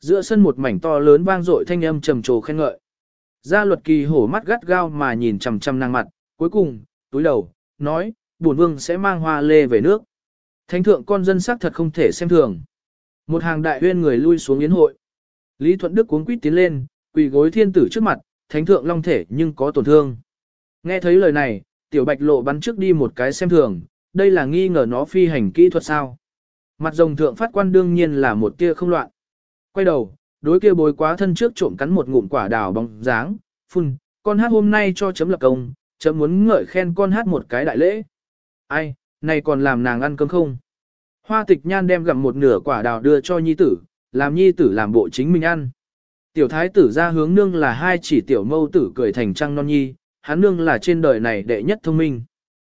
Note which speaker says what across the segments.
Speaker 1: Giữa sân một mảnh to lớn vang dội thanh âm trầm trồ khen ngợi. Gia luật kỳ hổ mắt gắt gao mà nhìn chằm chằm nàng mặt, cuối cùng, túi đầu, nói, bổn vương sẽ mang hoa lê về nước. Thánh thượng con dân sắc thật không thể xem thường. Một hàng đại huyên người lui xuống yến hội. Lý Thuận Đức cuống quýt tiến lên, quỳ gối thiên tử trước mặt, thánh thượng long thể nhưng có tổn thương. Nghe thấy lời này, tiểu bạch lộ bắn trước đi một cái xem thường, đây là nghi ngờ nó phi hành kỹ thuật sao. Mặt rồng thượng phát quan đương nhiên là một tia không loạn. Quay đầu, đối kia bối quá thân trước trộm cắn một ngụm quả đào bóng dáng, phun, con hát hôm nay cho chấm lập công, chấm muốn ngợi khen con hát một cái đại lễ. Ai, này còn làm nàng ăn cơm không? Hoa tịch nhan đem gặm một nửa quả đào đưa cho nhi tử, làm nhi tử làm bộ chính mình ăn. Tiểu thái tử ra hướng nương là hai chỉ tiểu mâu tử cười thành trăng non nhi, hắn nương là trên đời này đệ nhất thông minh.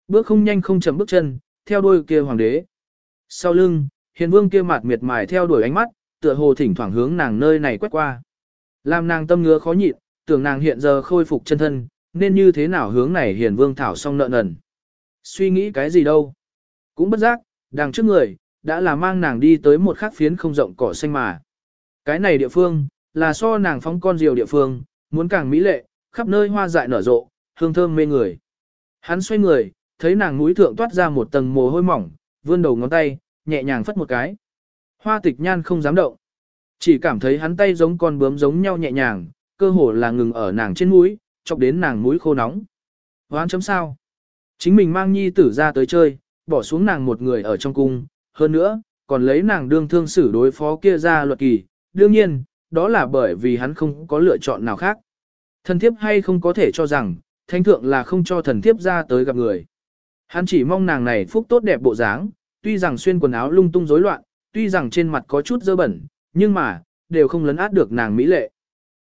Speaker 1: Bước không nhanh không chậm bước chân, theo đuôi kia hoàng đế. Sau lưng, hiền vương kia mạt miệt mài theo đuổi ánh mắt, tựa hồ thỉnh thoảng hướng nàng nơi này quét qua. Làm nàng tâm ngứa khó nhịn, tưởng nàng hiện giờ khôi phục chân thân, nên như thế nào hướng này hiền vương thảo xong nợ nần. Suy nghĩ cái gì đâu. Cũng bất giác, đằng trước người, đã là mang nàng đi tới một khắc phiến không rộng cỏ xanh mà. Cái này địa phương, là so nàng phóng con diều địa phương, muốn càng mỹ lệ, khắp nơi hoa dại nở rộ, hương thơm mê người. Hắn xoay người, thấy nàng núi thượng toát ra một tầng mồ hôi mỏng, vươn đầu ngón tay, nhẹ nhàng phất một cái. Hoa tịch nhan không dám động. Chỉ cảm thấy hắn tay giống con bướm giống nhau nhẹ nhàng, cơ hồ là ngừng ở nàng trên mũi, chọc đến nàng mũi khô nóng. Hoán chấm sao? Chính mình mang nhi tử ra tới chơi, bỏ xuống nàng một người ở trong cung, hơn nữa, còn lấy nàng đương thương xử đối phó kia ra luật kỳ. Đương nhiên, đó là bởi vì hắn không có lựa chọn nào khác. Thần thiếp hay không có thể cho rằng, thánh thượng là không cho thần thiếp ra tới gặp người. Hắn chỉ mong nàng này phúc tốt đẹp bộ dáng, tuy rằng xuyên quần áo lung tung rối loạn, tuy rằng trên mặt có chút dơ bẩn, nhưng mà, đều không lấn át được nàng mỹ lệ.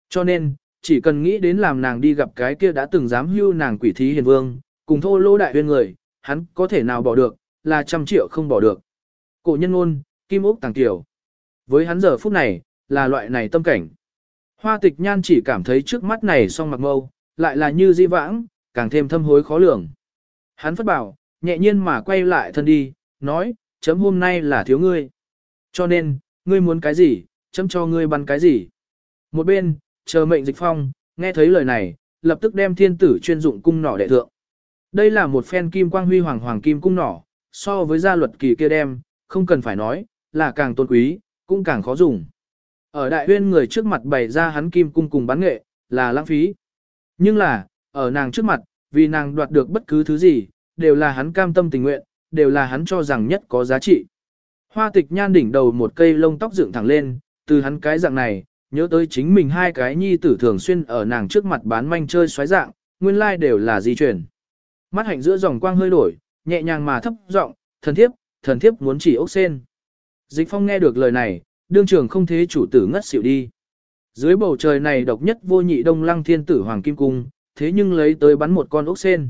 Speaker 1: Cho nên, chỉ cần nghĩ đến làm nàng đi gặp cái kia đã từng dám hưu nàng quỷ thí hiền vương, cùng thô lô đại huyên người, hắn có thể nào bỏ được, là trăm triệu không bỏ được. Cổ nhân ngôn, kim ốc tàng tiểu. Với hắn giờ phút này, là loại này tâm cảnh. Hoa tịch nhan chỉ cảm thấy trước mắt này song mặc mâu, lại là như di vãng, càng thêm thâm hối khó lường. Hắn phất bảo, nhẹ nhiên mà quay lại thân đi, nói, chấm hôm nay là thiếu ngươi. Cho nên, ngươi muốn cái gì, chấm cho ngươi bắn cái gì. Một bên, chờ mệnh dịch phong, nghe thấy lời này, lập tức đem thiên tử chuyên dụng cung nỏ đệ thượng. Đây là một phen kim quang huy hoàng hoàng kim cung nỏ, so với gia luật kỳ kia đem, không cần phải nói, là càng tôn quý, cũng càng khó dùng. Ở đại huyên người trước mặt bày ra hắn kim cung cùng bán nghệ, là lãng phí. Nhưng là, ở nàng trước mặt, vì nàng đoạt được bất cứ thứ gì, đều là hắn cam tâm tình nguyện, đều là hắn cho rằng nhất có giá trị. Hoa tịch nhan đỉnh đầu một cây lông tóc dựng thẳng lên, từ hắn cái dạng này, nhớ tới chính mình hai cái nhi tử thường xuyên ở nàng trước mặt bán manh chơi xoáy dạng, nguyên lai đều là di chuyển. Mắt hạnh giữa dòng quang hơi đổi, nhẹ nhàng mà thấp giọng, thần thiếp, thần thiếp muốn chỉ ốc sen. Dịch phong nghe được lời này, đương trường không thế chủ tử ngất xỉu đi. Dưới bầu trời này độc nhất vô nhị đông lăng thiên tử hoàng kim cung, thế nhưng lấy tới bắn một con ốc sen.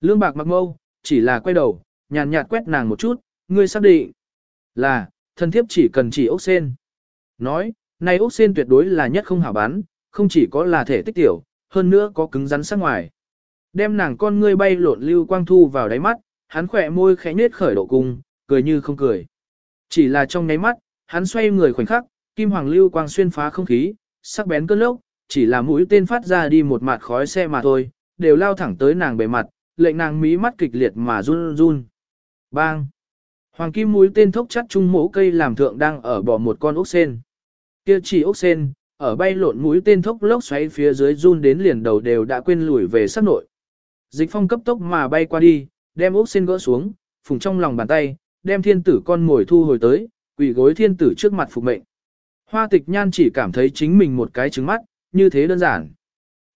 Speaker 1: Lương bạc mặc mâu, chỉ là quay đầu, nhàn nhạt quét nàng một chút, ngươi xác định. Là, thần thiếp chỉ cần chỉ ốc sen. Nói, này ốc sen tuyệt đối là nhất không hảo bán, không chỉ có là thể tích tiểu, hơn nữa có cứng rắn sắc ngoài. Đem nàng con ngươi bay lộn lưu quang thu vào đáy mắt, hắn khỏe môi khẽ nết khởi độ cung, cười như không cười. Chỉ là trong nháy mắt, hắn xoay người khoảnh khắc, kim hoàng lưu quang xuyên phá không khí, sắc bén cơn lốc, chỉ là mũi tên phát ra đi một mạt khói xe mà thôi, đều lao thẳng tới nàng bề mặt, lệnh nàng mí mắt kịch liệt mà run run. Bang! Hoàng kim mũi tên thốc chắt chung mũ cây làm thượng đang ở bỏ một con ốc sen. Kia chỉ ốc sen, ở bay lộn mũi tên thốc lốc xoáy phía dưới run đến liền đầu đều đã quên lùi về sát nội. Dịch phong cấp tốc mà bay qua đi, đem ốc sen gỡ xuống, phùng trong lòng bàn tay, đem thiên tử con ngồi thu hồi tới, quỳ gối thiên tử trước mặt phục mệnh. Hoa tịch nhan chỉ cảm thấy chính mình một cái trứng mắt, như thế đơn giản.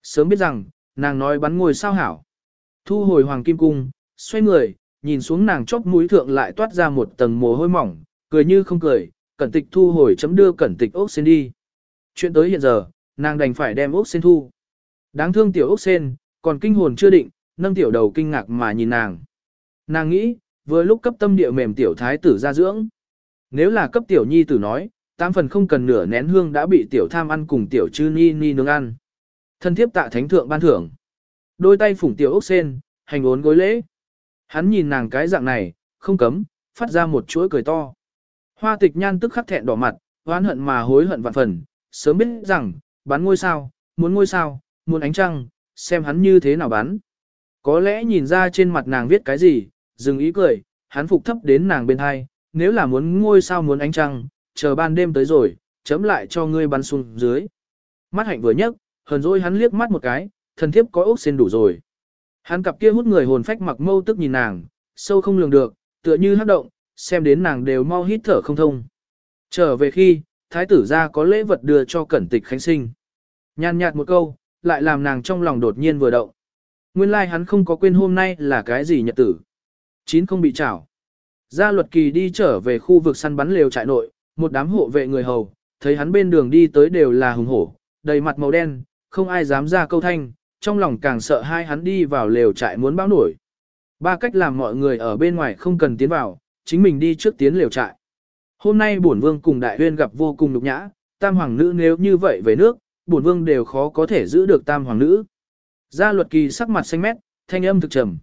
Speaker 1: Sớm biết rằng, nàng nói bắn ngồi sao hảo. Thu hồi hoàng kim cung, xoay người, nhìn xuống nàng chóp mũi thượng lại toát ra một tầng mồ hôi mỏng, cười như không cười, cẩn tịch thu hồi chấm đưa cẩn tịch ốc sen đi. Chuyện tới hiện giờ, nàng đành phải đem ốc sen thu. Đáng thương tiểu ốc sen, còn kinh hồn chưa định, nâng tiểu đầu kinh ngạc mà nhìn nàng. Nàng nghĩ, vừa lúc cấp tâm địa mềm tiểu thái tử ra dưỡng. Nếu là cấp tiểu nhi tử nói, tám phần không cần nửa nén hương đã bị tiểu tham ăn cùng tiểu chư ni ni nướng ăn. Thân thiếp tạ thánh thượng ban thưởng. Đôi tay phủng tiểu ốc sen, hành ốn gối lễ. Hắn nhìn nàng cái dạng này, không cấm, phát ra một chuỗi cười to. Hoa tịch nhan tức khắc thẹn đỏ mặt, oán hận mà hối hận vạn phần, sớm biết rằng, bán ngôi sao, muốn ngôi sao, muốn ánh trăng, xem hắn như thế nào bán. Có lẽ nhìn ra trên mặt nàng viết cái gì, dừng ý cười, hắn phục thấp đến nàng bên hai, nếu là muốn ngôi sao muốn ánh trăng, chờ ban đêm tới rồi, chấm lại cho ngươi bắn xuống dưới. Mắt hạnh vừa nhấc, hờn dỗi hắn liếc mắt một cái, thần thiếp có ốc xin đủ rồi. Hắn cặp kia hút người hồn phách mặc mâu tức nhìn nàng, sâu không lường được, tựa như hấp động, xem đến nàng đều mau hít thở không thông. Trở về khi, thái tử ra có lễ vật đưa cho cẩn tịch khánh sinh. Nhàn nhạt một câu, lại làm nàng trong lòng đột nhiên vừa động. Nguyên lai like hắn không có quên hôm nay là cái gì nhật tử. Chín không bị chảo. Gia luật kỳ đi trở về khu vực săn bắn lều trại nội, một đám hộ vệ người hầu, thấy hắn bên đường đi tới đều là hùng hổ, đầy mặt màu đen, không ai dám ra câu thanh, trong lòng càng sợ hai hắn đi vào lều trại muốn báo nổi. Ba cách làm mọi người ở bên ngoài không cần tiến vào, chính mình đi trước tiến lều trại. Hôm nay bổn vương cùng đại huyên gặp vô cùng nhục nhã, tam hoàng nữ nếu như vậy về nước, bổn vương đều khó có thể giữ được tam hoàng nữ. Gia luật kỳ sắc mặt xanh mét, thanh âm thực trầm.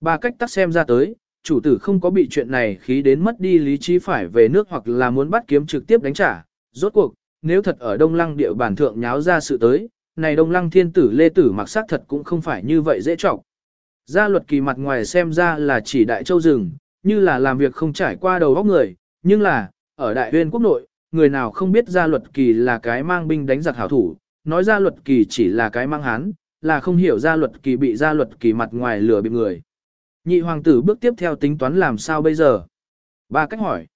Speaker 1: Ba cách tắt xem ra tới, chủ tử không có bị chuyện này khí đến mất đi lý trí phải về nước hoặc là muốn bắt kiếm trực tiếp đánh trả. Rốt cuộc, nếu thật ở Đông Lăng địa bản thượng nháo ra sự tới, này Đông Lăng thiên tử lê tử mặc sắc thật cũng không phải như vậy dễ trọng. Gia luật kỳ mặt ngoài xem ra là chỉ đại châu rừng, như là làm việc không trải qua đầu óc người, nhưng là, ở đại huyên quốc nội, người nào không biết gia luật kỳ là cái mang binh đánh giặc hảo thủ, nói gia luật kỳ chỉ là cái mang hán, là không hiểu gia luật kỳ bị gia luật kỳ mặt ngoài lừa bị người. Nhị hoàng tử bước tiếp theo tính toán làm sao bây giờ? Ba cách hỏi.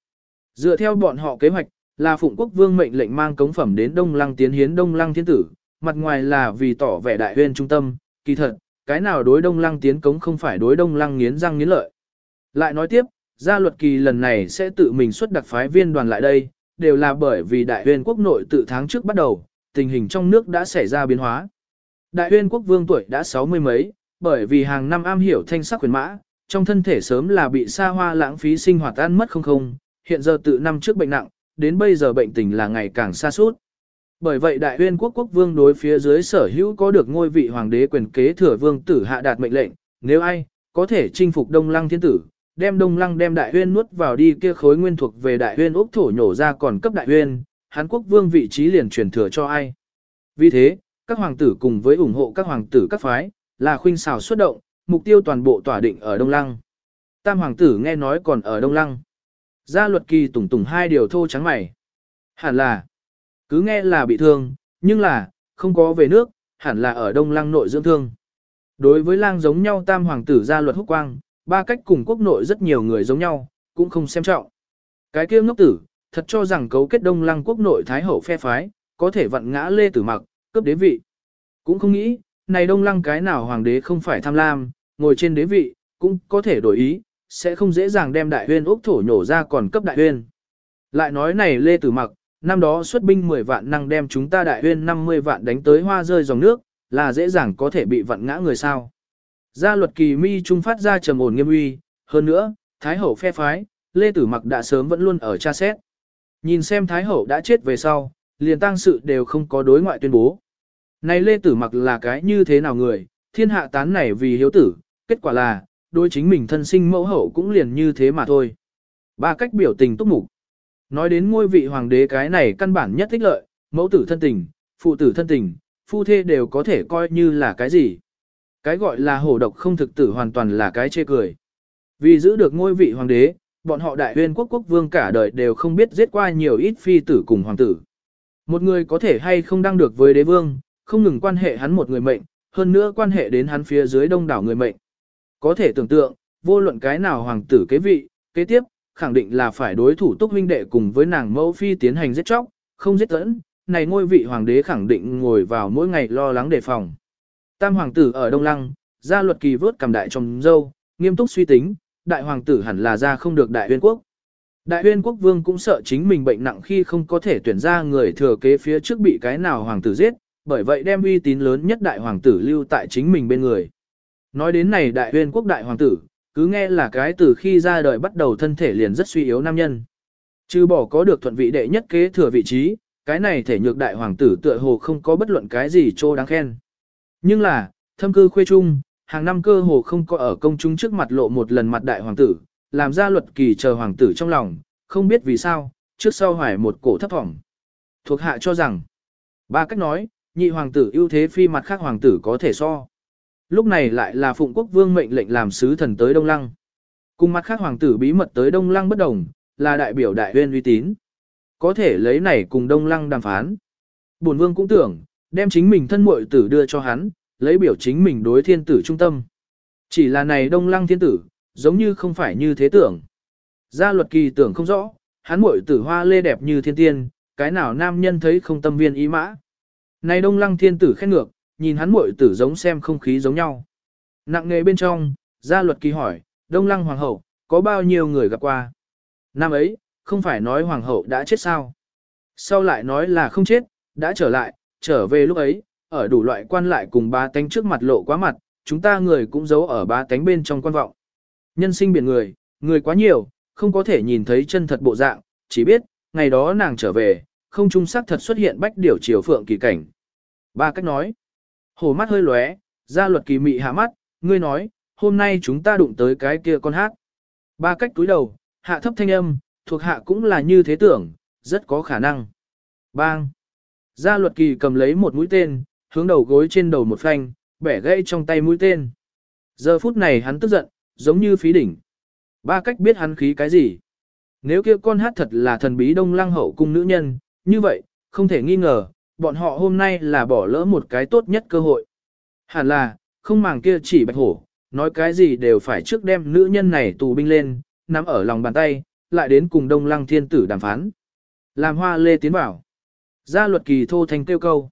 Speaker 1: Dựa theo bọn họ kế hoạch, là Phụng Quốc Vương mệnh lệnh mang cống phẩm đến Đông Lăng tiến hiến Đông Lăng thiên tử, mặt ngoài là vì tỏ vẻ đại huyên trung tâm, kỳ thật, cái nào đối Đông Lăng tiến cống không phải đối Đông Lăng nghiến răng nghiến lợi. Lại nói tiếp, gia luật kỳ lần này sẽ tự mình xuất đặc phái viên đoàn lại đây, đều là bởi vì đại huyên quốc nội tự tháng trước bắt đầu, tình hình trong nước đã xảy ra biến hóa. Đại huyên quốc vương tuổi đã sáu mươi mấy, bởi vì hàng năm am hiểu thanh sắc quyền mã, trong thân thể sớm là bị xa hoa lãng phí sinh hoạt ăn mất không không, hiện giờ tự năm trước bệnh nặng, đến bây giờ bệnh tình là ngày càng xa suốt. Bởi vậy đại huyên quốc quốc vương đối phía dưới sở hữu có được ngôi vị hoàng đế quyền kế thừa vương tử hạ đạt mệnh lệnh, nếu ai có thể chinh phục Đông Lăng thiên tử, đem Đông Lăng đem đại huyên nuốt vào đi kia khối nguyên thuộc về đại huyên úc thổ nhổ ra còn cấp đại huyên, Hán quốc vương vị trí liền truyền thừa cho ai. Vì thế, các hoàng tử cùng với ủng hộ các hoàng tử các phái, là khuynh xào xuất động, mục tiêu toàn bộ tỏa định ở Đông Lăng. Tam hoàng tử nghe nói còn ở Đông Lăng. Gia luật kỳ tùng tùng hai điều thô trắng mày. Hẳn là, cứ nghe là bị thương, nhưng là, không có về nước, hẳn là ở Đông Lăng nội dưỡng thương. Đối với lang giống nhau tam hoàng tử gia luật húc quang, ba cách cùng quốc nội rất nhiều người giống nhau, cũng không xem trọng. Cái kia ngốc tử, thật cho rằng cấu kết Đông Lăng quốc nội thái hậu phe phái, có thể vặn ngã lê tử mặc, cướp đế vị. Cũng không nghĩ, này Đông Lăng cái nào hoàng đế không phải tham lam, ngồi trên đế vị, cũng có thể đổi ý, sẽ không dễ dàng đem đại huyên ốc thổ nhổ ra còn cấp đại huyên. Lại nói này Lê Tử Mặc, năm đó xuất binh 10 vạn năng đem chúng ta đại huyên 50 vạn đánh tới hoa rơi dòng nước, là dễ dàng có thể bị vặn ngã người sao. Gia luật kỳ mi trung phát ra trầm ổn nghiêm uy, hơn nữa, Thái Hậu phe phái, Lê Tử Mặc đã sớm vẫn luôn ở tra xét. Nhìn xem Thái Hậu đã chết về sau, liền tăng sự đều không có đối ngoại tuyên bố. Này Lê Tử Mặc là cái như thế nào người, thiên hạ tán này vì hiếu tử, kết quả là, đối chính mình thân sinh mẫu hậu cũng liền như thế mà thôi. Ba cách biểu tình túc mục. Nói đến ngôi vị hoàng đế cái này căn bản nhất thích lợi, mẫu tử thân tình, phụ tử thân tình, phu thê đều có thể coi như là cái gì. Cái gọi là hổ độc không thực tử hoàn toàn là cái chê cười. Vì giữ được ngôi vị hoàng đế, bọn họ đại huyên quốc quốc vương cả đời đều không biết giết qua nhiều ít phi tử cùng hoàng tử. Một người có thể hay không đăng được với đế vương, không ngừng quan hệ hắn một người mệnh, hơn nữa quan hệ đến hắn phía dưới đông đảo người mệnh. Có thể tưởng tượng, vô luận cái nào hoàng tử kế vị, kế tiếp, khẳng định là phải đối thủ túc huynh đệ cùng với nàng mẫu phi tiến hành giết chóc, không giết tẫn, này ngôi vị hoàng đế khẳng định ngồi vào mỗi ngày lo lắng đề phòng. Tam hoàng tử ở Đông Lăng, gia luật kỳ vớt cầm đại trong dâu, nghiêm túc suy tính, đại hoàng tử hẳn là ra không được đại huyên quốc. Đại huyên quốc vương cũng sợ chính mình bệnh nặng khi không có thể tuyển ra người thừa kế phía trước bị cái nào hoàng tử giết, bởi vậy đem uy tín lớn nhất đại hoàng tử lưu tại chính mình bên người. Nói đến này đại huyên quốc đại hoàng tử, cứ nghe là cái từ khi ra đời bắt đầu thân thể liền rất suy yếu nam nhân. Trừ bỏ có được thuận vị đệ nhất kế thừa vị trí, cái này thể nhược đại hoàng tử tựa hồ không có bất luận cái gì trô đáng khen. Nhưng là, thâm cư khuê trung, hàng năm cơ hồ không có ở công chúng trước mặt lộ một lần mặt đại hoàng tử, làm ra luật kỳ chờ hoàng tử trong lòng, không biết vì sao, trước sau hoài một cổ thấp thỏm. Thuộc hạ cho rằng, ba cách nói, nhị hoàng tử ưu thế phi mặt khác hoàng tử có thể so. Lúc này lại là Phụng Quốc Vương mệnh lệnh làm sứ thần tới Đông Lăng. Cùng mặt khác hoàng tử bí mật tới Đông Lăng bất đồng, là đại biểu đại huyên uy tín. Có thể lấy này cùng Đông Lăng đàm phán. Bổn vương cũng tưởng, đem chính mình thân muội tử đưa cho hắn, lấy biểu chính mình đối thiên tử trung tâm. Chỉ là này Đông Lăng thiên tử, giống như không phải như thế tưởng. Gia luật kỳ tưởng không rõ, hắn muội tử hoa lê đẹp như thiên tiên, cái nào nam nhân thấy không tâm viên ý mã. Này Đông Lăng thiên tử khen ngược, nhìn hắn muội tử giống xem không khí giống nhau. Nặng nghề bên trong, gia luật kỳ hỏi, Đông Lăng Hoàng hậu, có bao nhiêu người gặp qua? Năm ấy, không phải nói Hoàng hậu đã chết sao? Sau lại nói là không chết, đã trở lại, trở về lúc ấy, ở đủ loại quan lại cùng ba tánh trước mặt lộ quá mặt, chúng ta người cũng giấu ở ba tánh bên trong quan vọng. Nhân sinh biển người, người quá nhiều, không có thể nhìn thấy chân thật bộ dạng, chỉ biết, ngày đó nàng trở về, không trung sắc thật xuất hiện bách điểu chiều phượng kỳ cảnh. Ba cách nói, hồ mắt hơi lóe, ra luật kỳ mị hạ mắt, ngươi nói, hôm nay chúng ta đụng tới cái kia con hát. Ba cách túi đầu, hạ thấp thanh âm, thuộc hạ cũng là như thế tưởng, rất có khả năng. Bang! Gia luật kỳ cầm lấy một mũi tên, hướng đầu gối trên đầu một phanh, bẻ gãy trong tay mũi tên. Giờ phút này hắn tức giận, giống như phí đỉnh. Ba cách biết hắn khí cái gì. Nếu kia con hát thật là thần bí đông lăng hậu cung nữ nhân, như vậy, không thể nghi ngờ, bọn họ hôm nay là bỏ lỡ một cái tốt nhất cơ hội. Hẳn là, không màng kia chỉ bạch hổ, nói cái gì đều phải trước đem nữ nhân này tù binh lên, nắm ở lòng bàn tay, lại đến cùng đông lăng thiên tử đàm phán. Làm hoa lê tiến vào. Gia luật kỳ thô thành kêu câu.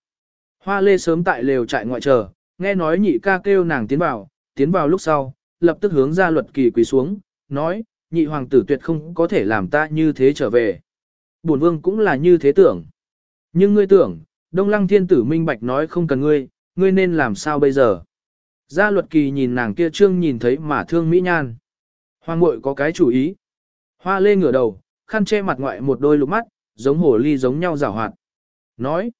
Speaker 1: Hoa lê sớm tại lều trại ngoại chờ, nghe nói nhị ca kêu nàng tiến vào, tiến vào lúc sau, lập tức hướng gia luật kỳ quỳ xuống, nói, nhị hoàng tử tuyệt không có thể làm ta như thế trở về. Bổn vương cũng là như thế tưởng. Nhưng ngươi tưởng, đông lăng thiên tử minh bạch nói không cần ngươi, ngươi nên làm sao bây giờ? Gia luật kỳ nhìn nàng kia trương nhìn thấy mà thương mỹ nhan. Hoàng muội có cái chủ ý. Hoa lê ngửa đầu, khăn che mặt ngoại một đôi lục mắt, giống Hổ ly giống nhau rào hoạt. Nói,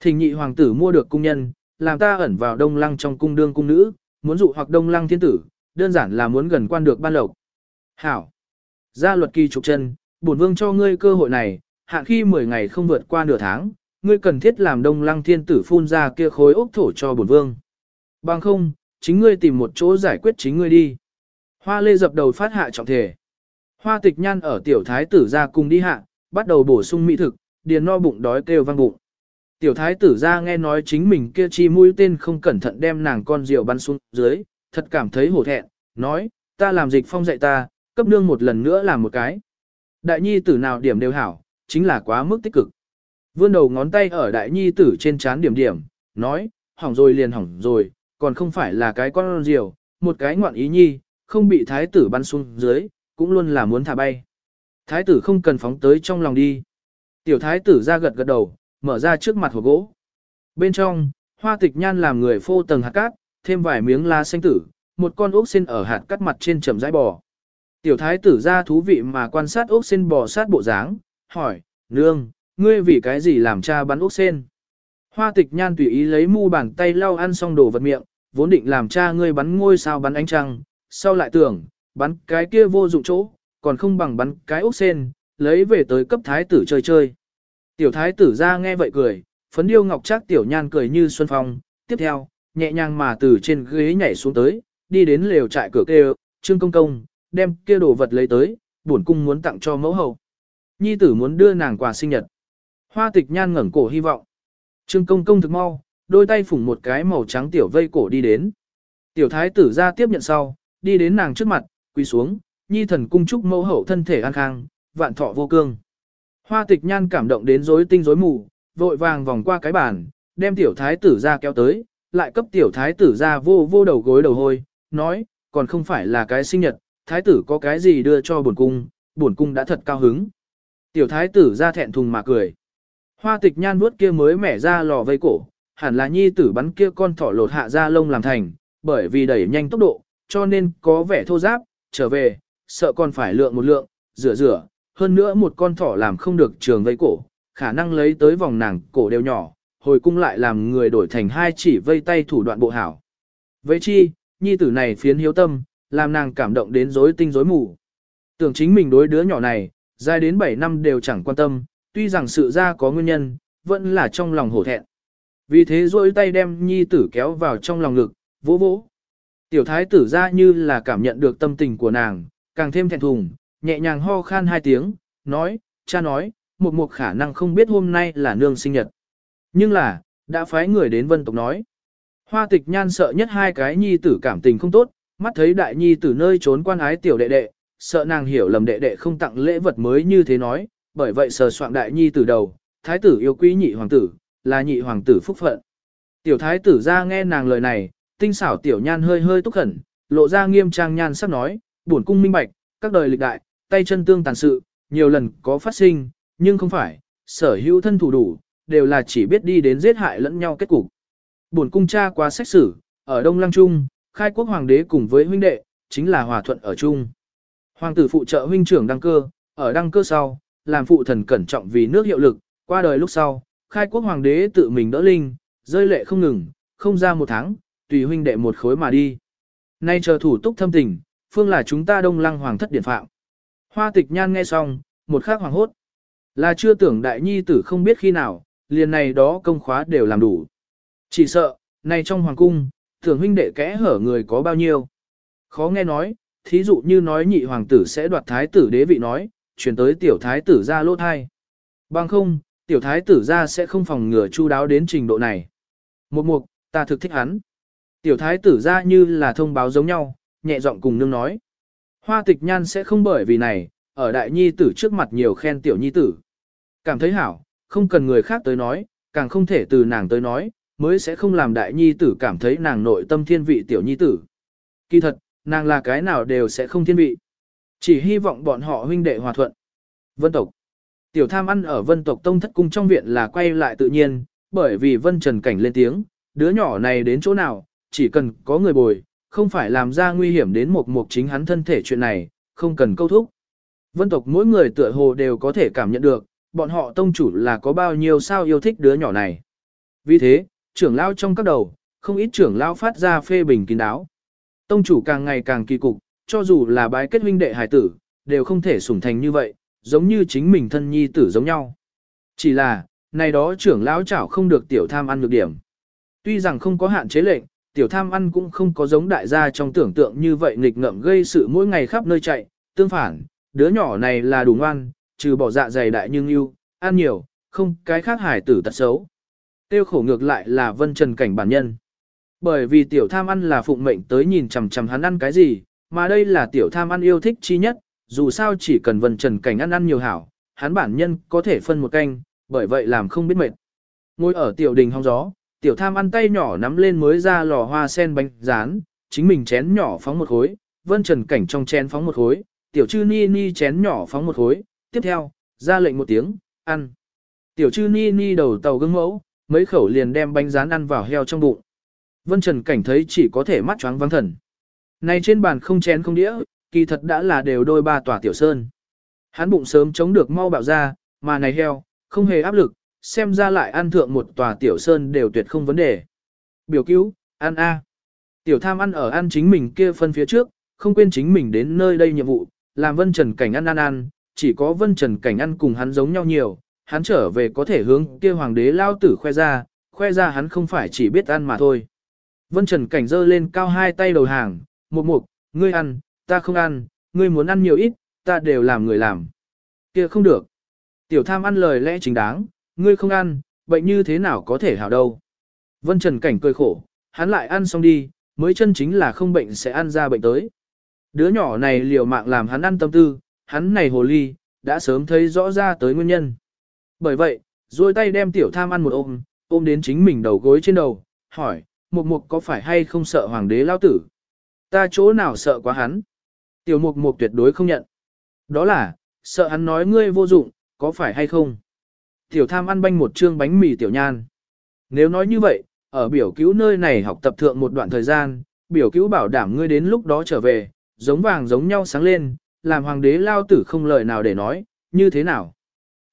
Speaker 1: thỉnh nhị hoàng tử mua được cung nhân, làm ta ẩn vào đông lăng trong cung đương cung nữ, muốn dụ hoặc đông lăng thiên tử, đơn giản là muốn gần quan được ban lộc. Hảo. Gia luật kỳ trục chân, bổn vương cho ngươi cơ hội này, hạn khi 10 ngày không vượt qua nửa tháng, ngươi cần thiết làm đông lăng thiên tử phun ra kia khối ốc thổ cho bổn vương. Bằng không, chính ngươi tìm một chỗ giải quyết chính ngươi đi. Hoa lê dập đầu phát hạ trọng thể. Hoa tịch nhan ở tiểu thái tử ra cùng đi hạ, bắt đầu bổ sung mỹ thực, điền no bụng đói kêu vang bụng. Tiểu thái tử ra nghe nói chính mình kia chi mũi tên không cẩn thận đem nàng con rượu bắn xuống dưới, thật cảm thấy hổ thẹn, nói, ta làm dịch phong dạy ta, cấp nương một lần nữa làm một cái. Đại nhi tử nào điểm đều hảo, chính là quá mức tích cực. Vươn đầu ngón tay ở đại nhi tử trên chán điểm điểm, nói, hỏng rồi liền hỏng rồi, còn không phải là cái con diều một cái ngoạn ý nhi, không bị thái tử bắn xuống dưới, cũng luôn là muốn thả bay. Thái tử không cần phóng tới trong lòng đi. Tiểu thái tử ra gật gật đầu, mở ra trước mặt hộp gỗ. Bên trong, hoa tịch nhan làm người phô tầng hạt cát, thêm vài miếng lá xanh tử, một con ốc xin ở hạt cắt mặt trên trầm rãi bò. Tiểu thái tử ra thú vị mà quan sát ốc xin bò sát bộ dáng, hỏi, nương, ngươi vì cái gì làm cha bắn ốc sen? Hoa tịch nhan tùy ý lấy mu bàn tay lau ăn xong đồ vật miệng, vốn định làm cha ngươi bắn ngôi sao bắn ánh trăng, sau lại tưởng, bắn cái kia vô dụng chỗ, còn không bằng bắn cái ốc sen, lấy về tới cấp thái tử chơi chơi. Tiểu thái tử ra nghe vậy cười, phấn điêu ngọc trác tiểu nhan cười như xuân phong, tiếp theo, nhẹ nhàng mà từ trên ghế nhảy xuống tới, đi đến lều trại cửa kêu, trương công công, đem kia đồ vật lấy tới, bổn cung muốn tặng cho mẫu hậu. Nhi tử muốn đưa nàng quà sinh nhật. Hoa tịch nhan ngẩng cổ hy vọng. Trương công công thực mau, đôi tay phủng một cái màu trắng tiểu vây cổ đi đến. Tiểu thái tử ra tiếp nhận sau, đi đến nàng trước mặt, quỳ xuống, nhi thần cung chúc mẫu hậu thân thể an khang, vạn thọ vô cương. Hoa tịch nhan cảm động đến rối tinh rối mù, vội vàng vòng qua cái bàn, đem tiểu thái tử ra kéo tới, lại cấp tiểu thái tử ra vô vô đầu gối đầu hôi, nói, còn không phải là cái sinh nhật, thái tử có cái gì đưa cho bổn cung, bổn cung đã thật cao hứng. Tiểu thái tử ra thẹn thùng mà cười. Hoa tịch nhan vuốt kia mới mẻ ra lò vây cổ, hẳn là nhi tử bắn kia con thỏ lột hạ ra lông làm thành, bởi vì đẩy nhanh tốc độ, cho nên có vẻ thô giáp, trở về, sợ còn phải lượng một lượng, rửa rửa, hơn nữa một con thỏ làm không được trường vây cổ, khả năng lấy tới vòng nàng cổ đều nhỏ, hồi cung lại làm người đổi thành hai chỉ vây tay thủ đoạn bộ hảo. Với chi, nhi tử này phiến hiếu tâm, làm nàng cảm động đến rối tinh rối mù. Tưởng chính mình đối đứa nhỏ này, dài đến 7 năm đều chẳng quan tâm, tuy rằng sự ra có nguyên nhân, vẫn là trong lòng hổ thẹn. Vì thế rôi tay đem nhi tử kéo vào trong lòng ngực, vỗ vỗ. Tiểu thái tử ra như là cảm nhận được tâm tình của nàng, càng thêm thẹn thùng, nhẹ nhàng ho khan hai tiếng, nói, cha nói, một một khả năng không biết hôm nay là nương sinh nhật. Nhưng là, đã phái người đến vân tộc nói. Hoa tịch nhan sợ nhất hai cái nhi tử cảm tình không tốt, mắt thấy đại nhi tử nơi trốn quan ái tiểu đệ đệ, sợ nàng hiểu lầm đệ đệ không tặng lễ vật mới như thế nói, bởi vậy sờ soạn đại nhi từ đầu, thái tử yêu quý nhị hoàng tử, là nhị hoàng tử phúc phận. Tiểu thái tử ra nghe nàng lời này, tinh xảo tiểu nhan hơi hơi túc khẩn, lộ ra nghiêm trang nhan sắp nói, bổn cung minh bạch, các đời lịch đại, tay chân tương tàn sự, nhiều lần có phát sinh, nhưng không phải, sở hữu thân thủ đủ, đều là chỉ biết đi đến giết hại lẫn nhau kết cục. Bổn cung cha qua xét xử, ở Đông Lăng Trung, khai quốc hoàng đế cùng với huynh đệ, chính là hòa thuận ở chung. Hoàng tử phụ trợ huynh trưởng đăng cơ, ở đăng cơ sau, làm phụ thần cẩn trọng vì nước hiệu lực, qua đời lúc sau, khai quốc hoàng đế tự mình đỡ linh, rơi lệ không ngừng, không ra một tháng, tùy huynh đệ một khối mà đi. Nay chờ thủ túc thâm tình, phương là chúng ta đông lăng hoàng thất điển phạm. Hoa tịch nhan nghe xong, một khắc hoàng hốt. Là chưa tưởng đại nhi tử không biết khi nào, liền này đó công khóa đều làm đủ. Chỉ sợ, này trong hoàng cung, tưởng huynh đệ kẽ hở người có bao nhiêu. Khó nghe nói, thí dụ như nói nhị hoàng tử sẽ đoạt thái tử đế vị nói, chuyển tới tiểu thái tử ra lỗ thai. Bằng không, tiểu thái tử ra sẽ không phòng ngừa chu đáo đến trình độ này. Một mục, ta thực thích hắn. Tiểu thái tử ra như là thông báo giống nhau, nhẹ giọng cùng nương nói. Hoa tịch nhan sẽ không bởi vì này, ở đại nhi tử trước mặt nhiều khen tiểu nhi tử. Cảm thấy hảo, không cần người khác tới nói, càng không thể từ nàng tới nói, mới sẽ không làm đại nhi tử cảm thấy nàng nội tâm thiên vị tiểu nhi tử. Kỳ thật, nàng là cái nào đều sẽ không thiên vị. Chỉ hy vọng bọn họ huynh đệ hòa thuận. Vân tộc. Tiểu tham ăn ở vân tộc tông thất cung trong viện là quay lại tự nhiên, bởi vì vân trần cảnh lên tiếng, đứa nhỏ này đến chỗ nào, chỉ cần có người bồi, không phải làm ra nguy hiểm đến một mục chính hắn thân thể chuyện này, không cần câu thúc. Vân tộc mỗi người tựa hồ đều có thể cảm nhận được, bọn họ tông chủ là có bao nhiêu sao yêu thích đứa nhỏ này. Vì thế, trưởng lao trong các đầu, không ít trưởng lao phát ra phê bình kín đáo. Tông chủ càng ngày càng kỳ cục, cho dù là bái kết huynh đệ hài tử, đều không thể sủng thành như vậy, giống như chính mình thân nhi tử giống nhau. Chỉ là, này đó trưởng lão chảo không được tiểu tham ăn được điểm. Tuy rằng không có hạn chế lệnh, tiểu tham ăn cũng không có giống đại gia trong tưởng tượng như vậy nghịch ngợm gây sự mỗi ngày khắp nơi chạy, tương phản, đứa nhỏ này là đủ ngoan, trừ bỏ dạ dày đại nhưng yêu, ăn nhiều, không cái khác hải tử tật xấu. Tiêu khổ ngược lại là vân trần cảnh bản nhân. Bởi vì tiểu tham ăn là phụng mệnh tới nhìn chằm chằm hắn ăn cái gì, mà đây là tiểu tham ăn yêu thích chi nhất, dù sao chỉ cần vân trần cảnh ăn ăn nhiều hảo, hắn bản nhân có thể phân một canh, bởi vậy làm không biết mệt. Ngồi ở tiểu đình hong gió, tiểu tham ăn tay nhỏ nắm lên mới ra lò hoa sen bánh rán, chính mình chén nhỏ phóng một khối, vân trần cảnh trong chén phóng một khối, tiểu chư ni ni chén nhỏ phóng một khối, tiếp theo, ra lệnh một tiếng, ăn. Tiểu chư ni ni đầu tàu gương mẫu, mấy khẩu liền đem bánh rán ăn vào heo trong bụng. Vân Trần Cảnh thấy chỉ có thể mắt choáng vắng thần. Này trên bàn không chén không đĩa, kỳ thật đã là đều đôi ba tòa tiểu sơn. Hắn bụng sớm chống được mau bạo ra, mà này heo, không hề áp lực, xem ra lại ăn thượng một tòa tiểu sơn đều tuyệt không vấn đề. Biểu cứu, ăn a. Tiểu tham ăn ở ăn chính mình kia phân phía trước, không quên chính mình đến nơi đây nhiệm vụ, làm Vân Trần Cảnh ăn ăn ăn, chỉ có Vân Trần Cảnh ăn cùng hắn giống nhau nhiều, hắn trở về có thể hướng kia hoàng đế lao tử khoe ra, khoe ra hắn không phải chỉ biết ăn mà thôi. Vân Trần Cảnh giơ lên cao hai tay đầu hàng, một mục, ngươi ăn, ta không ăn, ngươi muốn ăn nhiều ít, ta đều làm người làm. kia không được. Tiểu tham ăn lời lẽ chính đáng, ngươi không ăn, bệnh như thế nào có thể hảo đâu. Vân Trần Cảnh cười khổ, hắn lại ăn xong đi, mới chân chính là không bệnh sẽ ăn ra bệnh tới. Đứa nhỏ này liều mạng làm hắn ăn tâm tư, hắn này hồ ly, đã sớm thấy rõ ra tới nguyên nhân. Bởi vậy, duỗi tay đem tiểu tham ăn một ôm, ôm đến chính mình đầu gối trên đầu, hỏi, mục mục có phải hay không sợ hoàng đế lao tử? Ta chỗ nào sợ quá hắn? Tiểu mục mục tuyệt đối không nhận. Đó là, sợ hắn nói ngươi vô dụng, có phải hay không? Tiểu tham ăn banh một trương bánh mì tiểu nhan. Nếu nói như vậy, ở biểu cứu nơi này học tập thượng một đoạn thời gian, biểu cứu bảo đảm ngươi đến lúc đó trở về, giống vàng giống nhau sáng lên, làm hoàng đế lao tử không lời nào để nói, như thế nào?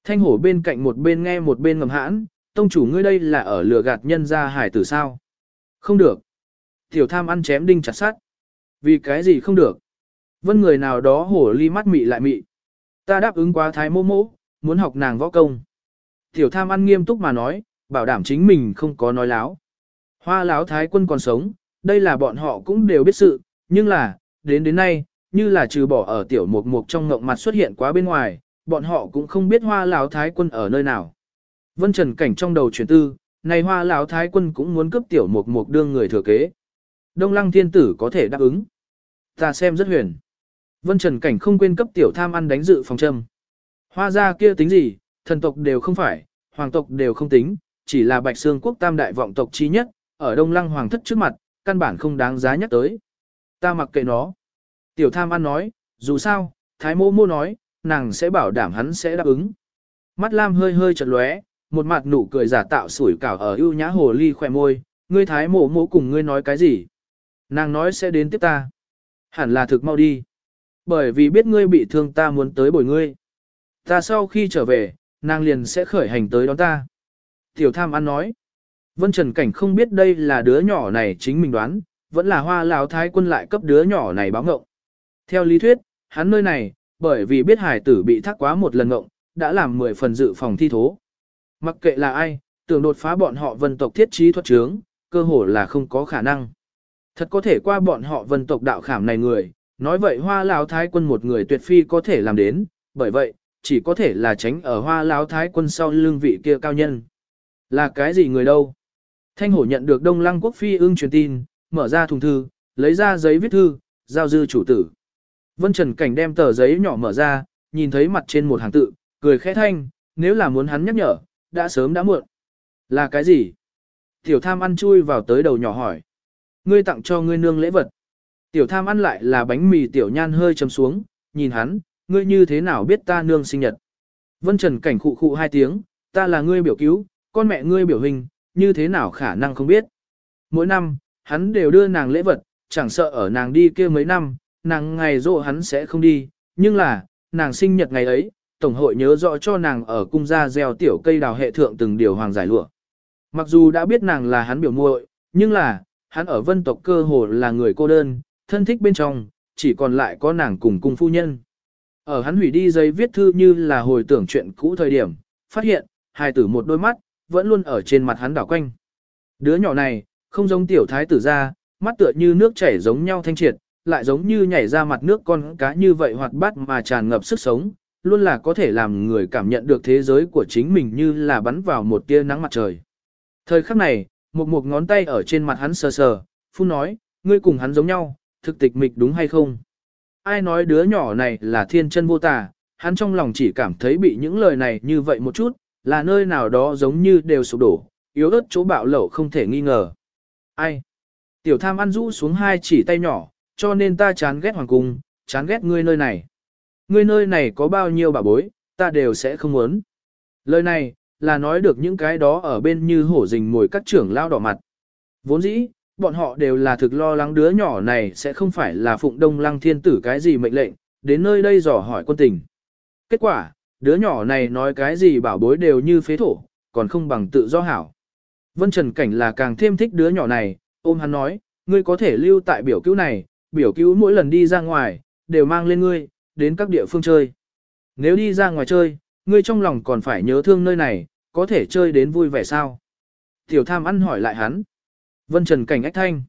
Speaker 1: Thanh hổ bên cạnh một bên nghe một bên ngầm hãn, tông chủ ngươi đây là ở lừa gạt nhân ra hải tử sao? Không được. Tiểu tham ăn chém đinh chặt sát. Vì cái gì không được? Vân người nào đó hổ ly mắt mị lại mị. Ta đáp ứng quá thái mô mô, muốn học nàng võ công. Tiểu tham ăn nghiêm túc mà nói, bảo đảm chính mình không có nói láo. Hoa láo thái quân còn sống, đây là bọn họ cũng đều biết sự, nhưng là, đến đến nay, như là trừ bỏ ở tiểu mục mục trong ngộng mặt xuất hiện quá bên ngoài, bọn họ cũng không biết hoa láo thái quân ở nơi nào. Vân Trần Cảnh trong đầu chuyển tư, này hoa láo thái quân cũng muốn cướp tiểu mục mục đương người thừa kế. Đông lăng thiên tử có thể đáp ứng. Ta xem rất huyền. Vân Trần Cảnh không quên cấp tiểu tham ăn đánh dự phòng châm. Hoa gia kia tính gì, thần tộc đều không phải, hoàng tộc đều không tính, chỉ là Bạch Sương quốc tam đại vọng tộc chi nhất, ở Đông Lăng hoàng thất trước mặt, căn bản không đáng giá nhắc tới. Ta mặc kệ nó. Tiểu tham ăn nói, dù sao, Thái mô mô nói, nàng sẽ bảo đảm hắn sẽ đáp ứng. Mắt Lam hơi hơi chật lóe, một mặt nụ cười giả tạo sủi cảo ở ưu nhã hồ ly khỏe môi, ngươi Thái mô mô cùng ngươi nói cái gì? Nàng nói sẽ đến tiếp ta. Hẳn là thực mau đi. Bởi vì biết ngươi bị thương ta muốn tới bồi ngươi. Ta sau khi trở về, nàng liền sẽ khởi hành tới đón ta. Tiểu tham ăn nói. Vân Trần Cảnh không biết đây là đứa nhỏ này chính mình đoán, vẫn là hoa lão thái quân lại cấp đứa nhỏ này báo ngộng. Theo lý thuyết, hắn nơi này, bởi vì biết hải tử bị thác quá một lần ngộng, đã làm 10 phần dự phòng thi thố. Mặc kệ là ai, tưởng đột phá bọn họ vân tộc thiết trí thuật trướng, cơ hồ là không có khả năng. Thật có thể qua bọn họ vân tộc đạo khảm này người, nói vậy hoa lão thái quân một người tuyệt phi có thể làm đến, bởi vậy, chỉ có thể là tránh ở hoa lão thái quân sau lưng vị kia cao nhân. Là cái gì người đâu? Thanh hổ nhận được đông lăng quốc phi ưng truyền tin, mở ra thùng thư, lấy ra giấy viết thư, giao dư chủ tử. Vân Trần Cảnh đem tờ giấy nhỏ mở ra, nhìn thấy mặt trên một hàng tự, cười khẽ thanh, nếu là muốn hắn nhắc nhở, đã sớm đã muộn. Là cái gì? Tiểu tham ăn chui vào tới đầu nhỏ hỏi. Ngươi tặng cho ngươi nương lễ vật. Tiểu tham ăn lại là bánh mì tiểu nhan hơi chấm xuống, nhìn hắn, ngươi như thế nào biết ta nương sinh nhật. Vân Trần cảnh khụ khụ hai tiếng, ta là ngươi biểu cứu, con mẹ ngươi biểu hình, như thế nào khả năng không biết. Mỗi năm, hắn đều đưa nàng lễ vật, chẳng sợ ở nàng đi kia mấy năm, nàng ngày rộ hắn sẽ không đi, nhưng là, nàng sinh nhật ngày ấy, Tổng hội nhớ rõ cho nàng ở cung gia gieo tiểu cây đào hệ thượng từng điều hoàng giải lụa. Mặc dù đã biết nàng là hắn biểu muội, nhưng là, hắn ở vân tộc cơ hồ là người cô đơn, thân thích bên trong, chỉ còn lại có nàng cùng cung phu nhân. Ở hắn hủy đi giấy viết thư như là hồi tưởng chuyện cũ thời điểm, phát hiện, hài tử một đôi mắt, vẫn luôn ở trên mặt hắn đảo quanh. Đứa nhỏ này, không giống tiểu thái tử ra, mắt tựa như nước chảy giống nhau thanh triệt, lại giống như nhảy ra mặt nước con cá như vậy hoạt bát mà tràn ngập sức sống, luôn là có thể làm người cảm nhận được thế giới của chính mình như là bắn vào một tia nắng mặt trời. Thời khắc này, một một ngón tay ở trên mặt hắn sờ sờ, phun nói, ngươi cùng hắn giống nhau, thực tịch mịch đúng hay không? Ai nói đứa nhỏ này là thiên chân vô tà, hắn trong lòng chỉ cảm thấy bị những lời này như vậy một chút, là nơi nào đó giống như đều sụp đổ, yếu ớt chỗ bạo lẩu không thể nghi ngờ. Ai? Tiểu tham ăn rũ xuống hai chỉ tay nhỏ, cho nên ta chán ghét hoàng cung, chán ghét ngươi nơi này. Ngươi nơi này có bao nhiêu bà bối, ta đều sẽ không muốn. Lời này, là nói được những cái đó ở bên như hổ rình mồi các trưởng lao đỏ mặt. Vốn dĩ, bọn họ đều là thực lo lắng đứa nhỏ này sẽ không phải là phụng đông lăng thiên tử cái gì mệnh lệnh, đến nơi đây dò hỏi quân tình. Kết quả, đứa nhỏ này nói cái gì bảo bối đều như phế thổ, còn không bằng tự do hảo. Vân Trần Cảnh là càng thêm thích đứa nhỏ này, ôm hắn nói, ngươi có thể lưu tại biểu cứu này, biểu cứu mỗi lần đi ra ngoài, đều mang lên ngươi, đến các địa phương chơi. Nếu đi ra ngoài chơi, ngươi trong lòng còn phải nhớ thương nơi này, có thể chơi đến vui vẻ sao? Tiểu tham ăn hỏi lại hắn. Vân Trần Cảnh ách thanh.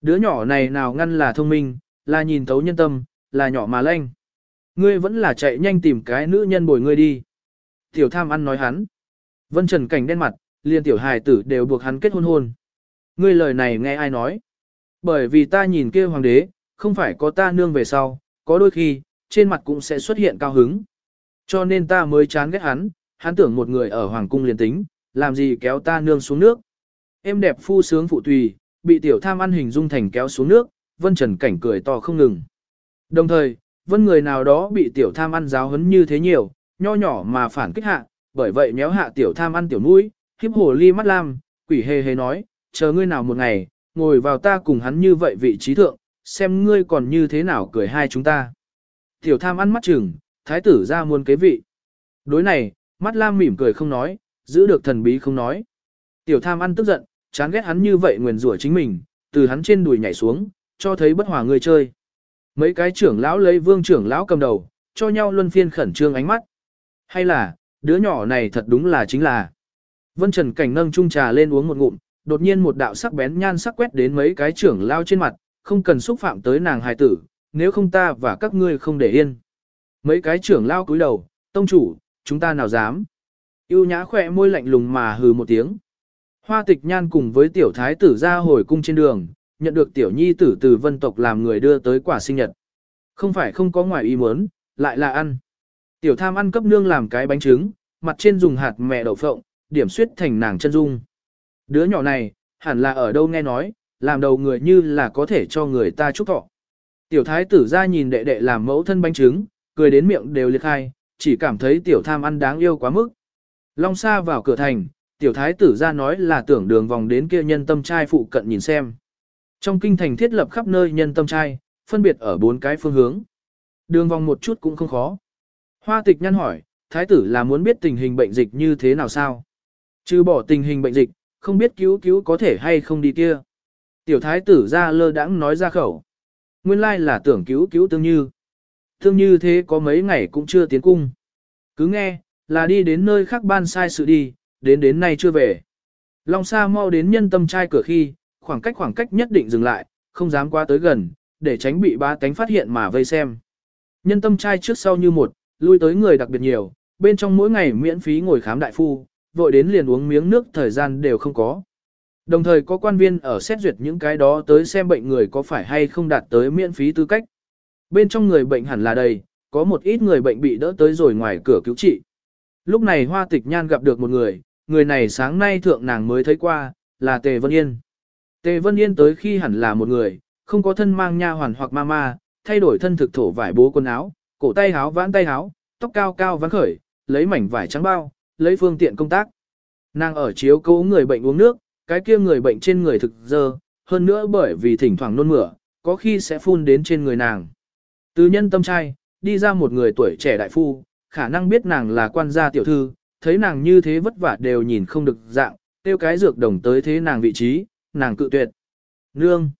Speaker 1: Đứa nhỏ này nào ngăn là thông minh, là nhìn thấu nhân tâm, là nhỏ mà lanh. Ngươi vẫn là chạy nhanh tìm cái nữ nhân bồi ngươi đi. Tiểu tham ăn nói hắn. Vân Trần Cảnh đen mặt, liền tiểu hài tử đều buộc hắn kết hôn hôn. Ngươi lời này nghe ai nói? Bởi vì ta nhìn kia hoàng đế, không phải có ta nương về sau, có đôi khi, trên mặt cũng sẽ xuất hiện cao hứng. Cho nên ta mới chán ghét hắn, hắn tưởng một người ở hoàng cung liền tính, làm gì kéo ta nương xuống nước. Em đẹp phu sướng phụ tùy, bị tiểu tham ăn hình dung thành kéo xuống nước, vân trần cảnh cười to không ngừng. Đồng thời, vân người nào đó bị tiểu tham ăn giáo hấn như thế nhiều, nho nhỏ mà phản kích hạ, bởi vậy méo hạ tiểu tham ăn tiểu mũi, khiếp hồ ly mắt lam, quỷ hề hề nói, chờ ngươi nào một ngày, ngồi vào ta cùng hắn như vậy vị trí thượng, xem ngươi còn như thế nào cười hai chúng ta. Tiểu tham ăn mắt chừng, thái tử ra muôn kế vị. Đối này, mắt lam mỉm cười không nói, giữ được thần bí không nói. Tiểu tham ăn tức giận, chán ghét hắn như vậy nguyền rủa chính mình, từ hắn trên đùi nhảy xuống, cho thấy bất hòa người chơi. Mấy cái trưởng lão lấy vương trưởng lão cầm đầu, cho nhau luân phiên khẩn trương ánh mắt. Hay là, đứa nhỏ này thật đúng là chính là. Vân Trần Cảnh nâng chung trà lên uống một ngụm, đột nhiên một đạo sắc bén nhan sắc quét đến mấy cái trưởng lao trên mặt, không cần xúc phạm tới nàng hài tử, nếu không ta và các ngươi không để yên. Mấy cái trưởng lao cúi đầu, tông chủ, chúng ta nào dám. Yêu nhã khỏe môi lạnh lùng mà hừ một tiếng. Hoa tịch nhan cùng với tiểu thái tử ra hồi cung trên đường, nhận được tiểu nhi tử từ vân tộc làm người đưa tới quả sinh nhật. Không phải không có ngoài ý muốn, lại là ăn. Tiểu tham ăn cấp nương làm cái bánh trứng, mặt trên dùng hạt mẹ đậu phộng, điểm suyết thành nàng chân dung. Đứa nhỏ này, hẳn là ở đâu nghe nói, làm đầu người như là có thể cho người ta chúc thọ. Tiểu thái tử ra nhìn đệ đệ làm mẫu thân bánh trứng, cười đến miệng đều liệt khai, chỉ cảm thấy tiểu tham ăn đáng yêu quá mức. Long Sa vào cửa thành, tiểu thái tử ra nói là tưởng đường vòng đến kia nhân tâm trai phụ cận nhìn xem. Trong kinh thành thiết lập khắp nơi nhân tâm trai, phân biệt ở bốn cái phương hướng. Đường vòng một chút cũng không khó. Hoa tịch nhăn hỏi, thái tử là muốn biết tình hình bệnh dịch như thế nào sao? Chứ bỏ tình hình bệnh dịch, không biết cứu cứu có thể hay không đi kia. Tiểu thái tử ra lơ đãng nói ra khẩu. Nguyên lai là tưởng cứu cứu tương như thương như thế có mấy ngày cũng chưa tiến cung. Cứ nghe, là đi đến nơi khác ban sai sự đi, đến đến nay chưa về. Long Sa mau đến nhân tâm trai cửa khi, khoảng cách khoảng cách nhất định dừng lại, không dám qua tới gần, để tránh bị ba tánh phát hiện mà vây xem. Nhân tâm trai trước sau như một, lui tới người đặc biệt nhiều, bên trong mỗi ngày miễn phí ngồi khám đại phu, vội đến liền uống miếng nước thời gian đều không có. Đồng thời có quan viên ở xét duyệt những cái đó tới xem bệnh người có phải hay không đạt tới miễn phí tư cách. Bên trong người bệnh hẳn là đầy, có một ít người bệnh bị đỡ tới rồi ngoài cửa cứu trị. Lúc này Hoa Tịch Nhan gặp được một người, người này sáng nay thượng nàng mới thấy qua, là Tề Vân Yên. Tề Vân Yên tới khi hẳn là một người, không có thân mang nha hoàn hoặc ma ma, thay đổi thân thực thổ vải bố quần áo, cổ tay háo vãn tay háo tóc cao cao vãn khởi, lấy mảnh vải trắng bao, lấy phương tiện công tác. Nàng ở chiếu cố người bệnh uống nước, cái kia người bệnh trên người thực dơ, hơn nữa bởi vì thỉnh thoảng nôn mửa, có khi sẽ phun đến trên người nàng. Từ nhân tâm trai, đi ra một người tuổi trẻ đại phu, khả năng biết nàng là quan gia tiểu thư, thấy nàng như thế vất vả đều nhìn không được dạng, tiêu cái dược đồng tới thế nàng vị trí, nàng cự tuyệt. Nương!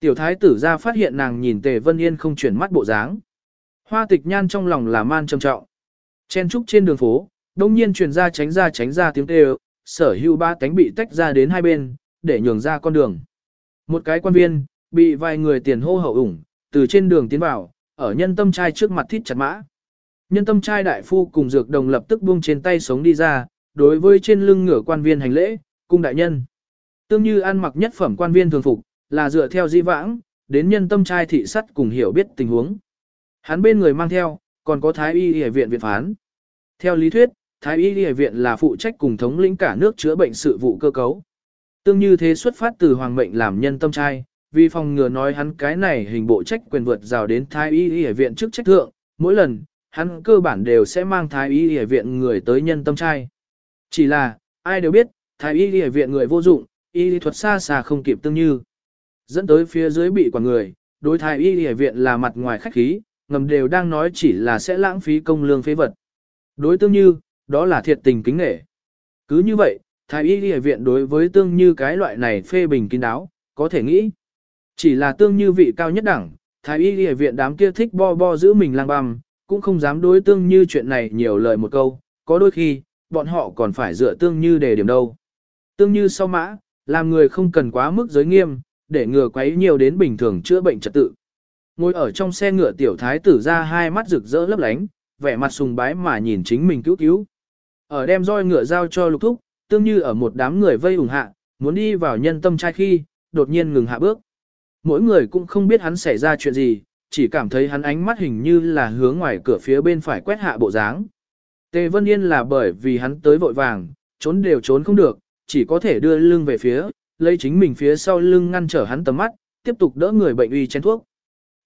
Speaker 1: Tiểu thái tử ra phát hiện nàng nhìn tề vân yên không chuyển mắt bộ dáng. Hoa tịch nhan trong lòng là man trầm trọng. Chen trúc trên đường phố, đông nhiên truyền ra tránh ra tránh ra tiếng kêu, sở hữu ba cánh bị tách ra đến hai bên, để nhường ra con đường. Một cái quan viên, bị vài người tiền hô hậu ủng, từ trên đường tiến vào, ở nhân tâm trai trước mặt thít chặt mã. Nhân tâm trai đại phu cùng dược đồng lập tức buông trên tay sống đi ra, đối với trên lưng ngửa quan viên hành lễ, cung đại nhân. Tương như ăn mặc nhất phẩm quan viên thường phục, là dựa theo di vãng, đến nhân tâm trai thị sắt cùng hiểu biết tình huống. Hắn bên người mang theo, còn có thái y y viện viện phán. Theo lý thuyết, thái y y viện là phụ trách cùng thống lĩnh cả nước chữa bệnh sự vụ cơ cấu. Tương như thế xuất phát từ hoàng mệnh làm nhân tâm trai, vì phòng ngừa nói hắn cái này hình bộ trách quyền vượt rào đến thái y y viện trước trách thượng, mỗi lần, hắn cơ bản đều sẽ mang thái y y viện người tới nhân tâm trai. Chỉ là, ai đều biết, thái y y viện người vô dụng, y lý thuật xa xa không kịp tương như. Dẫn tới phía dưới bị quản người, đối thái y y viện là mặt ngoài khách khí, ngầm đều đang nói chỉ là sẽ lãng phí công lương phế vật. Đối tương như, đó là thiệt tình kính nghệ. Cứ như vậy, thái y y viện đối với tương như cái loại này phê bình kín đáo, có thể nghĩ. Chỉ là tương như vị cao nhất đẳng, thái y y viện đám kia thích bo bo giữ mình lang băm, cũng không dám đối tương như chuyện này nhiều lời một câu, có đôi khi, bọn họ còn phải dựa tương như để điểm đâu. Tương như sau mã, làm người không cần quá mức giới nghiêm, để ngừa quấy nhiều đến bình thường chữa bệnh trật tự. Ngồi ở trong xe ngựa tiểu thái tử ra hai mắt rực rỡ lấp lánh, vẻ mặt sùng bái mà nhìn chính mình cứu cứu. Ở đem roi ngựa giao cho lục thúc, tương như ở một đám người vây ủng hạ, muốn đi vào nhân tâm trai khi, đột nhiên ngừng hạ bước. Mỗi người cũng không biết hắn xảy ra chuyện gì, chỉ cảm thấy hắn ánh mắt hình như là hướng ngoài cửa phía bên phải quét hạ bộ dáng. Tề Vân Yên là bởi vì hắn tới vội vàng, trốn đều trốn không được, chỉ có thể đưa lưng về phía, lấy chính mình phía sau lưng ngăn trở hắn tầm mắt, tiếp tục đỡ người bệnh uy chén thuốc.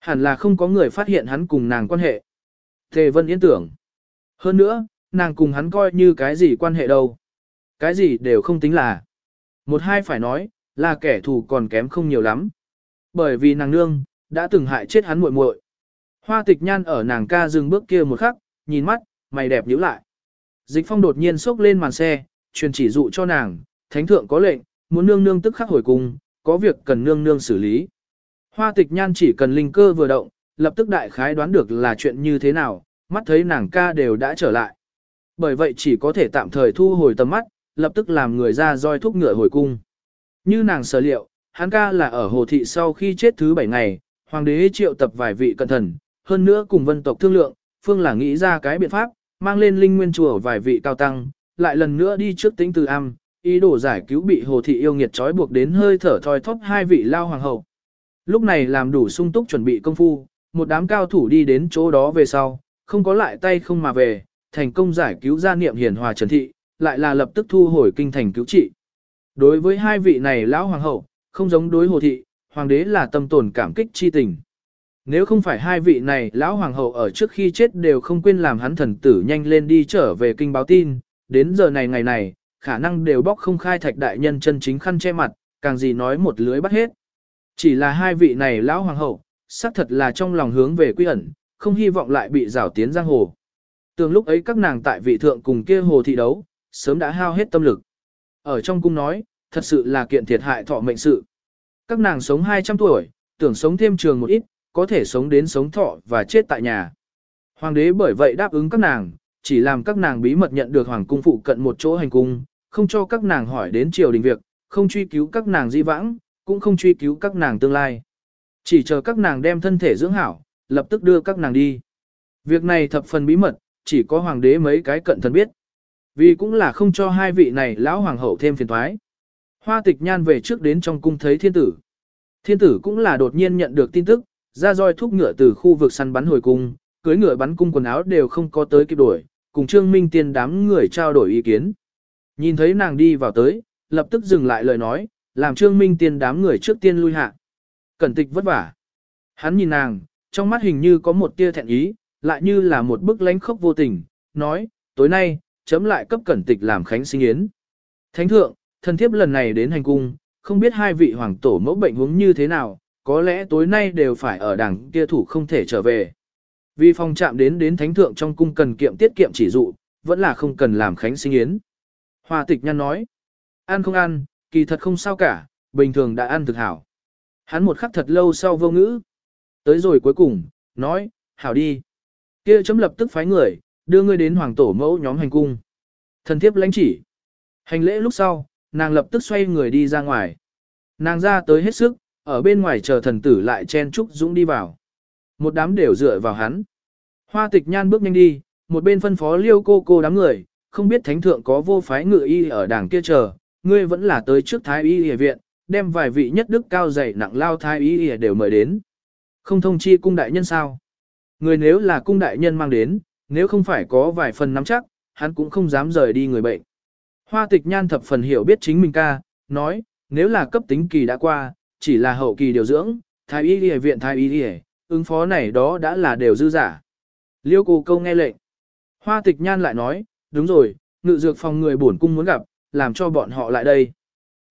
Speaker 1: Hẳn là không có người phát hiện hắn cùng nàng quan hệ. Tề Vân Yên tưởng. Hơn nữa, nàng cùng hắn coi như cái gì quan hệ đâu. Cái gì đều không tính là. Một hai phải nói, là kẻ thù còn kém không nhiều lắm. Bởi vì nàng nương, đã từng hại chết hắn muội muội. Hoa tịch nhan ở nàng ca dừng bước kia một khắc, nhìn mắt, mày đẹp nhíu lại. Dịch phong đột nhiên xốc lên màn xe, truyền chỉ dụ cho nàng, thánh thượng có lệnh, muốn nương nương tức khắc hồi cung, có việc cần nương nương xử lý. Hoa tịch nhan chỉ cần linh cơ vừa động, lập tức đại khái đoán được là chuyện như thế nào, mắt thấy nàng ca đều đã trở lại. Bởi vậy chỉ có thể tạm thời thu hồi tầm mắt, lập tức làm người ra roi thúc ngựa hồi cung. Như nàng sở liệu, hắn ca là ở hồ thị sau khi chết thứ bảy ngày, hoàng đế triệu tập vài vị cẩn thần, hơn nữa cùng vân tộc thương lượng, phương là nghĩ ra cái biện pháp, mang lên linh nguyên chùa vài vị cao tăng, lại lần nữa đi trước tính từ am, ý đồ giải cứu bị hồ thị yêu nghiệt trói buộc đến hơi thở thoi thóp hai vị lao hoàng hậu. Lúc này làm đủ sung túc chuẩn bị công phu, một đám cao thủ đi đến chỗ đó về sau, không có lại tay không mà về, thành công giải cứu gia niệm hiền hòa trần thị, lại là lập tức thu hồi kinh thành cứu trị. Đối với hai vị này lão hoàng hậu, không giống đối hồ thị, hoàng đế là tâm tồn cảm kích chi tình. Nếu không phải hai vị này lão hoàng hậu ở trước khi chết đều không quên làm hắn thần tử nhanh lên đi trở về kinh báo tin, đến giờ này ngày này, khả năng đều bóc không khai thạch đại nhân chân chính khăn che mặt, càng gì nói một lưới bắt hết. Chỉ là hai vị này lão hoàng hậu, xác thật là trong lòng hướng về quy ẩn, không hy vọng lại bị rào tiến giang hồ. Tường lúc ấy các nàng tại vị thượng cùng kia hồ thị đấu, sớm đã hao hết tâm lực. Ở trong cung nói, thật sự là kiện thiệt hại thọ mệnh sự. Các nàng sống 200 tuổi, tưởng sống thêm trường một ít, có thể sống đến sống thọ và chết tại nhà. Hoàng đế bởi vậy đáp ứng các nàng, chỉ làm các nàng bí mật nhận được hoàng cung phụ cận một chỗ hành cung, không cho các nàng hỏi đến triều đình việc, không truy cứu các nàng di vãng, cũng không truy cứu các nàng tương lai. Chỉ chờ các nàng đem thân thể dưỡng hảo, lập tức đưa các nàng đi. Việc này thập phần bí mật, chỉ có hoàng đế mấy cái cận thần biết. Vì cũng là không cho hai vị này lão hoàng hậu thêm phiền thoái. Hoa tịch nhan về trước đến trong cung thấy thiên tử. Thiên tử cũng là đột nhiên nhận được tin tức, ra roi thúc ngựa từ khu vực săn bắn hồi cung, cưới ngựa bắn cung quần áo đều không có tới kịp đổi, cùng Trương Minh Tiên đám người trao đổi ý kiến. Nhìn thấy nàng đi vào tới, lập tức dừng lại lời nói, làm Trương Minh Tiên đám người trước tiên lui hạ. Cẩn tịch vất vả. Hắn nhìn nàng, trong mắt hình như có một tia thẹn ý, lại như là một bức lánh khốc vô tình, nói, tối nay, chấm lại cấp cẩn tịch làm khánh sinh yến. Thánh thượng, thần thiếp lần này đến hành cung, không biết hai vị hoàng tổ mẫu bệnh huống như thế nào, có lẽ tối nay đều phải ở đảng kia thủ không thể trở về. Vì phòng chạm đến đến thánh thượng trong cung cần kiệm tiết kiệm chỉ dụ, vẫn là không cần làm khánh sinh yến. Hoa tịch nhăn nói, ăn không ăn, kỳ thật không sao cả, bình thường đã ăn thực hảo. Hắn một khắc thật lâu sau vô ngữ. Tới rồi cuối cùng, nói, hảo đi. kia chấm lập tức phái người, đưa ngươi đến hoàng tổ mẫu nhóm hành cung. Thần thiếp lãnh chỉ. Hành lễ lúc sau, nàng lập tức xoay người đi ra ngoài. Nàng ra tới hết sức, ở bên ngoài chờ thần tử lại chen trúc dũng đi vào. Một đám đều dựa vào hắn. Hoa tịch nhan bước nhanh đi, một bên phân phó liêu cô cô đám người, không biết thánh thượng có vô phái ngự y ở đảng kia chờ, ngươi vẫn là tới trước thái y y viện, đem vài vị nhất đức cao dày nặng lao thái y y đều mời đến. Không thông chi cung đại nhân sao? Người nếu là cung đại nhân mang đến, nếu không phải có vài phần nắm chắc, hắn cũng không dám rời đi người bệnh. Hoa tịch nhan thập phần hiểu biết chính mình ca, nói, nếu là cấp tính kỳ đã qua, chỉ là hậu kỳ điều dưỡng, thái y y viện thái y y, ứng phó này đó đã là đều dư giả. Liêu cô câu nghe lệnh. Hoa tịch nhan lại nói, đúng rồi, ngự dược phòng người bổn cung muốn gặp, làm cho bọn họ lại đây.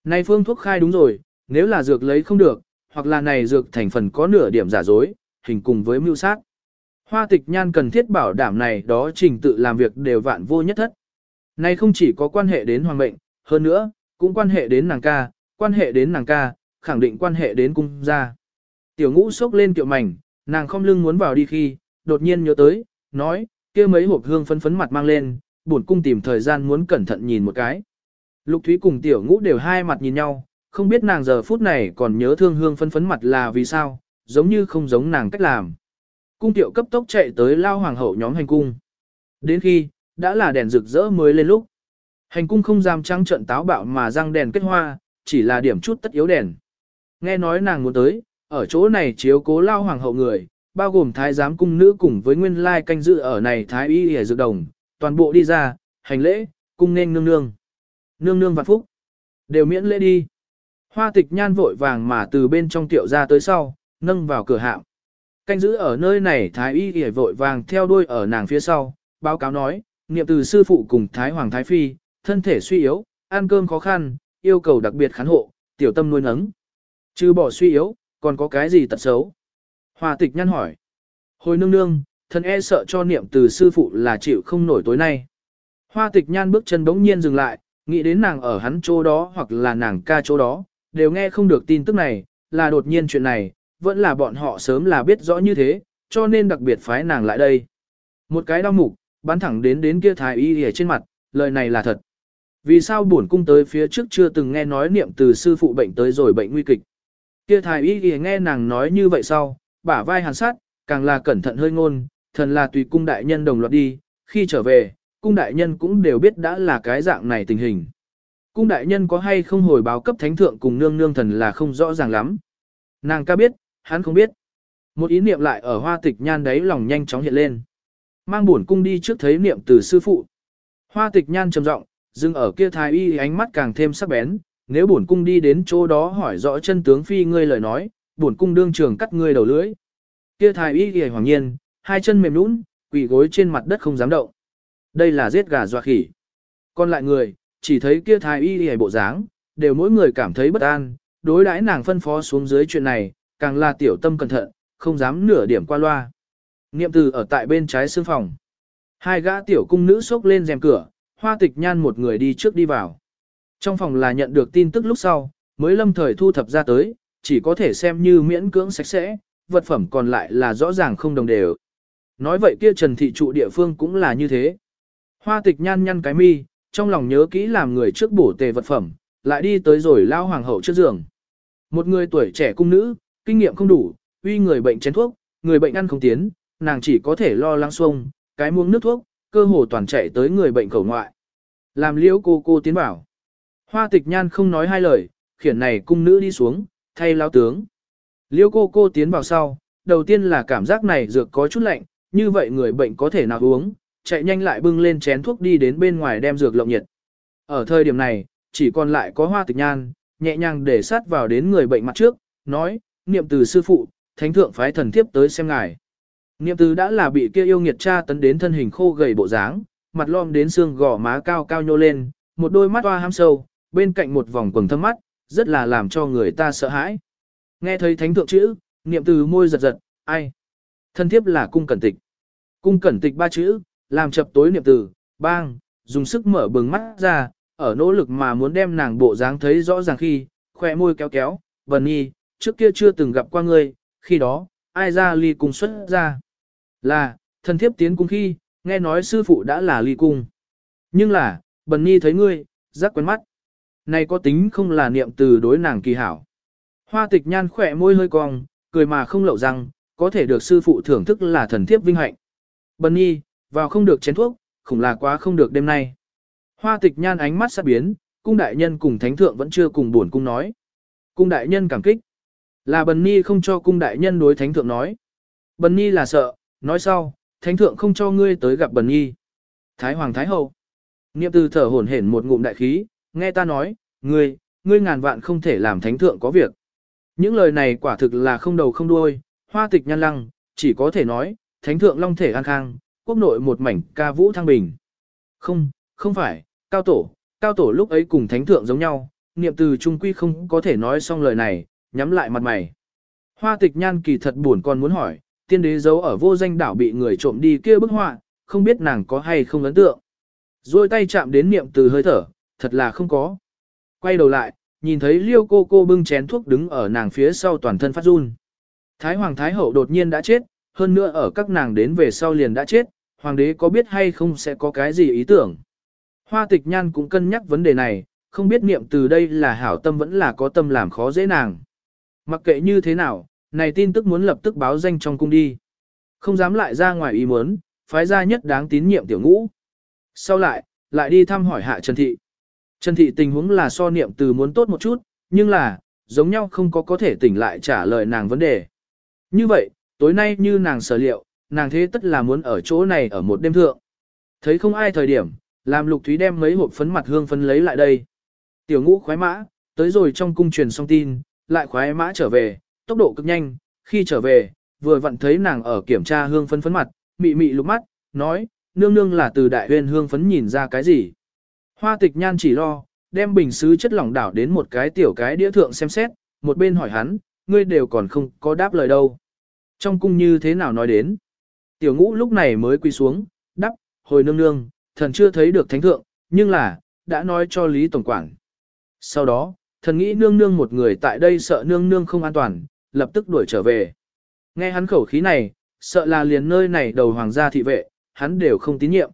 Speaker 1: Này phương thuốc khai đúng rồi, nếu là dược lấy không được, hoặc là này dược thành phần có nửa điểm giả dối, hình cùng với mưu sát. Hoa tịch nhan cần thiết bảo đảm này đó trình tự làm việc đều vạn vô nhất thất. Này không chỉ có quan hệ đến hoàng mệnh, hơn nữa, cũng quan hệ đến nàng ca, quan hệ đến nàng ca, khẳng định quan hệ đến cung gia. Tiểu ngũ sốc lên kiệu mảnh, nàng không lưng muốn vào đi khi, đột nhiên nhớ tới, nói, kia mấy hộp hương phấn phấn mặt mang lên, buồn cung tìm thời gian muốn cẩn thận nhìn một cái. Lục Thúy cùng tiểu ngũ đều hai mặt nhìn nhau, không biết nàng giờ phút này còn nhớ thương hương phấn phấn mặt là vì sao, giống như không giống nàng cách làm. Cung tiểu cấp tốc chạy tới lao hoàng hậu nhóm hành cung. Đến khi, đã là đèn rực rỡ mới lên lúc. Hành cung không dám trăng trận táo bạo mà răng đèn kết hoa, chỉ là điểm chút tất yếu đèn. Nghe nói nàng muốn tới, ở chỗ này chiếu cố lao hoàng hậu người, bao gồm thái giám cung nữ cùng với nguyên lai canh dự ở này thái y hề dược đồng, toàn bộ đi ra, hành lễ, cung nên nương nương. Nương nương vạn phúc. Đều miễn lễ đi. Hoa tịch nhan vội vàng mà từ bên trong tiểu ra tới sau, nâng vào cửa hạm. Canh giữ ở nơi này thái y hề vội vàng theo đuôi ở nàng phía sau, báo cáo nói, niệm từ sư phụ cùng thái hoàng thái phi, thân thể suy yếu, ăn cơm khó khăn, yêu cầu đặc biệt khán hộ, tiểu tâm nuôi nấng. Chứ bỏ suy yếu, còn có cái gì tật xấu? Hoa tịch nhăn hỏi. Hồi nương nương, thần e sợ cho niệm từ sư phụ là chịu không nổi tối nay. Hoa tịch nhan bước chân bỗng nhiên dừng lại, nghĩ đến nàng ở hắn chỗ đó hoặc là nàng ca chỗ đó, đều nghe không được tin tức này, là đột nhiên chuyện này, vẫn là bọn họ sớm là biết rõ như thế, cho nên đặc biệt phái nàng lại đây. Một cái đau mục, bắn thẳng đến đến kia thái y ở trên mặt, lời này là thật. Vì sao bổn cung tới phía trước chưa từng nghe nói niệm từ sư phụ bệnh tới rồi bệnh nguy kịch. Kia thái y y nghe nàng nói như vậy sau, bả vai hàn sát, càng là cẩn thận hơi ngôn, thần là tùy cung đại nhân đồng loạt đi, khi trở về, cung đại nhân cũng đều biết đã là cái dạng này tình hình. Cung đại nhân có hay không hồi báo cấp thánh thượng cùng nương nương thần là không rõ ràng lắm. Nàng ca biết, hắn không biết. Một ý niệm lại ở hoa tịch nhan đấy lòng nhanh chóng hiện lên. Mang buồn cung đi trước thấy niệm từ sư phụ. Hoa tịch nhan trầm giọng, dừng ở kia thái y ánh mắt càng thêm sắc bén, nếu bổn cung đi đến chỗ đó hỏi rõ chân tướng phi ngươi lời nói, bổn cung đương trường cắt ngươi đầu lưỡi. Kia thái y hề hoàng nhiên, hai chân mềm nũng, quỳ gối trên mặt đất không dám động. Đây là giết gà dọa khỉ. Còn lại người, chỉ thấy kia thái y hề bộ dáng, đều mỗi người cảm thấy bất an, đối đãi nàng phân phó xuống dưới chuyện này, càng là tiểu tâm cẩn thận, không dám nửa điểm qua loa. Niệm từ ở tại bên trái xương phòng. Hai gã tiểu cung nữ xốc lên rèm cửa, hoa tịch nhan một người đi trước đi vào. Trong phòng là nhận được tin tức lúc sau, mới lâm thời thu thập ra tới, chỉ có thể xem như miễn cưỡng sạch sẽ, vật phẩm còn lại là rõ ràng không đồng đều. Nói vậy kia trần thị trụ địa phương cũng là như thế. Hoa tịch nhan nhăn cái mi, trong lòng nhớ kỹ làm người trước bổ tề vật phẩm, lại đi tới rồi lao hoàng hậu trước giường. Một người tuổi trẻ cung nữ, kinh nghiệm không đủ, uy người bệnh chén thuốc, người bệnh ăn không tiến, nàng chỉ có thể lo lắng xuông, cái muông nước thuốc, cơ hồ toàn chạy tới người bệnh khẩu ngoại. Làm liễu cô cô tiến bảo. Hoa tịch nhan không nói hai lời, khiển này cung nữ đi xuống, thay lao tướng. Liễu cô cô tiến vào sau, đầu tiên là cảm giác này dược có chút lạnh, như vậy người bệnh có thể nào uống, chạy nhanh lại bưng lên chén thuốc đi đến bên ngoài đem dược lộng nhiệt. Ở thời điểm này, chỉ còn lại có hoa tịch nhan, nhẹ nhàng để sát vào đến người bệnh mặt trước, nói, niệm từ sư phụ, thánh thượng phái thần thiếp tới xem ngài. Niệm từ đã là bị kia yêu nghiệt cha tấn đến thân hình khô gầy bộ dáng, mặt lom đến xương gò má cao cao nhô lên, một đôi mắt hoa ham sâu, bên cạnh một vòng quầng thâm mắt, rất là làm cho người ta sợ hãi. Nghe thấy thánh thượng chữ, niệm từ môi giật giật, ai? Thân thiếp là cung cẩn tịch. Cung cẩn tịch ba chữ, làm chập tối niệm từ, bang, dùng sức mở bừng mắt ra, ở nỗ lực mà muốn đem nàng bộ dáng thấy rõ ràng khi, khoe môi kéo kéo, vần nhi, trước kia chưa từng gặp qua ngươi, khi đó, ai ra ly cùng xuất ra. Là, thần thiếp tiến cung khi, nghe nói sư phụ đã là ly cung. Nhưng là, bần nhi thấy ngươi, giác quen mắt. Này có tính không là niệm từ đối nàng kỳ hảo. Hoa tịch nhan khỏe môi hơi cong, cười mà không lậu rằng, có thể được sư phụ thưởng thức là thần thiếp vinh hạnh. Bần nhi, vào không được chén thuốc, khủng là quá không được đêm nay. Hoa tịch nhan ánh mắt sát biến, cung đại nhân cùng thánh thượng vẫn chưa cùng buồn cung nói. Cung đại nhân cảm kích. Là bần nhi không cho cung đại nhân đối thánh thượng nói. Bần nhi là sợ, nói sau, thánh thượng không cho ngươi tới gặp bần nhi. Thái hoàng thái hậu. Niệm từ thở hổn hển một ngụm đại khí, nghe ta nói, ngươi, ngươi ngàn vạn không thể làm thánh thượng có việc. Những lời này quả thực là không đầu không đuôi, hoa tịch nhăn lăng, chỉ có thể nói, thánh thượng long thể an khang, quốc nội một mảnh ca vũ thăng bình. Không, không phải, cao tổ, cao tổ lúc ấy cùng thánh thượng giống nhau, niệm từ trung quy không có thể nói xong lời này, nhắm lại mặt mày. Hoa tịch nhan kỳ thật buồn còn muốn hỏi, tiên đế giấu ở vô danh đảo bị người trộm đi kia bức họa, không biết nàng có hay không ấn tượng. Rồi tay chạm đến niệm từ hơi thở, thật là không có. Quay đầu lại, nhìn thấy liêu cô cô bưng chén thuốc đứng ở nàng phía sau toàn thân phát run. Thái hoàng thái hậu đột nhiên đã chết, hơn nữa ở các nàng đến về sau liền đã chết, hoàng đế có biết hay không sẽ có cái gì ý tưởng. Hoa tịch nhan cũng cân nhắc vấn đề này, không biết niệm từ đây là hảo tâm vẫn là có tâm làm khó dễ nàng. Mặc kệ như thế nào, này tin tức muốn lập tức báo danh trong cung đi. Không dám lại ra ngoài ý muốn, phái ra nhất đáng tín nhiệm tiểu ngũ. Sau lại, lại đi thăm hỏi hạ Trần Thị. Trần Thị tình huống là so niệm từ muốn tốt một chút, nhưng là, giống nhau không có có thể tỉnh lại trả lời nàng vấn đề. Như vậy, tối nay như nàng sở liệu, nàng thế tất là muốn ở chỗ này ở một đêm thượng. Thấy không ai thời điểm, làm lục thúy đem mấy hộp phấn mặt hương phấn lấy lại đây. Tiểu ngũ khoái mã, tới rồi trong cung truyền xong tin, lại khoái mã trở về, tốc độ cực nhanh, khi trở về, vừa vặn thấy nàng ở kiểm tra hương phấn phấn mặt, mị mị lục mắt, nói, nương nương là từ đại huyền hương phấn nhìn ra cái gì. Hoa tịch nhan chỉ lo, đem bình sứ chất lỏng đảo đến một cái tiểu cái đĩa thượng xem xét, một bên hỏi hắn, ngươi đều còn không có đáp lời đâu. Trong cung như thế nào nói đến. Tiểu ngũ lúc này mới quỳ xuống, đắp, hồi nương nương, thần chưa thấy được thánh thượng, nhưng là, đã nói cho Lý Tổng Quản. Sau đó, thần nghĩ nương nương một người tại đây sợ nương nương không an toàn, lập tức đuổi trở về. Nghe hắn khẩu khí này, sợ là liền nơi này đầu hoàng gia thị vệ, hắn đều không tín nhiệm.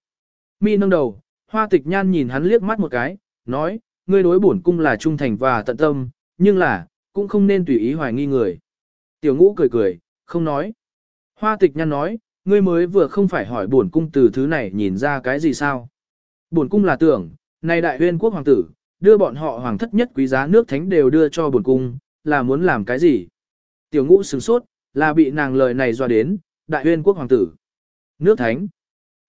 Speaker 1: Mi nâng đầu, hoa tịch nhan nhìn hắn liếc mắt một cái, nói, ngươi đối bổn cung là trung thành và tận tâm, nhưng là, cũng không nên tùy ý hoài nghi người. Tiểu ngũ cười cười, không nói. Hoa tịch nhan nói, ngươi mới vừa không phải hỏi bổn cung từ thứ này nhìn ra cái gì sao. Bổn cung là tưởng, này đại huyên quốc hoàng tử, đưa bọn họ hoàng thất nhất quý giá nước thánh đều đưa cho bổn cung, là muốn làm cái gì. Tiểu ngũ sửng sốt, là bị nàng lời này dọa đến, đại huyên quốc hoàng tử. Nước thánh.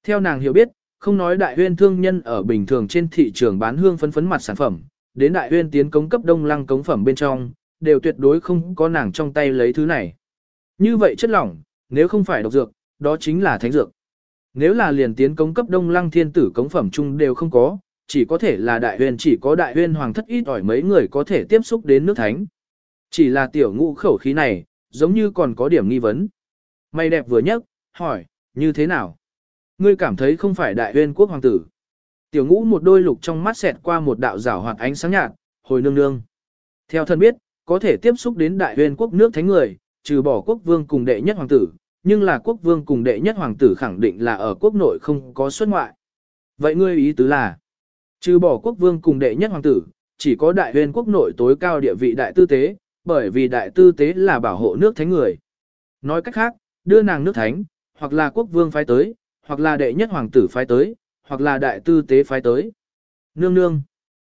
Speaker 1: Theo nàng hiểu biết, không nói đại huyên thương nhân ở bình thường trên thị trường bán hương phấn phấn mặt sản phẩm, đến đại huyên tiến cống cấp đông lăng cống phẩm bên trong, đều tuyệt đối không có nàng trong tay lấy thứ này. Như vậy chất lỏng, nếu không phải độc dược, đó chính là thánh dược. Nếu là liền tiến cống cấp đông lăng thiên tử cống phẩm chung đều không có, chỉ có thể là đại huyên chỉ có đại huyên hoàng thất ít ỏi mấy người có thể tiếp xúc đến nước thánh. Chỉ là tiểu ngũ khẩu khí này, giống như còn có điểm nghi vấn. Mày đẹp vừa nhấc, hỏi, như thế nào? Ngươi cảm thấy không phải đại huyên quốc hoàng tử. Tiểu ngũ một đôi lục trong mắt xẹt qua một đạo rảo hoạt ánh sáng nhạt, hồi nương nương. Theo thân biết, có thể tiếp xúc đến đại huyên quốc nước thánh người, trừ bỏ quốc vương cùng đệ nhất hoàng tử, nhưng là quốc vương cùng đệ nhất hoàng tử khẳng định là ở quốc nội không có xuất ngoại. Vậy ngươi ý tứ là, trừ bỏ quốc vương cùng đệ nhất hoàng tử, chỉ có đại huyên quốc nội tối cao địa vị đại tư tế, bởi vì đại tư tế là bảo hộ nước thánh người. Nói cách khác, đưa nàng nước thánh, hoặc là quốc vương phái tới, hoặc là đệ nhất hoàng tử phái tới, hoặc là đại tư tế phái tới. Nương nương.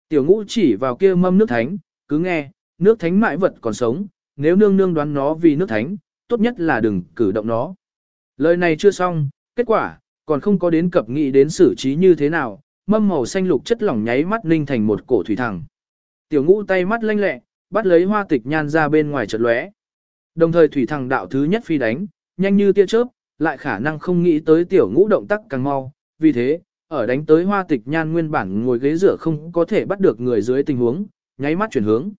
Speaker 1: Tiểu ngũ chỉ vào kia mâm nước thánh, cứ nghe, nước thánh mãi vật còn sống, nếu nương nương đoán nó vì nước thánh, tốt nhất là đừng cử động nó. Lời này chưa xong, kết quả, còn không có đến cập nghĩ đến xử trí như thế nào, mâm màu xanh lục chất lỏng nháy mắt ninh thành một cổ thủy thẳng. Tiểu ngũ tay mắt lanh lẹ, bắt lấy hoa tịch nhan ra bên ngoài chợt lóe. Đồng thời thủy thằng đạo thứ nhất phi đánh, nhanh như tia chớp, lại khả năng không nghĩ tới tiểu ngũ động tác càng mau, vì thế, ở đánh tới hoa tịch nhan nguyên bản ngồi ghế rửa không có thể bắt được người dưới tình huống, nháy mắt chuyển hướng.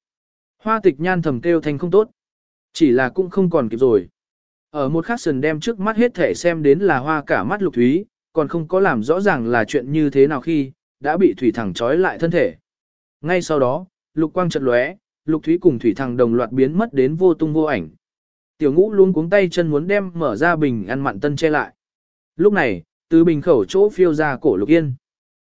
Speaker 1: Hoa tịch nhan thầm kêu thanh không tốt. Chỉ là cũng không còn kịp rồi. Ở một khắc sần đem trước mắt hết thể xem đến là hoa cả mắt lục thúy, còn không có làm rõ ràng là chuyện như thế nào khi, đã bị thủy thẳng trói lại thân thể. Ngay sau đó, lục quang chợt lóe, lục thúy cùng thủy thằng đồng loạt biến mất đến vô tung vô ảnh. Tiểu ngũ luôn cuống tay chân muốn đem mở ra bình ăn mặn tân che lại. Lúc này, từ bình khẩu chỗ phiêu ra cổ lục yên.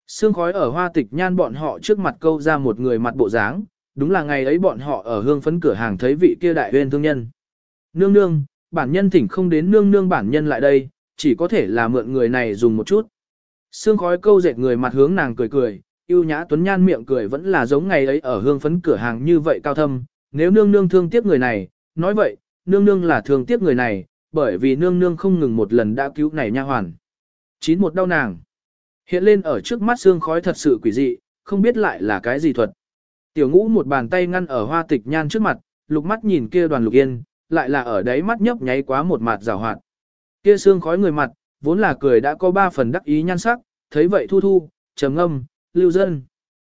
Speaker 1: Sương khói ở hoa tịch nhan bọn họ trước mặt câu ra một người mặt bộ dáng, đúng là ngày ấy bọn họ ở hương phấn cửa hàng thấy vị kia đại huyên thương nhân. Nương nương, bản nhân thỉnh không đến nương nương bản nhân lại đây, chỉ có thể là mượn người này dùng một chút. Sương khói câu dệt người mặt hướng nàng cười cười, yêu nhã tuấn nhan miệng cười vẫn là giống ngày ấy ở hương phấn cửa hàng như vậy cao thâm. Nếu nương nương thương tiếc người này, nói vậy, nương nương là thương tiếc người này, bởi vì nương nương không ngừng một lần đã cứu này nha hoàn. Chín một đau nàng. Hiện lên ở trước mắt xương khói thật sự quỷ dị, không biết lại là cái gì thuật. Tiểu ngũ một bàn tay ngăn ở hoa tịch nhan trước mặt, lục mắt nhìn kia đoàn lục yên, lại là ở đấy mắt nhấp nháy quá một mặt rào hoạt. Kia xương khói người mặt, vốn là cười đã có ba phần đắc ý nhan sắc, thấy vậy thu thu, trầm ngâm, lưu dân.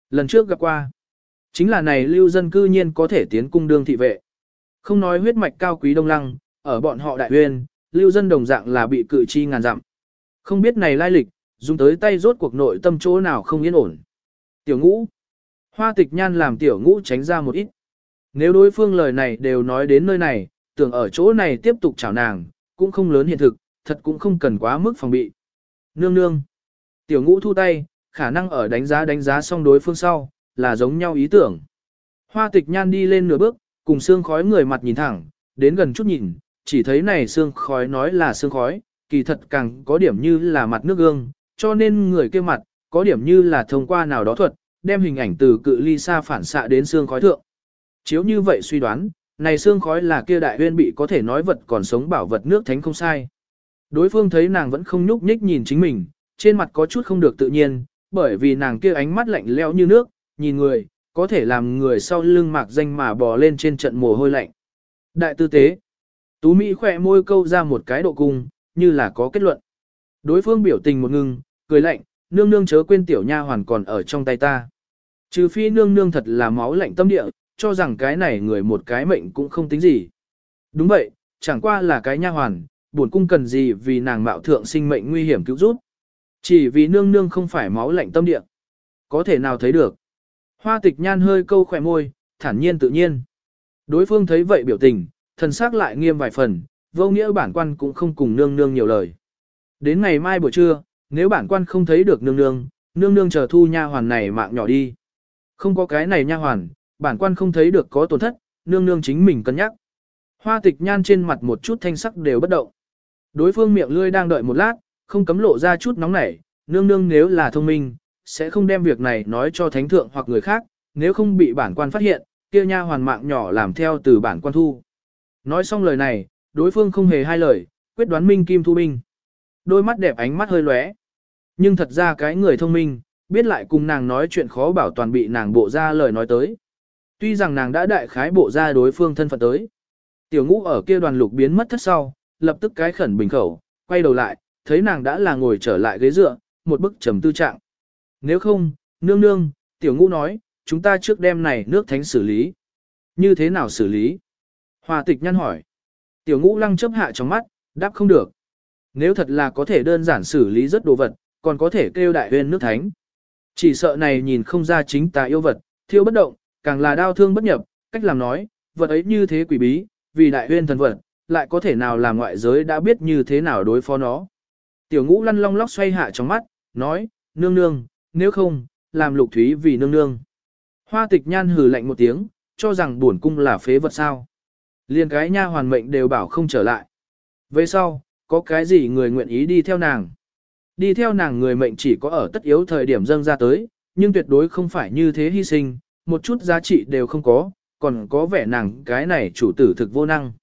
Speaker 1: Lần trước gặp qua, chính là này lưu dân cư nhiên có thể tiến cung đương thị vệ. Không nói huyết mạch cao quý đông lăng, ở bọn họ đại huyên, lưu dân đồng dạng là bị cự chi ngàn dặm. Không biết này lai lịch, dùng tới tay rốt cuộc nội tâm chỗ nào không yên ổn. Tiểu ngũ. Hoa tịch nhan làm tiểu ngũ tránh ra một ít. Nếu đối phương lời này đều nói đến nơi này, tưởng ở chỗ này tiếp tục chào nàng, cũng không lớn hiện thực, thật cũng không cần quá mức phòng bị. Nương nương. Tiểu ngũ thu tay, khả năng ở đánh giá đánh giá xong đối phương sau, là giống nhau ý tưởng. Hoa tịch nhan đi lên nửa bước, cùng xương khói người mặt nhìn thẳng, đến gần chút nhìn, chỉ thấy này xương khói nói là xương khói, kỳ thật càng có điểm như là mặt nước gương, cho nên người kia mặt, có điểm như là thông qua nào đó thuật, đem hình ảnh từ cự ly xa phản xạ đến xương khói thượng. Chiếu như vậy suy đoán, này xương khói là kia đại huyên bị có thể nói vật còn sống bảo vật nước thánh không sai. Đối phương thấy nàng vẫn không nhúc nhích nhìn chính mình, trên mặt có chút không được tự nhiên, bởi vì nàng kia ánh mắt lạnh lẽo như nước, nhìn người, có thể làm người sau lưng mạc danh mà bò lên trên trận mồ hôi lạnh. Đại tư tế. Tú Mỹ khỏe môi câu ra một cái độ cung, như là có kết luận. Đối phương biểu tình một ngưng, cười lạnh, nương nương chớ quên tiểu nha hoàn còn ở trong tay ta. Trừ phi nương nương thật là máu lạnh tâm địa, cho rằng cái này người một cái mệnh cũng không tính gì. Đúng vậy, chẳng qua là cái nha hoàn, buồn cung cần gì vì nàng mạo thượng sinh mệnh nguy hiểm cứu giúp. Chỉ vì nương nương không phải máu lạnh tâm địa. Có thể nào thấy được. Hoa tịch nhan hơi câu khỏe môi, thản nhiên tự nhiên. Đối phương thấy vậy biểu tình, thần sắc lại nghiêm vài phần, vô nghĩa bản quan cũng không cùng nương nương nhiều lời. Đến ngày mai buổi trưa, nếu bản quan không thấy được nương nương, nương nương chờ thu nha hoàn này mạng nhỏ đi. Không có cái này nha hoàn, bản quan không thấy được có tổn thất, nương nương chính mình cân nhắc. Hoa tịch nhan trên mặt một chút thanh sắc đều bất động. Đối phương miệng lươi đang đợi một lát, không cấm lộ ra chút nóng nảy, nương nương nếu là thông minh, sẽ không đem việc này nói cho thánh thượng hoặc người khác, nếu không bị bản quan phát hiện, kia nha hoàn mạng nhỏ làm theo từ bản quan thu. Nói xong lời này, đối phương không hề hai lời, quyết đoán minh kim thu binh. Đôi mắt đẹp ánh mắt hơi lóe. Nhưng thật ra cái người thông minh, biết lại cùng nàng nói chuyện khó bảo toàn bị nàng bộ ra lời nói tới. Tuy rằng nàng đã đại khái bộ ra đối phương thân phận tới. Tiểu ngũ ở kia đoàn lục biến mất thất sau, lập tức cái khẩn bình khẩu, quay đầu lại, thấy nàng đã là ngồi trở lại ghế dựa, một bức trầm tư trạng. Nếu không, nương nương, tiểu ngũ nói, chúng ta trước đêm này nước thánh xử lý. Như thế nào xử lý? Hòa tịch nhăn hỏi. Tiểu ngũ lăng chấp hạ trong mắt, đáp không được. Nếu thật là có thể đơn giản xử lý rất đồ vật, còn có thể kêu đại huyên nước thánh. Chỉ sợ này nhìn không ra chính tà yêu vật, thiêu bất động, càng là đau thương bất nhập, cách làm nói, vật ấy như thế quỷ bí, vì đại huyên thần vật, lại có thể nào làm ngoại giới đã biết như thế nào đối phó nó. Tiểu ngũ lăn long lóc xoay hạ trong mắt, nói, nương nương, nếu không, làm lục thúy vì nương nương. Hoa tịch nhan hừ lạnh một tiếng, cho rằng buồn cung là phế vật sao. Liên cái nha hoàn mệnh đều bảo không trở lại. Về sau, có cái gì người nguyện ý đi theo nàng? Đi theo nàng người mệnh chỉ có ở tất yếu thời điểm dâng ra tới, nhưng tuyệt đối không phải như thế hy sinh, một chút giá trị đều không có, còn có vẻ nàng cái này chủ tử thực vô năng.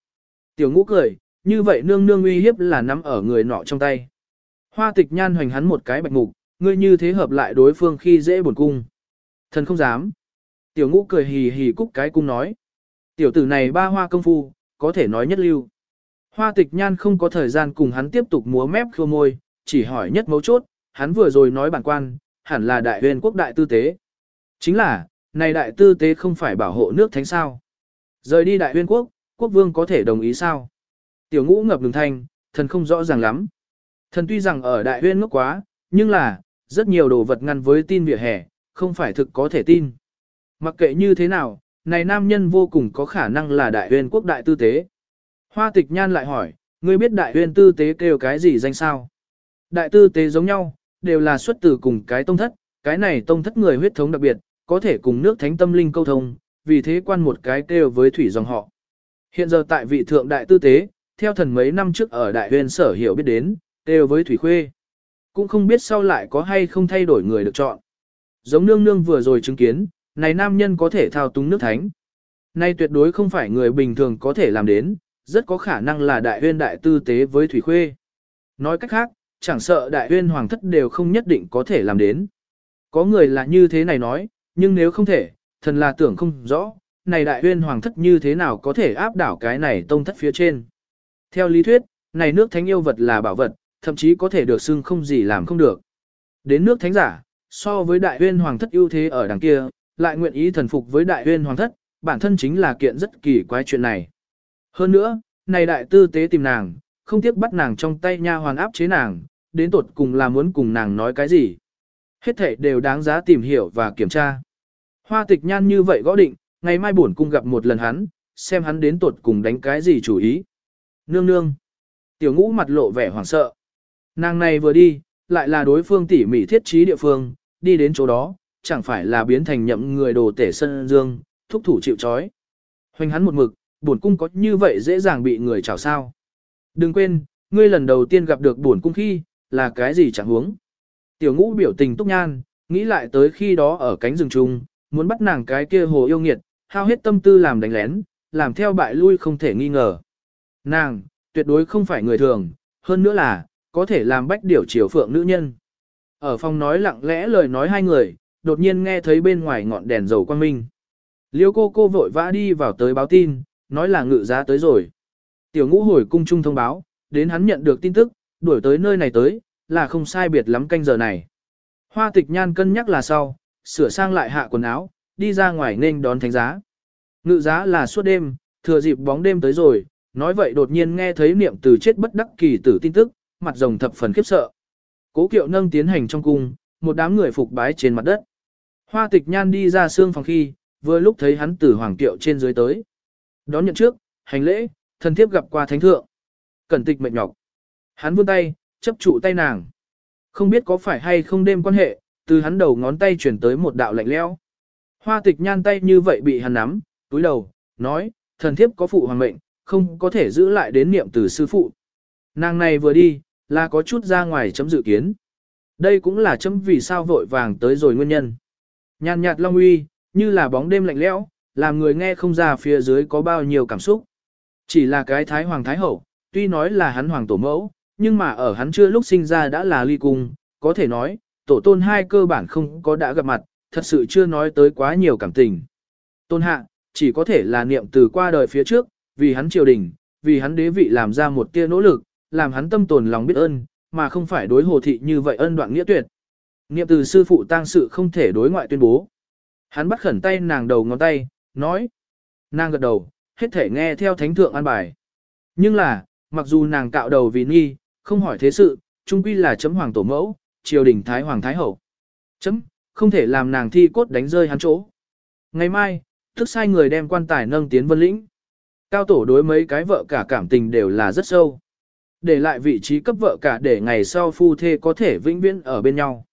Speaker 1: Tiểu ngũ cười, như vậy nương nương uy hiếp là nắm ở người nọ trong tay. Hoa tịch nhan hoành hắn một cái bạch mục, ngươi như thế hợp lại đối phương khi dễ buồn cung. Thần không dám. Tiểu ngũ cười hì hì cúc cái cung nói. Tiểu tử này ba hoa công phu, có thể nói nhất lưu. Hoa tịch nhan không có thời gian cùng hắn tiếp tục múa mép khô môi, chỉ hỏi nhất mấu chốt, hắn vừa rồi nói bản quan, hẳn là đại huyền quốc đại tư tế. Chính là, này đại tư tế không phải bảo hộ nước thánh sao. Rời đi đại huyền quốc, quốc vương có thể đồng ý sao? Tiểu ngũ ngập ngừng thanh, thần không rõ ràng lắm. Thần tuy rằng ở đại Huyên ngốc quá, nhưng là, rất nhiều đồ vật ngăn với tin vỉa hè, không phải thực có thể tin. Mặc kệ như thế nào, này nam nhân vô cùng có khả năng là đại Huyên quốc đại tư tế. Hoa tịch nhan lại hỏi, ngươi biết đại Huyên tư tế kêu cái gì danh sao? Đại tư tế giống nhau, đều là xuất từ cùng cái tông thất, cái này tông thất người huyết thống đặc biệt, có thể cùng nước thánh tâm linh câu thông, vì thế quan một cái kêu với thủy dòng họ. Hiện giờ tại vị thượng đại tư tế, theo thần mấy năm trước ở đại Huyên sở hiểu biết đến, đều với thủy khuê. Cũng không biết sau lại có hay không thay đổi người được chọn. Giống nương nương vừa rồi chứng kiến, này nam nhân có thể thao túng nước thánh. Nay tuyệt đối không phải người bình thường có thể làm đến, rất có khả năng là đại huyên đại tư tế với thủy khuê. Nói cách khác, chẳng sợ đại huyên hoàng thất đều không nhất định có thể làm đến. Có người là như thế này nói, nhưng nếu không thể, thần là tưởng không rõ, này đại huyên hoàng thất như thế nào có thể áp đảo cái này tông thất phía trên. Theo lý thuyết, này nước thánh yêu vật là bảo vật, thậm chí có thể được xưng không gì làm không được. Đến nước thánh giả, so với đại huyên hoàng thất ưu thế ở đằng kia, lại nguyện ý thần phục với đại huyên hoàng thất, bản thân chính là kiện rất kỳ quái chuyện này. Hơn nữa, này đại tư tế tìm nàng, không tiếc bắt nàng trong tay nha hoàn áp chế nàng, đến tột cùng là muốn cùng nàng nói cái gì. Hết thể đều đáng giá tìm hiểu và kiểm tra. Hoa tịch nhan như vậy gõ định, ngày mai bổn cung gặp một lần hắn, xem hắn đến tột cùng đánh cái gì chủ ý. Nương nương. Tiểu ngũ mặt lộ vẻ hoảng sợ. Nàng này vừa đi, lại là đối phương tỉ mỉ thiết trí địa phương, đi đến chỗ đó, chẳng phải là biến thành nhậm người đồ tể sân dương, thúc thủ chịu chói. Hoành hắn một mực, bổn cung có như vậy dễ dàng bị người chào sao. Đừng quên, ngươi lần đầu tiên gặp được bổn cung khi, là cái gì chẳng huống. Tiểu ngũ biểu tình túc nhan, nghĩ lại tới khi đó ở cánh rừng trung, muốn bắt nàng cái kia hồ yêu nghiệt, hao hết tâm tư làm đánh lén, làm theo bại lui không thể nghi ngờ. Nàng, tuyệt đối không phải người thường, hơn nữa là, có thể làm bách điểu chiều phượng nữ nhân. Ở phòng nói lặng lẽ lời nói hai người, đột nhiên nghe thấy bên ngoài ngọn đèn dầu quang minh. Liêu cô cô vội vã đi vào tới báo tin, nói là ngự giá tới rồi. Tiểu ngũ hồi cung trung thông báo, đến hắn nhận được tin tức, đuổi tới nơi này tới, là không sai biệt lắm canh giờ này. Hoa tịch nhan cân nhắc là sau, sửa sang lại hạ quần áo, đi ra ngoài nên đón thánh giá. Ngự giá là suốt đêm, thừa dịp bóng đêm tới rồi, nói vậy đột nhiên nghe thấy niệm từ chết bất đắc kỳ tử tin tức, mặt rồng thập phần khiếp sợ. Cố kiệu nâng tiến hành trong cung, một đám người phục bái trên mặt đất. Hoa tịch nhan đi ra xương phòng khi, vừa lúc thấy hắn từ hoàng kiệu trên dưới tới. Đón nhận trước, hành lễ, thân thiếp gặp qua thánh thượng. Cẩn tịch mệt nhọc. Hắn vươn tay, chấp trụ tay nàng. Không biết có phải hay không đêm quan hệ, từ hắn đầu ngón tay chuyển tới một đạo lạnh lẽo. Hoa tịch nhan tay như vậy bị hắn nắm, túi đầu, nói, thần thiếp có phụ hoàng mệnh, không có thể giữ lại đến niệm từ sư phụ. Nàng này vừa đi, là có chút ra ngoài chấm dự kiến. Đây cũng là chấm vì sao vội vàng tới rồi nguyên nhân. Nhàn nhạt long uy, như là bóng đêm lạnh lẽo, làm người nghe không ra phía dưới có bao nhiêu cảm xúc. Chỉ là cái thái hoàng thái hậu, tuy nói là hắn hoàng tổ mẫu, nhưng mà ở hắn chưa lúc sinh ra đã là ly cung, có thể nói, tổ tôn hai cơ bản không có đã gặp mặt, thật sự chưa nói tới quá nhiều cảm tình. Tôn hạ, chỉ có thể là niệm từ qua đời phía trước, vì hắn triều đình, vì hắn đế vị làm ra một tia nỗ lực, làm hắn tâm tồn lòng biết ơn, mà không phải đối hồ thị như vậy ân đoạn nghĩa tuyệt. Niệm từ sư phụ tang sự không thể đối ngoại tuyên bố. Hắn bắt khẩn tay nàng đầu ngón tay, nói. Nàng gật đầu, hết thể nghe theo thánh thượng an bài. Nhưng là, mặc dù nàng cạo đầu vì nghi, không hỏi thế sự, trung quy là chấm hoàng tổ mẫu, triều đình thái hoàng thái hậu. Chấm, không thể làm nàng thi cốt đánh rơi hắn chỗ. Ngày mai, thức sai người đem quan tài nâng tiến vân lĩnh. Cao tổ đối mấy cái vợ cả cảm tình đều là rất sâu. Để lại vị trí cấp vợ cả để ngày sau phu thê có thể vĩnh viễn ở bên nhau.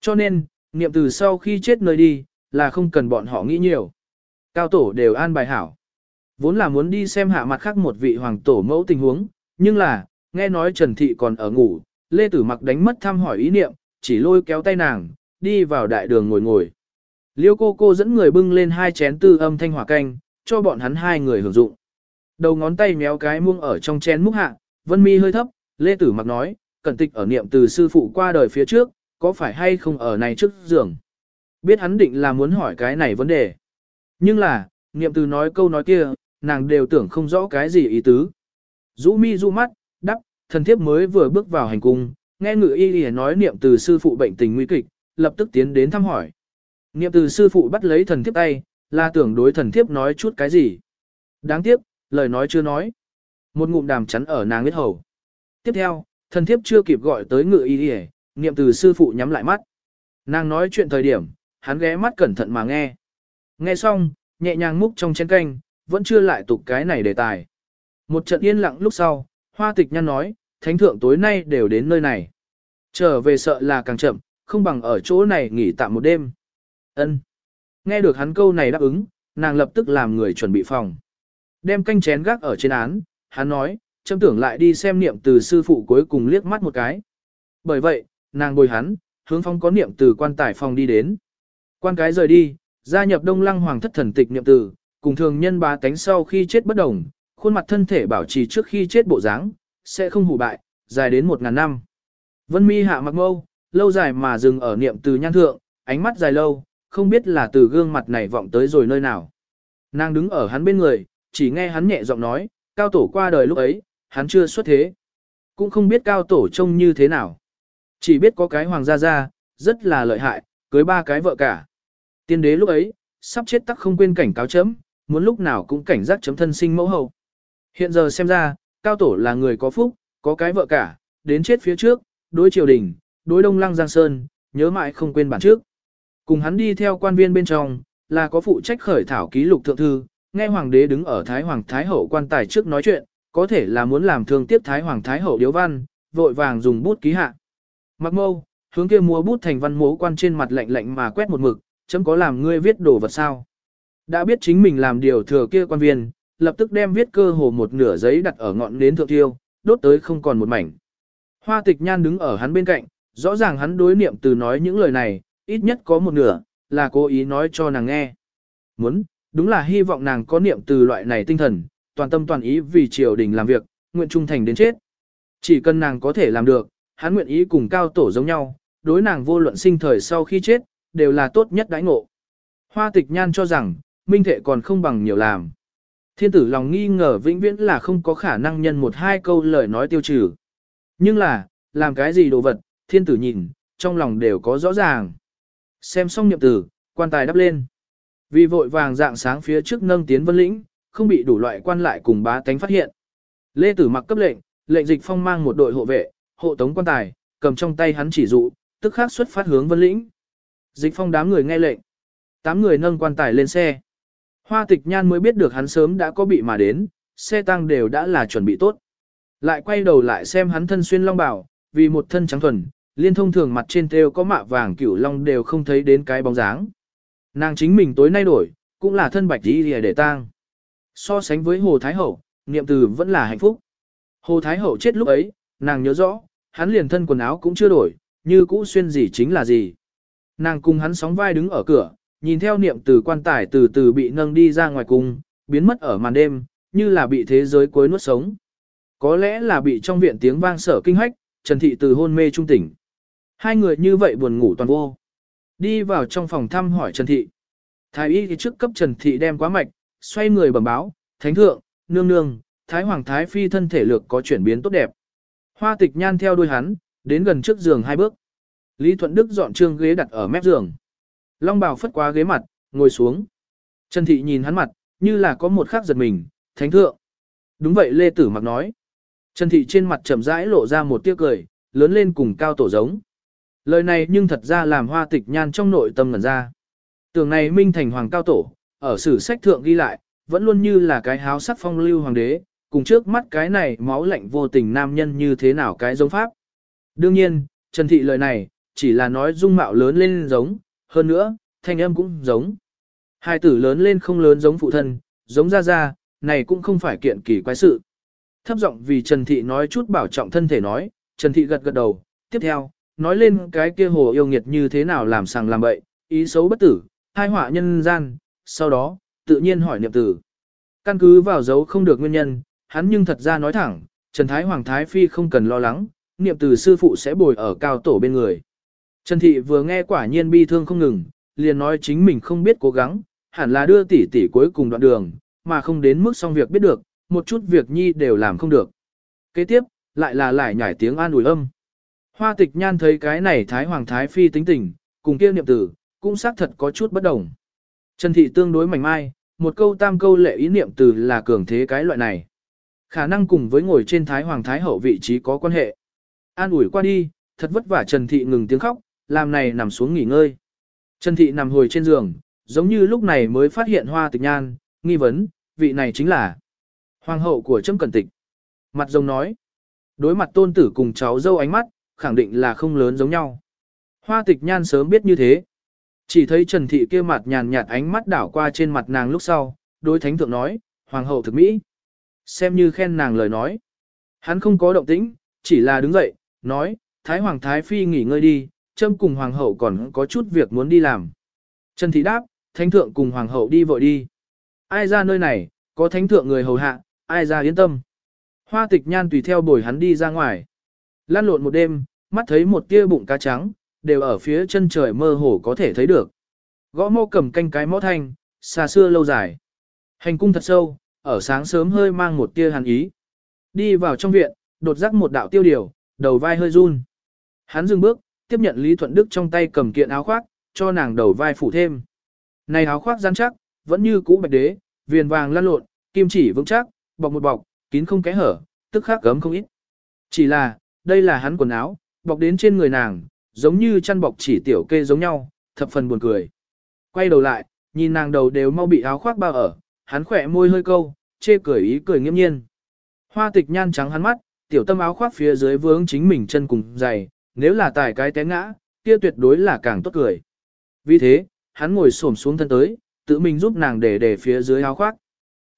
Speaker 1: Cho nên, niệm từ sau khi chết nơi đi, là không cần bọn họ nghĩ nhiều. Cao tổ đều an bài hảo. Vốn là muốn đi xem hạ mặt khác một vị hoàng tổ mẫu tình huống, nhưng là, nghe nói Trần Thị còn ở ngủ, Lê Tử Mặc đánh mất thăm hỏi ý niệm, chỉ lôi kéo tay nàng, đi vào đại đường ngồi ngồi. Liêu cô cô dẫn người bưng lên hai chén tư âm thanh hỏa canh, cho bọn hắn hai người hưởng dụng. Đầu ngón tay méo cái muông ở trong chén múc hạ, vân mi hơi thấp, Lê Tử Mặc nói, cẩn tịch ở niệm từ sư phụ qua đời phía trước, có phải hay không ở này trước giường. Biết hắn định là muốn hỏi cái này vấn đề. Nhưng là, niệm từ nói câu nói kia, nàng đều tưởng không rõ cái gì ý tứ. Dũ mi du mắt, đắp, thần thiếp mới vừa bước vào hành cung, nghe ngự y y nói niệm từ sư phụ bệnh tình nguy kịch, lập tức tiến đến thăm hỏi. Niệm từ sư phụ bắt lấy thần thiếp tay, là tưởng đối thần thiếp nói chút cái gì. Đáng tiếc, lời nói chưa nói. Một ngụm đàm chắn ở nàng huyết hầu. Tiếp theo, thần thiếp chưa kịp gọi tới ngự y y, niệm từ sư phụ nhắm lại mắt. Nàng nói chuyện thời điểm, hắn ghé mắt cẩn thận mà nghe. Nghe xong, nhẹ nhàng múc trong chén canh, vẫn chưa lại tục cái này đề tài. Một trận yên lặng lúc sau, hoa tịch nhăn nói, thánh thượng tối nay đều đến nơi này. Trở về sợ là càng chậm, không bằng ở chỗ này nghỉ tạm một đêm. Ân. Nghe được hắn câu này đáp ứng, nàng lập tức làm người chuẩn bị phòng. Đem canh chén gác ở trên án, hắn nói, châm tưởng lại đi xem niệm từ sư phụ cuối cùng liếc mắt một cái. Bởi vậy, nàng bồi hắn, hướng phong có niệm từ quan tài phòng đi đến. Quan cái rời đi, gia nhập đông lăng hoàng thất thần tịch niệm từ, cùng thường nhân ba tánh sau khi chết bất đồng, khuôn mặt thân thể bảo trì trước khi chết bộ dáng, sẽ không hủ bại, dài đến một ngàn năm. Vân mi hạ mặc mâu, lâu dài mà dừng ở niệm từ nhan thượng, ánh mắt dài lâu, không biết là từ gương mặt này vọng tới rồi nơi nào. Nàng đứng ở hắn bên người, chỉ nghe hắn nhẹ giọng nói, cao tổ qua đời lúc ấy, hắn chưa xuất thế. Cũng không biết cao tổ trông như thế nào. Chỉ biết có cái hoàng gia gia, rất là lợi hại, cưới ba cái vợ cả. Tiên đế lúc ấy, sắp chết tắc không quên cảnh cáo chấm, muốn lúc nào cũng cảnh giác chấm thân sinh mẫu hậu. Hiện giờ xem ra, cao tổ là người có phúc, có cái vợ cả, đến chết phía trước, đối triều đình, đối đông lăng giang sơn, nhớ mãi không quên bản trước. Cùng hắn đi theo quan viên bên trong, là có phụ trách khởi thảo ký lục thượng thư, nghe hoàng đế đứng ở Thái Hoàng Thái Hậu quan tài trước nói chuyện, có thể là muốn làm thương tiếp Thái Hoàng Thái Hậu điếu văn, vội vàng dùng bút ký hạ. Mặc mâu, hướng kia múa bút thành văn mố quan trên mặt lạnh lạnh mà quét một mực, chấm có làm ngươi viết đồ vật sao. Đã biết chính mình làm điều thừa kia quan viên, lập tức đem viết cơ hồ một nửa giấy đặt ở ngọn nến thượng tiêu, đốt tới không còn một mảnh. Hoa tịch nhan đứng ở hắn bên cạnh, rõ ràng hắn đối niệm từ nói những lời này, ít nhất có một nửa, là cố ý nói cho nàng nghe. Muốn, đúng là hy vọng nàng có niệm từ loại này tinh thần, toàn tâm toàn ý vì triều đình làm việc, nguyện trung thành đến chết. Chỉ cần nàng có thể làm được, hắn nguyện ý cùng cao tổ giống nhau, đối nàng vô luận sinh thời sau khi chết, đều là tốt nhất đãi ngộ. Hoa tịch nhan cho rằng, minh thệ còn không bằng nhiều làm. Thiên tử lòng nghi ngờ vĩnh viễn là không có khả năng nhân một hai câu lời nói tiêu trừ. Nhưng là, làm cái gì đồ vật, thiên tử nhìn, trong lòng đều có rõ ràng. Xem xong nhậm tử, quan tài đắp lên. Vì vội vàng dạng sáng phía trước nâng tiến vân lĩnh, không bị đủ loại quan lại cùng bá tánh phát hiện. Lê Tử mặc cấp lệnh, lệnh dịch phong mang một đội hộ vệ, hộ tống quan tài, cầm trong tay hắn chỉ dụ, tức khắc xuất phát hướng vân lĩnh. Dịch phong đám người nghe lệnh. Tám người nâng quan tài lên xe. Hoa tịch nhan mới biết được hắn sớm đã có bị mà đến, xe tăng đều đã là chuẩn bị tốt. Lại quay đầu lại xem hắn thân xuyên long bảo, vì một thân trắng thuần, liên thông thường mặt trên têu có mạ vàng cửu long đều không thấy đến cái bóng dáng. Nàng chính mình tối nay đổi, cũng là thân bạch đi để tang. So sánh với Hồ Thái Hậu, niệm từ vẫn là hạnh phúc. Hồ Thái Hậu chết lúc ấy, nàng nhớ rõ, hắn liền thân quần áo cũng chưa đổi, như cũ xuyên gì chính là gì. Nàng cùng hắn sóng vai đứng ở cửa, nhìn theo niệm từ quan tài từ từ bị nâng đi ra ngoài cung, biến mất ở màn đêm, như là bị thế giới cuối nuốt sống. Có lẽ là bị trong viện tiếng vang sở kinh hách, Trần Thị từ hôn mê trung tỉnh. Hai người như vậy buồn ngủ toàn vô. Đi vào trong phòng thăm hỏi Trần Thị. Thái y thì trước cấp Trần Thị đem quá mạch, xoay người bẩm báo, thánh thượng, nương nương, Thái Hoàng Thái Phi thân thể lược có chuyển biến tốt đẹp. Hoa tịch nhan theo đuôi hắn, đến gần trước giường hai bước. Lý Thuận Đức dọn trương ghế đặt ở mép giường. Long bào phất qua ghế mặt, ngồi xuống. Trần Thị nhìn hắn mặt, như là có một khắc giật mình, thánh thượng. Đúng vậy Lê Tử Mặc nói. Trần Thị trên mặt chậm rãi lộ ra một tiếc cười, lớn lên cùng cao tổ giống. Lời này nhưng thật ra làm hoa tịch nhan trong nội tâm ngẩn ra. Tưởng này minh thành hoàng cao tổ, ở sử sách thượng ghi lại, vẫn luôn như là cái háo sắc phong lưu hoàng đế, cùng trước mắt cái này máu lạnh vô tình nam nhân như thế nào cái giống pháp. Đương nhiên, Trần Thị lời này, chỉ là nói dung mạo lớn lên giống, hơn nữa, thanh âm cũng giống. Hai tử lớn lên không lớn giống phụ thân, giống ra ra, này cũng không phải kiện kỳ quái sự. Thấp giọng vì Trần Thị nói chút bảo trọng thân thể nói, Trần Thị gật gật đầu, tiếp theo, nói lên cái kia hồ yêu nghiệt như thế nào làm sàng làm bậy, ý xấu bất tử, hai họa nhân gian, sau đó, tự nhiên hỏi niệm tử. Căn cứ vào dấu không được nguyên nhân, hắn nhưng thật ra nói thẳng, Trần Thái Hoàng Thái Phi không cần lo lắng, niệm tử sư phụ sẽ bồi ở cao tổ bên người. Trần Thị vừa nghe quả nhiên bi thương không ngừng, liền nói chính mình không biết cố gắng, hẳn là đưa tỷ tỷ cuối cùng đoạn đường, mà không đến mức xong việc biết được, một chút việc nhi đều làm không được. Kế tiếp, lại là lại nhảy tiếng an ủi âm. Hoa tịch nhan thấy cái này Thái Hoàng Thái Phi tính tình, cùng kia niệm tử, cũng xác thật có chút bất đồng. Trần Thị tương đối mảnh mai, một câu tam câu lệ ý niệm từ là cường thế cái loại này. Khả năng cùng với ngồi trên Thái Hoàng Thái Hậu vị trí có quan hệ. An ủi qua đi, thật vất vả Trần Thị ngừng tiếng khóc, làm này nằm xuống nghỉ ngơi. Trần Thị nằm hồi trên giường, giống như lúc này mới phát hiện hoa tịch nhan, nghi vấn, vị này chính là hoàng hậu của Trâm Cẩn Tịch. Mặt rồng nói, đối mặt tôn tử cùng cháu dâu ánh mắt, khẳng định là không lớn giống nhau. Hoa tịch nhan sớm biết như thế. Chỉ thấy Trần Thị kia mặt nhàn nhạt ánh mắt đảo qua trên mặt nàng lúc sau, đối thánh thượng nói, hoàng hậu thực mỹ. Xem như khen nàng lời nói. Hắn không có động tĩnh, chỉ là đứng dậy, nói, Thái Hoàng Thái Phi nghỉ ngơi đi, Trâm cùng Hoàng hậu còn có chút việc muốn đi làm. Trần Thị đáp, Thánh Thượng cùng Hoàng hậu đi vội đi. Ai ra nơi này, có Thánh Thượng người hầu hạ, ai ra yên tâm. Hoa tịch nhan tùy theo bồi hắn đi ra ngoài. Lan lộn một đêm, mắt thấy một tia bụng cá trắng, đều ở phía chân trời mơ hồ có thể thấy được. Gõ mô cầm canh cái mõ thanh, xa xưa lâu dài. Hành cung thật sâu, ở sáng sớm hơi mang một tia hàn ý. Đi vào trong viện, đột giác một đạo tiêu điều, đầu vai hơi run. Hắn dừng bước, tiếp nhận Lý Thuận Đức trong tay cầm kiện áo khoác, cho nàng đầu vai phủ thêm. Này áo khoác rắn chắc, vẫn như cũ bạch đế, viền vàng lăn lộn, kim chỉ vững chắc, bọc một bọc, kín không kẽ hở, tức khắc gấm không ít. Chỉ là, đây là hắn quần áo, bọc đến trên người nàng, giống như chăn bọc chỉ tiểu kê giống nhau, thập phần buồn cười. Quay đầu lại, nhìn nàng đầu đều mau bị áo khoác bao ở, hắn khỏe môi hơi câu, chê cười ý cười nghiêm nhiên. Hoa tịch nhan trắng hắn mắt, tiểu tâm áo khoác phía dưới vướng chính mình chân cùng dày, nếu là tài cái té ngã, kia tuyệt đối là càng tốt cười. Vì thế, hắn ngồi xổm xuống thân tới, tự mình giúp nàng để để phía dưới áo khoác.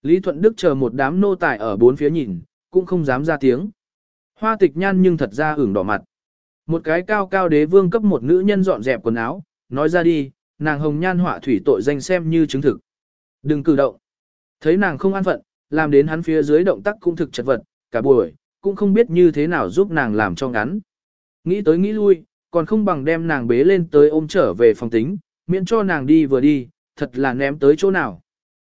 Speaker 1: Lý Thuận Đức chờ một đám nô tài ở bốn phía nhìn, cũng không dám ra tiếng. Hoa tịch nhan nhưng thật ra ửng đỏ mặt. Một cái cao cao đế vương cấp một nữ nhân dọn dẹp quần áo, nói ra đi, nàng hồng nhan họa thủy tội danh xem như chứng thực. Đừng cử động. Thấy nàng không an phận, làm đến hắn phía dưới động tác cũng thực chật vật, cả buổi, cũng không biết như thế nào giúp nàng làm cho ngắn. Nghĩ tới nghĩ lui, còn không bằng đem nàng bế lên tới ôm trở về phòng tính, miễn cho nàng đi vừa đi, thật là ném tới chỗ nào.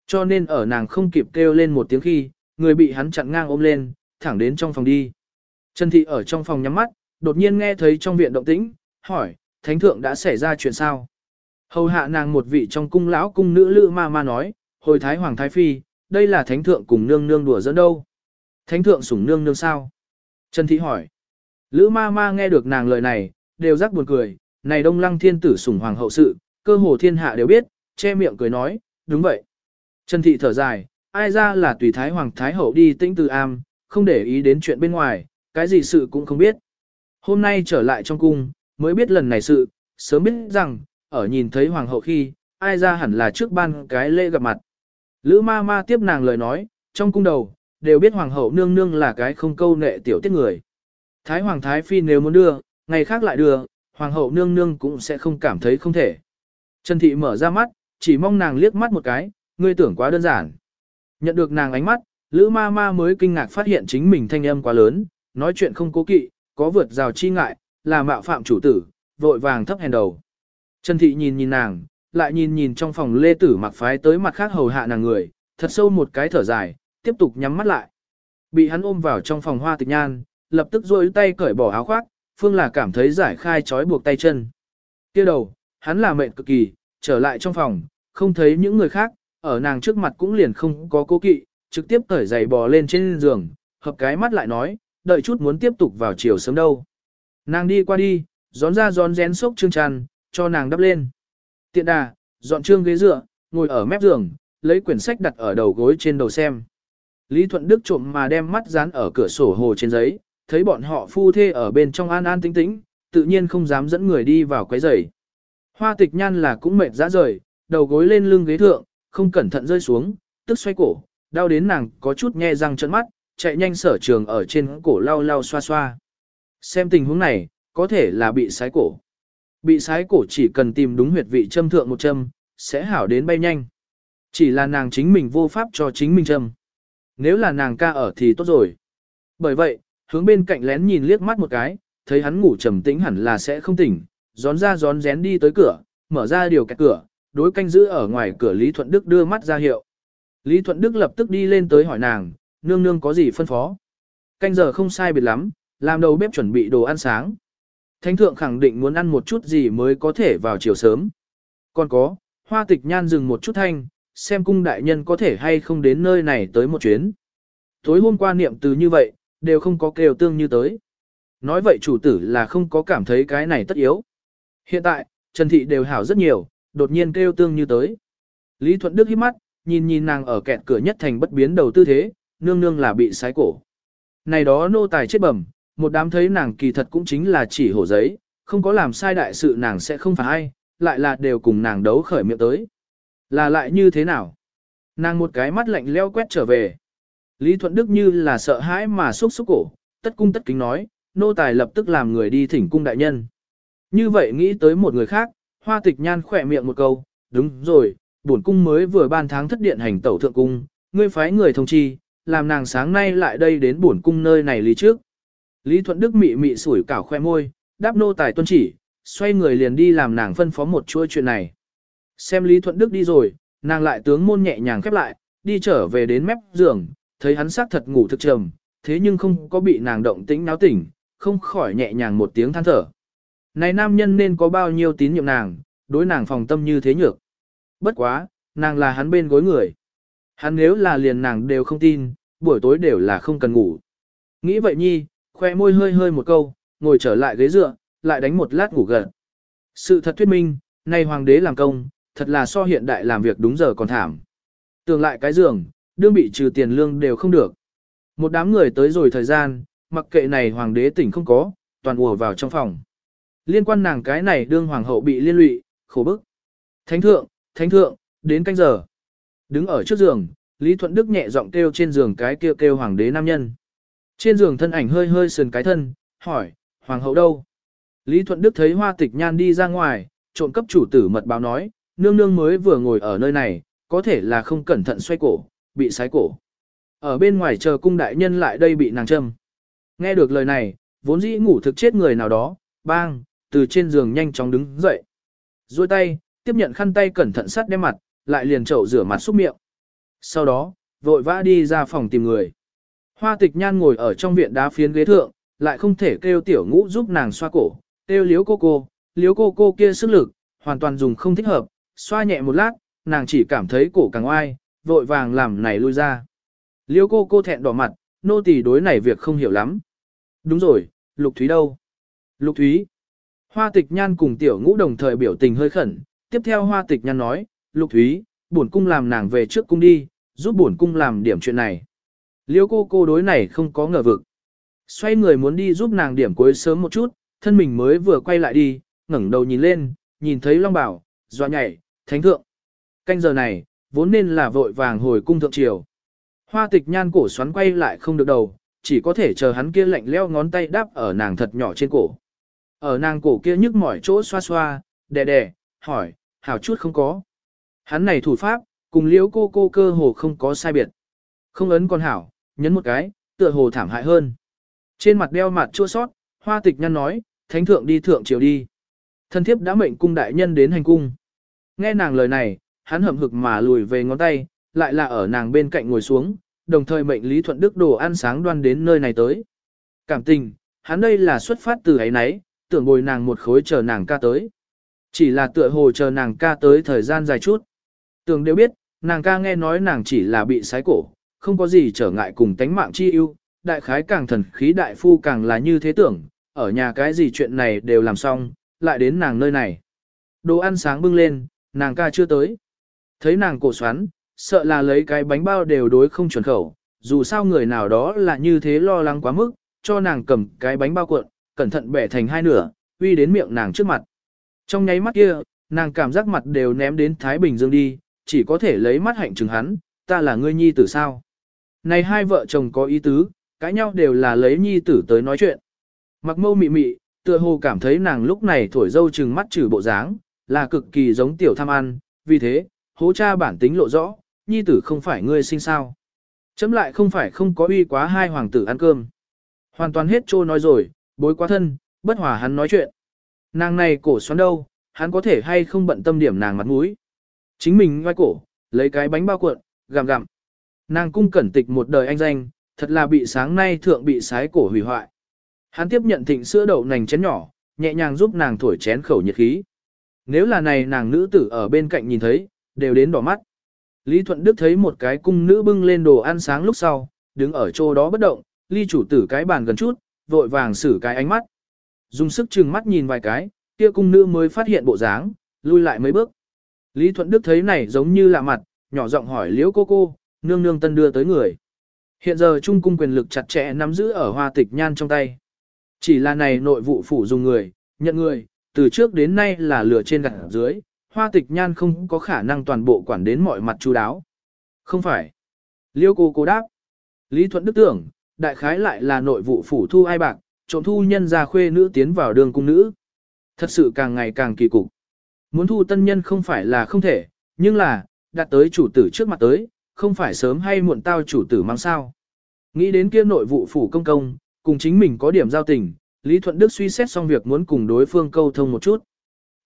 Speaker 1: Cho nên ở nàng không kịp kêu lên một tiếng khi, người bị hắn chặn ngang ôm lên, thẳng đến trong phòng đi. Trần Thị ở trong phòng nhắm mắt, đột nhiên nghe thấy trong viện động tĩnh, hỏi, Thánh Thượng đã xảy ra chuyện sao? Hầu hạ nàng một vị trong cung lão cung nữ lữ ma ma nói, hồi Thái Hoàng Thái Phi, đây là Thánh Thượng cùng nương nương đùa dẫn đâu? Thánh Thượng sủng nương nương sao? Trần Thị hỏi. Lữ ma ma nghe được nàng lời này, đều rắc buồn cười, này đông lăng thiên tử sủng hoàng hậu sự, cơ hồ thiên hạ đều biết, che miệng cười nói, đúng vậy. Trần thị thở dài, ai ra là tùy thái hoàng thái hậu đi tĩnh từ am, không để ý đến chuyện bên ngoài, cái gì sự cũng không biết. Hôm nay trở lại trong cung, mới biết lần này sự, sớm biết rằng, ở nhìn thấy hoàng hậu khi, ai ra hẳn là trước ban cái lễ gặp mặt. Lữ ma ma tiếp nàng lời nói, trong cung đầu, đều biết hoàng hậu nương nương là cái không câu nệ tiểu tiết người. Thái hoàng thái phi nếu muốn đưa, ngày khác lại đưa, hoàng hậu nương nương cũng sẽ không cảm thấy không thể. Trần thị mở ra mắt, chỉ mong nàng liếc mắt một cái, ngươi tưởng quá đơn giản. Nhận được nàng ánh mắt, Lữ ma ma mới kinh ngạc phát hiện chính mình thanh âm quá lớn, nói chuyện không cố kỵ, có vượt rào chi ngại, là mạo phạm chủ tử, vội vàng thấp hèn đầu. Trần thị nhìn nhìn nàng, lại nhìn nhìn trong phòng lê tử mặc phái tới mặt khác hầu hạ nàng người, thật sâu một cái thở dài, tiếp tục nhắm mắt lại. Bị hắn ôm vào trong phòng hoa tịch nhan, lập tức rôi tay cởi bỏ áo khoác, phương là cảm thấy giải khai trói buộc tay chân. kia đầu, hắn là mệnh cực kỳ, trở lại trong phòng, không thấy những người khác, ở nàng trước mặt cũng liền không có cố kỵ, trực tiếp cởi giày bò lên trên giường, hợp cái mắt lại nói, đợi chút muốn tiếp tục vào chiều sớm đâu. Nàng đi qua đi, gión ra gión rén sốc trương tràn, cho nàng đắp lên. Tiện đà, dọn trương ghế dựa, ngồi ở mép giường, lấy quyển sách đặt ở đầu gối trên đầu xem. Lý Thuận Đức trộm mà đem mắt dán ở cửa sổ hồ trên giấy, thấy bọn họ phu thê ở bên trong an an tĩnh tĩnh, tự nhiên không dám dẫn người đi vào quấy rầy. Hoa tịch nhan là cũng mệt ra rời, đầu gối lên lưng ghế thượng, không cẩn thận rơi xuống, tức xoay cổ, đau đến nàng có chút nhe răng trợn mắt, chạy nhanh sở trường ở trên cổ lau lau xoa xoa. Xem tình huống này, có thể là bị sái cổ. Bị sái cổ chỉ cần tìm đúng huyệt vị châm thượng một châm, sẽ hảo đến bay nhanh. Chỉ là nàng chính mình vô pháp cho chính mình châm. Nếu là nàng ca ở thì tốt rồi. Bởi vậy, hướng bên cạnh lén nhìn liếc mắt một cái, thấy hắn ngủ trầm tĩnh hẳn là sẽ không tỉnh, gión ra gión rén đi tới cửa, mở ra điều kẹt cửa, đối canh giữ ở ngoài cửa Lý Thuận Đức đưa mắt ra hiệu. Lý Thuận Đức lập tức đi lên tới hỏi nàng, nương nương có gì phân phó. Canh giờ không sai biệt lắm, làm đầu bếp chuẩn bị đồ ăn sáng. Thánh thượng khẳng định muốn ăn một chút gì mới có thể vào chiều sớm. Còn có, hoa tịch nhan dừng một chút thanh, xem cung đại nhân có thể hay không đến nơi này tới một chuyến. Tối hôm qua niệm từ như vậy, đều không có kêu tương như tới. Nói vậy chủ tử là không có cảm thấy cái này tất yếu. Hiện tại, Trần Thị đều hảo rất nhiều, đột nhiên kêu tương như tới. Lý Thuận Đức hít mắt, nhìn nhìn nàng ở kẹt cửa nhất thành bất biến đầu tư thế, nương nương là bị sái cổ. Này đó nô tài chết bẩm, một đám thấy nàng kỳ thật cũng chính là chỉ hổ giấy, không có làm sai đại sự nàng sẽ không phải ai, lại là đều cùng nàng đấu khởi miệng tới. Là lại như thế nào? Nàng một cái mắt lạnh leo quét trở về. Lý Thuận Đức như là sợ hãi mà xúc xúc cổ, tất cung tất kính nói, nô tài lập tức làm người đi thỉnh cung đại nhân. Như vậy nghĩ tới một người khác, hoa tịch nhan khỏe miệng một câu, đúng rồi, bổn cung mới vừa ban tháng thất điện hành tẩu thượng cung, ngươi phái người thông chi, làm nàng sáng nay lại đây đến bổn cung nơi này lý trước. Lý Thuận Đức mị mị sủi cảo khoe môi, đáp nô tài tuân chỉ, xoay người liền đi làm nàng phân phó một chuỗi chuyện này. Xem Lý Thuận Đức đi rồi, nàng lại tướng môn nhẹ nhàng khép lại, đi trở về đến mép giường, thấy hắn xác thật ngủ thực trầm, thế nhưng không có bị nàng động tĩnh náo tỉnh, không khỏi nhẹ nhàng một tiếng than thở. Này nam nhân nên có bao nhiêu tín nhiệm nàng, đối nàng phòng tâm như thế nhược. Bất quá, nàng là hắn bên gối người. Hắn nếu là liền nàng đều không tin, buổi tối đều là không cần ngủ. Nghĩ vậy nhi, khoe môi hơi hơi một câu, ngồi trở lại ghế dựa, lại đánh một lát ngủ gần. Sự thật thuyết minh, nay hoàng đế làm công, thật là so hiện đại làm việc đúng giờ còn thảm. Tưởng lại cái giường, đương bị trừ tiền lương đều không được. Một đám người tới rồi thời gian, mặc kệ này hoàng đế tỉnh không có, toàn ùa vào trong phòng. Liên quan nàng cái này đương hoàng hậu bị liên lụy, khổ bức. Thánh thượng, thánh thượng, đến canh giờ. Đứng ở trước giường, Lý Thuận Đức nhẹ giọng kêu trên giường cái kêu kêu hoàng đế nam nhân. Trên giường thân ảnh hơi hơi sườn cái thân, hỏi, hoàng hậu đâu? Lý Thuận Đức thấy hoa tịch nhan đi ra ngoài, trộn cấp chủ tử mật báo nói, nương nương mới vừa ngồi ở nơi này, có thể là không cẩn thận xoay cổ, bị sái cổ. Ở bên ngoài chờ cung đại nhân lại đây bị nàng châm. Nghe được lời này, vốn dĩ ngủ thực chết người nào đó, bang, từ trên giường nhanh chóng đứng dậy. duỗi tay, tiếp nhận khăn tay cẩn thận sắt đem mặt, lại liền chậu rửa mặt xúc miệng. Sau đó, vội vã đi ra phòng tìm người. Hoa tịch nhan ngồi ở trong viện đá phiến ghế thượng, lại không thể kêu tiểu ngũ giúp nàng xoa cổ, kêu liếu cô cô, liếu cô cô kia sức lực, hoàn toàn dùng không thích hợp, xoa nhẹ một lát, nàng chỉ cảm thấy cổ càng oai, vội vàng làm này lui ra. Liếu cô cô thẹn đỏ mặt, nô tỳ đối này việc không hiểu lắm. Đúng rồi, Lục Thúy đâu? Lục Thúy. Hoa tịch nhan cùng tiểu ngũ đồng thời biểu tình hơi khẩn, tiếp theo hoa tịch nhan nói, Lục Thúy, bổn cung làm nàng về trước cung đi, giúp bổn cung làm điểm chuyện này. Liêu cô cô đối này không có ngờ vực. Xoay người muốn đi giúp nàng điểm cuối sớm một chút, thân mình mới vừa quay lại đi, ngẩng đầu nhìn lên, nhìn thấy Long Bảo, dọa nhảy, thánh thượng. Canh giờ này, vốn nên là vội vàng hồi cung thượng triều. Hoa tịch nhan cổ xoắn quay lại không được đầu, chỉ có thể chờ hắn kia lạnh leo ngón tay đáp ở nàng thật nhỏ trên cổ. Ở nàng cổ kia nhức mỏi chỗ xoa xoa, đè đè, hỏi, hảo chút không có. Hắn này thủ pháp, cùng liễu cô cô cơ hồ không có sai biệt. Không ấn con hảo, nhấn một cái, tựa hồ thảm hại hơn. Trên mặt đeo mặt chua sót, hoa tịch nhăn nói, thánh thượng đi thượng triều đi. Thân thiếp đã mệnh cung đại nhân đến hành cung. Nghe nàng lời này, hắn hậm hực mà lùi về ngón tay, lại là ở nàng bên cạnh ngồi xuống, đồng thời mệnh Lý Thuận Đức đồ ăn sáng đoan đến nơi này tới. Cảm tình, hắn đây là xuất phát từ ấy nấy, tưởng bồi nàng một khối chờ nàng ca tới. Chỉ là tựa hồ chờ nàng ca tới thời gian dài chút. Tường đều biết, nàng ca nghe nói nàng chỉ là bị sái cổ, không có gì trở ngại cùng tánh mạng chi ưu, đại khái càng thần khí đại phu càng là như thế tưởng, ở nhà cái gì chuyện này đều làm xong, lại đến nàng nơi này. Đồ ăn sáng bưng lên, nàng ca chưa tới. Thấy nàng cổ xoắn, sợ là lấy cái bánh bao đều đối không chuẩn khẩu, dù sao người nào đó là như thế lo lắng quá mức, cho nàng cầm cái bánh bao cuộn, cẩn thận bẻ thành hai nửa, uy đến miệng nàng trước mặt. Trong nháy mắt kia, nàng cảm giác mặt đều ném đến Thái Bình Dương đi, chỉ có thể lấy mắt hạnh chừng hắn, ta là ngươi nhi tử sao. Này hai vợ chồng có ý tứ, cãi nhau đều là lấy nhi tử tới nói chuyện. Mặc mâu mị mị, tựa hồ cảm thấy nàng lúc này thổi dâu chừng mắt trừ bộ dáng, là cực kỳ giống tiểu tham ăn, vì thế, hố cha bản tính lộ rõ, nhi tử không phải ngươi sinh sao. Chấm lại không phải không có uy quá hai hoàng tử ăn cơm. Hoàn toàn hết trô nói rồi, bối quá thân, bất hòa hắn nói chuyện. Nàng này cổ xoắn đâu, hắn có thể hay không bận tâm điểm nàng mặt mũi. Chính mình ngoái cổ, lấy cái bánh bao cuộn, gặm gặm. Nàng cung cẩn tịch một đời anh danh, thật là bị sáng nay thượng bị sái cổ hủy hoại. Hắn tiếp nhận thịnh sữa đậu nành chén nhỏ, nhẹ nhàng giúp nàng thổi chén khẩu nhiệt khí. Nếu là này nàng nữ tử ở bên cạnh nhìn thấy, đều đến đỏ mắt. Lý Thuận Đức thấy một cái cung nữ bưng lên đồ ăn sáng lúc sau, đứng ở chỗ đó bất động, ly chủ tử cái bàn gần chút, vội vàng xử cái ánh mắt. Dùng sức chừng mắt nhìn vài cái, kia cung nữ mới phát hiện bộ dáng, lui lại mấy bước. Lý Thuận Đức thấy này giống như lạ mặt, nhỏ giọng hỏi liễu cô cô, nương nương tân đưa tới người. Hiện giờ trung cung quyền lực chặt chẽ nắm giữ ở hoa tịch nhan trong tay. Chỉ là này nội vụ phủ dùng người, nhận người, từ trước đến nay là lửa trên gặt dưới, hoa tịch nhan không có khả năng toàn bộ quản đến mọi mặt chú đáo. Không phải. Liêu cô cô đáp. Lý Thuận Đức tưởng, đại khái lại là nội vụ phủ thu ai bạc, trộm thu nhân ra khuê nữ tiến vào đường cung nữ. Thật sự càng ngày càng kỳ cục. Muốn thu tân nhân không phải là không thể, nhưng là, đặt tới chủ tử trước mặt tới, không phải sớm hay muộn tao chủ tử mang sao. Nghĩ đến kia nội vụ phủ công công, cùng chính mình có điểm giao tình, Lý Thuận Đức suy xét xong việc muốn cùng đối phương câu thông một chút.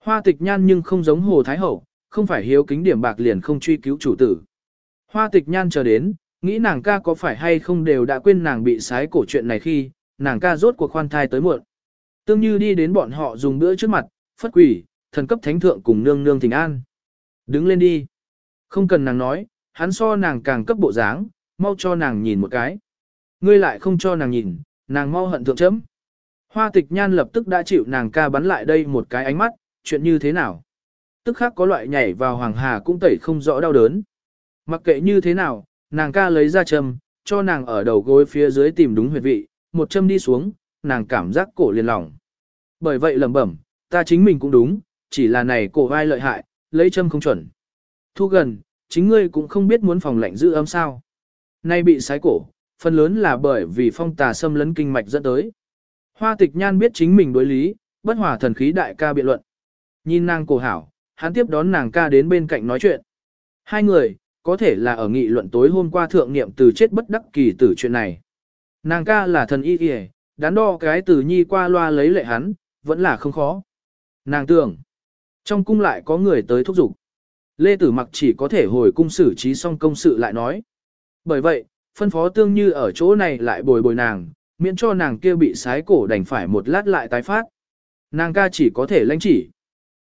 Speaker 1: Hoa tịch nhan nhưng không giống Hồ Thái Hậu, không phải hiếu kính điểm bạc liền không truy cứu chủ tử. Hoa tịch nhan chờ đến, nghĩ nàng ca có phải hay không đều đã quên nàng bị sái cổ chuyện này khi, nàng ca rốt cuộc khoan thai tới muộn. Tương như đi đến bọn họ dùng bữa trước mặt, phất quỷ, thần cấp thánh thượng cùng nương nương thỉnh an. Đứng lên đi. Không cần nàng nói, hắn so nàng càng cấp bộ dáng, mau cho nàng nhìn một cái. Ngươi lại không cho nàng nhìn, nàng mau hận thượng chấm. Hoa tịch nhan lập tức đã chịu nàng ca bắn lại đây một cái ánh mắt, chuyện như thế nào. Tức khắc có loại nhảy vào hoàng hà cũng tẩy không rõ đau đớn. Mặc kệ như thế nào, nàng ca lấy ra châm, cho nàng ở đầu gối phía dưới tìm đúng huyệt vị, một châm đi xuống, nàng cảm giác cổ liền lỏng. Bởi vậy lẩm bẩm, ta chính mình cũng đúng, chỉ là này cổ vai lợi hại, lấy châm không chuẩn. Thu gần, chính ngươi cũng không biết muốn phòng lạnh giữ ấm sao. Nay bị sái cổ, phần lớn là bởi vì phong tà xâm lấn kinh mạch dẫn tới. Hoa tịch nhan biết chính mình đối lý, bất hòa thần khí đại ca biện luận. Nhìn nàng cổ hảo, hắn tiếp đón nàng ca đến bên cạnh nói chuyện. Hai người, có thể là ở nghị luận tối hôm qua thượng niệm từ chết bất đắc kỳ tử chuyện này. Nàng ca là thần y y đắn đo cái từ nhi qua loa lấy lệ hắn, vẫn là không khó. Nàng tưởng, trong cung lại có người tới thúc giục. Lê Tử Mặc chỉ có thể hồi cung xử trí xong công sự lại nói. Bởi vậy, phân phó tương như ở chỗ này lại bồi bồi nàng, miễn cho nàng kia bị sái cổ đành phải một lát lại tái phát. Nàng ca chỉ có thể lãnh chỉ.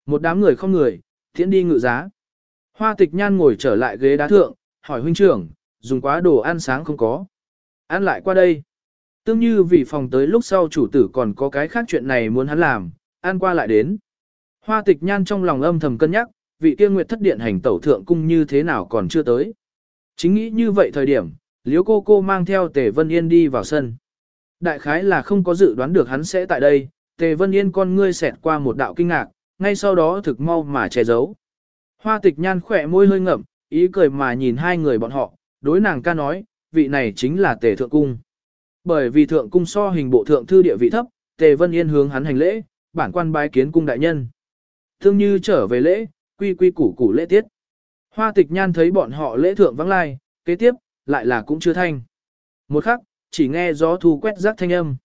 Speaker 1: Một đám người không người, thiện đi ngự giá. Hoa tịch nhan ngồi trở lại ghế đá thượng, hỏi huynh trưởng, dùng quá đồ ăn sáng không có. Ăn lại qua đây. Tương như vì phòng tới lúc sau chủ tử còn có cái khác chuyện này muốn hắn làm, ăn qua lại đến. Hoa tịch nhan trong lòng âm thầm cân nhắc, vị kia nguyệt thất điện hành tẩu thượng cung như thế nào còn chưa tới. Chính nghĩ như vậy thời điểm, liếu cô cô mang theo tề vân yên đi vào sân. Đại khái là không có dự đoán được hắn sẽ tại đây, Tề Vân Yên con ngươi xẹt qua một đạo kinh ngạc, ngay sau đó thực mau mà che giấu. Hoa tịch nhan khỏe môi hơi ngậm, ý cười mà nhìn hai người bọn họ, đối nàng ca nói, vị này chính là Tề Thượng Cung. Bởi vì Thượng Cung so hình bộ thượng thư địa vị thấp, Tề Vân Yên hướng hắn hành lễ, bản quan bái kiến cung đại nhân. Thương như trở về lễ, quy quy củ củ lễ tiết. Hoa tịch nhan thấy bọn họ lễ thượng vắng lai, kế tiếp, lại là cũng chưa thanh. Một khắc, chỉ nghe gió thu quét rác thanh âm.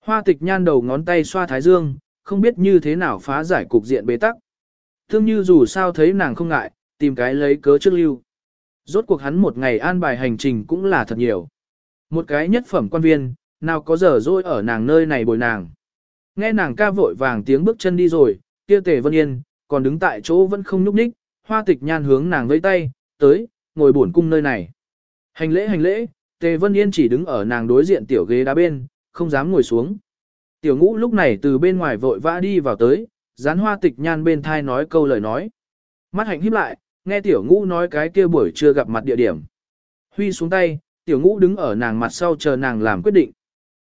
Speaker 1: Hoa tịch nhan đầu ngón tay xoa thái dương, không biết như thế nào phá giải cục diện bế tắc. Thương như dù sao thấy nàng không ngại, tìm cái lấy cớ trước lưu. Rốt cuộc hắn một ngày an bài hành trình cũng là thật nhiều. Một cái nhất phẩm quan viên, nào có giờ rồi ở nàng nơi này bồi nàng. Nghe nàng ca vội vàng tiếng bước chân đi rồi, kia tề vân yên, còn đứng tại chỗ vẫn không nhúc nhích, hoa tịch nhan hướng nàng vẫy tay, tới, ngồi bổn cung nơi này. Hành lễ hành lễ, tề vân yên chỉ đứng ở nàng đối diện tiểu ghế đá bên, không dám ngồi xuống. Tiểu ngũ lúc này từ bên ngoài vội vã đi vào tới, dán hoa tịch nhan bên thai nói câu lời nói. Mắt hạnh híp lại, nghe tiểu ngũ nói cái kia buổi chưa gặp mặt địa điểm. Huy xuống tay, tiểu ngũ đứng ở nàng mặt sau chờ nàng làm quyết định.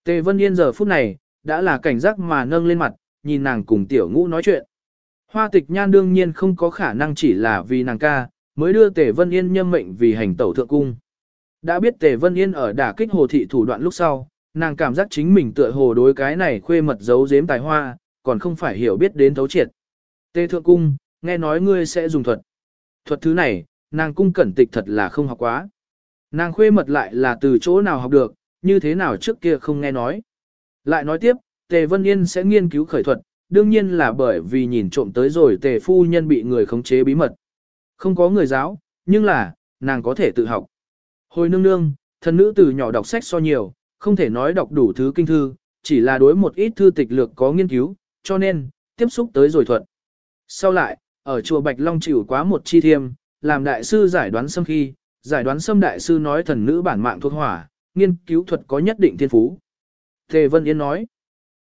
Speaker 1: Tề Vân Yên giờ phút này, đã là cảnh giác mà nâng lên mặt, nhìn nàng cùng tiểu ngũ nói chuyện. Hoa tịch nhan đương nhiên không có khả năng chỉ là vì nàng ca, mới đưa Tề Vân Yên nhâm mệnh vì hành tẩu thượng cung. Đã biết Tề Vân Yên ở đả kích hồ thị thủ đoạn lúc sau, nàng cảm giác chính mình tựa hồ đối cái này khuê mật giấu giếm tài hoa, còn không phải hiểu biết đến thấu triệt. Tề thượng cung, nghe nói ngươi sẽ dùng thuật. Thuật thứ này, nàng cung cẩn tịch thật là không học quá. Nàng khuê mật lại là từ chỗ nào học được, như thế nào trước kia không nghe nói. Lại nói tiếp, Tề Vân Yên sẽ nghiên cứu khởi thuật, đương nhiên là bởi vì nhìn trộm tới rồi Tề Phu Nhân bị người khống chế bí mật. Không có người giáo, nhưng là, nàng có thể tự học. Hồi nương nương, thần nữ từ nhỏ đọc sách so nhiều, không thể nói đọc đủ thứ kinh thư, chỉ là đối một ít thư tịch lược có nghiên cứu, cho nên, tiếp xúc tới rồi thuận. Sau lại, ở chùa Bạch Long chịu quá một chi thiêm, làm đại sư giải đoán xâm khi, giải đoán xâm đại sư nói thần nữ bản mạng thuộc hỏa, nghiên cứu thuật có nhất định thiên phú. Tề Vân Yên nói,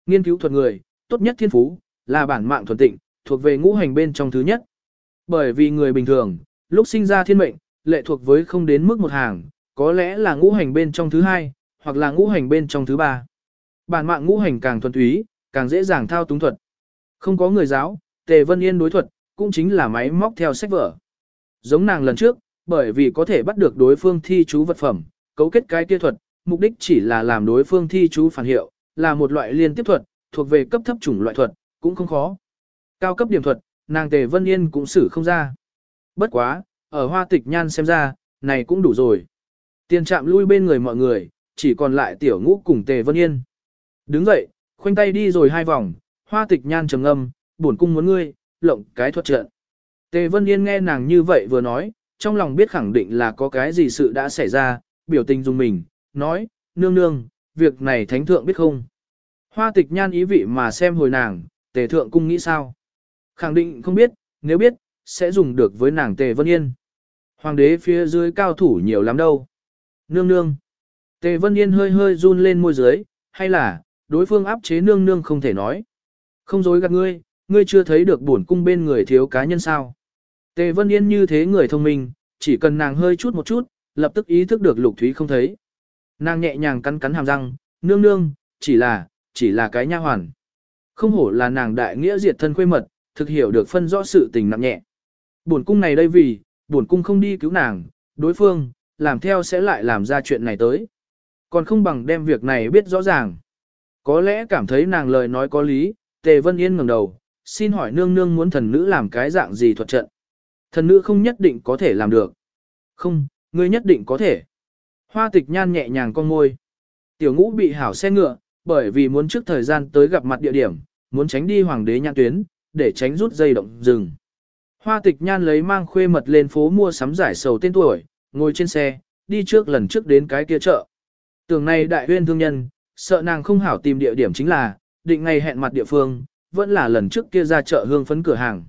Speaker 1: nghiên cứu thuật người, tốt nhất thiên phú, là bản mạng thuần tịnh, thuộc về ngũ hành bên trong thứ nhất. Bởi vì người bình thường, lúc sinh ra thiên mệnh, lệ thuộc với không đến mức một hàng, có lẽ là ngũ hành bên trong thứ hai, hoặc là ngũ hành bên trong thứ ba. Bản mạng ngũ hành càng thuần túy, càng dễ dàng thao túng thuật. Không có người giáo, Tề Vân Yên đối thuật, cũng chính là máy móc theo sách vở. Giống nàng lần trước, bởi vì có thể bắt được đối phương thi chú vật phẩm, cấu kết cái kia thuật, mục đích chỉ là làm đối phương thi chú phản hiệu, là một loại liên tiếp thuật, thuộc về cấp thấp chủng loại thuật, cũng không khó. Cao cấp điểm thuật, nàng Tề Vân Yên cũng xử không ra. Bất quá, ở hoa tịch nhan xem ra, này cũng đủ rồi. Tiền chạm lui bên người mọi người, chỉ còn lại tiểu ngũ cùng Tề Vân Yên. Đứng dậy, khoanh tay đi rồi hai vòng, hoa tịch nhan trầm ngâm, buồn cung muốn ngươi, lộng cái thuật trận. Tề Vân Yên nghe nàng như vậy vừa nói, trong lòng biết khẳng định là có cái gì sự đã xảy ra, biểu tình dùng mình, nói, nương nương, việc này thánh thượng biết không. Hoa tịch nhan ý vị mà xem hồi nàng, tề thượng cung nghĩ sao. Khẳng định không biết, nếu biết, sẽ dùng được với nàng tề Vân Yên. Hoàng đế phía dưới cao thủ nhiều lắm đâu. Nương nương. Tề Vân Yên hơi hơi run lên môi dưới, hay là, đối phương áp chế nương nương không thể nói. Không dối gạt ngươi, ngươi chưa thấy được bổn cung bên người thiếu cá nhân sao. Tề Vân Yên như thế người thông minh, chỉ cần nàng hơi chút một chút, lập tức ý thức được Lục Thúy không thấy. Nàng nhẹ nhàng cắn cắn hàm răng, nương nương, chỉ là, chỉ là cái nha hoàn. Không hổ là nàng đại nghĩa diệt thân khuê mật, thực hiểu được phân rõ sự tình nặng nhẹ. Buồn cung này đây vì, buồn cung không đi cứu nàng, đối phương, làm theo sẽ lại làm ra chuyện này tới. Còn không bằng đem việc này biết rõ ràng. Có lẽ cảm thấy nàng lời nói có lý, Tề Vân Yên ngẩng đầu, xin hỏi nương nương muốn thần nữ làm cái dạng gì thuật trận. Thần nữ không nhất định có thể làm được. Không, ngươi nhất định có thể. Hoa tịch nhan nhẹ nhàng con môi. Tiểu ngũ bị hảo xe ngựa, bởi vì muốn trước thời gian tới gặp mặt địa điểm, muốn tránh đi hoàng đế nhãn tuyến, để tránh rút dây động rừng. Hoa tịch nhan lấy mang khuê mật lên phố mua sắm giải sầu tên tuổi, ngồi trên xe, đi trước lần trước đến cái kia chợ. Tưởng này đại huyên thương nhân, sợ nàng không hảo tìm địa điểm chính là, định ngày hẹn mặt địa phương, vẫn là lần trước kia ra chợ hương phấn cửa hàng.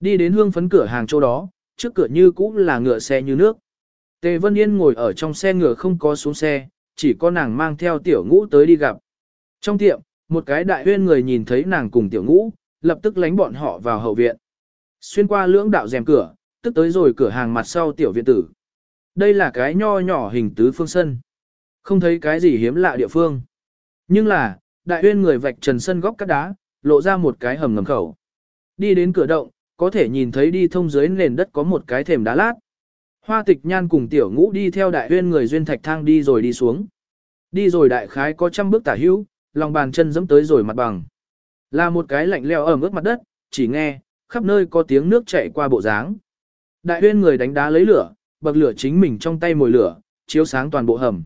Speaker 1: Đi đến hương phấn cửa hàng chỗ đó, trước cửa như cũ là ngựa xe như nước. Tề Vân Yên ngồi ở trong xe ngựa không có xuống xe, chỉ có nàng mang theo tiểu ngũ tới đi gặp. Trong tiệm, một cái đại huyên người nhìn thấy nàng cùng tiểu ngũ, lập tức lánh bọn họ vào hậu viện. Xuyên qua lưỡng đạo rèm cửa, tức tới rồi cửa hàng mặt sau tiểu viện tử. Đây là cái nho nhỏ hình tứ phương sân. Không thấy cái gì hiếm lạ địa phương. Nhưng là, đại uyên người vạch trần sân góc cắt đá, lộ ra một cái hầm ngầm khẩu. Đi đến cửa động, có thể nhìn thấy đi thông dưới nền đất có một cái thềm đá lát. Hoa tịch nhan cùng tiểu ngũ đi theo đại huyên người duyên thạch thang đi rồi đi xuống. Đi rồi đại khái có trăm bước tả hữu, lòng bàn chân dẫm tới rồi mặt bằng. Là một cái lạnh leo ở ướt mặt đất, chỉ nghe, khắp nơi có tiếng nước chảy qua bộ dáng. Đại huyên người đánh đá lấy lửa, bậc lửa chính mình trong tay mồi lửa, chiếu sáng toàn bộ hầm.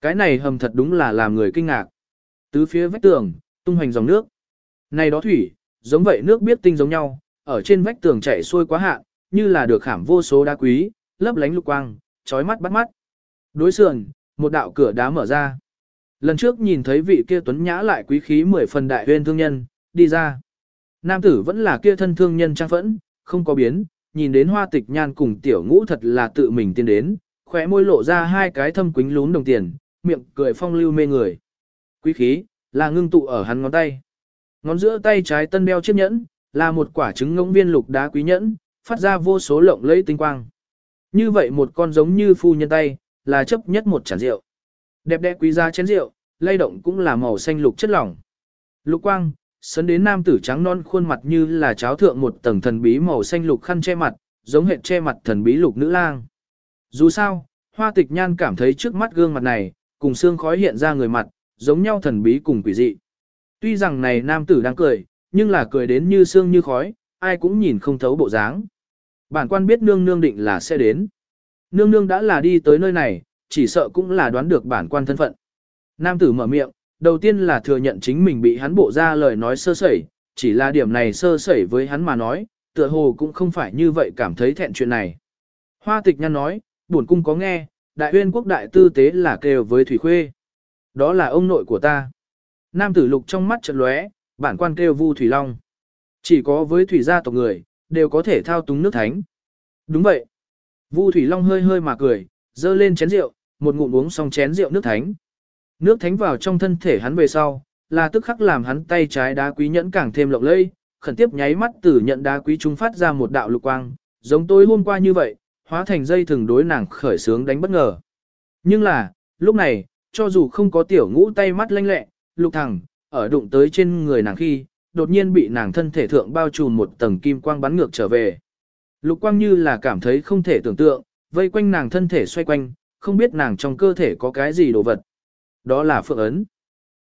Speaker 1: Cái này hầm thật đúng là làm người kinh ngạc. Tứ phía vách tường, tung hoành dòng nước. Này đó thủy, giống vậy nước biết tinh giống nhau, ở trên vách tường chảy xuôi quá hạn, như là được khảm vô số đá quý, lấp lánh lục quang, chói mắt bắt mắt. Đối sườn, một đạo cửa đá mở ra. Lần trước nhìn thấy vị kia tuấn nhã lại quý khí mười phần đại huyên thương nhân, đi ra. Nam tử vẫn là kia thân thương nhân trang phẫn, không có biến, nhìn đến hoa tịch nhan cùng tiểu ngũ thật là tự mình tiến đến, khóe môi lộ ra hai cái thâm quính lún đồng tiền, miệng cười phong lưu mê người. Quý khí, là ngưng tụ ở hắn ngón tay. Ngón giữa tay trái tân đeo chiếc nhẫn, là một quả trứng ngỗng viên lục đá quý nhẫn, phát ra vô số lộng lẫy tinh quang. Như vậy một con giống như phu nhân tay, là chấp nhất một chản rượu. Đẹp đẽ quý giá chén rượu, lay động cũng là màu xanh lục chất lỏng. Lục quang, sấn đến nam tử trắng non khuôn mặt như là cháo thượng một tầng thần bí màu xanh lục khăn che mặt, giống hệt che mặt thần bí lục nữ lang. Dù sao, hoa tịch nhan cảm thấy trước mắt gương mặt này, cùng xương khói hiện ra người mặt, giống nhau thần bí cùng quỷ dị. Tuy rằng này nam tử đang cười, nhưng là cười đến như xương như khói, ai cũng nhìn không thấu bộ dáng. Bản quan biết nương nương định là sẽ đến. Nương nương đã là đi tới nơi này, chỉ sợ cũng là đoán được bản quan thân phận. Nam tử mở miệng, đầu tiên là thừa nhận chính mình bị hắn bộ ra lời nói sơ sẩy, chỉ là điểm này sơ sẩy với hắn mà nói, tựa hồ cũng không phải như vậy cảm thấy thẹn chuyện này. Hoa tịch nhăn nói, buồn cung có nghe, đại uyên quốc đại tư tế là kêu với Thủy Khuê. Đó là ông nội của ta. Nam tử lục trong mắt chợt lóe, bản quan kêu Vu Thủy Long. Chỉ có với thủy gia tộc người, đều có thể thao túng nước thánh. Đúng vậy. Vu Thủy Long hơi hơi mà cười, dơ lên chén rượu, một ngụm uống xong chén rượu nước thánh. Nước thánh vào trong thân thể hắn về sau, là tức khắc làm hắn tay trái đá quý nhẫn càng thêm lộng lẫy, khẩn tiếp nháy mắt tử nhận đá quý trung phát ra một đạo lục quang, giống tối hôm qua như vậy, hóa thành dây thường đối nàng khởi sướng đánh bất ngờ. Nhưng là, lúc này, cho dù không có tiểu ngũ tay mắt lanh lẹ, lục thẳng, ở đụng tới trên người nàng khi, đột nhiên bị nàng thân thể thượng bao trùm một tầng kim quang bắn ngược trở về. Lục quang như là cảm thấy không thể tưởng tượng, vây quanh nàng thân thể xoay quanh, không biết nàng trong cơ thể có cái gì đồ vật. Đó là phượng ấn.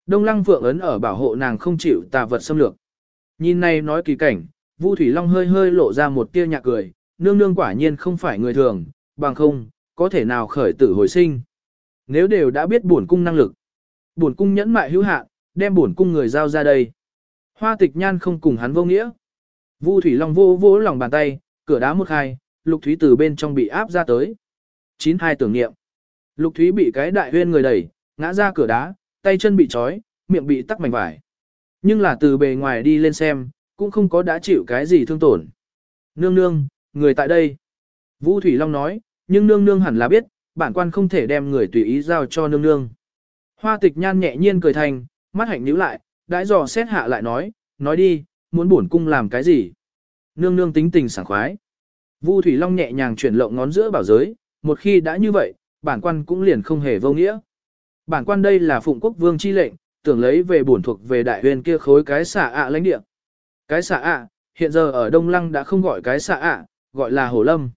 Speaker 1: Đông lăng phượng ấn ở bảo hộ nàng không chịu tà vật xâm lược. Nhìn này nói kỳ cảnh, Vu Thủy Long hơi hơi lộ ra một tia nhạc cười, nương nương quả nhiên không phải người thường, bằng không, có thể nào khởi tử hồi sinh. Nếu đều đã biết bổn cung năng lực, bổn cung nhẫn mại hữu hạn, đem bổn cung người giao ra đây. Hoa tịch nhan không cùng hắn vô nghĩa. Vu Thủy Long vô vô lòng bàn tay, cửa đá một khai, Lục Thúy từ bên trong bị áp ra tới. Chín hai tưởng niệm. Lục Thúy bị cái đại huyên người đẩy, ngã ra cửa đá, tay chân bị trói, miệng bị tắc mảnh vải. Nhưng là từ bề ngoài đi lên xem, cũng không có đã chịu cái gì thương tổn. Nương nương, người tại đây. Vũ Thủy Long nói, nhưng nương nương hẳn là biết, bản quan không thể đem người tùy ý giao cho nương nương. Hoa tịch nhan nhẹ nhiên cười thành, mắt hạnh nhíu lại, đãi dò xét hạ lại nói, nói đi, muốn bổn cung làm cái gì? Nương nương tính tình sảng khoái. Vu Thủy Long nhẹ nhàng chuyển lộng ngón giữa bảo giới, một khi đã như vậy, bản quan cũng liền không hề vô nghĩa. Bản quan đây là phụng quốc vương chi lệnh, tưởng lấy về bổn thuộc về đại huyền kia khối cái xạ ạ lãnh địa. Cái xạ ạ, hiện giờ ở Đông Lăng đã không gọi cái xạ ạ, gọi là Hồ Lâm.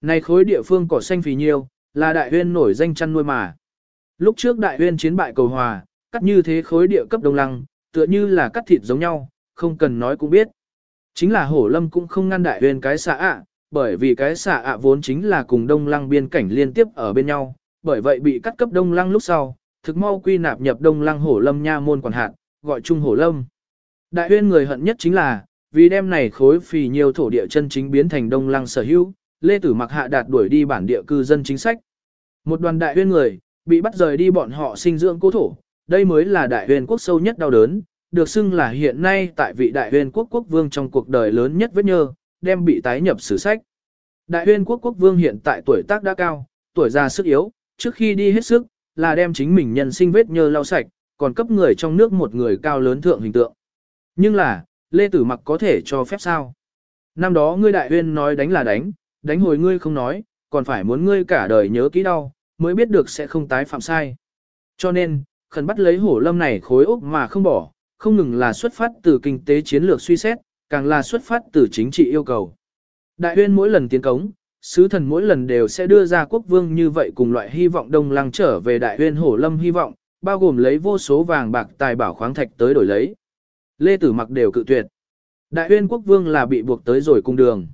Speaker 1: Này khối địa phương cỏ xanh phì nhiêu, là đại huyền nổi danh chăn nuôi mà. Lúc trước đại huyền chiến bại cầu hòa, cắt như thế khối địa cấp Đông Lăng, tựa như là cắt thịt giống nhau, không cần nói cũng biết. Chính là hổ lâm cũng không ngăn đại huyên cái xạ ạ, bởi vì cái xạ ạ vốn chính là cùng Đông Lăng biên cảnh liên tiếp ở bên nhau, bởi vậy bị cắt cấp Đông Lăng lúc sau, thực mau quy nạp nhập Đông Lăng hổ lâm nha môn quản hạt, gọi chung hổ lâm. Đại huyên người hận nhất chính là, vì đem này khối phì nhiều thổ địa chân chính biến thành Đông Lăng sở hữu, Lê Tử Mặc hạ đạt đuổi đi bản địa cư dân chính sách. Một đoàn đại huyên người, bị bắt rời đi bọn họ sinh dưỡng cố thổ, đây mới là đại huyền quốc sâu nhất đau đớn, được xưng là hiện nay tại vị đại huyền quốc quốc vương trong cuộc đời lớn nhất vết nhơ, đem bị tái nhập sử sách. Đại huyền quốc quốc vương hiện tại tuổi tác đã cao, tuổi già sức yếu, trước khi đi hết sức, là đem chính mình nhân sinh vết nhơ lau sạch, còn cấp người trong nước một người cao lớn thượng hình tượng. Nhưng là, Lê Tử Mặc có thể cho phép sao? Năm đó ngươi đại huyên nói đánh là đánh, đánh hồi ngươi không nói, còn phải muốn ngươi cả đời nhớ kỹ đau, mới biết được sẽ không tái phạm sai. Cho nên, khẩn bắt lấy hổ lâm này khối ốc mà không bỏ, không ngừng là xuất phát từ kinh tế chiến lược suy xét, càng là xuất phát từ chính trị yêu cầu. Đại huyên mỗi lần tiến cống, sứ thần mỗi lần đều sẽ đưa ra quốc vương như vậy cùng loại hy vọng đông lăng trở về đại huyên hổ lâm hy vọng, bao gồm lấy vô số vàng bạc tài bảo khoáng thạch tới đổi lấy. Lê Tử Mặc đều cự tuyệt. Đại huyên quốc vương là bị buộc tới rồi cung đường.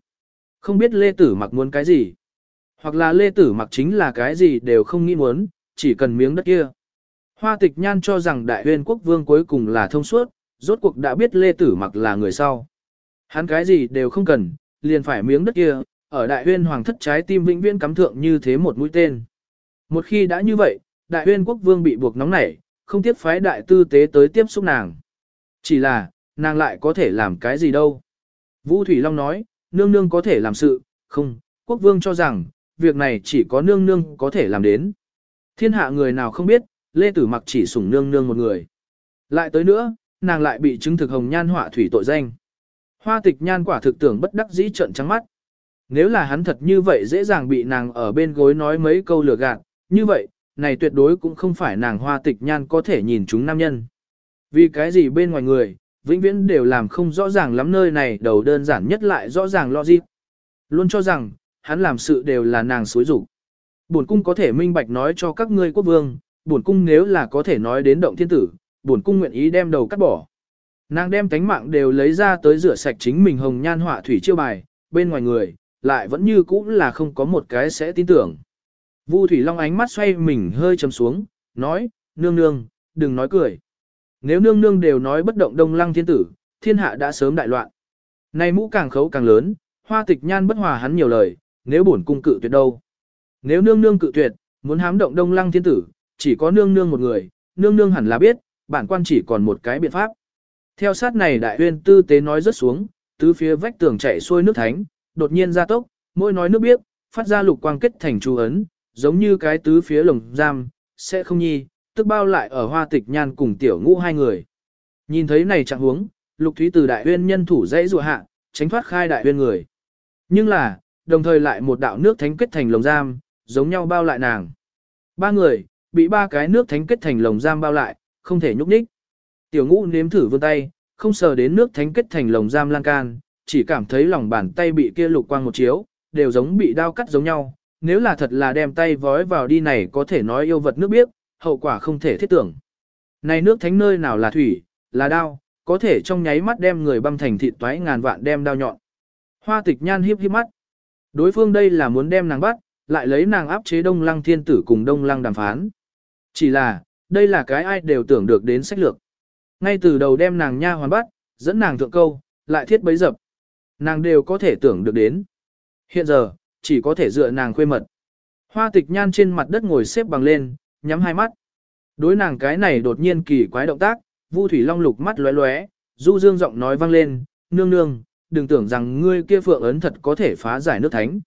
Speaker 1: Không biết Lê Tử Mặc muốn cái gì. Hoặc là Lê Tử Mặc chính là cái gì đều không nghĩ muốn, chỉ cần miếng đất kia. Hoa tịch nhan cho rằng đại huyên quốc vương cuối cùng là thông suốt, rốt cuộc đã biết Lê Tử Mặc là người sau. Hắn cái gì đều không cần, liền phải miếng đất kia, ở đại huyên hoàng thất trái tim vĩnh viễn cắm thượng như thế một mũi tên. Một khi đã như vậy, đại huyên quốc vương bị buộc nóng nảy, không tiếp phái đại tư tế tới tiếp xúc nàng. Chỉ là, nàng lại có thể làm cái gì đâu. Vũ Thủy Long nói, nương nương có thể làm sự, không, quốc vương cho rằng, việc này chỉ có nương nương có thể làm đến. Thiên hạ người nào không biết, Lê Tử Mặc chỉ sủng nương nương một người. Lại tới nữa, nàng lại bị chứng thực hồng nhan họa thủy tội danh. Hoa tịch nhan quả thực tưởng bất đắc dĩ trợn trắng mắt. Nếu là hắn thật như vậy dễ dàng bị nàng ở bên gối nói mấy câu lừa gạt, như vậy, này tuyệt đối cũng không phải nàng hoa tịch nhan có thể nhìn chúng nam nhân. Vì cái gì bên ngoài người, vĩnh viễn đều làm không rõ ràng lắm nơi này đầu đơn giản nhất lại rõ ràng logic. Luôn cho rằng, hắn làm sự đều là nàng xối rủ. Bổn cung có thể minh bạch nói cho các ngươi quốc vương, bổn cung nếu là có thể nói đến động thiên tử, bổn cung nguyện ý đem đầu cắt bỏ. Nàng đem tánh mạng đều lấy ra tới rửa sạch chính mình hồng nhan họa thủy chiêu bài, bên ngoài người, lại vẫn như cũ là không có một cái sẽ tin tưởng. Vu Thủy Long ánh mắt xoay mình hơi chấm xuống, nói, nương nương, đừng nói cười. Nếu nương nương đều nói bất động đông lăng thiên tử, thiên hạ đã sớm đại loạn. Này mũ càng khấu càng lớn, hoa tịch nhan bất hòa hắn nhiều lời, nếu bổn cung cự tuyệt đâu. Nếu nương nương cự tuyệt, muốn hám động đông lăng thiên tử, chỉ có nương nương một người, nương nương hẳn là biết, bản quan chỉ còn một cái biện pháp. Theo sát này đại huyên tư tế nói rất xuống, tứ phía vách tường chạy xuôi nước thánh, đột nhiên ra tốc, mỗi nói nước biết, phát ra lục quang kết thành chú ấn, giống như cái tứ phía lồng giam, sẽ không nhi, tức bao lại ở hoa tịch nhan cùng tiểu ngũ hai người. Nhìn thấy này trạng huống, lục thúy từ đại huyên nhân thủ dãy rùa hạ, tránh thoát khai đại huyên người. Nhưng là, đồng thời lại một đạo nước thánh kết thành lồng giam, giống nhau bao lại nàng. Ba người, bị ba cái nước thánh kết thành lồng giam bao lại, không thể nhúc nhích. Tiểu ngũ nếm thử vươn tay, không sờ đến nước thánh kết thành lồng giam lan can, chỉ cảm thấy lòng bàn tay bị kia lục quang một chiếu, đều giống bị đao cắt giống nhau. Nếu là thật là đem tay vói vào đi này có thể nói yêu vật nước biết, hậu quả không thể thiết tưởng. Này nước thánh nơi nào là thủy, là đao, có thể trong nháy mắt đem người băm thành thịt toái ngàn vạn đem đao nhọn. Hoa tịch nhan hiếp hiếp mắt. Đối phương đây là muốn đem nàng bắt, lại lấy nàng áp chế đông lăng thiên tử cùng đông lăng đàm phán. Chỉ là, đây là cái ai đều tưởng được đến sách lược. Ngay từ đầu đem nàng nha hoàn bắt, dẫn nàng thượng câu, lại thiết bấy dập. Nàng đều có thể tưởng được đến. Hiện giờ, chỉ có thể dựa nàng khuê mật. Hoa tịch nhan trên mặt đất ngồi xếp bằng lên, nhắm hai mắt. Đối nàng cái này đột nhiên kỳ quái động tác, Vu Thủy Long lục mắt lóe lóe, du dương giọng nói vang lên, nương nương, đừng tưởng rằng ngươi kia phượng ấn thật có thể phá giải nước thánh.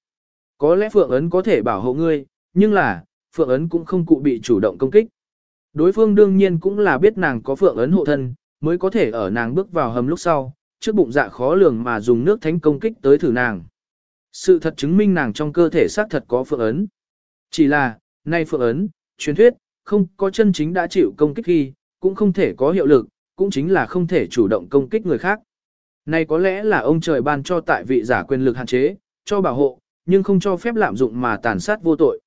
Speaker 1: Có lẽ phượng ấn có thể bảo hộ ngươi, nhưng là, phượng ấn cũng không cụ bị chủ động công kích. Đối phương đương nhiên cũng là biết nàng có phượng ấn hộ thân, mới có thể ở nàng bước vào hầm lúc sau, trước bụng dạ khó lường mà dùng nước thánh công kích tới thử nàng. Sự thật chứng minh nàng trong cơ thể xác thật có phượng ấn. Chỉ là, nay phượng ấn, truyền thuyết, không có chân chính đã chịu công kích khi, cũng không thể có hiệu lực, cũng chính là không thể chủ động công kích người khác. Này có lẽ là ông trời ban cho tại vị giả quyền lực hạn chế, cho bảo hộ, nhưng không cho phép lạm dụng mà tàn sát vô tội.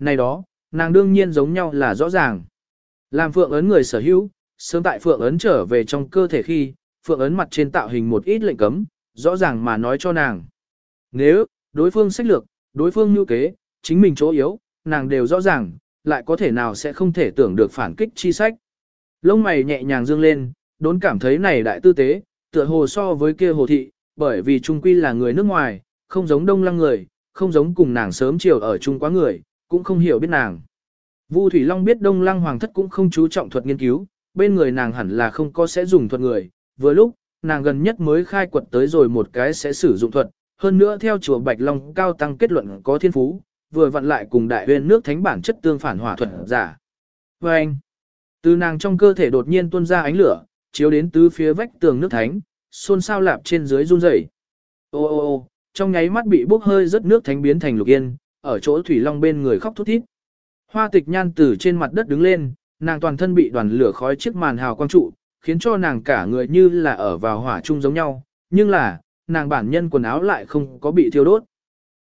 Speaker 1: Này đó, nàng đương nhiên giống nhau là rõ ràng. Làm phượng ấn người sở hữu, sớm tại phượng ấn trở về trong cơ thể khi, phượng ấn mặt trên tạo hình một ít lệnh cấm, rõ ràng mà nói cho nàng. Nếu, đối phương sách lược, đối phương nhu kế, chính mình chỗ yếu, nàng đều rõ ràng, lại có thể nào sẽ không thể tưởng được phản kích chi sách. Lông mày nhẹ nhàng dương lên, đốn cảm thấy này đại tư tế, tựa hồ so với kia hồ thị, bởi vì trung quy là người nước ngoài, không giống đông lăng người, không giống cùng nàng sớm chiều ở chung quá người, cũng không hiểu biết nàng. Vu Thủy Long biết đông lăng hoàng thất cũng không chú trọng thuật nghiên cứu, bên người nàng hẳn là không có sẽ dùng thuật người, vừa lúc, nàng gần nhất mới khai quật tới rồi một cái sẽ sử dụng thuật, hơn nữa theo chùa Bạch Long cao tăng kết luận có thiên phú, vừa vặn lại cùng đại huyền nước thánh bản chất tương phản hỏa thuật giả. Và anh, từ nàng trong cơ thể đột nhiên tuôn ra ánh lửa, chiếu đến tứ phía vách tường nước thánh, xôn xao lạp trên dưới run rẩy. Ô ô ô, trong nháy mắt bị bốc hơi rất nước thánh biến thành lục yên, ở chỗ thủy long bên người khóc thút thít. Hoa tịch nhan từ trên mặt đất đứng lên, nàng toàn thân bị đoàn lửa khói chiếc màn hào quang trụ, khiến cho nàng cả người như là ở vào hỏa chung giống nhau, nhưng là, nàng bản nhân quần áo lại không có bị thiêu đốt.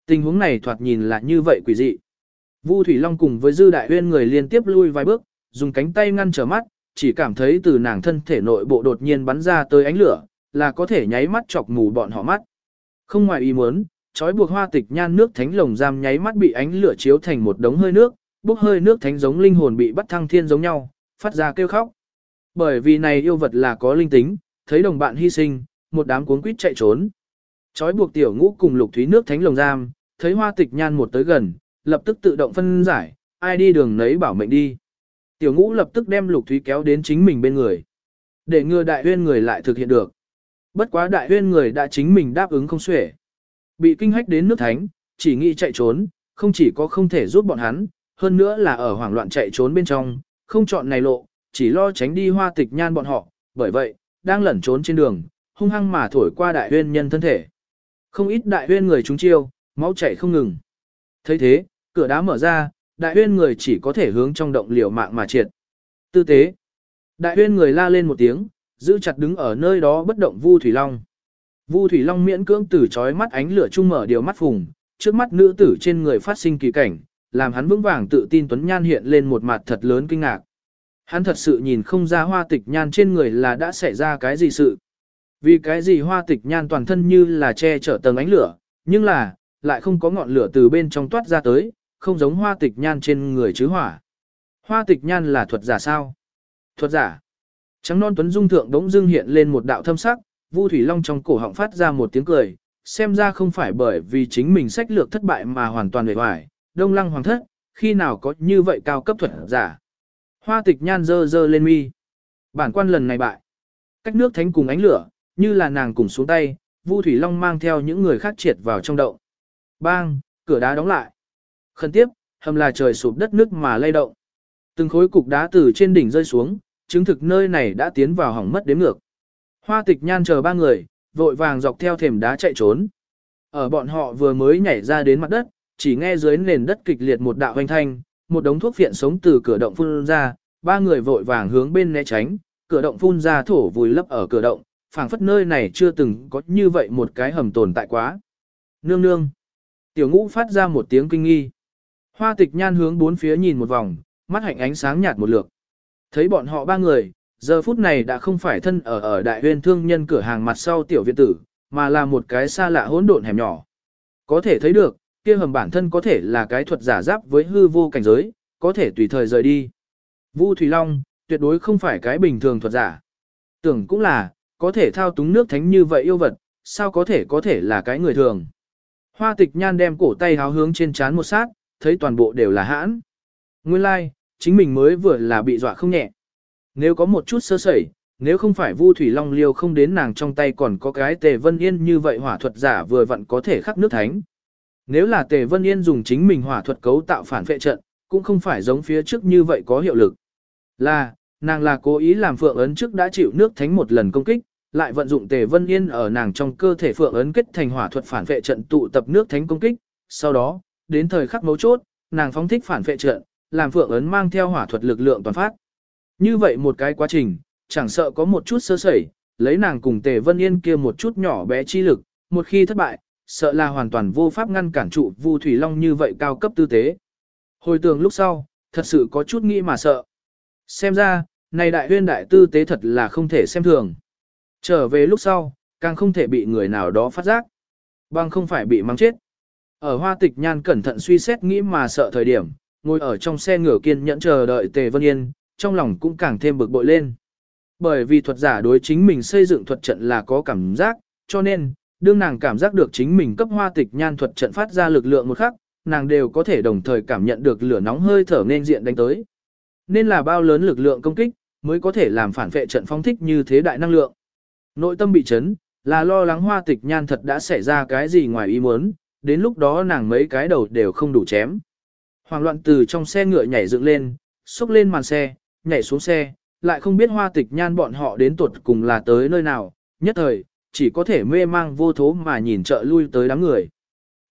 Speaker 1: Tình huống này thoạt nhìn là như vậy quỷ dị. Vu Thủy Long cùng với Dư Đại Huyên người liên tiếp lui vài bước, dùng cánh tay ngăn trở mắt, chỉ cảm thấy từ nàng thân thể nội bộ đột nhiên bắn ra tới ánh lửa, là có thể nháy mắt chọc mù bọn họ mắt. Không ngoài ý muốn, trói buộc hoa tịch nhan nước thánh lồng giam nháy mắt bị ánh lửa chiếu thành một đống hơi nước, bốc hơi nước thánh giống linh hồn bị bắt thăng thiên giống nhau, phát ra kêu khóc. Bởi vì này yêu vật là có linh tính, thấy đồng bạn hy sinh, một đám cuốn quýt chạy trốn. Trói buộc tiểu ngũ cùng lục thúy nước thánh lồng giam, thấy hoa tịch nhan một tới gần, lập tức tự động phân giải, ai đi đường nấy bảo mệnh đi. Tiểu ngũ lập tức đem lục thúy kéo đến chính mình bên người. Để ngừa đại huyên người lại thực hiện được. Bất quá đại huyên người đã chính mình đáp ứng không xuể. Bị kinh hách đến nước thánh, chỉ nghĩ chạy trốn, không chỉ có không thể giúp bọn hắn, hơn nữa là ở hoảng loạn chạy trốn bên trong, không chọn này lộ, chỉ lo tránh đi hoa tịch nhan bọn họ, bởi vậy, đang lẩn trốn trên đường, hung hăng mà thổi qua đại huyên nhân thân thể. Không ít đại huyên người chúng chiêu, máu chảy không ngừng. thấy thế, cửa đá mở ra, đại huyên người chỉ có thể hướng trong động liều mạng mà triệt. Tư tế. Đại huyên người la lên một tiếng, giữ chặt đứng ở nơi đó bất động Vu Thủy Long. Vu Thủy Long miễn cưỡng từ chói mắt ánh lửa trung mở điều mắt phùng, trước mắt nữ tử trên người phát sinh kỳ cảnh, làm hắn vững vàng tự tin tuấn nhan hiện lên một mặt thật lớn kinh ngạc. Hắn thật sự nhìn không ra hoa tịch nhan trên người là đã xảy ra cái gì sự. Vì cái gì hoa tịch nhan toàn thân như là che chở tầng ánh lửa, nhưng là, lại không có ngọn lửa từ bên trong toát ra tới, không giống hoa tịch nhan trên người chứ hỏa. Hoa tịch nhan là thuật giả sao? Thuật giả. Trắng non tuấn dung thượng đống dưng hiện lên một đạo thâm sắc, Vu Thủy Long trong cổ họng phát ra một tiếng cười, xem ra không phải bởi vì chính mình sách lược thất bại mà hoàn toàn hề hoài, đông lăng hoàng thất, khi nào có như vậy cao cấp thuật giả. Hoa tịch nhan dơ dơ lên mi. Bản quan lần này bại. Cách nước thánh cùng ánh lửa, như là nàng cùng xuống tay, Vu Thủy Long mang theo những người khác triệt vào trong động. Bang, cửa đá đóng lại. Khẩn tiếp, hầm là trời sụp đất nước mà lay động. Từng khối cục đá từ trên đỉnh rơi xuống, chứng thực nơi này đã tiến vào hỏng mất đếm ngược. Hoa tịch nhan chờ ba người, vội vàng dọc theo thềm đá chạy trốn. Ở bọn họ vừa mới nhảy ra đến mặt đất, chỉ nghe dưới nền đất kịch liệt một đạo hoành thanh, một đống thuốc phiện sống từ cửa động phun ra, ba người vội vàng hướng bên né tránh, cửa động phun ra thổ vùi lấp ở cửa động, phảng phất nơi này chưa từng có như vậy một cái hầm tồn tại quá. Nương nương. Tiểu ngũ phát ra một tiếng kinh nghi. Hoa tịch nhan hướng bốn phía nhìn một vòng, mắt hạnh ánh sáng nhạt một lượt. Thấy bọn họ ba người, giờ phút này đã không phải thân ở ở đại huyên thương nhân cửa hàng mặt sau tiểu viện tử, mà là một cái xa lạ hỗn độn hẻm nhỏ. Có thể thấy được, kia hầm bản thân có thể là cái thuật giả giáp với hư vô cảnh giới, có thể tùy thời rời đi. Vu Thủy Long, tuyệt đối không phải cái bình thường thuật giả. Tưởng cũng là, có thể thao túng nước thánh như vậy yêu vật, sao có thể có thể là cái người thường. Hoa tịch nhan đem cổ tay háo hướng trên chán một sát, thấy toàn bộ đều là hãn. Nguyên lai, like, chính mình mới vừa là bị dọa không nhẹ. Nếu có một chút sơ sẩy, nếu không phải Vu Thủy Long liêu không đến nàng trong tay còn có cái Tề Vân Yên như vậy hỏa thuật giả vừa vặn có thể khắc nước thánh. Nếu là Tề Vân Yên dùng chính mình hỏa thuật cấu tạo phản vệ trận, cũng không phải giống phía trước như vậy có hiệu lực. Là, nàng là cố ý làm phượng ấn trước đã chịu nước thánh một lần công kích, lại vận dụng Tề Vân Yên ở nàng trong cơ thể phượng ấn kết thành hỏa thuật phản vệ trận tụ tập nước thánh công kích, sau đó, đến thời khắc mấu chốt, nàng phóng thích phản vệ trận, làm phượng ấn mang theo hỏa thuật lực lượng toàn phát. Như vậy một cái quá trình, chẳng sợ có một chút sơ sẩy, lấy nàng cùng Tề Vân Yên kia một chút nhỏ bé chi lực, một khi thất bại, sợ là hoàn toàn vô pháp ngăn cản trụ Vu Thủy Long như vậy cao cấp tư tế. Hồi tưởng lúc sau, thật sự có chút nghĩ mà sợ. Xem ra, này đại huyên đại tư tế thật là không thể xem thường. Trở về lúc sau, càng không thể bị người nào đó phát giác. Bằng không phải bị mắng chết. Ở hoa tịch nhan cẩn thận suy xét nghĩ mà sợ thời điểm, ngồi ở trong xe ngửa kiên nhẫn chờ đợi Tề Vân Yên, trong lòng cũng càng thêm bực bội lên. Bởi vì thuật giả đối chính mình xây dựng thuật trận là có cảm giác, cho nên, đương nàng cảm giác được chính mình cấp hoa tịch nhan thuật trận phát ra lực lượng một khắc, nàng đều có thể đồng thời cảm nhận được lửa nóng hơi thở nên diện đánh tới. Nên là bao lớn lực lượng công kích, mới có thể làm phản vệ trận phong thích như thế đại năng lượng. Nội tâm bị chấn, là lo lắng hoa tịch nhan thật đã xảy ra cái gì ngoài ý muốn, đến lúc đó nàng mấy cái đầu đều không đủ chém. Hoàng loạn từ trong xe ngựa nhảy dựng lên, xúc lên màn xe, nhảy xuống xe, lại không biết hoa tịch nhan bọn họ đến tuột cùng là tới nơi nào, nhất thời, chỉ có thể mê mang vô thố mà nhìn chợ lui tới đám người.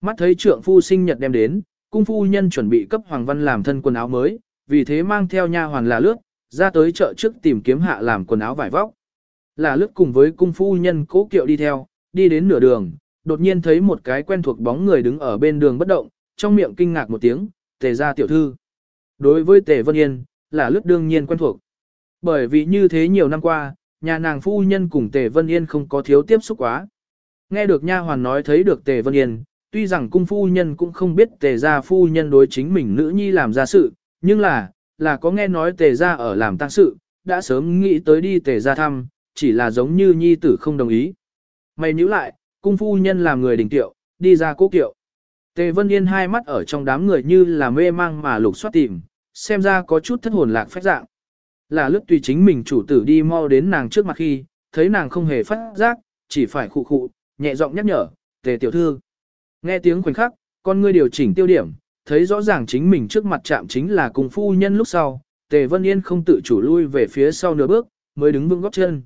Speaker 1: Mắt thấy trượng phu sinh nhật đem đến, cung phu nhân chuẩn bị cấp Hoàng Văn làm thân quần áo mới, vì thế mang theo nha hoàn là lướt, ra tới chợ trước tìm kiếm hạ làm quần áo vải vóc. Là lướt cùng với cung phu nhân cố kiệu đi theo, đi đến nửa đường, đột nhiên thấy một cái quen thuộc bóng người đứng ở bên đường bất động, trong miệng kinh ngạc một tiếng, tề ra tiểu thư. Đối với tề Vân Yên, là lướt đương nhiên quen thuộc. Bởi vì như thế nhiều năm qua, nhà nàng phu nhân cùng tề Vân Yên không có thiếu tiếp xúc quá. Nghe được nha hoàn nói thấy được tề Vân Yên, tuy rằng cung phu nhân cũng không biết tề gia phu nhân đối chính mình nữ nhi làm ra sự, nhưng là, là có nghe nói tề gia ở làm tăng sự, đã sớm nghĩ tới đi tề gia thăm, chỉ là giống như nhi tử không đồng ý. Mày nhíu lại, cung phu nhân làm người đình tiệu, đi ra cố kiệu. Tề Vân Yên hai mắt ở trong đám người như là mê mang mà lục soát tìm, xem ra có chút thất hồn lạc phách dạng. Là lúc tùy chính mình chủ tử đi mau đến nàng trước mặt khi, thấy nàng không hề phát giác, chỉ phải khụ khụ, nhẹ giọng nhắc nhở, tề tiểu thư. Nghe tiếng khoảnh khắc, con ngươi điều chỉnh tiêu điểm, thấy rõ ràng chính mình trước mặt chạm chính là cùng phu nhân lúc sau, tề vân yên không tự chủ lui về phía sau nửa bước, mới đứng vững góc chân.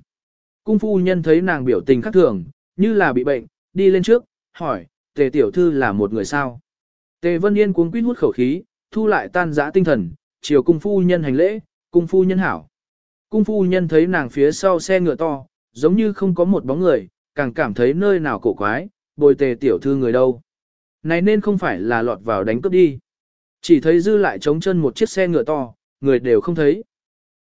Speaker 1: Cung phu nhân thấy nàng biểu tình khác thường, như là bị bệnh, đi lên trước, hỏi, tề tiểu thư là một người sao. Tề vân yên cuống quýt hút khẩu khí, thu lại tan dã tinh thần, chiều cung phu nhân hành lễ, cung phu nhân hảo. Cung phu nhân thấy nàng phía sau xe ngựa to, giống như không có một bóng người, càng cảm thấy nơi nào cổ quái, bồi tề tiểu thư người đâu. Này nên không phải là lọt vào đánh cướp đi. Chỉ thấy dư lại trống chân một chiếc xe ngựa to, người đều không thấy.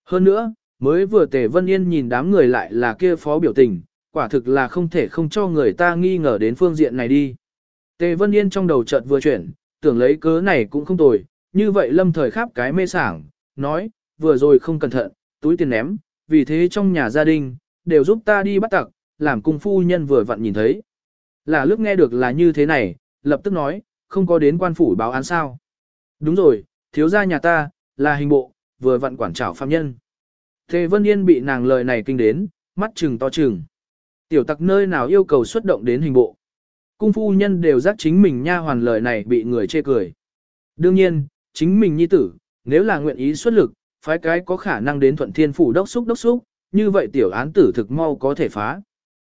Speaker 1: Hơn nữa, mới vừa tề vân yên nhìn đám người lại là kia phó biểu tình, quả thực là không thể không cho người ta nghi ngờ đến phương diện này đi. Tề vân yên trong đầu chợt vừa chuyển, tưởng lấy cớ này cũng không tồi, như vậy lâm thời khắp cái mê sảng, nói, vừa rồi không cẩn thận, túi tiền ném, vì thế trong nhà gia đình, đều giúp ta đi bắt tặc, làm cung phu nhân vừa vặn nhìn thấy. Là lúc nghe được là như thế này, lập tức nói, không có đến quan phủ báo án sao. Đúng rồi, thiếu gia nhà ta, là hình bộ, vừa vặn quản trảo phạm nhân. Thế Vân Yên bị nàng lời này kinh đến, mắt trừng to trừng. Tiểu tặc nơi nào yêu cầu xuất động đến hình bộ. Cung phu nhân đều giác chính mình nha hoàn lời này bị người chê cười. Đương nhiên, chính mình nhi tử, nếu là nguyện ý xuất lực, phái cái có khả năng đến thuận thiên phủ đốc xúc đốc xúc, như vậy tiểu án tử thực mau có thể phá.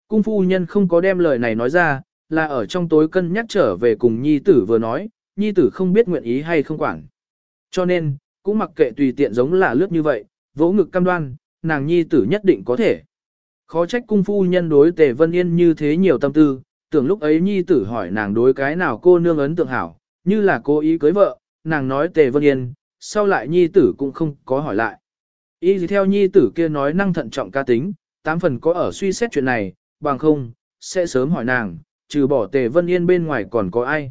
Speaker 1: Cung phu nhân không có đem lời này nói ra, là ở trong tối cân nhắc trở về cùng nhi tử vừa nói, nhi tử không biết nguyện ý hay không quản. Cho nên, cũng mặc kệ tùy tiện giống là lướt như vậy, vỗ ngực cam đoan, nàng nhi tử nhất định có thể. Khó trách cung phu nhân đối tề vân yên như thế nhiều tâm tư, tưởng lúc ấy nhi tử hỏi nàng đối cái nào cô nương ấn tượng hảo, như là cô ý cưới vợ, nàng nói tề vân yên, sau lại nhi tử cũng không có hỏi lại. Ý gì theo nhi tử kia nói năng thận trọng ca tính, tám phần có ở suy xét chuyện này, bằng không, sẽ sớm hỏi nàng, trừ bỏ tề vân yên bên ngoài còn có ai.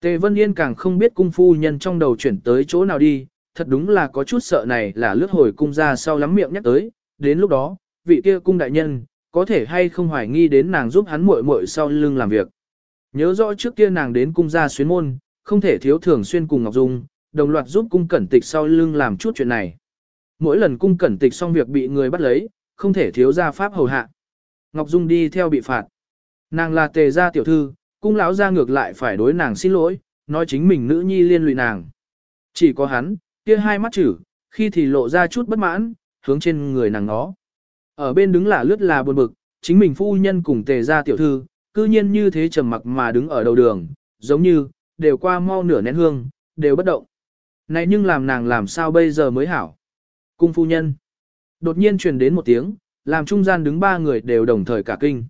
Speaker 1: Tề vân yên càng không biết cung phu nhân trong đầu chuyển tới chỗ nào đi, thật đúng là có chút sợ này là lướt hồi cung ra sau lắm miệng nhắc tới, đến lúc đó, vị kia cung đại nhân, có thể hay không hoài nghi đến nàng giúp hắn muội muội sau lưng làm việc. Nhớ rõ trước kia nàng đến cung gia xuyến môn, không thể thiếu thường xuyên cùng Ngọc Dung, đồng loạt giúp cung cẩn tịch sau lưng làm chút chuyện này. Mỗi lần cung cẩn tịch xong việc bị người bắt lấy, không thể thiếu ra pháp hầu hạ. Ngọc Dung đi theo bị phạt. Nàng là tề gia tiểu thư, cung lão ra ngược lại phải đối nàng xin lỗi, nói chính mình nữ nhi liên lụy nàng. Chỉ có hắn, kia hai mắt chữ, khi thì lộ ra chút bất mãn, hướng trên người nàng nó. Ở bên đứng là lướt là buồn bực, chính mình phu nhân cùng tề gia tiểu thư, cư nhiên như thế trầm mặc mà đứng ở đầu đường, giống như, đều qua mau nửa nén hương, đều bất động. Này nhưng làm nàng làm sao bây giờ mới hảo. Cung phu nhân. Đột nhiên truyền đến một tiếng, làm trung gian đứng ba người đều đồng thời cả kinh.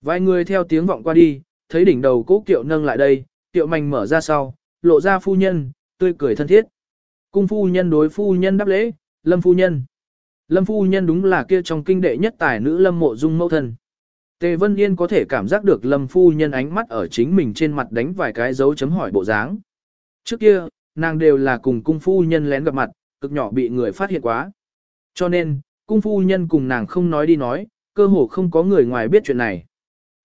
Speaker 1: Vài người theo tiếng vọng qua đi, thấy đỉnh đầu cố kiệu nâng lại đây, kiệu mảnh mở ra sau, lộ ra phu nhân, tươi cười thân thiết. Cung phu nhân đối phu nhân đáp lễ, lâm phu nhân. Lâm phu nhân đúng là kia trong kinh đệ nhất tài nữ lâm mộ dung mẫu thân. Tề Vân Yên có thể cảm giác được lâm phu nhân ánh mắt ở chính mình trên mặt đánh vài cái dấu chấm hỏi bộ dáng. Trước kia, nàng đều là cùng cung phu nhân lén gặp mặt, cực nhỏ bị người phát hiện quá. Cho nên, cung phu nhân cùng nàng không nói đi nói, cơ hồ không có người ngoài biết chuyện này.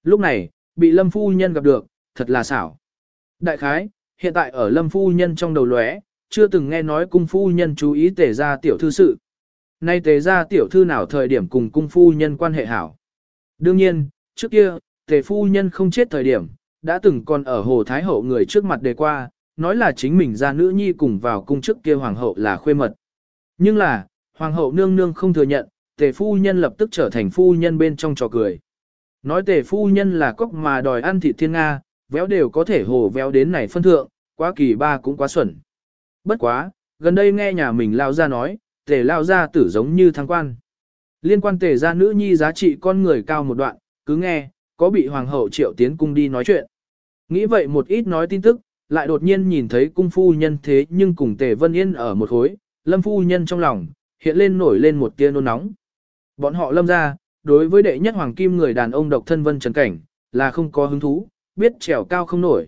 Speaker 1: Lúc này, bị lâm phu nhân gặp được, thật là xảo. Đại khái, hiện tại ở lâm phu nhân trong đầu lóe, chưa từng nghe nói cung phu nhân chú ý tề ra tiểu thư sự. Nay tề ra tiểu thư nào thời điểm cùng cung phu nhân quan hệ hảo. Đương nhiên, trước kia, tề phu nhân không chết thời điểm, đã từng còn ở hồ thái hậu người trước mặt đề qua, nói là chính mình ra nữ nhi cùng vào cung trước kia hoàng hậu là khuê mật. Nhưng là, hoàng hậu nương nương không thừa nhận, tề phu nhân lập tức trở thành phu nhân bên trong trò cười. Nói tề phu nhân là cốc mà đòi ăn thịt thiên Nga, véo đều có thể hồ véo đến này phân thượng, quá kỳ ba cũng quá xuẩn. Bất quá, gần đây nghe nhà mình lao ra nói, tề lao ra tử giống như thăng quan. Liên quan tề gia nữ nhi giá trị con người cao một đoạn, cứ nghe, có bị hoàng hậu triệu tiến cung đi nói chuyện. Nghĩ vậy một ít nói tin tức, lại đột nhiên nhìn thấy cung phu nhân thế nhưng cùng tề vân yên ở một khối, lâm phu nhân trong lòng, hiện lên nổi lên một tia nôn nóng. Bọn họ lâm ra, đối với đệ nhất hoàng kim người đàn ông độc thân vân trần cảnh, là không có hứng thú, biết trèo cao không nổi.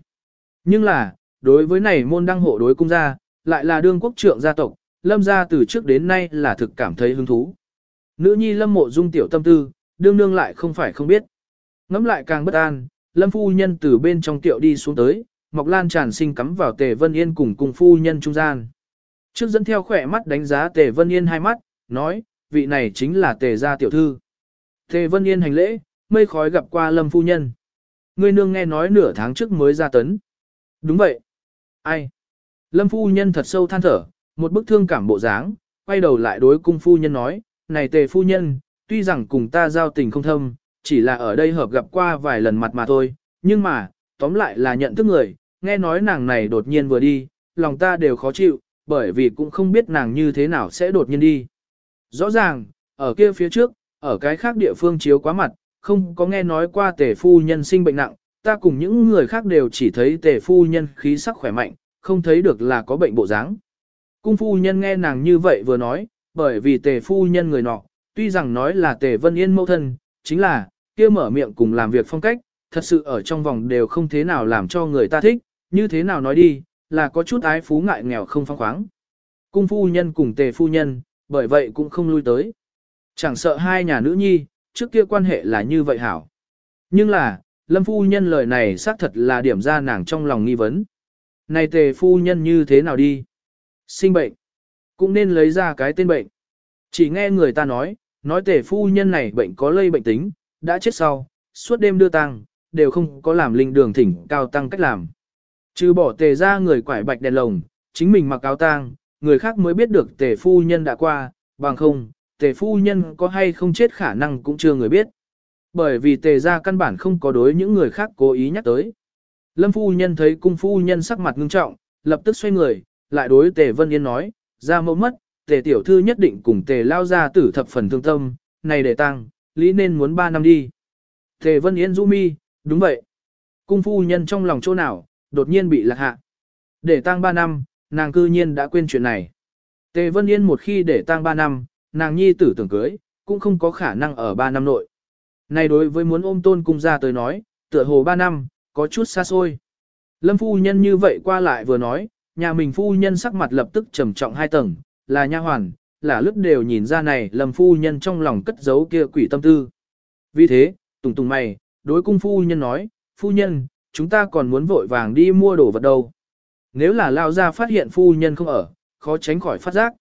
Speaker 1: Nhưng là, đối với này môn đăng hộ đối cung gia, lại là đương quốc trượng gia tộc, lâm gia từ trước đến nay là thực cảm thấy hứng thú. Nữ nhi lâm mộ dung tiểu tâm tư, đương nương lại không phải không biết. Ngắm lại càng bất an, lâm phu nhân từ bên trong tiệu đi xuống tới, mọc lan tràn sinh cắm vào tề vân yên cùng cùng phu nhân trung gian. Trước dẫn theo khỏe mắt đánh giá tề vân yên hai mắt, nói, vị này chính là tề gia tiểu thư. Tề vân yên hành lễ, mây khói gặp qua lâm phu nhân. Ngươi nương nghe nói nửa tháng trước mới ra tấn. Đúng vậy. Ai? Lâm phu nhân thật sâu than thở, một bức thương cảm bộ dáng, quay đầu lại đối cung phu nhân nói, này tề phu nhân, tuy rằng cùng ta giao tình không thâm, chỉ là ở đây hợp gặp qua vài lần mặt mà thôi, nhưng mà, tóm lại là nhận thức người, nghe nói nàng này đột nhiên vừa đi, lòng ta đều khó chịu, bởi vì cũng không biết nàng như thế nào sẽ đột nhiên đi. Rõ ràng, ở kia phía trước, ở cái khác địa phương chiếu quá mặt, không có nghe nói qua tề phu nhân sinh bệnh nặng, ta cùng những người khác đều chỉ thấy tề phu nhân khí sắc khỏe mạnh, không thấy được là có bệnh bộ dáng. Cung phu nhân nghe nàng như vậy vừa nói, bởi vì tề phu nhân người nọ, tuy rằng nói là tề vân yên mẫu thân, chính là, kia mở miệng cùng làm việc phong cách, thật sự ở trong vòng đều không thế nào làm cho người ta thích, như thế nào nói đi, là có chút ái phú ngại nghèo không phong khoáng. Cung phu nhân cùng tề phu nhân, bởi vậy cũng không lui tới. Chẳng sợ hai nhà nữ nhi, trước kia quan hệ là như vậy hảo. Nhưng là, lâm phu nhân lời này xác thật là điểm ra nàng trong lòng nghi vấn. Này tề phu nhân như thế nào đi? Sinh bệnh. Cũng nên lấy ra cái tên bệnh. Chỉ nghe người ta nói, nói tề phu nhân này bệnh có lây bệnh tính, đã chết sau, suốt đêm đưa tăng, đều không có làm linh đường thỉnh cao tăng cách làm. Trừ bỏ tề ra người quải bạch đèn lồng, chính mình mặc áo tang, người khác mới biết được tề phu nhân đã qua, bằng không, tề phu nhân có hay không chết khả năng cũng chưa người biết. Bởi vì tề ra căn bản không có đối những người khác cố ý nhắc tới. Lâm phu nhân thấy cung phu nhân sắc mặt ngưng trọng, lập tức xoay người, lại đối tề vân yên nói, ra mẫu mất, tề tiểu thư nhất định cùng tề lao ra tử thập phần thương tâm, này để tăng, lý nên muốn ba năm đi. Tề vân yên du mi, đúng vậy. Cung phu nhân trong lòng chỗ nào, đột nhiên bị lạc hạ. Để tăng ba năm, nàng cư nhiên đã quên chuyện này. Tề vân yên một khi để tăng ba năm, nàng nhi tử tưởng cưới, cũng không có khả năng ở ba năm nội. Này đối với muốn ôm tôn cung ra tới nói, tựa hồ ba năm, có chút xa xôi. Lâm phu nhân như vậy qua lại vừa nói, nhà mình phu nhân sắc mặt lập tức trầm trọng hai tầng, là nha hoàn, là lúc đều nhìn ra này lâm phu nhân trong lòng cất giấu kia quỷ tâm tư. Vì thế, tùng tùng mày, đối cung phu nhân nói, phu nhân, chúng ta còn muốn vội vàng đi mua đồ vật đâu. Nếu là lao ra phát hiện phu nhân không ở, khó tránh khỏi phát giác.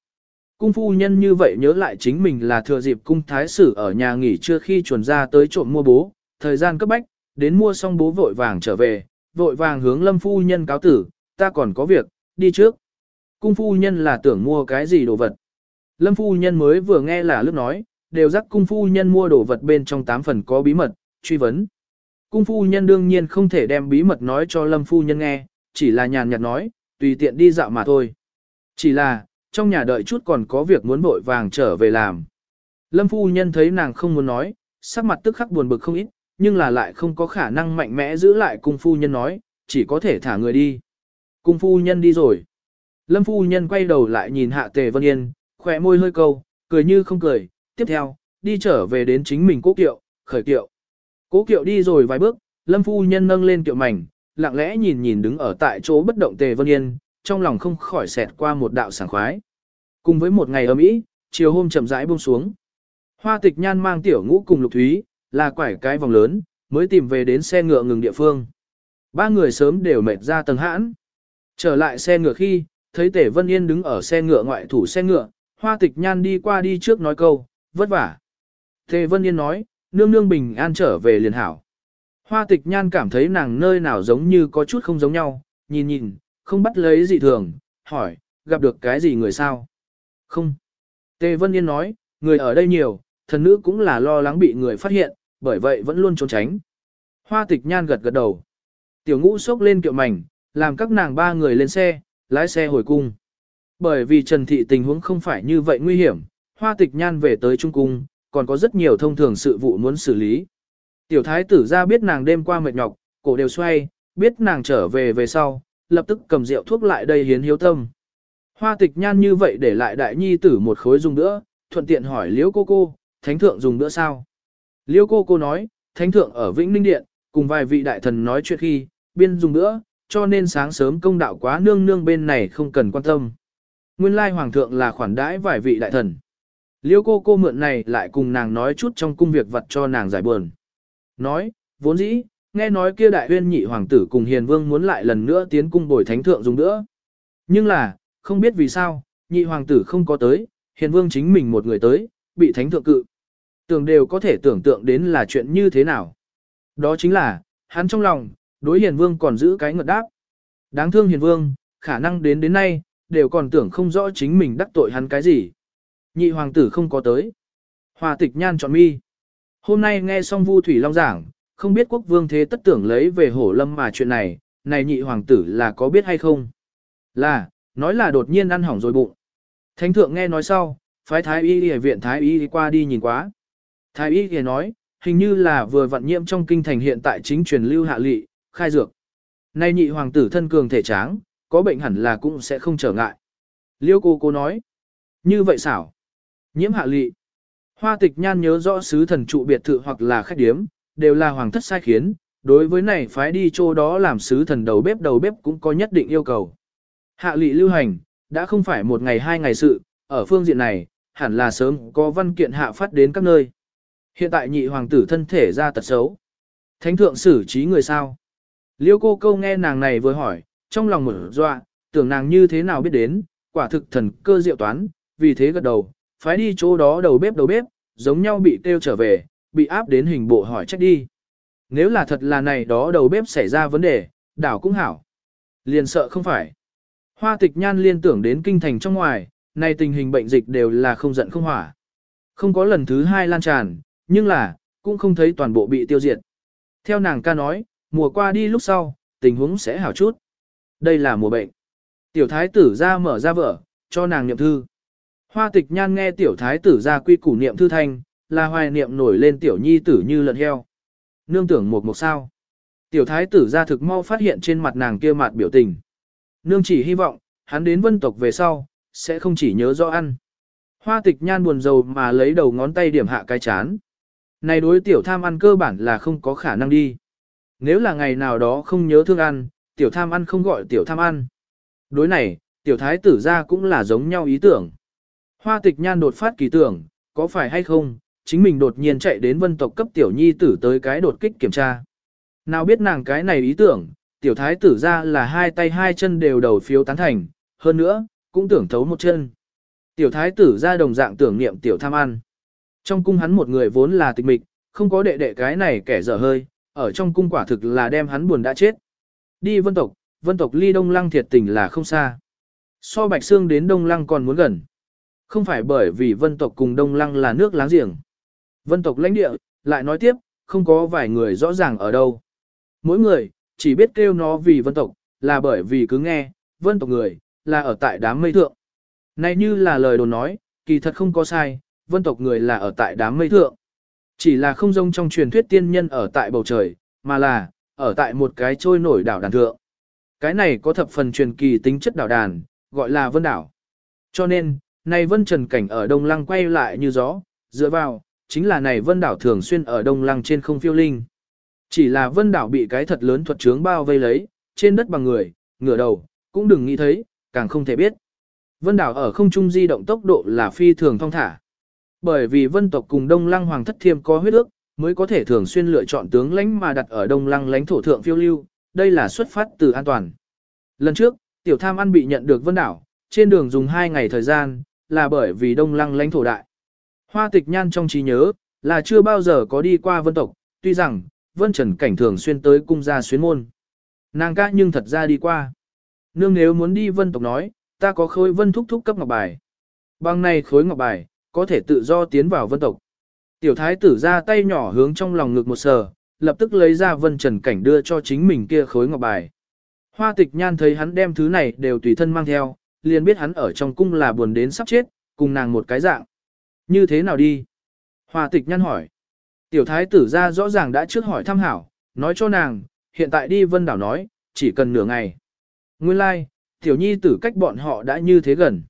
Speaker 1: Cung phu nhân như vậy nhớ lại chính mình là thừa dịp cung thái sử ở nhà nghỉ trưa khi chuẩn ra tới trộm mua bố, thời gian cấp bách, đến mua xong bố vội vàng trở về, vội vàng hướng lâm phu nhân cáo tử, ta còn có việc, đi trước. Cung phu nhân là tưởng mua cái gì đồ vật. Lâm phu nhân mới vừa nghe là lúc nói, đều dắt cung phu nhân mua đồ vật bên trong tám phần có bí mật, truy vấn. Cung phu nhân đương nhiên không thể đem bí mật nói cho lâm phu nhân nghe, chỉ là nhàn nhạt nói, tùy tiện đi dạo mà thôi. Chỉ là, trong nhà đợi chút còn có việc muốn vội vàng trở về làm. Lâm phu nhân thấy nàng không muốn nói, sắc mặt tức khắc buồn bực không ít, nhưng là lại không có khả năng mạnh mẽ giữ lại cung phu nhân nói, chỉ có thể thả người đi. Cung phu nhân đi rồi. Lâm phu nhân quay đầu lại nhìn hạ tề vân yên, khỏe môi hơi câu, cười như không cười, tiếp theo, đi trở về đến chính mình cố kiệu, khởi kiệu. Cố kiệu đi rồi vài bước, lâm phu nhân nâng lên kiệu mảnh, lặng lẽ nhìn nhìn đứng ở tại chỗ bất động tề vân yên, trong lòng không khỏi xẹt qua một đạo sảng khoái. Cùng với một ngày ấm ý, chiều hôm chậm rãi buông xuống. Hoa tịch nhan mang tiểu ngũ cùng lục thúy, là quải cái vòng lớn, mới tìm về đến xe ngựa ngừng địa phương. Ba người sớm đều mệt ra tầng hãn. Trở lại xe ngựa khi, thấy Tề Vân Yên đứng ở xe ngựa ngoại thủ xe ngựa, hoa tịch nhan đi qua đi trước nói câu, vất vả. Tề Vân Yên nói, nương nương bình an trở về liền hảo. Hoa tịch nhan cảm thấy nàng nơi nào giống như có chút không giống nhau, nhìn nhìn, không bắt lấy gì thường, hỏi, gặp được cái gì người sao? Không. Tề Vân Yên nói, người ở đây nhiều, thần nữ cũng là lo lắng bị người phát hiện, bởi vậy vẫn luôn trốn tránh. Hoa tịch nhan gật gật đầu. Tiểu ngũ sốc lên kiệu mảnh, làm các nàng ba người lên xe, lái xe hồi cung. Bởi vì Trần Thị tình huống không phải như vậy nguy hiểm, hoa tịch nhan về tới Trung Cung, còn có rất nhiều thông thường sự vụ muốn xử lý. Tiểu thái tử ra biết nàng đêm qua mệt nhọc, cổ đều xoay, biết nàng trở về về sau, lập tức cầm rượu thuốc lại đây hiến hiếu tâm. Hoa tịch nhan như vậy để lại đại nhi tử một khối dùng nữa, thuận tiện hỏi liễu cô cô, thánh thượng dùng nữa sao? Liễu cô cô nói, thánh thượng ở Vĩnh Ninh Điện, cùng vài vị đại thần nói chuyện khi, biên dùng nữa, cho nên sáng sớm công đạo quá nương nương bên này không cần quan tâm. Nguyên lai hoàng thượng là khoản đãi vài vị đại thần. Liêu cô cô mượn này lại cùng nàng nói chút trong cung việc vật cho nàng giải buồn. Nói, vốn dĩ, nghe nói kia đại huyên nhị hoàng tử cùng hiền vương muốn lại lần nữa tiến cung bồi thánh thượng dùng nữa. Nhưng là, không biết vì sao, nhị hoàng tử không có tới, hiền vương chính mình một người tới, bị thánh thượng cự. Tưởng đều có thể tưởng tượng đến là chuyện như thế nào. Đó chính là, hắn trong lòng, đối hiền vương còn giữ cái ngợt đáp. Đáng thương hiền vương, khả năng đến đến nay, đều còn tưởng không rõ chính mình đắc tội hắn cái gì. Nhị hoàng tử không có tới. Hòa tịch nhan chọn mi. Hôm nay nghe xong Vu Thủy Long giảng, không biết quốc vương thế tất tưởng lấy về hổ lâm mà chuyện này, này nhị hoàng tử là có biết hay không? Là, nói là đột nhiên ăn hỏng rồi bụng. Thánh thượng nghe nói sau, phái thái y đi viện thái y qua đi nhìn quá. Thái y thì nói, hình như là vừa vận nhiễm trong kinh thành hiện tại chính truyền lưu hạ lị, khai dược. Nay nhị hoàng tử thân cường thể tráng, có bệnh hẳn là cũng sẽ không trở ngại. Liêu cô cô nói, như vậy xảo. Nhiễm hạ lị. Hoa tịch nhan nhớ rõ sứ thần trụ biệt thự hoặc là khách điếm, đều là hoàng thất sai khiến, đối với này phái đi chỗ đó làm sứ thần đầu bếp đầu bếp cũng có nhất định yêu cầu. Hạ lị lưu hành, đã không phải một ngày hai ngày sự, ở phương diện này, hẳn là sớm có văn kiện hạ phát đến các nơi. Hiện tại nhị hoàng tử thân thể ra tật xấu. Thánh thượng xử trí người sao? Liêu cô câu nghe nàng này vừa hỏi, trong lòng mở dọa, tưởng nàng như thế nào biết đến, quả thực thần cơ diệu toán, vì thế gật đầu, phái đi chỗ đó đầu bếp đầu bếp, giống nhau bị kêu trở về, bị áp đến hình bộ hỏi trách đi. Nếu là thật là này đó đầu bếp xảy ra vấn đề, đảo cũng hảo. Liền sợ không phải. Hoa tịch nhan liên tưởng đến kinh thành trong ngoài, nay tình hình bệnh dịch đều là không giận không hỏa. Không có lần thứ hai lan tràn, nhưng là, cũng không thấy toàn bộ bị tiêu diệt. Theo nàng ca nói, mùa qua đi lúc sau, tình huống sẽ hảo chút. Đây là mùa bệnh. Tiểu thái tử ra mở ra vở, cho nàng niệm thư. Hoa tịch nhan nghe tiểu thái tử ra quy củ niệm thư thanh, là hoài niệm nổi lên tiểu nhi tử như lợn heo. Nương tưởng một một sao. Tiểu thái tử ra thực mau phát hiện trên mặt nàng kia mặt biểu tình. Nương chỉ hy vọng, hắn đến vân tộc về sau, sẽ không chỉ nhớ rõ ăn. Hoa tịch nhan buồn rầu mà lấy đầu ngón tay điểm hạ cái chán. Này đối tiểu tham ăn cơ bản là không có khả năng đi. Nếu là ngày nào đó không nhớ thương ăn, tiểu tham ăn không gọi tiểu tham ăn. Đối này, tiểu thái tử ra cũng là giống nhau ý tưởng. Hoa tịch nhan đột phát kỳ tưởng, có phải hay không, chính mình đột nhiên chạy đến vân tộc cấp tiểu nhi tử tới cái đột kích kiểm tra. Nào biết nàng cái này ý tưởng, tiểu thái tử ra là hai tay hai chân đều đầu phiếu tán thành, hơn nữa, cũng tưởng thấu một chân. Tiểu thái tử ra đồng dạng tưởng niệm tiểu tham ăn. Trong cung hắn một người vốn là tịch mịch, không có đệ đệ cái này kẻ dở hơi, ở trong cung quả thực là đem hắn buồn đã chết. Đi vân tộc, vân tộc ly đông lăng thiệt tình là không xa. So bạch xương đến đông lăng còn muốn gần. Không phải bởi vì vân tộc cùng đông lăng là nước láng giềng. Vân tộc lãnh địa, lại nói tiếp, không có vài người rõ ràng ở đâu. Mỗi người, chỉ biết kêu nó vì vân tộc, là bởi vì cứ nghe, vân tộc người, là ở tại đám mây thượng. Này như là lời đồn nói, kỳ thật không có sai, vân tộc người là ở tại đám mây thượng. Chỉ là không giống trong truyền thuyết tiên nhân ở tại bầu trời, mà là, ở tại một cái trôi nổi đảo đàn thượng. Cái này có thập phần truyền kỳ tính chất đảo đàn, gọi là vân đảo. Cho nên, này vân trần cảnh ở đông lăng quay lại như gió, dựa vào, chính là này vân đảo thường xuyên ở đông lăng trên không phiêu linh. Chỉ là vân đảo bị cái thật lớn thuật trướng bao vây lấy, trên đất bằng người, ngửa đầu, cũng đừng nghĩ thấy, càng không thể biết. Vân đảo ở không trung di động tốc độ là phi thường thong thả. Bởi vì vân tộc cùng đông lăng hoàng thất thiêm có huyết ước, mới có thể thường xuyên lựa chọn tướng lãnh mà đặt ở đông lăng lãnh thổ thượng phiêu lưu, đây là xuất phát từ an toàn. Lần trước, tiểu tham ăn bị nhận được vân đảo, trên đường dùng 2 ngày thời gian, là bởi vì đông lăng lãnh thổ đại. Hoa tịch nhan trong trí nhớ, là chưa bao giờ có đi qua vân tộc, tuy rằng, vân trần cảnh thường xuyên tới cung gia xuyến môn. Nàng ca nhưng thật ra đi qua. Nương nếu muốn đi vân tộc nói, ta có khối vân thúc thúc cấp ngọc bài. Bằng này khối ngọc bài, có thể tự do tiến vào vân tộc. Tiểu thái tử ra tay nhỏ hướng trong lòng ngực một sờ, lập tức lấy ra vân trần cảnh đưa cho chính mình kia khối ngọc bài. Hoa tịch nhan thấy hắn đem thứ này đều tùy thân mang theo, liền biết hắn ở trong cung là buồn đến sắp chết, cùng nàng một cái dạng. Như thế nào đi? Hoa tịch nhan hỏi. Tiểu thái tử ra rõ ràng đã trước hỏi thăm hảo, nói cho nàng, hiện tại đi vân đảo nói, chỉ cần nửa ngày. Nguyên lai, like, tiểu nhi tử cách bọn họ đã như thế gần.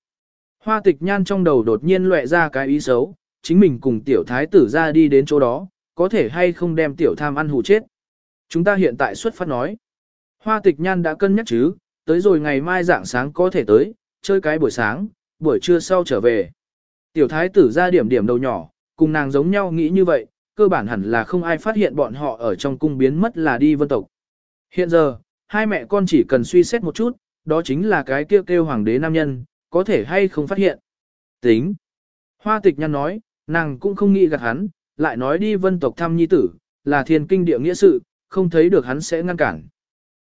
Speaker 1: Hoa tịch nhan trong đầu đột nhiên lệ ra cái ý xấu, chính mình cùng tiểu thái tử ra đi đến chỗ đó, có thể hay không đem tiểu tham ăn hù chết. Chúng ta hiện tại xuất phát nói. Hoa tịch nhan đã cân nhắc chứ, tới rồi ngày mai dạng sáng có thể tới, chơi cái buổi sáng, buổi trưa sau trở về. Tiểu thái tử ra điểm điểm đầu nhỏ, cùng nàng giống nhau nghĩ như vậy, cơ bản hẳn là không ai phát hiện bọn họ ở trong cung biến mất là đi vân tộc. Hiện giờ, hai mẹ con chỉ cần suy xét một chút, đó chính là cái kêu kêu hoàng đế nam nhân, có thể hay không phát hiện. Tính. Hoa tịch nhăn nói, nàng cũng không nghĩ gạt hắn, lại nói đi vân tộc thăm nhi tử, là thiên kinh địa nghĩa sự, không thấy được hắn sẽ ngăn cản.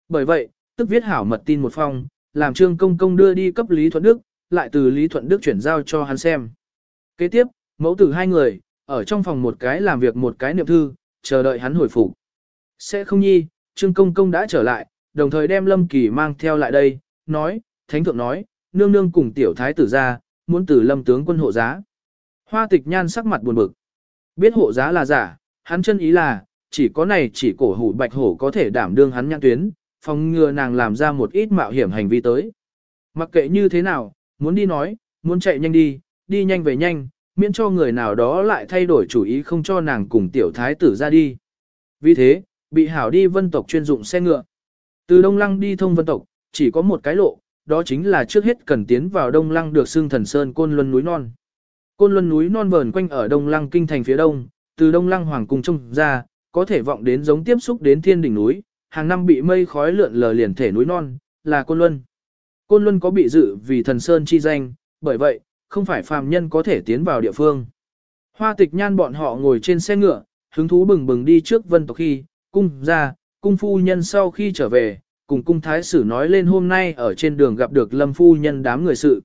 Speaker 1: Bởi vậy, tức viết hảo mật tin một phong, làm trương công công đưa đi cấp Lý Thuận Đức, lại từ Lý Thuận Đức chuyển giao cho hắn xem. Kế tiếp, mẫu tử hai người, ở trong phòng một cái làm việc một cái niệm thư, chờ đợi hắn hồi phục. Sẽ không nhi, trương công công đã trở lại, đồng thời đem Lâm Kỳ mang theo lại đây, nói, thánh thượng nói, nương nương cùng tiểu thái tử ra, muốn từ lâm tướng quân hộ giá. Hoa tịch nhan sắc mặt buồn bực. Biết hộ giá là giả, hắn chân ý là, chỉ có này chỉ cổ hủ bạch hổ có thể đảm đương hắn nhãn tuyến, phòng ngừa nàng làm ra một ít mạo hiểm hành vi tới. Mặc kệ như thế nào, muốn đi nói, muốn chạy nhanh đi, đi nhanh về nhanh, miễn cho người nào đó lại thay đổi chủ ý không cho nàng cùng tiểu thái tử ra đi. Vì thế, bị hảo đi vân tộc chuyên dụng xe ngựa. Từ Đông Lăng đi thông vân tộc, chỉ có một cái lộ, đó chính là trước hết cần tiến vào Đông Lăng được xưng thần sơn Côn Luân núi non. Côn Luân núi non vờn quanh ở Đông Lăng kinh thành phía đông, từ Đông Lăng hoàng cung trông ra, có thể vọng đến giống tiếp xúc đến thiên đỉnh núi, hàng năm bị mây khói lượn lờ liền thể núi non, là Côn Luân. Côn Luân có bị dự vì thần sơn chi danh, bởi vậy, không phải phàm nhân có thể tiến vào địa phương. Hoa tịch nhan bọn họ ngồi trên xe ngựa, hứng thú bừng bừng đi trước vân tộc khi, cung ra, cung phu nhân sau khi trở về, cùng cung thái sử nói lên hôm nay ở trên đường gặp được lâm phu nhân đám người sự.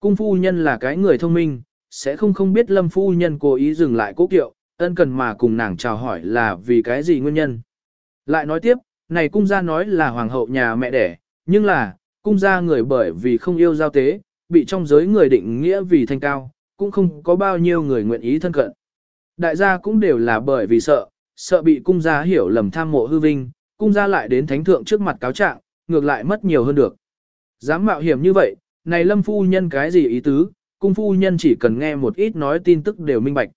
Speaker 1: Cung phu nhân là cái người thông minh, sẽ không không biết lâm phu nhân cố ý dừng lại cố kiệu, ân cần mà cùng nàng chào hỏi là vì cái gì nguyên nhân. Lại nói tiếp, này cung gia nói là hoàng hậu nhà mẹ đẻ, nhưng là, cung gia người bởi vì không yêu giao tế, bị trong giới người định nghĩa vì thanh cao, cũng không có bao nhiêu người nguyện ý thân cận. Đại gia cũng đều là bởi vì sợ, sợ bị cung gia hiểu lầm tham mộ hư vinh, cung gia lại đến thánh thượng trước mặt cáo trạng, ngược lại mất nhiều hơn được. Dám mạo hiểm như vậy, này lâm phu nhân cái gì ý tứ, cung phu nhân chỉ cần nghe một ít nói tin tức đều minh bạch.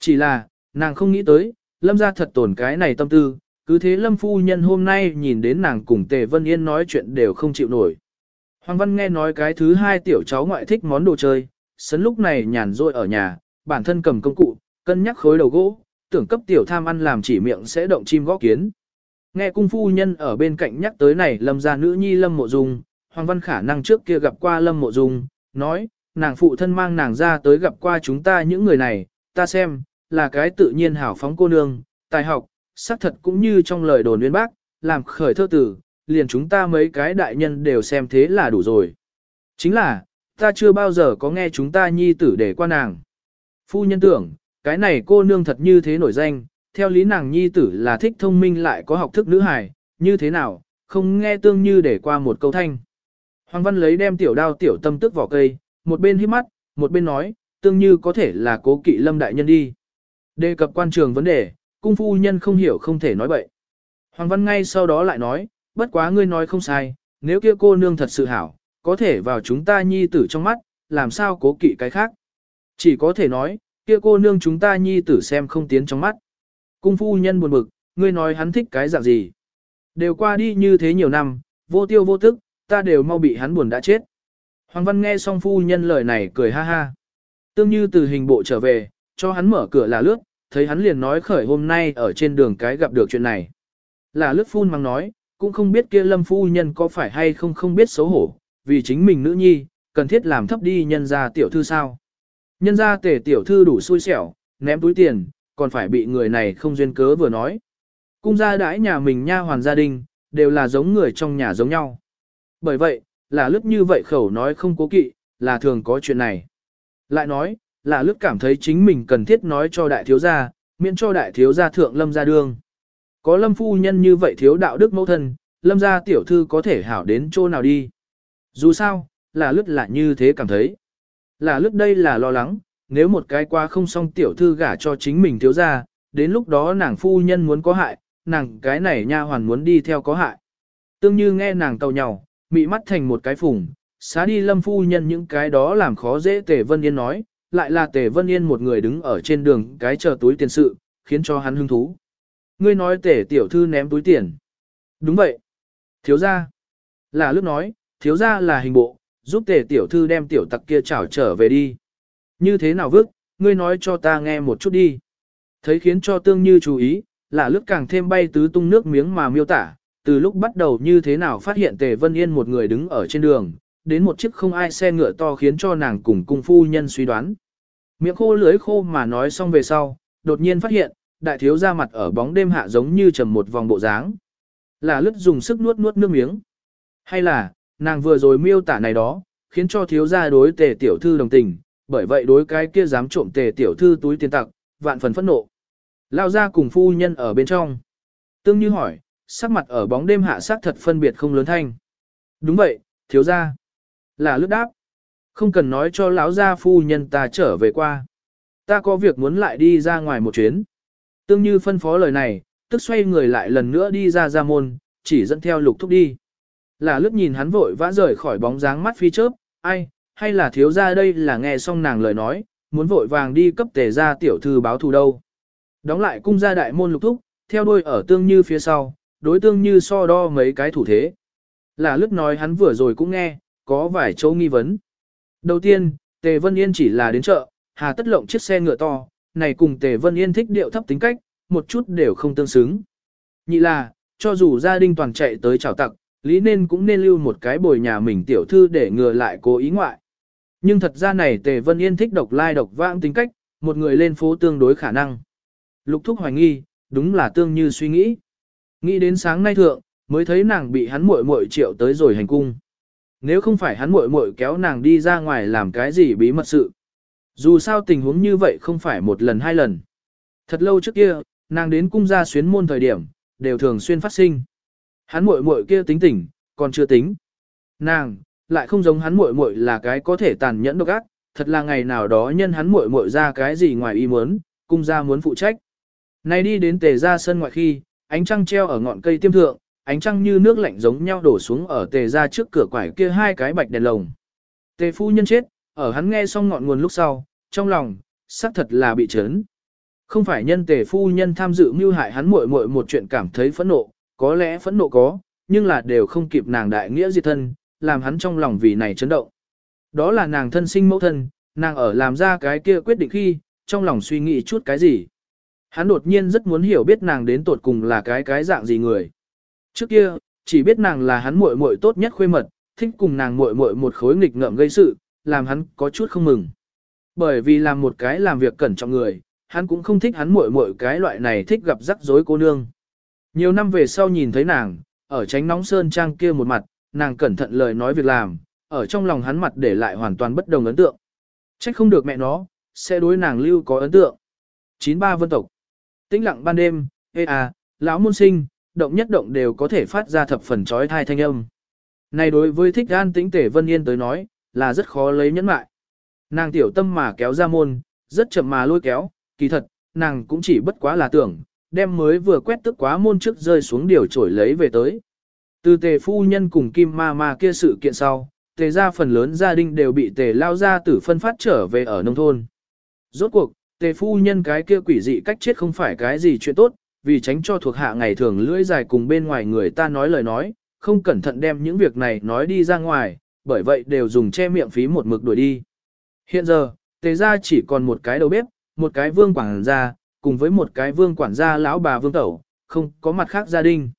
Speaker 1: Chỉ là, nàng không nghĩ tới, lâm gia thật tổn cái này tâm tư, cứ thế lâm phu nhân hôm nay nhìn đến nàng cùng tề vân yên nói chuyện đều không chịu nổi. Hoàng Văn nghe nói cái thứ hai tiểu cháu ngoại thích món đồ chơi, sấn lúc này nhàn rỗi ở nhà, bản thân cầm công cụ, cân nhắc khối đầu gỗ, tưởng cấp tiểu tham ăn làm chỉ miệng sẽ động chim gõ kiến. Nghe cung phu nhân ở bên cạnh nhắc tới này lâm gia nữ nhi lâm mộ dung, Hoàng Văn khả năng trước kia gặp qua lâm mộ dung, nói, nàng phụ thân mang nàng ra tới gặp qua chúng ta những người này, ta xem, là cái tự nhiên hảo phóng cô nương, tài học, xác thật cũng như trong lời đồn nguyên bác, làm khởi thơ tử, liền chúng ta mấy cái đại nhân đều xem thế là đủ rồi. Chính là, ta chưa bao giờ có nghe chúng ta nhi tử để qua nàng. Phu nhân tưởng, cái này cô nương thật như thế nổi danh, theo lý nàng nhi tử là thích thông minh lại có học thức nữ hài, như thế nào, không nghe tương như để qua một câu thanh. Hoàng Văn lấy đem tiểu đao tiểu tâm tức vỏ cây, một bên hít mắt, một bên nói, tương như có thể là cố kỵ lâm đại nhân đi. Đề cập quan trường vấn đề, cung phu nhân không hiểu không thể nói bậy. Hoàng Văn ngay sau đó lại nói, bất quá ngươi nói không sai, nếu kia cô nương thật sự hảo, có thể vào chúng ta nhi tử trong mắt, làm sao cố kỵ cái khác. Chỉ có thể nói, kia cô nương chúng ta nhi tử xem không tiến trong mắt. Cung phu nhân buồn bực, ngươi nói hắn thích cái dạng gì. Đều qua đi như thế nhiều năm, vô tiêu vô tức, ta đều mau bị hắn buồn đã chết. Hoàng Văn nghe xong phu nhân lời này cười ha ha. Tương như từ hình bộ trở về, cho hắn mở cửa là lướt, thấy hắn liền nói khởi hôm nay ở trên đường cái gặp được chuyện này. Là lướt phun mang nói, cũng không biết kia lâm phu nhân có phải hay không không biết xấu hổ, vì chính mình nữ nhi, cần thiết làm thấp đi nhân gia tiểu thư sao. Nhân gia tể tiểu thư đủ xui xẻo, ném túi tiền, còn phải bị người này không duyên cớ vừa nói. Cung gia đãi nhà mình nha hoàn gia đình, đều là giống người trong nhà giống nhau. Bởi vậy, là lướt như vậy khẩu nói không cố kỵ, là thường có chuyện này. Lại nói, là lướt cảm thấy chính mình cần thiết nói cho đại thiếu gia, miễn cho đại thiếu gia thượng lâm gia đương. Có lâm phu nhân như vậy thiếu đạo đức mẫu thân, lâm gia tiểu thư có thể hảo đến chỗ nào đi. Dù sao, là lướt là như thế cảm thấy. Là lướt đây là lo lắng, nếu một cái qua không xong tiểu thư gả cho chính mình thiếu ra, đến lúc đó nàng phu nhân muốn có hại, nàng cái này nha hoàn muốn đi theo có hại. Tương như nghe nàng tàu nhau, mị mắt thành một cái phùng, xá đi lâm phu nhân những cái đó làm khó dễ Tề Vân Yên nói, lại là Tề Vân Yên một người đứng ở trên đường cái chờ túi tiền sự, khiến cho hắn hứng thú. Ngươi nói Tề tiểu thư ném túi tiền. Đúng vậy. Thiếu gia. Là lúc nói, thiếu gia là hình bộ, giúp Tề tiểu thư đem tiểu tặc kia trảo trở về đi. Như thế nào vức, ngươi nói cho ta nghe một chút đi. Thấy khiến cho tương như chú ý, là lướt càng thêm bay tứ tung nước miếng mà miêu tả, từ lúc bắt đầu như thế nào phát hiện Tề Vân Yên một người đứng ở trên đường, đến một chiếc không ai xe ngựa to khiến cho nàng cùng cung phu nhân suy đoán. Miệng khô lưới khô mà nói xong về sau, đột nhiên phát hiện, đại thiếu ra mặt ở bóng đêm hạ giống như trầm một vòng bộ dáng. Là lướt dùng sức nuốt nuốt nước miếng. Hay là, nàng vừa rồi miêu tả này đó, khiến cho thiếu gia đối tề tiểu thư đồng tình, bởi vậy đối cái kia dám trộm tề tiểu thư túi tiền tặc, vạn phần phẫn nộ. Lao ra cùng phu nhân ở bên trong. Tương như hỏi, sắc mặt ở bóng đêm hạ sắc thật phân biệt không lớn thanh. Đúng vậy, thiếu gia. Là lướt đáp. Không cần nói cho lão gia phu nhân ta trở về qua. Ta có việc muốn lại đi ra ngoài một chuyến. Tương như phân phó lời này, tức xoay người lại lần nữa đi ra ra môn, chỉ dẫn theo lục thúc đi. Là lướt nhìn hắn vội vã rời khỏi bóng dáng mắt phi chớp, ai, hay là thiếu gia đây là nghe xong nàng lời nói, muốn vội vàng đi cấp tề ra tiểu thư báo thù đâu. Đóng lại cung gia đại môn lục thúc, theo đuôi ở tương như phía sau, đối tương như so đo mấy cái thủ thế. Là lướt nói hắn vừa rồi cũng nghe, có vài chỗ nghi vấn. Đầu tiên, Tề Vân Yên chỉ là đến chợ, hà tất lộng chiếc xe ngựa to, này cùng Tề Vân Yên thích điệu thấp tính cách, một chút đều không tương xứng. Nhị là, cho dù gia đình toàn chạy tới chào tặc, lý nên cũng nên lưu một cái bồi nhà mình tiểu thư để ngừa lại cố ý ngoại. Nhưng thật ra này Tề Vân Yên thích độc lai độc vãng tính cách, một người lên phố tương đối khả năng. Lục thúc hoài nghi, đúng là tương như suy nghĩ. Nghĩ đến sáng nay thượng, mới thấy nàng bị hắn muội muội triệu tới rồi hành cung. Nếu không phải hắn muội muội kéo nàng đi ra ngoài làm cái gì bí mật sự. Dù sao tình huống như vậy không phải một lần hai lần. Thật lâu trước kia, nàng đến cung gia xuyến môn thời điểm, đều thường xuyên phát sinh. Hắn muội muội kia tính tỉnh, còn chưa tính. Nàng, lại không giống hắn muội muội là cái có thể tàn nhẫn độc ác, thật là ngày nào đó nhân hắn muội muội ra cái gì ngoài ý muốn, cung gia muốn phụ trách. nay đi đến tề gia sân ngoại khi, ánh trăng treo ở ngọn cây tiêm thượng, ánh trăng như nước lạnh giống nhau đổ xuống ở tề gia trước cửa quải kia hai cái bạch đèn lồng. Tề phu nhân chết, ở hắn nghe xong ngọn nguồn lúc sau, trong lòng, xác thật là bị chấn. Không phải nhân tề phu nhân tham dự mưu hại hắn muội muội một chuyện cảm thấy phẫn nộ, có lẽ phẫn nộ có, nhưng là đều không kịp nàng đại nghĩa diệt thân, làm hắn trong lòng vì này chấn động. Đó là nàng thân sinh mẫu thân, nàng ở làm ra cái kia quyết định khi, trong lòng suy nghĩ chút cái gì. Hắn đột nhiên rất muốn hiểu biết nàng đến tột cùng là cái cái dạng gì người. Trước kia, chỉ biết nàng là hắn muội muội tốt nhất khuê mật, thích cùng nàng muội muội một khối nghịch ngợm gây sự, làm hắn có chút không mừng. Bởi vì làm một cái làm việc cẩn trọng người, hắn cũng không thích hắn muội muội cái loại này thích gặp rắc rối cô nương. Nhiều năm về sau nhìn thấy nàng, ở tránh nóng sơn trang kia một mặt, nàng cẩn thận lời nói việc làm, ở trong lòng hắn mặt để lại hoàn toàn bất đồng ấn tượng. Trách không được mẹ nó, sẽ đối nàng lưu có ấn tượng. 93 vân tộc. Tĩnh lặng ban đêm, ê à, lão môn sinh, động nhất động đều có thể phát ra thập phần trói thai thanh âm. Này đối với thích gan tĩnh tể Vân Yên tới nói, là rất khó lấy nhẫn mại. Nàng tiểu tâm mà kéo ra môn, rất chậm mà lôi kéo, kỳ thật, nàng cũng chỉ bất quá là tưởng, đem mới vừa quét tức quá môn trước rơi xuống điều trổi lấy về tới. Từ tề phu nhân cùng kim ma ma kia sự kiện sau, tề ra phần lớn gia đình đều bị tề lao ra tử phân phát trở về ở nông thôn. Rốt cuộc, tề phu nhân cái kia quỷ dị cách chết không phải cái gì chuyện tốt, vì tránh cho thuộc hạ ngày thường lưỡi dài cùng bên ngoài người ta nói lời nói, không cẩn thận đem những việc này nói đi ra ngoài, bởi vậy đều dùng che miệng phí một mực đuổi đi. Hiện giờ, tề ra chỉ còn một cái đầu bếp, một cái vương quản gia, cùng với một cái vương quản gia lão bà vương tẩu, không có mặt khác gia đình.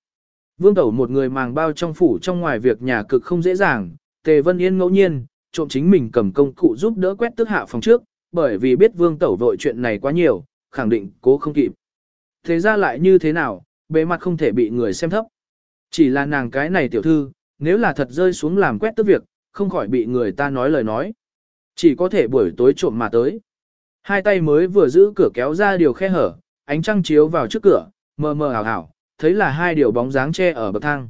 Speaker 1: Vương tẩu một người màng bao trong phủ trong ngoài việc nhà cực không dễ dàng, tề vân yên ngẫu nhiên, trộm chính mình cầm công cụ giúp đỡ quét tức hạ phòng trước, bởi vì biết vương tẩu vội chuyện này quá nhiều, khẳng định cố không kịp. Thế ra lại như thế nào, bề mặt không thể bị người xem thấp. Chỉ là nàng cái này tiểu thư, nếu là thật rơi xuống làm quét tức việc, không khỏi bị người ta nói lời nói. Chỉ có thể buổi tối trộm mà tới. Hai tay mới vừa giữ cửa kéo ra điều khe hở, ánh trăng chiếu vào trước cửa, mờ mờ ảo ảo, thấy là hai điều bóng dáng che ở bậc thang.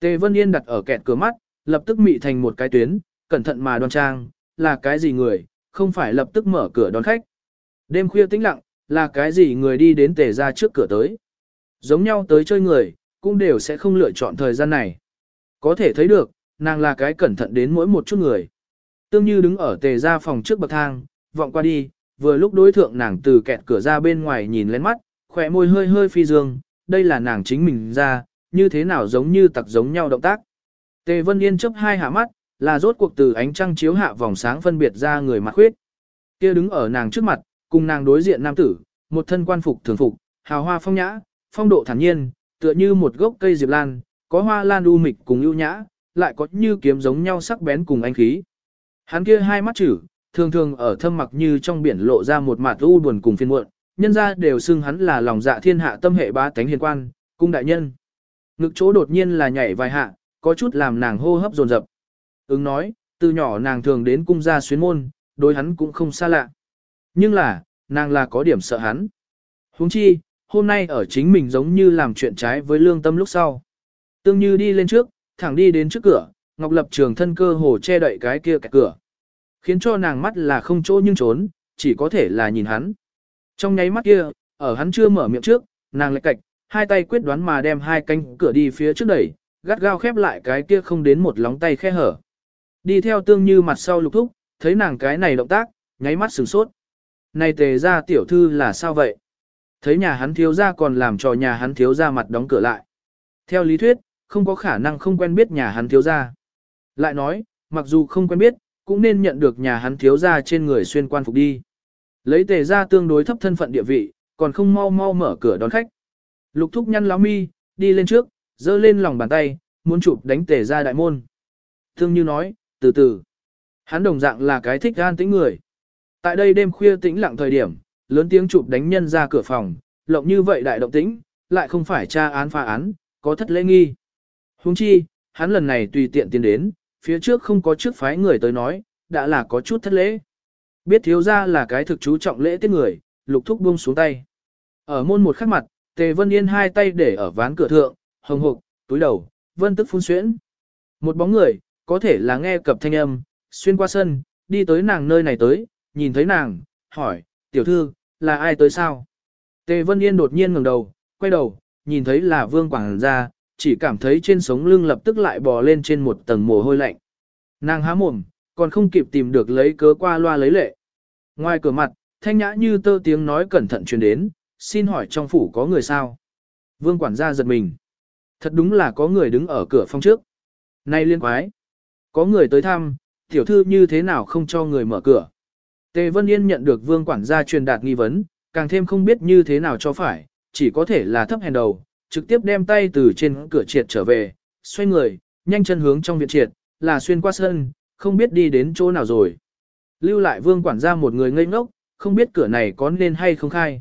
Speaker 1: Tề Vân Yên đặt ở kẹt cửa mắt, lập tức mị thành một cái tuyến, cẩn thận mà đoan trang, là cái gì người, không phải lập tức mở cửa đón khách. Đêm khuya tĩnh lặng, là cái gì người đi đến tề ra trước cửa tới. Giống nhau tới chơi người, cũng đều sẽ không lựa chọn thời gian này. Có thể thấy được, nàng là cái cẩn thận đến mỗi một chút người. Tương như đứng ở tề ra phòng trước bậc thang, vọng qua đi, vừa lúc đối thượng nàng từ kẹt cửa ra bên ngoài nhìn lên mắt, khỏe môi hơi hơi phi dương, đây là nàng chính mình ra, như thế nào giống như tặc giống nhau động tác. Tề Vân Yên chấp hai hạ mắt, là rốt cuộc từ ánh trăng chiếu hạ vòng sáng phân biệt ra người mặt khuyết. Kia đứng ở nàng trước mặt, cùng nàng đối diện nam tử, một thân quan phục thường phục, hào hoa phong nhã, phong độ thản nhiên, tựa như một gốc cây diệp lan, có hoa lan u mịch cùng ưu nhã, lại có như kiếm giống nhau sắc bén cùng anh khí. Hắn kia hai mắt chữ, thường thường ở thâm mặc như trong biển lộ ra một mặt u buồn cùng phiên muộn, nhân ra đều xưng hắn là lòng dạ thiên hạ tâm hệ ba tánh hiền quan, cung đại nhân. Ngực chỗ đột nhiên là nhảy vài hạ, có chút làm nàng hô hấp dồn dập. Ứng nói, từ nhỏ nàng thường đến cung gia xuyến môn, đối hắn cũng không xa lạ. Nhưng là, nàng là có điểm sợ hắn. huống chi, hôm nay ở chính mình giống như làm chuyện trái với lương tâm lúc sau. Tương như đi lên trước, thẳng đi đến trước cửa, Ngọc Lập Trường thân cơ hồ che đậy cái kia cái cửa. Khiến cho nàng mắt là không chỗ nhưng trốn, chỉ có thể là nhìn hắn. Trong nháy mắt kia, ở hắn chưa mở miệng trước, nàng lại cạch, hai tay quyết đoán mà đem hai cánh cửa đi phía trước đẩy, gắt gao khép lại cái kia không đến một lóng tay khe hở. Đi theo tương như mặt sau lục thúc, thấy nàng cái này động tác, nháy mắt sửng sốt. Này tề ra tiểu thư là sao vậy? Thấy nhà hắn thiếu ra còn làm cho nhà hắn thiếu ra mặt đóng cửa lại. Theo lý thuyết, không có khả năng không quen biết nhà hắn thiếu ra. Lại nói, mặc dù không quen biết, cũng nên nhận được nhà hắn thiếu ra trên người xuyên quan phục đi. Lấy tề ra tương đối thấp thân phận địa vị, còn không mau mau mở cửa đón khách. Lục thúc nhăn láo mi, đi lên trước, giơ lên lòng bàn tay, muốn chụp đánh tề ra đại môn. Thương như nói, từ từ. Hắn đồng dạng là cái thích gan tĩnh người. Tại đây đêm khuya tĩnh lặng thời điểm, lớn tiếng chụp đánh nhân ra cửa phòng, lộng như vậy đại động tĩnh, lại không phải tra án phá án, có thất lễ nghi. Huống chi, hắn lần này tùy tiện tiến đến, phía trước không có trước phái người tới nói, đã là có chút thất lễ. Biết thiếu ra là cái thực chú trọng lễ tiết người, lục thúc buông xuống tay. Ở môn một khắc mặt, Tề Vân Yên hai tay để ở ván cửa thượng, hồng hộc, túi đầu, vân tức phun xuyễn. Một bóng người, có thể là nghe cập thanh âm, xuyên qua sân, đi tới nàng nơi này tới, nhìn thấy nàng, hỏi, tiểu thư, là ai tới sao? Tề Vân Yên đột nhiên ngẩng đầu, quay đầu, nhìn thấy là Vương Quảng gia, chỉ cảm thấy trên sống lưng lập tức lại bò lên trên một tầng mồ hôi lạnh. Nàng há mồm, còn không kịp tìm được lấy cớ qua loa lấy lệ. Ngoài cửa mặt, thanh nhã như tơ tiếng nói cẩn thận truyền đến, xin hỏi trong phủ có người sao? Vương quản gia giật mình. Thật đúng là có người đứng ở cửa phòng trước. Này liên quái. Có người tới thăm, tiểu thư như thế nào không cho người mở cửa. Tề Vân Yên nhận được vương quản gia truyền đạt nghi vấn, càng thêm không biết như thế nào cho phải, chỉ có thể là thấp hèn đầu, trực tiếp đem tay từ trên cửa triệt trở về, xoay người, nhanh chân hướng trong viện triệt, là xuyên qua sân, không biết đi đến chỗ nào rồi. Lưu lại vương quản gia một người ngây ngốc, không biết cửa này có nên hay không khai.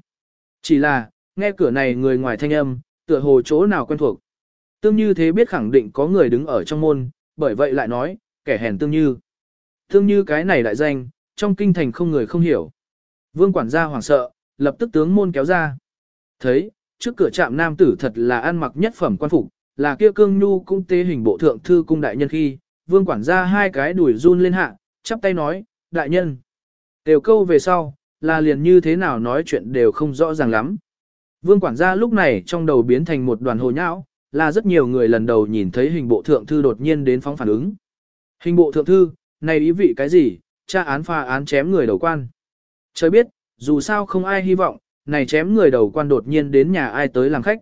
Speaker 1: Chỉ là, nghe cửa này người ngoài thanh âm, tựa hồ chỗ nào quen thuộc. Tương như thế biết khẳng định có người đứng ở trong môn, bởi vậy lại nói, kẻ hèn tương như. Tương như cái này đại danh, trong kinh thành không người không hiểu. Vương quản gia hoảng sợ, lập tức tướng môn kéo ra. Thấy, trước cửa trạm nam tử thật là ăn mặc nhất phẩm quan phục, là kia cương nhu cung tế hình bộ thượng thư cung đại nhân khi, vương quản gia hai cái đuổi run lên hạ, chắp tay nói, đại nhân. tiểu câu về sau, là liền như thế nào nói chuyện đều không rõ ràng lắm. Vương quản gia lúc này trong đầu biến thành một đoàn hồ nhão, là rất nhiều người lần đầu nhìn thấy hình bộ thượng thư đột nhiên đến phóng phản ứng. Hình bộ thượng thư, này ý vị cái gì, tra án pha án chém người đầu quan. Trời biết, dù sao không ai hy vọng, này chém người đầu quan đột nhiên đến nhà ai tới làm khách.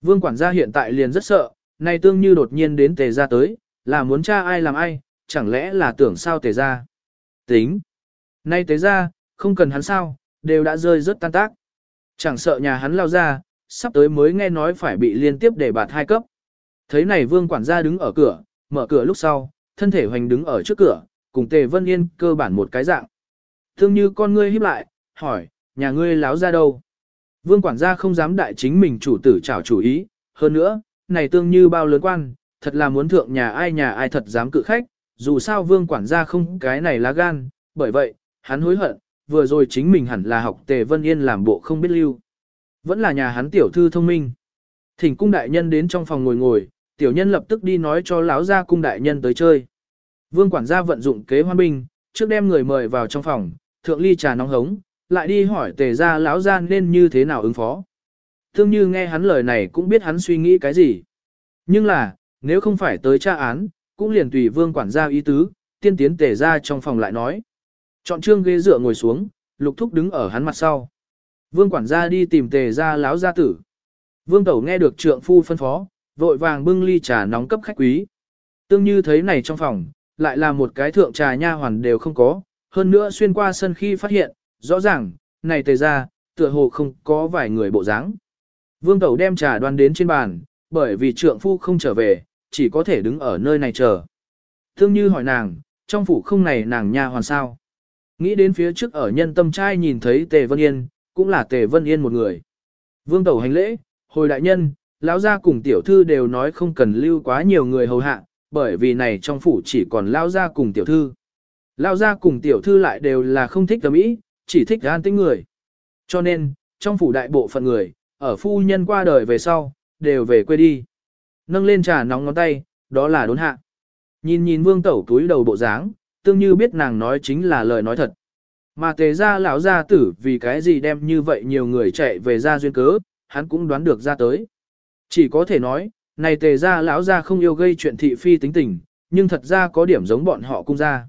Speaker 1: Vương quản gia hiện tại liền rất sợ, này tương như đột nhiên đến tề ra tới, là muốn cha ai làm ai, chẳng lẽ là tưởng sao tề ra. Tính. Nay tề ra, không cần hắn sao, đều đã rơi rất tan tác. Chẳng sợ nhà hắn lao ra, sắp tới mới nghe nói phải bị liên tiếp để bạt hai cấp. Thấy này vương quản gia đứng ở cửa, mở cửa lúc sau, thân thể hoành đứng ở trước cửa, cùng tề vân yên cơ bản một cái dạng. Thương như con ngươi híp lại, hỏi, nhà ngươi láo ra đâu? Vương quản gia không dám đại chính mình chủ tử trảo chủ ý, hơn nữa, này tương như bao lớn quan, thật là muốn thượng nhà ai nhà ai thật dám cự khách, dù sao vương quản gia không cái này lá gan, bởi vậy, hắn hối hận, vừa rồi chính mình hẳn là học tề vân yên làm bộ không biết lưu. Vẫn là nhà hắn tiểu thư thông minh. Thỉnh cung đại nhân đến trong phòng ngồi ngồi, tiểu nhân lập tức đi nói cho lão gia cung đại nhân tới chơi. Vương quản gia vận dụng kế hoan binh, trước đem người mời vào trong phòng, thượng ly trà nóng hống, lại đi hỏi tề gia lão gia nên như thế nào ứng phó. Thương như nghe hắn lời này cũng biết hắn suy nghĩ cái gì. Nhưng là, nếu không phải tới tra án, cũng liền tùy vương quản gia ý tứ, tiên tiến tề ra trong phòng lại nói. Chọn trương ghế dựa ngồi xuống, lục thúc đứng ở hắn mặt sau. Vương quản gia đi tìm tề ra láo gia tử. Vương tẩu nghe được trượng phu phân phó, vội vàng bưng ly trà nóng cấp khách quý. Tương như thấy này trong phòng, lại là một cái thượng trà nha hoàn đều không có, hơn nữa xuyên qua sân khi phát hiện, rõ ràng, này tề ra, tựa hồ không có vài người bộ dáng. Vương tẩu đem trà đoan đến trên bàn, bởi vì trượng phu không trở về, chỉ có thể đứng ở nơi này chờ. Thương như hỏi nàng, trong phủ không này nàng nha hoàn sao. Nghĩ đến phía trước ở nhân tâm trai nhìn thấy Tề Vân Yên, cũng là Tề Vân Yên một người. Vương Tẩu hành lễ, hồi đại nhân, lão gia cùng tiểu thư đều nói không cần lưu quá nhiều người hầu hạ, bởi vì này trong phủ chỉ còn lão gia cùng tiểu thư. Lão gia cùng tiểu thư lại đều là không thích tầm ý, chỉ thích an tĩnh người. Cho nên, trong phủ đại bộ phận người, ở phu nhân qua đời về sau, đều về quê đi. Nâng lên trà nóng ngón tay, đó là đốn hạ. Nhìn nhìn vương tẩu túi đầu bộ dáng, tương như biết nàng nói chính là lời nói thật. Mà tề ra lão gia tử vì cái gì đem như vậy nhiều người chạy về ra duyên cớ, hắn cũng đoán được ra tới. Chỉ có thể nói, này tề ra lão gia không yêu gây chuyện thị phi tính tình, nhưng thật ra có điểm giống bọn họ cung ra.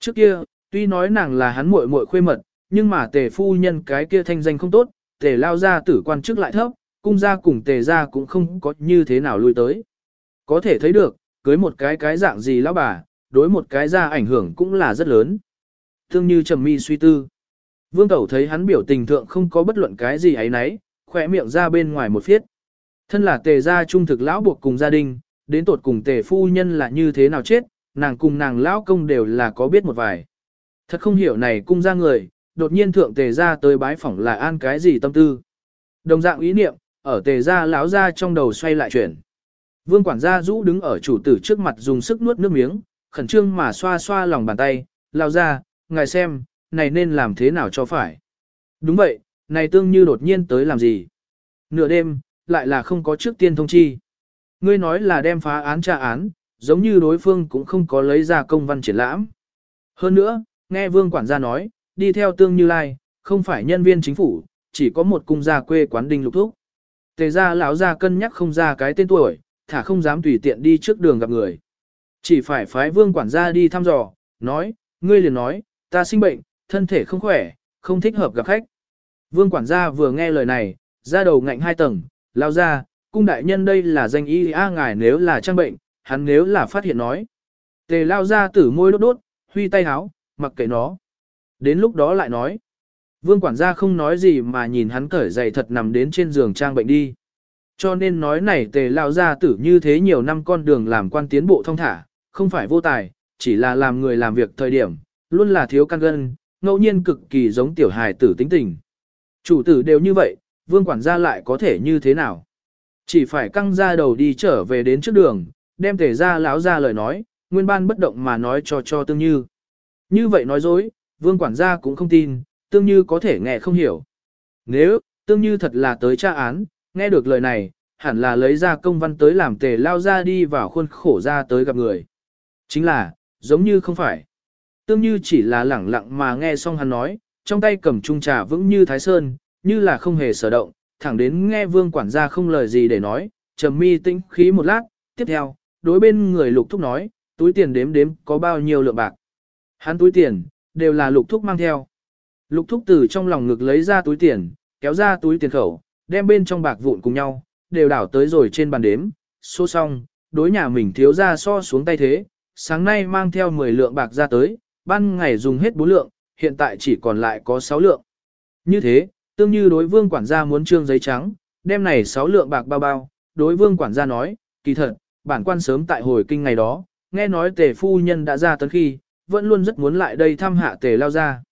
Speaker 1: Trước kia, tuy nói nàng là hắn muội muội khuê mật, nhưng mà tề phu nhân cái kia thanh danh không tốt, tề lao gia tử quan chức lại thấp, cung gia cùng tề gia cũng không có như thế nào lui tới. Có thể thấy được, cưới một cái cái dạng gì lão bà, đối một cái gia ảnh hưởng cũng là rất lớn. Thương như trầm mi suy tư. Vương Tẩu thấy hắn biểu tình thượng không có bất luận cái gì ấy nấy, khỏe miệng ra bên ngoài một phiết. Thân là tề gia trung thực lão buộc cùng gia đình, đến tột cùng tề phu nhân là như thế nào chết, nàng cùng nàng lão công đều là có biết một vài. Thật không hiểu này cung ra người, đột nhiên thượng tề gia tới bái phỏng là an cái gì tâm tư. Đồng dạng ý niệm, ở tề gia lão gia trong đầu xoay lại chuyển. Vương quản gia rũ đứng ở chủ tử trước mặt dùng sức nuốt nước miếng, khẩn trương mà xoa xoa lòng bàn tay, lao ra, ngài xem, này nên làm thế nào cho phải. Đúng vậy, này tương như đột nhiên tới làm gì. Nửa đêm, lại là không có trước tiên thông chi. Ngươi nói là đem phá án tra án, giống như đối phương cũng không có lấy ra công văn triển lãm. Hơn nữa, nghe vương quản gia nói, đi theo tương như lai, không phải nhân viên chính phủ, chỉ có một cung gia quê quán đinh lục thúc. Tề gia lão gia cân nhắc không ra cái tên tuổi, thả không dám tùy tiện đi trước đường gặp người. Chỉ phải phái vương quản gia đi thăm dò, nói, ngươi liền nói, ta sinh bệnh, thân thể không khỏe, không thích hợp gặp khách. Vương quản gia vừa nghe lời này, ra đầu ngạnh hai tầng, lao ra, cung đại nhân đây là danh y a ngài nếu là trang bệnh, hắn nếu là phát hiện nói. Tề lao ra tử môi đốt đốt, huy tay háo, mặc kệ nó. Đến lúc đó lại nói. Vương quản gia không nói gì mà nhìn hắn cởi giày thật nằm đến trên giường trang bệnh đi. Cho nên nói này tề lao gia tử như thế nhiều năm con đường làm quan tiến bộ thông thả, không phải vô tài, chỉ là làm người làm việc thời điểm, luôn là thiếu căn gân, ngẫu nhiên cực kỳ giống tiểu hài tử tính tình. Chủ tử đều như vậy, vương quản gia lại có thể như thế nào? Chỉ phải căng ra đầu đi trở về đến trước đường, đem tề ra lão ra lời nói, nguyên ban bất động mà nói cho cho tương như. Như vậy nói dối, vương quản gia cũng không tin, tương như có thể nghe không hiểu. Nếu, tương như thật là tới tra án, nghe được lời này, hẳn là lấy ra công văn tới làm tề lao ra đi vào khuôn khổ ra tới gặp người. Chính là, giống như không phải. Tương như chỉ là lẳng lặng mà nghe xong hắn nói, trong tay cầm chung trà vững như thái sơn, như là không hề sở động, thẳng đến nghe vương quản gia không lời gì để nói, trầm mi tĩnh khí một lát, tiếp theo, đối bên người lục thúc nói, túi tiền đếm đếm có bao nhiêu lượng bạc. Hắn túi tiền, đều là lục thúc mang theo. Lục thúc từ trong lòng ngực lấy ra túi tiền, kéo ra túi tiền khẩu, đem bên trong bạc vụn cùng nhau, đều đảo tới rồi trên bàn đếm, số xong, đối nhà mình thiếu ra so xuống tay thế, sáng nay mang theo 10 lượng bạc ra tới, ban ngày dùng hết 4 lượng, hiện tại chỉ còn lại có 6 lượng. Như thế, tương như đối vương quản gia muốn trương giấy trắng, đem này 6 lượng bạc bao bao, đối vương quản gia nói, kỳ thật, bản quan sớm tại hồi kinh ngày đó, nghe nói tề phu nhân đã ra tấn khi, vẫn luôn rất muốn lại đây thăm hạ tề lao ra.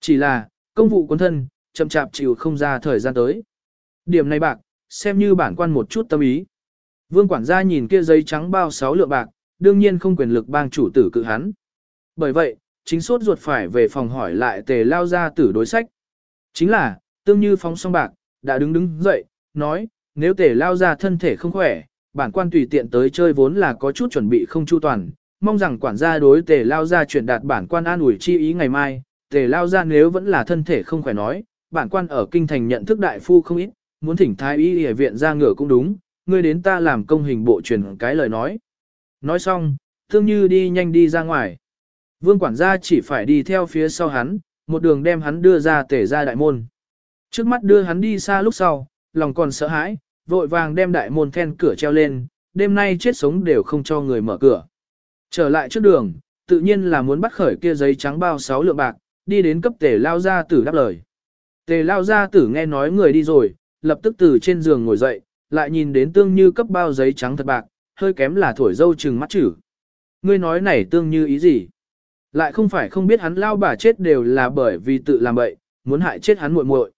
Speaker 1: Chỉ là, công vụ quân thân, chậm chạp chịu không ra thời gian tới. Điểm này bạc, xem như bản quan một chút tâm ý. Vương quản gia nhìn kia giấy trắng bao sáu lượng bạc, đương nhiên không quyền lực bang chủ tử cự hắn. Bởi vậy, chính sốt ruột phải về phòng hỏi lại tề lao ra tử đối sách. Chính là, tương như phóng xong bạc, đã đứng đứng dậy, nói, nếu tề lao ra thân thể không khỏe, bản quan tùy tiện tới chơi vốn là có chút chuẩn bị không chu toàn, mong rằng quản gia đối tề lao ra chuyển đạt bản quan an ủi chi ý ngày mai, tề lao ra nếu vẫn là thân thể không khỏe nói, bản quan ở kinh thành nhận thức đại phu không ít, muốn thỉnh thái y y viện ra ngựa cũng đúng, ngươi đến ta làm công hình bộ truyền cái lời nói. Nói xong, thương như đi nhanh đi ra ngoài. Vương quản gia chỉ phải đi theo phía sau hắn, một đường đem hắn đưa ra tể ra đại môn. Trước mắt đưa hắn đi xa lúc sau, lòng còn sợ hãi, vội vàng đem đại môn then cửa treo lên, đêm nay chết sống đều không cho người mở cửa. Trở lại trước đường, tự nhiên là muốn bắt khởi kia giấy trắng bao sáu lượng bạc, đi đến cấp tề lao gia tử đáp lời. Tề lao gia tử nghe nói người đi rồi, lập tức từ trên giường ngồi dậy, lại nhìn đến tương như cấp bao giấy trắng thật bạc, hơi kém là thổi dâu chừng mắt chữ. Ngươi nói này tương như ý gì? Lại không phải không biết hắn lao bà chết đều là bởi vì tự làm bậy, muốn hại chết hắn muội muội.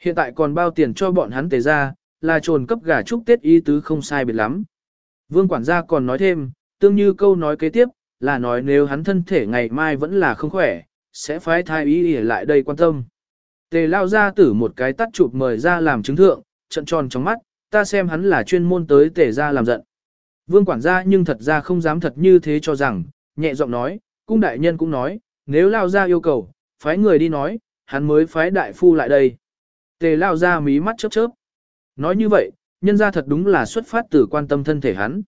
Speaker 1: Hiện tại còn bao tiền cho bọn hắn tề ra, là trồn cấp gà chúc Tết ý tứ không sai biệt lắm. Vương quản gia còn nói thêm, tương như câu nói kế tiếp, là nói nếu hắn thân thể ngày mai vẫn là không khỏe, sẽ phái thái y để lại đây quan tâm. Tề lao ra tử một cái tắt chụp mời ra làm chứng thượng, trận tròn trong mắt, ta xem hắn là chuyên môn tới tề ra làm giận. Vương quản gia nhưng thật ra không dám thật như thế cho rằng, nhẹ giọng nói, cung đại nhân cũng nói, nếu lao ra yêu cầu, phái người đi nói, hắn mới phái đại phu lại đây. Tề lao ra mí mắt chớp chớp. Nói như vậy, nhân ra thật đúng là xuất phát từ quan tâm thân thể hắn.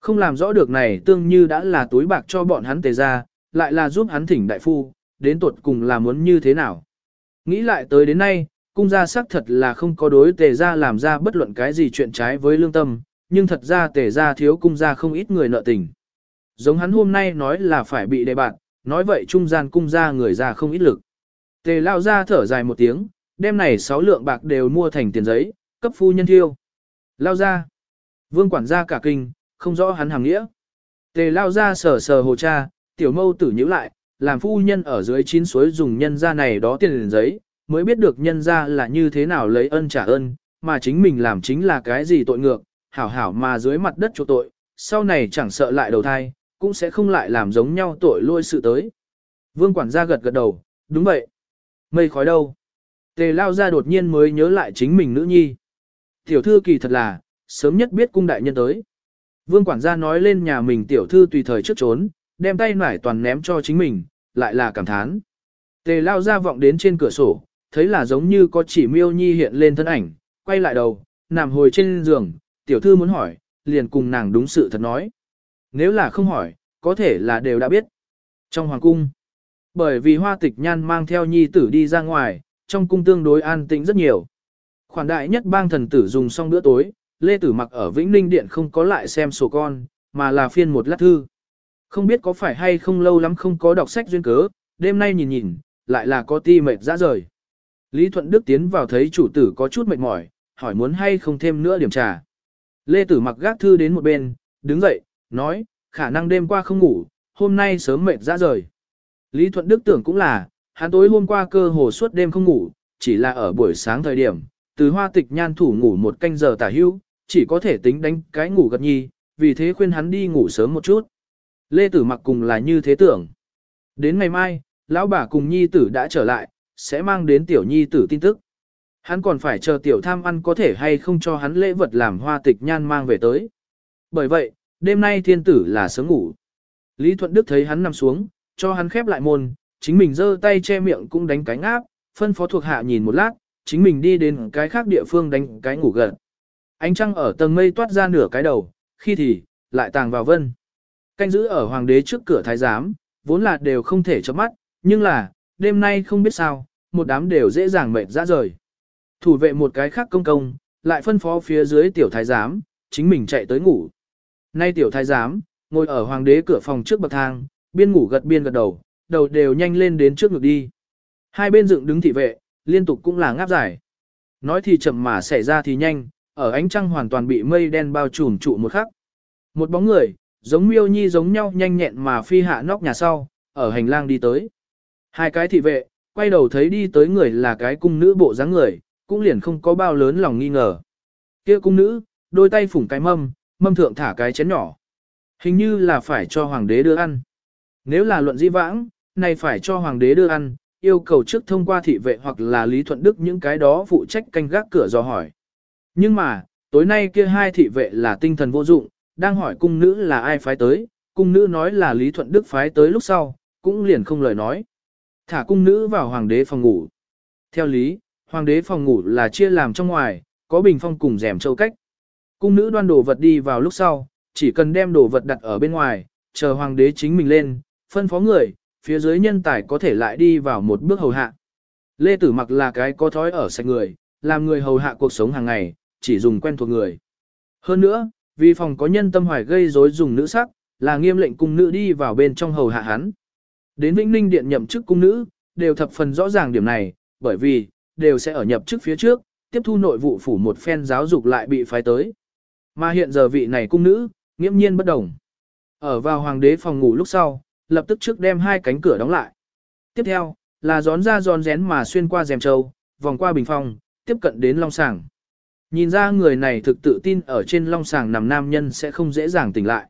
Speaker 1: Không làm rõ được này tương như đã là túi bạc cho bọn hắn tề ra, lại là giúp hắn thỉnh đại phu, đến tuột cùng là muốn như thế nào. Nghĩ lại tới đến nay, cung gia xác thật là không có đối tề gia làm ra bất luận cái gì chuyện trái với lương tâm, nhưng thật ra tề gia thiếu cung gia không ít người nợ tình. Giống hắn hôm nay nói là phải bị đề bạt, nói vậy trung gian cung gia người ra không ít lực. Tề lao ra thở dài một tiếng, Đêm này sáu lượng bạc đều mua thành tiền giấy, cấp phu nhân thiêu. Lao ra. Vương quản gia cả kinh, không rõ hắn hàng nghĩa. Tề lao ra sờ sờ hồ cha, tiểu mâu tử nhíu lại, làm phu nhân ở dưới chín suối dùng nhân ra này đó tiền giấy, mới biết được nhân ra là như thế nào lấy ân trả ơn, mà chính mình làm chính là cái gì tội ngược, hảo hảo mà dưới mặt đất chỗ tội, sau này chẳng sợ lại đầu thai, cũng sẽ không lại làm giống nhau tội lôi sự tới. Vương quản gia gật gật đầu, đúng vậy. Mây khói đâu? Tề lao ra đột nhiên mới nhớ lại chính mình nữ nhi. Tiểu thư kỳ thật là, sớm nhất biết cung đại nhân tới. Vương quản gia nói lên nhà mình tiểu thư tùy thời trước trốn, đem tay nải toàn ném cho chính mình, lại là cảm thán. Tề lao ra vọng đến trên cửa sổ, thấy là giống như có chỉ miêu nhi hiện lên thân ảnh, quay lại đầu, nằm hồi trên giường, tiểu thư muốn hỏi, liền cùng nàng đúng sự thật nói. Nếu là không hỏi, có thể là đều đã biết. Trong hoàng cung, bởi vì hoa tịch nhan mang theo nhi tử đi ra ngoài, trong cung tương đối an tĩnh rất nhiều. Khoản đại nhất bang thần tử dùng xong bữa tối, Lê Tử mặc ở Vĩnh Ninh Điện không có lại xem sổ con, mà là phiên một lát thư. Không biết có phải hay không lâu lắm không có đọc sách duyên cớ, đêm nay nhìn nhìn, lại là có ti mệt ra rời. Lý Thuận Đức tiến vào thấy chủ tử có chút mệt mỏi, hỏi muốn hay không thêm nữa điểm trà. Lê Tử mặc gác thư đến một bên, đứng dậy, nói, khả năng đêm qua không ngủ, hôm nay sớm mệt ra rời. Lý Thuận Đức tưởng cũng là, hắn tối hôm qua cơ hồ suốt đêm không ngủ, chỉ là ở buổi sáng thời điểm, từ hoa tịch nhan thủ ngủ một canh giờ tả hưu, chỉ có thể tính đánh cái ngủ gật nhi, vì thế khuyên hắn đi ngủ sớm một chút. Lê Tử mặc cùng là như thế tưởng. Đến ngày mai, lão bà cùng nhi tử đã trở lại, sẽ mang đến tiểu nhi tử tin tức. Hắn còn phải chờ tiểu tham ăn có thể hay không cho hắn lễ vật làm hoa tịch nhan mang về tới. Bởi vậy, đêm nay thiên tử là sớm ngủ. Lý Thuận Đức thấy hắn nằm xuống, cho hắn khép lại môn, chính mình giơ tay che miệng cũng đánh cái ngáp, phân phó thuộc hạ nhìn một lát, chính mình đi đến cái khác địa phương đánh cái ngủ gần. Ánh trăng ở tầng mây toát ra nửa cái đầu, khi thì, lại tàng vào vân. Canh giữ ở hoàng đế trước cửa thái giám, vốn là đều không thể chớp mắt, nhưng là, đêm nay không biết sao, một đám đều dễ dàng mệt ra rời. Thủ vệ một cái khác công công, lại phân phó phía dưới tiểu thái giám, chính mình chạy tới ngủ. Nay tiểu thái giám, ngồi ở hoàng đế cửa phòng trước bậc thang, biên ngủ gật biên gật đầu, đầu đều nhanh lên đến trước ngực đi. Hai bên dựng đứng thị vệ, liên tục cũng là ngáp giải. Nói thì chậm mà xảy ra thì nhanh, ở ánh trăng hoàn toàn bị mây đen bao trùm trụ một khắc. Một bóng người, giống miêu nhi giống nhau nhanh nhẹn mà phi hạ nóc nhà sau, ở hành lang đi tới. Hai cái thị vệ, quay đầu thấy đi tới người là cái cung nữ bộ dáng người, cũng liền không có bao lớn lòng nghi ngờ. Kia cung nữ, đôi tay phủng cái mâm, mâm thượng thả cái chén nhỏ. Hình như là phải cho hoàng đế đưa ăn. Nếu là luận di vãng, này phải cho hoàng đế đưa ăn, yêu cầu trước thông qua thị vệ hoặc là Lý Thuận Đức những cái đó phụ trách canh gác cửa dò hỏi. Nhưng mà, tối nay kia hai thị vệ là tinh thần vô dụng, đang hỏi cung nữ là ai phái tới, cung nữ nói là Lý Thuận Đức phái tới lúc sau, cũng liền không lời nói. Thả cung nữ vào hoàng đế phòng ngủ. Theo lý, hoàng đế phòng ngủ là chia làm trong ngoài, có bình phong cùng rèm châu cách. Cung nữ đoan đồ vật đi vào lúc sau, chỉ cần đem đồ vật đặt ở bên ngoài, chờ hoàng đế chính mình lên, phân phó người, phía dưới nhân tài có thể lại đi vào một bước hầu hạ. Lê Tử mặc là cái có thói ở sạch người, làm người hầu hạ cuộc sống hàng ngày, chỉ dùng quen thuộc người. Hơn nữa, vì phòng có nhân tâm hoài gây rối dùng nữ sắc, là nghiêm lệnh cung nữ đi vào bên trong hầu hạ hắn. Đến Vĩnh Ninh Điện nhậm chức cung nữ, đều thập phần rõ ràng điểm này, bởi vì, đều sẽ ở nhập chức phía trước, tiếp thu nội vụ phủ một phen giáo dục lại bị phái tới. Mà hiện giờ vị này cung nữ, nghiễm nhiên bất đồng. Ở vào hoàng đế phòng ngủ lúc sau, lập tức trước đem hai cánh cửa đóng lại. Tiếp theo, là gión ra giòn rén mà xuyên qua rèm châu, vòng qua bình phong, tiếp cận đến long sàng. Nhìn ra người này thực tự tin ở trên long sàng nằm nam nhân sẽ không dễ dàng tỉnh lại.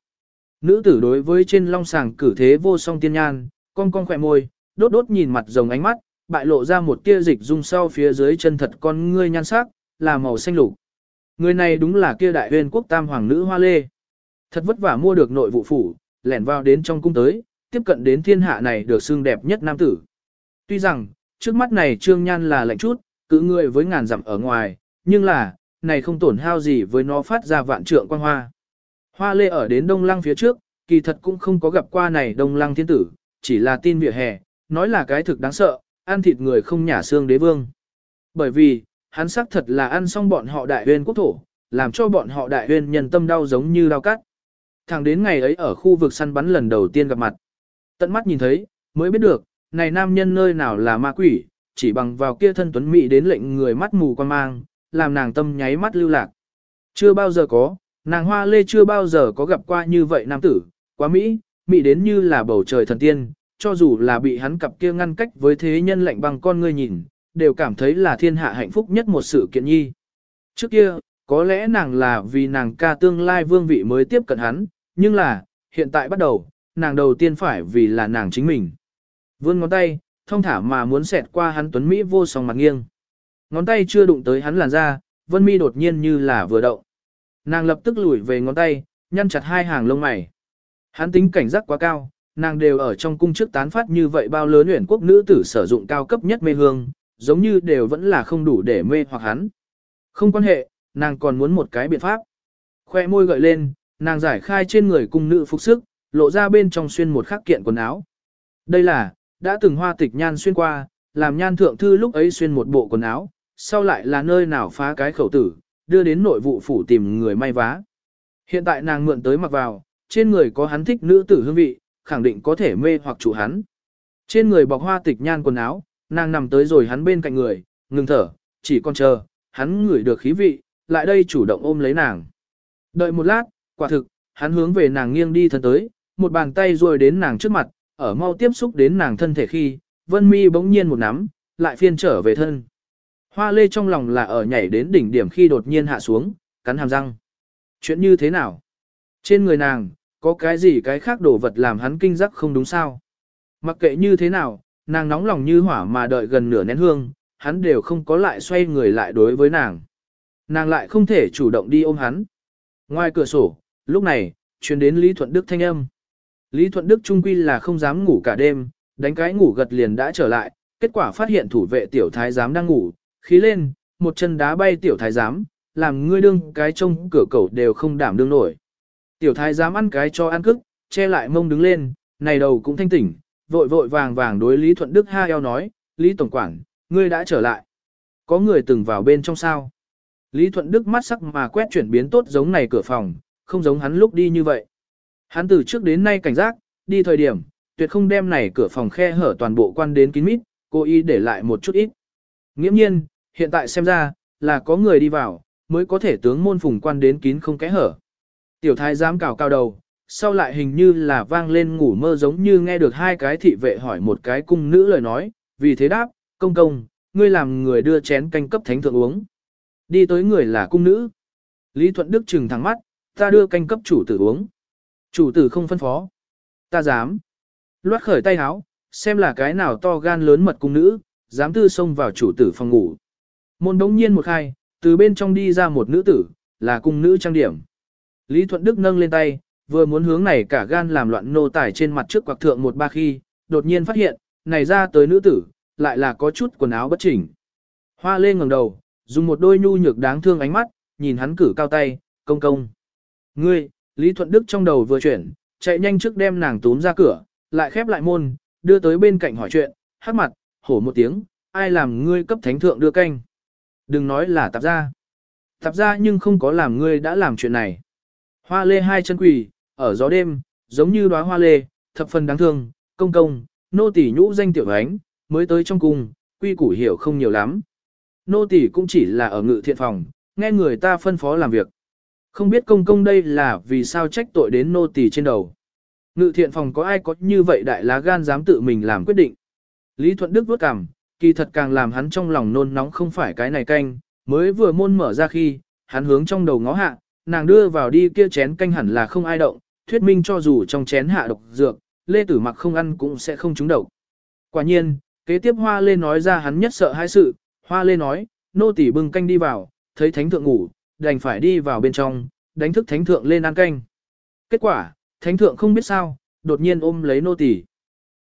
Speaker 1: Nữ tử đối với trên long sàng cử thế vô song tiên nhan, cong cong khỏe môi, đốt đốt nhìn mặt rồng ánh mắt, bại lộ ra một tia dịch dung sau phía dưới chân thật con ngươi nhan sắc, là màu xanh lục. Người này đúng là kia đại huyền quốc tam hoàng nữ hoa lê. Thật vất vả mua được nội vụ phủ, lẻn vào đến trong cung tới, tiếp cận đến thiên hạ này được xương đẹp nhất nam tử. Tuy rằng, trước mắt này trương nhan là lạnh chút, cứ người với ngàn dặm ở ngoài, nhưng là, này không tổn hao gì với nó phát ra vạn trượng quan hoa. Hoa lê ở đến đông lăng phía trước, kỳ thật cũng không có gặp qua này đông lăng thiên tử, chỉ là tin vỉa hè, nói là cái thực đáng sợ, ăn thịt người không nhả xương đế vương. Bởi vì, hắn xác thật là ăn xong bọn họ đại huyên quốc thổ, làm cho bọn họ đại huyên nhân tâm đau giống như đau cắt. Thẳng đến ngày ấy ở khu vực săn bắn lần đầu tiên gặp mặt. Tận mắt nhìn thấy, mới biết được, này nam nhân nơi nào là ma quỷ, chỉ bằng vào kia thân tuấn mỹ đến lệnh người mắt mù quan mang, làm nàng tâm nháy mắt lưu lạc. Chưa bao giờ có, nàng hoa lê chưa bao giờ có gặp qua như vậy nam tử, quá mỹ, mỹ đến như là bầu trời thần tiên, cho dù là bị hắn cặp kia ngăn cách với thế nhân lạnh bằng con ngươi nhìn, đều cảm thấy là thiên hạ hạnh phúc nhất một sự kiện nhi. Trước kia, có lẽ nàng là vì nàng ca tương lai vương vị mới tiếp cận hắn, nhưng là, hiện tại bắt đầu, nàng đầu tiên phải vì là nàng chính mình. Vươn ngón tay, thông thả mà muốn xẹt qua hắn tuấn Mỹ vô song mặt nghiêng. Ngón tay chưa đụng tới hắn làn da, vân mi đột nhiên như là vừa động. Nàng lập tức lùi về ngón tay, nhăn chặt hai hàng lông mày. Hắn tính cảnh giác quá cao, nàng đều ở trong cung trước tán phát như vậy bao lớn luyện quốc nữ tử sử dụng cao cấp nhất mê hương, giống như đều vẫn là không đủ để mê hoặc hắn. Không quan hệ, nàng còn muốn một cái biện pháp. Khoe môi gợi lên, nàng giải khai trên người cung nữ phục sức, lộ ra bên trong xuyên một khắc kiện quần áo. Đây là, đã từng hoa tịch nhan xuyên qua, làm nhan thượng thư lúc ấy xuyên một bộ quần áo, sau lại là nơi nào phá cái khẩu tử, đưa đến nội vụ phủ tìm người may vá. Hiện tại nàng mượn tới mặc vào, trên người có hắn thích nữ tử hương vị, khẳng định có thể mê hoặc chủ hắn. Trên người bọc hoa tịch nhan quần áo, nàng nằm tới rồi hắn bên cạnh người, ngừng thở, chỉ còn chờ, hắn ngửi được khí vị, lại đây chủ động ôm lấy nàng. Đợi một lát, quả thực, hắn hướng về nàng nghiêng đi thân tới, một bàn tay rồi đến nàng trước mặt, ở mau tiếp xúc đến nàng thân thể khi, vân mi bỗng nhiên một nắm, lại phiên trở về thân. Hoa lê trong lòng là ở nhảy đến đỉnh điểm khi đột nhiên hạ xuống, cắn hàm răng. Chuyện như thế nào? Trên người nàng, có cái gì cái khác đồ vật làm hắn kinh giác không đúng sao? Mặc kệ như thế nào, nàng nóng lòng như hỏa mà đợi gần nửa nén hương, hắn đều không có lại xoay người lại đối với nàng. Nàng lại không thể chủ động đi ôm hắn. Ngoài cửa sổ, lúc này, truyền đến Lý Thuận Đức thanh âm. Lý Thuận Đức trung quy là không dám ngủ cả đêm, đánh cái ngủ gật liền đã trở lại, kết quả phát hiện thủ vệ tiểu thái giám đang ngủ, khí lên, một chân đá bay tiểu thái giám, làm ngươi đương cái trông cửa cầu đều không đảm đương nổi. Tiểu thái giám ăn cái cho ăn cức, che lại mông đứng lên, này đầu cũng thanh tỉnh, vội vội vàng vàng đối Lý Thuận Đức ha eo nói, Lý Tổng Quảng, ngươi đã trở lại. Có người từng vào bên trong sao? Lý Thuận Đức mắt sắc mà quét chuyển biến tốt giống này cửa phòng, không giống hắn lúc đi như vậy. Hắn từ trước đến nay cảnh giác, đi thời điểm, tuyệt không đem này cửa phòng khe hở toàn bộ quan đến kín mít, cố ý để lại một chút ít. Nghiễm nhiên, hiện tại xem ra, là có người đi vào, mới có thể tướng môn phùng quan đến kín không kẽ hở. Tiểu thái giám cào cao đầu, sau lại hình như là vang lên ngủ mơ giống như nghe được hai cái thị vệ hỏi một cái cung nữ lời nói, vì thế đáp, công công, ngươi làm người đưa chén canh cấp thánh thượng uống. Đi tới người là cung nữ. Lý Thuận Đức trừng thẳng mắt, ta đưa canh cấp chủ tử uống. Chủ tử không phân phó. Ta dám. Loát khởi tay háo, xem là cái nào to gan lớn mật cung nữ, dám tư xông vào chủ tử phòng ngủ. Môn đống nhiên một khai, từ bên trong đi ra một nữ tử, là cung nữ trang điểm. Lý Thuận Đức nâng lên tay, vừa muốn hướng này cả gan làm loạn nô tài trên mặt trước quạc thượng một ba khi, đột nhiên phát hiện, này ra tới nữ tử, lại là có chút quần áo bất chỉnh. Hoa lê ngẩng đầu, dùng một đôi nhu nhược đáng thương ánh mắt, nhìn hắn cử cao tay, công công. Ngươi, Lý Thuận Đức trong đầu vừa chuyển, chạy nhanh trước đem nàng túm ra cửa, lại khép lại môn, đưa tới bên cạnh hỏi chuyện, hát mặt, hổ một tiếng, ai làm ngươi cấp thánh thượng đưa canh. Đừng nói là tạp ra. Tạp ra nhưng không có làm ngươi đã làm chuyện này. Hoa lê hai chân quỳ, ở gió đêm, giống như đóa hoa lê, thập phần đáng thương, công công, nô tỳ nhũ danh tiểu ánh, mới tới trong cung, quy củ hiểu không nhiều lắm. Nô tỳ cũng chỉ là ở ngự thiện phòng, nghe người ta phân phó làm việc. Không biết công công đây là vì sao trách tội đến nô tỳ trên đầu. Ngự thiện phòng có ai có như vậy đại lá gan dám tự mình làm quyết định. Lý Thuận Đức vuốt cằm, kỳ thật càng làm hắn trong lòng nôn nóng không phải cái này canh, mới vừa môn mở ra khi, hắn hướng trong đầu ngó hạ, nàng đưa vào đi kia chén canh hẳn là không ai động, thuyết minh cho dù trong chén hạ độc dược, Lê Tử Mặc không ăn cũng sẽ không trúng độc. Quả nhiên, kế tiếp Hoa Lê nói ra hắn nhất sợ hai sự, Hoa Lê nói, nô tỳ bưng canh đi vào, thấy thánh thượng ngủ, đành phải đi vào bên trong, đánh thức thánh thượng lên ăn canh. Kết quả, thánh thượng không biết sao, đột nhiên ôm lấy nô tỳ.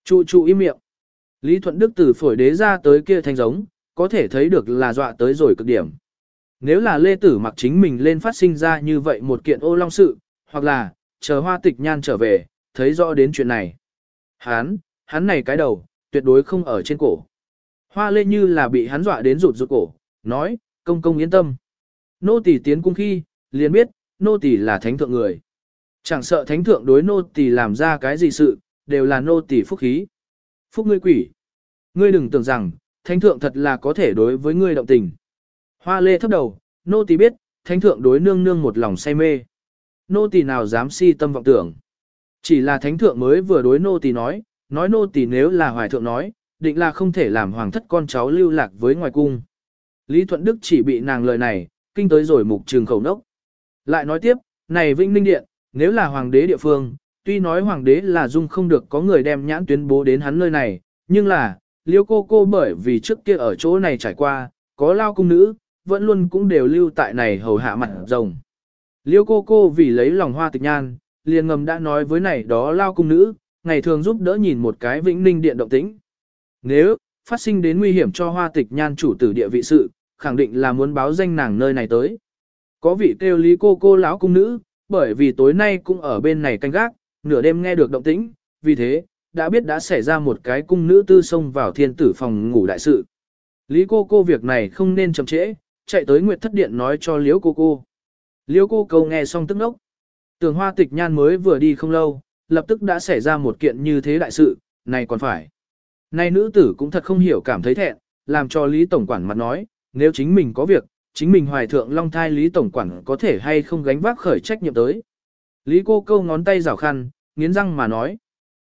Speaker 1: Trụ trụ im miệng. Lý Thuận Đức từ phổi đế ra tới kia thanh giống, có thể thấy được là dọa tới rồi cực điểm. Nếu là Lê Tử mặc chính mình lên phát sinh ra như vậy một kiện ô long sự, hoặc là, chờ hoa tịch nhan trở về, thấy rõ đến chuyện này. Hắn, hắn này cái đầu, tuyệt đối không ở trên cổ. Hoa lê như là bị hắn dọa đến rụt rụt cổ, nói, công công yên tâm. Nô tỳ tiến cung khi, liền biết, nô tỳ là thánh thượng người. Chẳng sợ thánh thượng đối nô tỳ làm ra cái gì sự, đều là nô tỳ phúc khí. Phúc ngươi quỷ. Ngươi đừng tưởng rằng, thánh thượng thật là có thể đối với ngươi động tình. Hoa lê thấp đầu, nô tỳ biết, thánh thượng đối nương nương một lòng say mê. Nô tỳ nào dám si tâm vọng tưởng. Chỉ là thánh thượng mới vừa đối nô tỳ nói, nói nô tỳ nếu là hoài thượng nói, định là không thể làm hoàng thất con cháu lưu lạc với ngoài cung. Lý Thuận Đức chỉ bị nàng lời này, kinh tới rồi mục trường khẩu nốc. Lại nói tiếp, này Vĩnh Ninh Điện, nếu là hoàng đế địa phương, tuy nói hoàng đế là dung không được có người đem nhãn tuyến bố đến hắn nơi này, nhưng là, liêu cô cô bởi vì trước kia ở chỗ này trải qua, có lao cung nữ, vẫn luôn cũng đều lưu tại này hầu hạ mặt rồng. Liêu cô cô vì lấy lòng hoa tịch nhan, liền ngầm đã nói với này đó lao cung nữ, ngày thường giúp đỡ nhìn một cái vĩnh ninh điện động tĩnh. Nếu, phát sinh đến nguy hiểm cho hoa tịch nhan chủ tử địa vị sự, khẳng định là muốn báo danh nàng nơi này tới. Có vị kêu lý cô cô lão cung nữ, bởi vì tối nay cũng ở bên này canh gác, nửa đêm nghe được động tĩnh, vì thế, đã biết đã xảy ra một cái cung nữ tư xông vào thiên tử phòng ngủ đại sự. Lý cô cô việc này không nên chậm trễ, chạy tới Nguyệt Thất Điện nói cho Liễu cô cô. Liễu cô cô nghe xong tức nốc. Tường hoa tịch nhan mới vừa đi không lâu, lập tức đã xảy ra một kiện như thế đại sự, này còn phải. Này nữ tử cũng thật không hiểu cảm thấy thẹn, làm cho Lý Tổng Quản mặt nói, nếu chính mình có việc, chính mình hoài thượng long thai Lý Tổng Quản có thể hay không gánh vác khởi trách nhiệm tới. Lý cô câu ngón tay rào khăn, nghiến răng mà nói.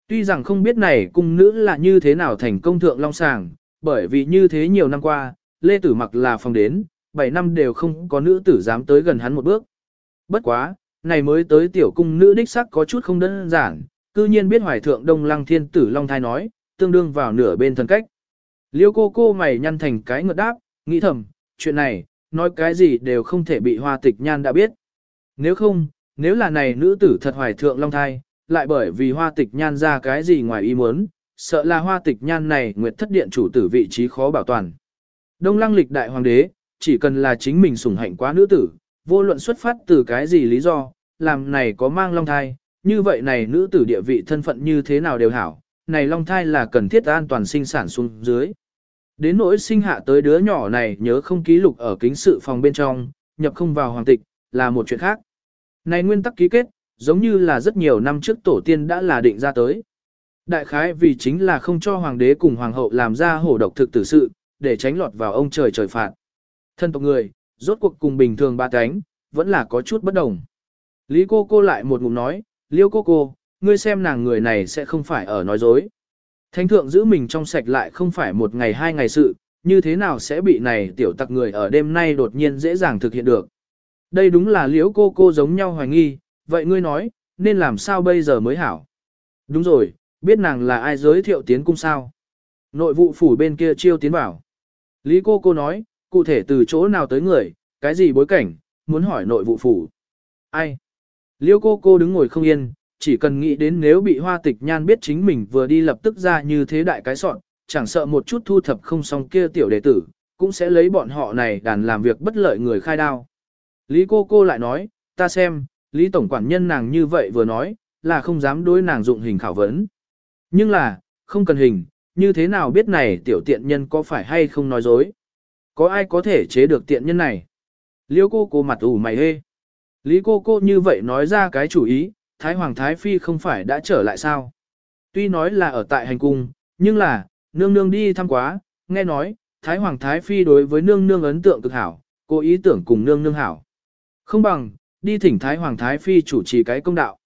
Speaker 1: Tuy rằng không biết này cung nữ là như thế nào thành công thượng long sàng, bởi vì như thế nhiều năm qua, Lê Tử mặc là phòng đến, 7 năm đều không có nữ tử dám tới gần hắn một bước. Bất quá, này mới tới tiểu cung nữ đích sắc có chút không đơn giản, cư nhiên biết hoài thượng đông lăng thiên tử long thai nói, tương đương vào nửa bên thân cách. Liêu cô cô mày nhăn thành cái ngợt đáp, nghĩ thầm, chuyện này, nói cái gì đều không thể bị hoa tịch nhan đã biết. Nếu không, nếu là này nữ tử thật hoài thượng long thai, lại bởi vì hoa tịch nhan ra cái gì ngoài ý muốn, sợ là hoa tịch nhan này nguyệt thất điện chủ tử vị trí khó bảo toàn. Đông lăng lịch đại hoàng đế, chỉ cần là chính mình sủng hạnh quá nữ tử, vô luận xuất phát từ cái gì lý do, làm này có mang long thai, như vậy này nữ tử địa vị thân phận như thế nào đều hảo, này long thai là cần thiết an toàn sinh sản xuống dưới. Đến nỗi sinh hạ tới đứa nhỏ này nhớ không ký lục ở kính sự phòng bên trong, nhập không vào hoàng tịch, là một chuyện khác. Này nguyên tắc ký kết, giống như là rất nhiều năm trước tổ tiên đã là định ra tới. Đại khái vì chính là không cho hoàng đế cùng hoàng hậu làm ra hổ độc thực tử sự, để tránh lọt vào ông trời trời phạt. Thân tộc người, rốt cuộc cùng bình thường ba cánh, vẫn là có chút bất đồng. Lý cô cô lại một ngụm nói, liêu cô cô, ngươi xem nàng người này sẽ không phải ở nói dối. Thánh thượng giữ mình trong sạch lại không phải một ngày hai ngày sự, như thế nào sẽ bị này tiểu tặc người ở đêm nay đột nhiên dễ dàng thực hiện được. Đây đúng là liễu cô cô giống nhau hoài nghi, vậy ngươi nói, nên làm sao bây giờ mới hảo? Đúng rồi, biết nàng là ai giới thiệu tiến cung sao? Nội vụ phủ bên kia chiêu tiến bảo. Lý cô cô nói, cụ thể từ chỗ nào tới người, cái gì bối cảnh, muốn hỏi nội vụ phủ. Ai? Liêu cô cô đứng ngồi không yên, chỉ cần nghĩ đến nếu bị hoa tịch nhan biết chính mình vừa đi lập tức ra như thế đại cái sọn, chẳng sợ một chút thu thập không xong kia tiểu đệ tử, cũng sẽ lấy bọn họ này đàn làm việc bất lợi người khai đao. Lý cô cô lại nói, ta xem, Lý Tổng quản nhân nàng như vậy vừa nói, là không dám đối nàng dụng hình khảo vấn. Nhưng là, không cần hình, như thế nào biết này tiểu tiện nhân có phải hay không nói dối. Có ai có thể chế được tiện nhân này? Liêu cô cô mặt ủ mày hê. Lý cô cô như vậy nói ra cái chủ ý, Thái Hoàng Thái Phi không phải đã trở lại sao? Tuy nói là ở tại hành cung, nhưng là, nương nương đi thăm quá, nghe nói, Thái Hoàng Thái Phi đối với nương nương ấn tượng cực hảo, cô ý tưởng cùng nương nương hảo. Không bằng, đi thỉnh Thái Hoàng Thái Phi chủ trì cái công đạo.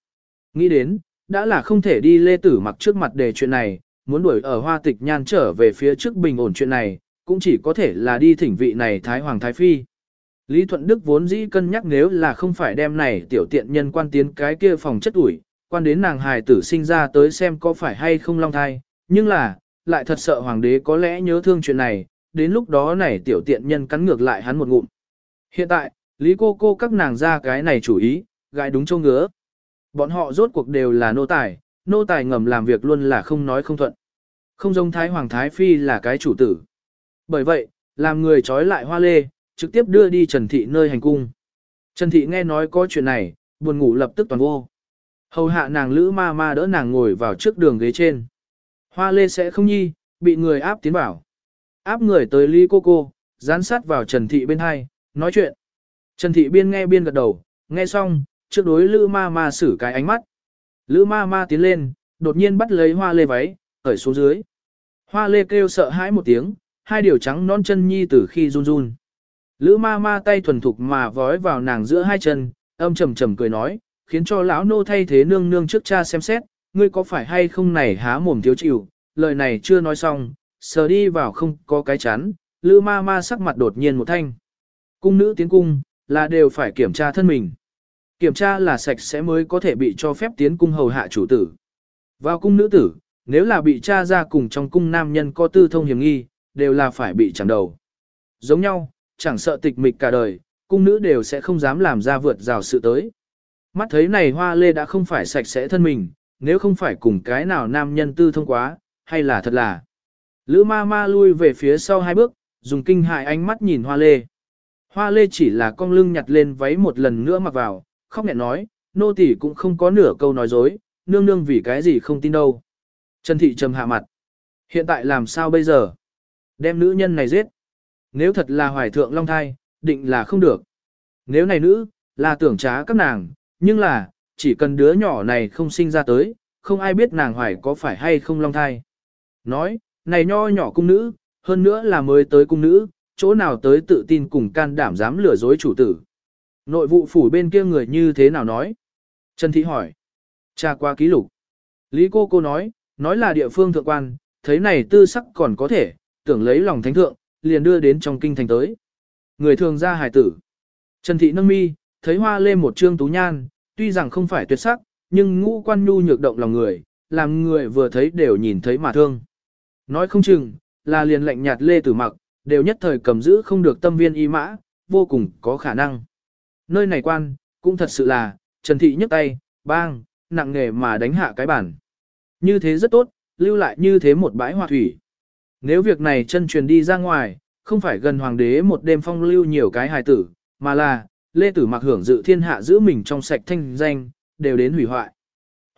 Speaker 1: Nghĩ đến, đã là không thể đi lê tử mặc trước mặt để chuyện này, muốn đuổi ở hoa tịch nhan trở về phía trước bình ổn chuyện này, cũng chỉ có thể là đi thỉnh vị này Thái Hoàng Thái Phi. Lý Thuận Đức vốn dĩ cân nhắc nếu là không phải đem này tiểu tiện nhân quan tiến cái kia phòng chất ủi, quan đến nàng hài tử sinh ra tới xem có phải hay không long thai, nhưng là, lại thật sợ hoàng đế có lẽ nhớ thương chuyện này, đến lúc đó này tiểu tiện nhân cắn ngược lại hắn một ngụm. Hiện tại, Lý cô cô các nàng ra cái này chủ ý, gái đúng châu ngứa. Bọn họ rốt cuộc đều là nô tài, nô tài ngầm làm việc luôn là không nói không thuận. Không giống Thái Hoàng Thái Phi là cái chủ tử. Bởi vậy, làm người trói lại hoa lê, trực tiếp đưa đi Trần Thị nơi hành cung. Trần Thị nghe nói có chuyện này, buồn ngủ lập tức toàn vô. Hầu hạ nàng lữ ma ma đỡ nàng ngồi vào trước đường ghế trên. Hoa lê sẽ không nhi, bị người áp tiến vào. Áp người tới Lý cô cô, dán sát vào Trần Thị bên hai, nói chuyện. Trần Thị biên nghe biên gật đầu, nghe xong, trước đối lữ ma ma xử cái ánh mắt. Lữ ma ma tiến lên, đột nhiên bắt lấy hoa lê váy, cởi xuống dưới. Hoa lê kêu sợ hãi một tiếng, hai điều trắng non chân nhi từ khi run run. Lữ ma ma tay thuần thục mà vói vào nàng giữa hai chân, âm trầm trầm cười nói, khiến cho lão nô thay thế nương nương trước cha xem xét, ngươi có phải hay không này há mồm thiếu chịu, lời này chưa nói xong, sờ đi vào không có cái chán, lữ ma ma sắc mặt đột nhiên một thanh. Cung nữ tiến cung, là đều phải kiểm tra thân mình. Kiểm tra là sạch sẽ mới có thể bị cho phép tiến cung hầu hạ chủ tử. Vào cung nữ tử, nếu là bị cha ra cùng trong cung nam nhân có tư thông hiểm nghi, đều là phải bị chẳng đầu. Giống nhau, chẳng sợ tịch mịch cả đời, cung nữ đều sẽ không dám làm ra vượt rào sự tới. Mắt thấy này hoa lê đã không phải sạch sẽ thân mình, nếu không phải cùng cái nào nam nhân tư thông quá, hay là thật là. Lữ ma ma lui về phía sau hai bước, dùng kinh hại ánh mắt nhìn hoa lê. Hoa lê chỉ là con lưng nhặt lên váy một lần nữa mặc vào, khóc nhẹ nói, nô tỳ cũng không có nửa câu nói dối, nương nương vì cái gì không tin đâu. Trần thị trầm hạ mặt. Hiện tại làm sao bây giờ? Đem nữ nhân này giết. Nếu thật là hoài thượng long thai, định là không được. Nếu này nữ, là tưởng trá các nàng, nhưng là, chỉ cần đứa nhỏ này không sinh ra tới, không ai biết nàng hoài có phải hay không long thai. Nói, này nho nhỏ cung nữ, hơn nữa là mới tới cung nữ, chỗ nào tới tự tin cùng can đảm dám lừa dối chủ tử. Nội vụ phủ bên kia người như thế nào nói? Trần Thị hỏi. Cha qua ký lục. Lý cô cô nói, nói là địa phương thượng quan, thấy này tư sắc còn có thể, tưởng lấy lòng thánh thượng, liền đưa đến trong kinh thành tới. Người thường ra hài tử. Trần Thị nâng mi, thấy hoa lê một trương tú nhan, tuy rằng không phải tuyệt sắc, nhưng ngũ quan nhu nhược động lòng người, làm người vừa thấy đều nhìn thấy mà thương. Nói không chừng, là liền lệnh nhạt lê tử mặc, đều nhất thời cầm giữ không được tâm viên y mã, vô cùng có khả năng. Nơi này quan, cũng thật sự là, Trần Thị nhấc tay, bang, nặng nghề mà đánh hạ cái bản. Như thế rất tốt, lưu lại như thế một bãi hòa thủy. Nếu việc này chân truyền đi ra ngoài, không phải gần hoàng đế một đêm phong lưu nhiều cái hài tử, mà là, lê tử mặc hưởng dự thiên hạ giữ mình trong sạch thanh danh, đều đến hủy hoại.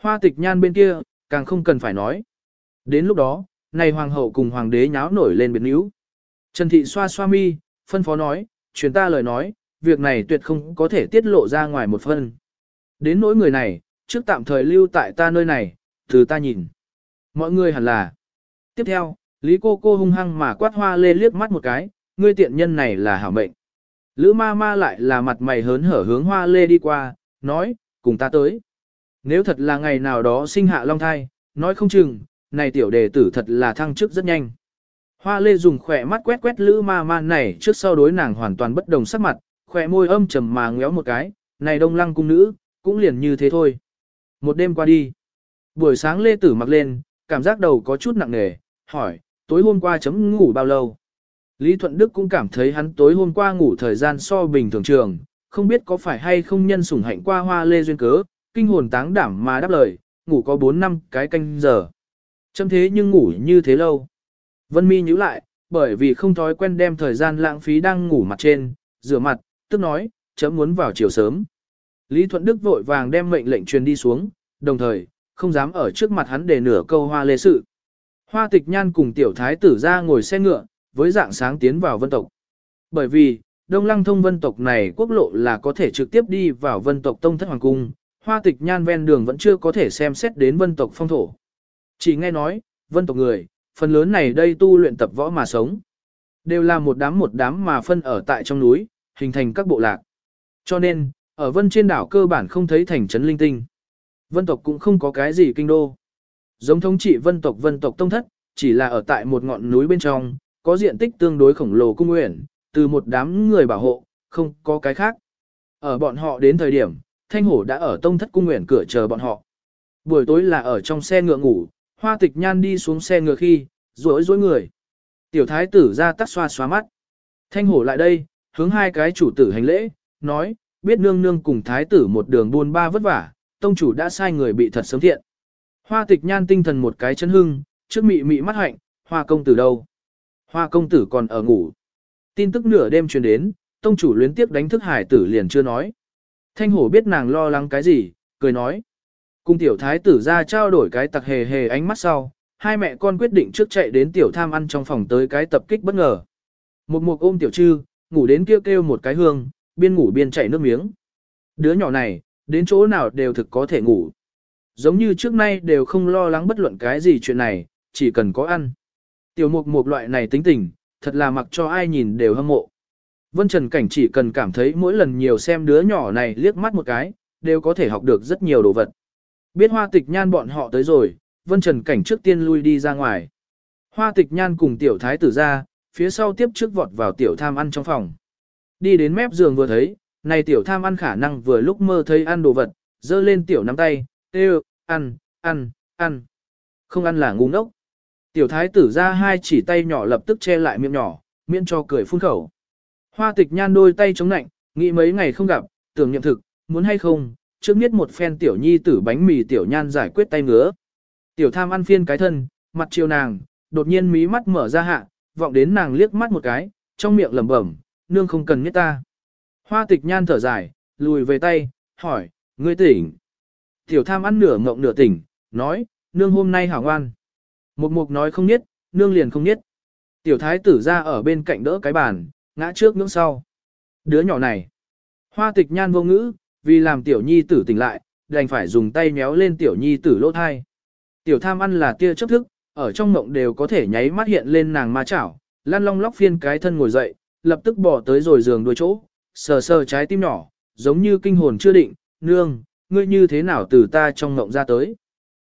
Speaker 1: Hoa tịch nhan bên kia, càng không cần phải nói. Đến lúc đó, này hoàng hậu cùng hoàng đế nháo nổi lên biệt níu. Trần thị xoa xoa mi, phân phó nói, truyền ta lời nói, việc này tuyệt không có thể tiết lộ ra ngoài một phân. Đến nỗi người này, trước tạm thời lưu tại ta nơi này, từ ta nhìn. Mọi người hẳn là. Tiếp theo, Lý cô cô hung hăng mà quát hoa lê liếc mắt một cái, ngươi tiện nhân này là hảo mệnh. Lữ ma ma lại là mặt mày hớn hở hướng hoa lê đi qua, nói, cùng ta tới. Nếu thật là ngày nào đó sinh hạ long thai, nói không chừng, này tiểu đề tử thật là thăng chức rất nhanh. Hoa lê dùng khỏe mắt quét quét lữ ma ma này trước sau đối nàng hoàn toàn bất đồng sắc mặt, khỏe môi âm trầm mà ngéo một cái, này đông lăng cung nữ, cũng liền như thế thôi. Một đêm qua đi, buổi sáng lê tử mặc lên, cảm giác đầu có chút nặng nề, hỏi, tối hôm qua chấm ngủ bao lâu? Lý Thuận Đức cũng cảm thấy hắn tối hôm qua ngủ thời gian so bình thường trường, không biết có phải hay không nhân sủng hạnh qua hoa lê duyên cớ, kinh hồn táng đảm mà đáp lời, ngủ có 4 năm cái canh giờ. Châm thế nhưng ngủ như thế lâu. Vân mi nhíu lại, bởi vì không thói quen đem thời gian lãng phí đang ngủ mặt trên, rửa mặt, tức nói, chấm muốn vào chiều sớm. Lý Thuận Đức vội vàng đem mệnh lệnh truyền đi xuống, đồng thời, không dám ở trước mặt hắn để nửa câu hoa lê sự. Hoa tịch nhan cùng tiểu thái tử ra ngồi xe ngựa, với dạng sáng tiến vào vân tộc. Bởi vì, đông lăng thông vân tộc này quốc lộ là có thể trực tiếp đi vào vân tộc tông thất hoàng cung, hoa tịch nhan ven đường vẫn chưa có thể xem xét đến vân tộc phong thổ. Chỉ nghe nói, vân tộc người, phần lớn này đây tu luyện tập võ mà sống. Đều là một đám một đám mà phân ở tại trong núi, hình thành các bộ lạc. Cho nên, ở vân trên đảo cơ bản không thấy thành trấn linh tinh. Vân tộc cũng không có cái gì kinh đô. Giống thống trị vân tộc vân tộc tông thất, chỉ là ở tại một ngọn núi bên trong, có diện tích tương đối khổng lồ cung nguyện, từ một đám người bảo hộ, không có cái khác. Ở bọn họ đến thời điểm, Thanh Hổ đã ở tông thất cung nguyện cửa chờ bọn họ. Buổi tối là ở trong xe ngựa ngủ, hoa tịch nhan đi xuống xe ngựa khi, rối rối người. Tiểu thái tử ra tắt xoa xóa mắt. Thanh Hổ lại đây, hướng hai cái chủ tử hành lễ, nói, biết nương nương cùng thái tử một đường buôn ba vất vả, tông chủ đã sai người bị thật sớm thiện. Hoa tịch nhan tinh thần một cái chân hưng, trước mị mị mắt hạnh, hoa công tử đâu? Hoa công tử còn ở ngủ. Tin tức nửa đêm truyền đến, tông chủ luyến tiếp đánh thức hải tử liền chưa nói. Thanh hổ biết nàng lo lắng cái gì, cười nói. Cùng tiểu thái tử ra trao đổi cái tặc hề hề ánh mắt sau, hai mẹ con quyết định trước chạy đến tiểu tham ăn trong phòng tới cái tập kích bất ngờ. Một mục ôm tiểu trư, ngủ đến kêu kêu một cái hương, biên ngủ biên chảy nước miếng. Đứa nhỏ này, đến chỗ nào đều thực có thể ngủ. Giống như trước nay đều không lo lắng bất luận cái gì chuyện này, chỉ cần có ăn. Tiểu mục mục loại này tính tình, thật là mặc cho ai nhìn đều hâm mộ. Vân Trần Cảnh chỉ cần cảm thấy mỗi lần nhiều xem đứa nhỏ này liếc mắt một cái, đều có thể học được rất nhiều đồ vật. Biết hoa tịch nhan bọn họ tới rồi, Vân Trần Cảnh trước tiên lui đi ra ngoài. Hoa tịch nhan cùng tiểu thái tử ra, phía sau tiếp trước vọt vào tiểu tham ăn trong phòng. Đi đến mép giường vừa thấy, này tiểu tham ăn khả năng vừa lúc mơ thấy ăn đồ vật, dơ lên tiểu nắm tay, kêu, ăn, ăn, ăn. Không ăn là ngu ngốc. Tiểu thái tử ra hai chỉ tay nhỏ lập tức che lại miệng nhỏ, miễn cho cười phun khẩu. Hoa tịch nhan đôi tay chống nạnh, nghĩ mấy ngày không gặp, tưởng nhậm thực, muốn hay không, trước miết một phen tiểu nhi tử bánh mì tiểu nhan giải quyết tay ngứa. Tiểu tham ăn phiên cái thân, mặt chiều nàng, đột nhiên mí mắt mở ra hạ, vọng đến nàng liếc mắt một cái, trong miệng lẩm bẩm, nương không cần miết ta. Hoa tịch nhan thở dài, lùi về tay, hỏi, ngươi tỉnh. Tiểu tham ăn nửa ngộng nửa tỉnh, nói, nương hôm nay hảo ngoan. Một mục nói không nhất, nương liền không nhất. Tiểu thái tử ra ở bên cạnh đỡ cái bàn, ngã trước ngưỡng sau. Đứa nhỏ này. Hoa tịch nhan vô ngữ, vì làm tiểu nhi tử tỉnh lại, đành phải dùng tay méo lên tiểu nhi tử lỗ thai. Tiểu tham ăn là tia chấp thức, ở trong mộng đều có thể nháy mắt hiện lên nàng ma chảo, lan long lóc phiên cái thân ngồi dậy, lập tức bỏ tới rồi giường đuôi chỗ, sờ sờ trái tim nhỏ, giống như kinh hồn chưa định, nương, ngươi như thế nào từ ta trong mộng ra tới.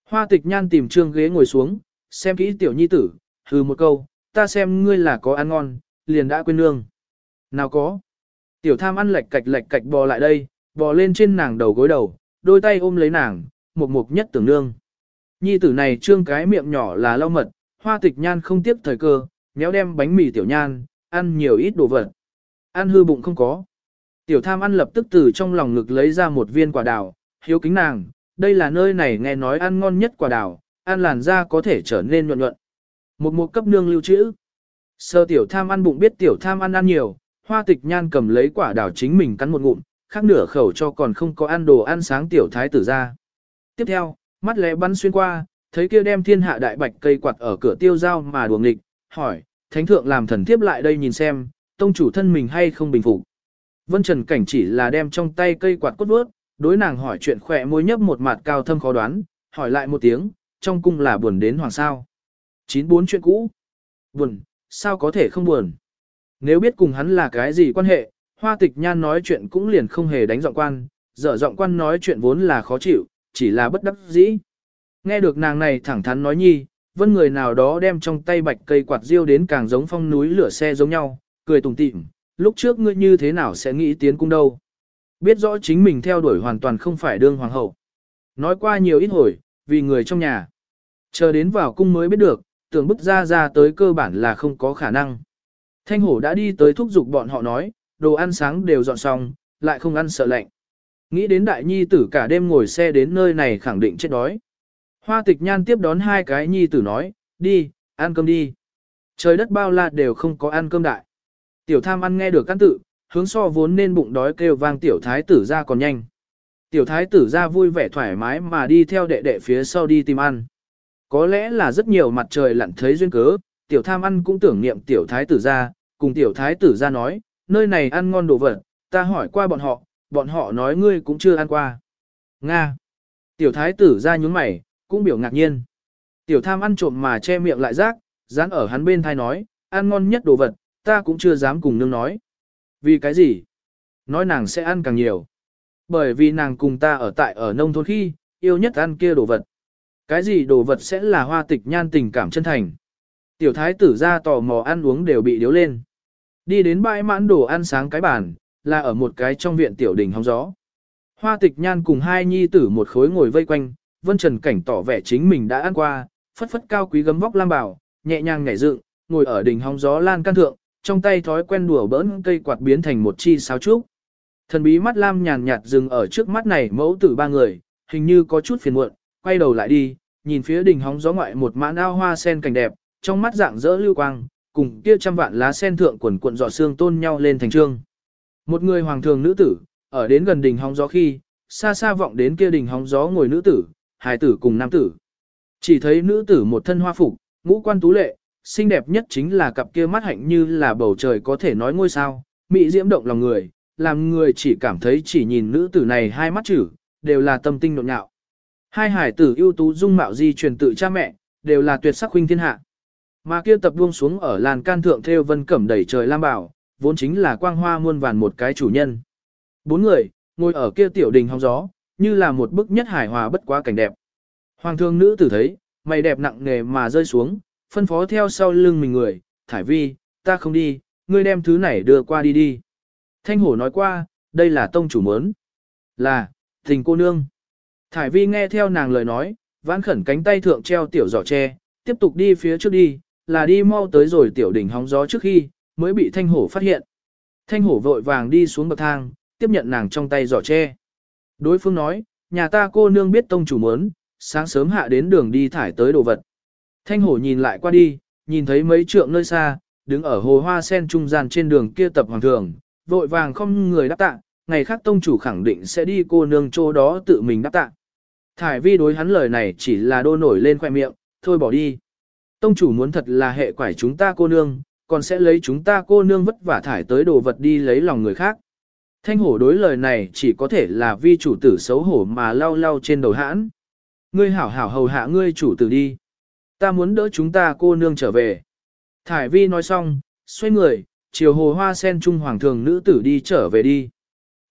Speaker 1: Hoa tịch nhan tìm trương ghế ngồi xuống, xem kỹ tiểu nhi tử, hừ một câu, ta xem ngươi là có ăn ngon, liền đã quên nương. Nào có. Tiểu tham ăn lệch cạch lệch cạch bò lại đây, bò lên trên nàng đầu gối đầu, đôi tay ôm lấy nàng, một mục nhất tưởng nương. Nhi tử này trương cái miệng nhỏ là lau mật, hoa tịch nhan không tiếp thời cơ, méo đem bánh mì tiểu nhan, ăn nhiều ít đồ vật. Ăn hư bụng không có. Tiểu tham ăn lập tức từ trong lòng ngực lấy ra một viên quả đào, hiếu kính nàng, đây là nơi này nghe nói ăn ngon nhất quả đào, ăn làn da có thể trở nên nhuận nhuận. Một mục cấp nương lưu trữ. Sơ tiểu tham ăn bụng biết tiểu tham ăn ăn nhiều, hoa tịch nhan cầm lấy quả đào chính mình cắn một ngụm, khác nửa khẩu cho còn không có ăn đồ ăn sáng tiểu thái tử ra. Tiếp theo, mắt lẽ bắn xuyên qua, thấy kia đem thiên hạ đại bạch cây quạt ở cửa tiêu giao mà đuồng nghịch, hỏi, thánh thượng làm thần thiếp lại đây nhìn xem, tông chủ thân mình hay không bình phục. Vân Trần Cảnh chỉ là đem trong tay cây quạt cốt vớt, đối nàng hỏi chuyện khỏe môi nhấp một mặt cao thâm khó đoán, hỏi lại một tiếng, trong cung là buồn đến hoàng sao. Chín bốn chuyện cũ. Buồn, sao có thể không buồn. Nếu biết cùng hắn là cái gì quan hệ, hoa tịch nhan nói chuyện cũng liền không hề đánh giọng quan, dở giọng quan nói chuyện vốn là khó chịu, chỉ là bất đắc dĩ. Nghe được nàng này thẳng thắn nói nhi, vân người nào đó đem trong tay bạch cây quạt riêu đến càng giống phong núi lửa xe giống nhau, cười tùng tịm, lúc trước ngươi như thế nào sẽ nghĩ tiến cung đâu. Biết rõ chính mình theo đuổi hoàn toàn không phải đương hoàng hậu. Nói qua nhiều ít hồi, vì người trong nhà. Chờ đến vào cung mới biết được, tưởng bức ra ra tới cơ bản là không có khả năng. Thanh hổ đã đi tới thúc giục bọn họ nói, đồ ăn sáng đều dọn xong, lại không ăn sợ lạnh. Nghĩ đến đại nhi tử cả đêm ngồi xe đến nơi này khẳng định chết đói. Hoa tịch nhan tiếp đón hai cái nhi tử nói, đi, ăn cơm đi. Trời đất bao la đều không có ăn cơm đại. Tiểu tham ăn nghe được căn tự, hướng so vốn nên bụng đói kêu vang tiểu thái tử ra còn nhanh. Tiểu thái tử ra vui vẻ thoải mái mà đi theo đệ đệ phía sau đi tìm ăn. Có lẽ là rất nhiều mặt trời lặn thấy duyên cớ, tiểu tham ăn cũng tưởng niệm tiểu thái tử ra, cùng tiểu thái tử ra nói, nơi này ăn ngon đồ vật, ta hỏi qua bọn họ, bọn họ nói ngươi cũng chưa ăn qua. Nga. Tiểu thái tử ra nhúng mày, cũng biểu ngạc nhiên. Tiểu tham ăn trộm mà che miệng lại rác, dán ở hắn bên thai nói, ăn ngon nhất đồ vật, ta cũng chưa dám cùng nương nói. Vì cái gì? Nói nàng sẽ ăn càng nhiều. Bởi vì nàng cùng ta ở tại ở nông thôn khi, yêu nhất ăn kia đồ vật. Cái gì đồ vật sẽ là hoa tịch nhan tình cảm chân thành. Tiểu thái tử ra tò mò ăn uống đều bị điếu lên. Đi đến bãi mãn đồ ăn sáng cái bàn, là ở một cái trong viện tiểu đình hóng gió. Hoa tịch nhan cùng hai nhi tử một khối ngồi vây quanh, vân trần cảnh tỏ vẻ chính mình đã ăn qua, phất phất cao quý gấm vóc lam bảo, nhẹ nhàng nhảy dựng, ngồi ở đỉnh hóng gió lan can thượng, trong tay thói quen đùa bỡn cây quạt biến thành một chi sáo trúc. Thần bí mắt lam nhàn nhạt dừng ở trước mắt này mẫu tử ba người, hình như có chút phiền muộn, quay đầu lại đi, nhìn phía đỉnh hóng gió ngoại một mãn ao hoa sen cảnh đẹp, trong mắt dạng dỡ lưu quang, cùng kia trăm vạn lá sen thượng quần cuộn giọt xương tôn nhau lên thành trương. Một người hoàng thường nữ tử, ở đến gần đỉnh hóng gió khi, xa xa vọng đến kia đỉnh hóng gió ngồi nữ tử, hài tử cùng nam tử. Chỉ thấy nữ tử một thân hoa phục, ngũ quan tú lệ, xinh đẹp nhất chính là cặp kia mắt hạnh như là bầu trời có thể nói ngôi sao, mỹ diễm động lòng người, làm người chỉ cảm thấy chỉ nhìn nữ tử này hai mắt chữ, đều là tâm tinh nộn nhạo. Hai hải tử ưu tú dung mạo di truyền tự cha mẹ, đều là tuyệt sắc huynh thiên hạ. Mà kia tập buông xuống ở làn can thượng theo vân cẩm đầy trời lam bảo, vốn chính là quang hoa muôn vàn một cái chủ nhân. Bốn người, ngồi ở kia tiểu đình hóng gió, như là một bức nhất hải hòa bất quá cảnh đẹp. Hoàng thương nữ tử thấy, mày đẹp nặng nề mà rơi xuống, phân phó theo sau lưng mình người, thải vi, ta không đi, ngươi đem thứ này đưa qua đi đi. Thanh hổ nói qua, đây là tông chủ mớn. Là, tình cô nương. Thải vi nghe theo nàng lời nói, vãn khẩn cánh tay thượng treo tiểu giỏ tre, tiếp tục đi phía trước đi, là đi mau tới rồi tiểu đỉnh hóng gió trước khi, mới bị thanh hổ phát hiện. Thanh hổ vội vàng đi xuống bậc thang, tiếp nhận nàng trong tay giỏ tre. Đối phương nói, nhà ta cô nương biết tông chủ muốn, sáng sớm hạ đến đường đi thải tới đồ vật. Thanh hổ nhìn lại qua đi, nhìn thấy mấy trượng nơi xa, đứng ở hồ hoa sen trung gian trên đường kia tập hoàng thường, vội vàng không người đáp tạ, ngày khác tông chủ khẳng định sẽ đi cô nương chỗ đó tự mình đáp tạ. Thải vi đối hắn lời này chỉ là đô nổi lên khoẻ miệng, thôi bỏ đi. Tông chủ muốn thật là hệ quải chúng ta cô nương, còn sẽ lấy chúng ta cô nương vất vả thải tới đồ vật đi lấy lòng người khác. Thanh hổ đối lời này chỉ có thể là vi chủ tử xấu hổ mà lau lau trên đầu hãn. Ngươi hảo hảo hầu hạ ngươi chủ tử đi. Ta muốn đỡ chúng ta cô nương trở về. Thải vi nói xong, xoay người, chiều hồ hoa sen trung hoàng thường nữ tử đi trở về đi.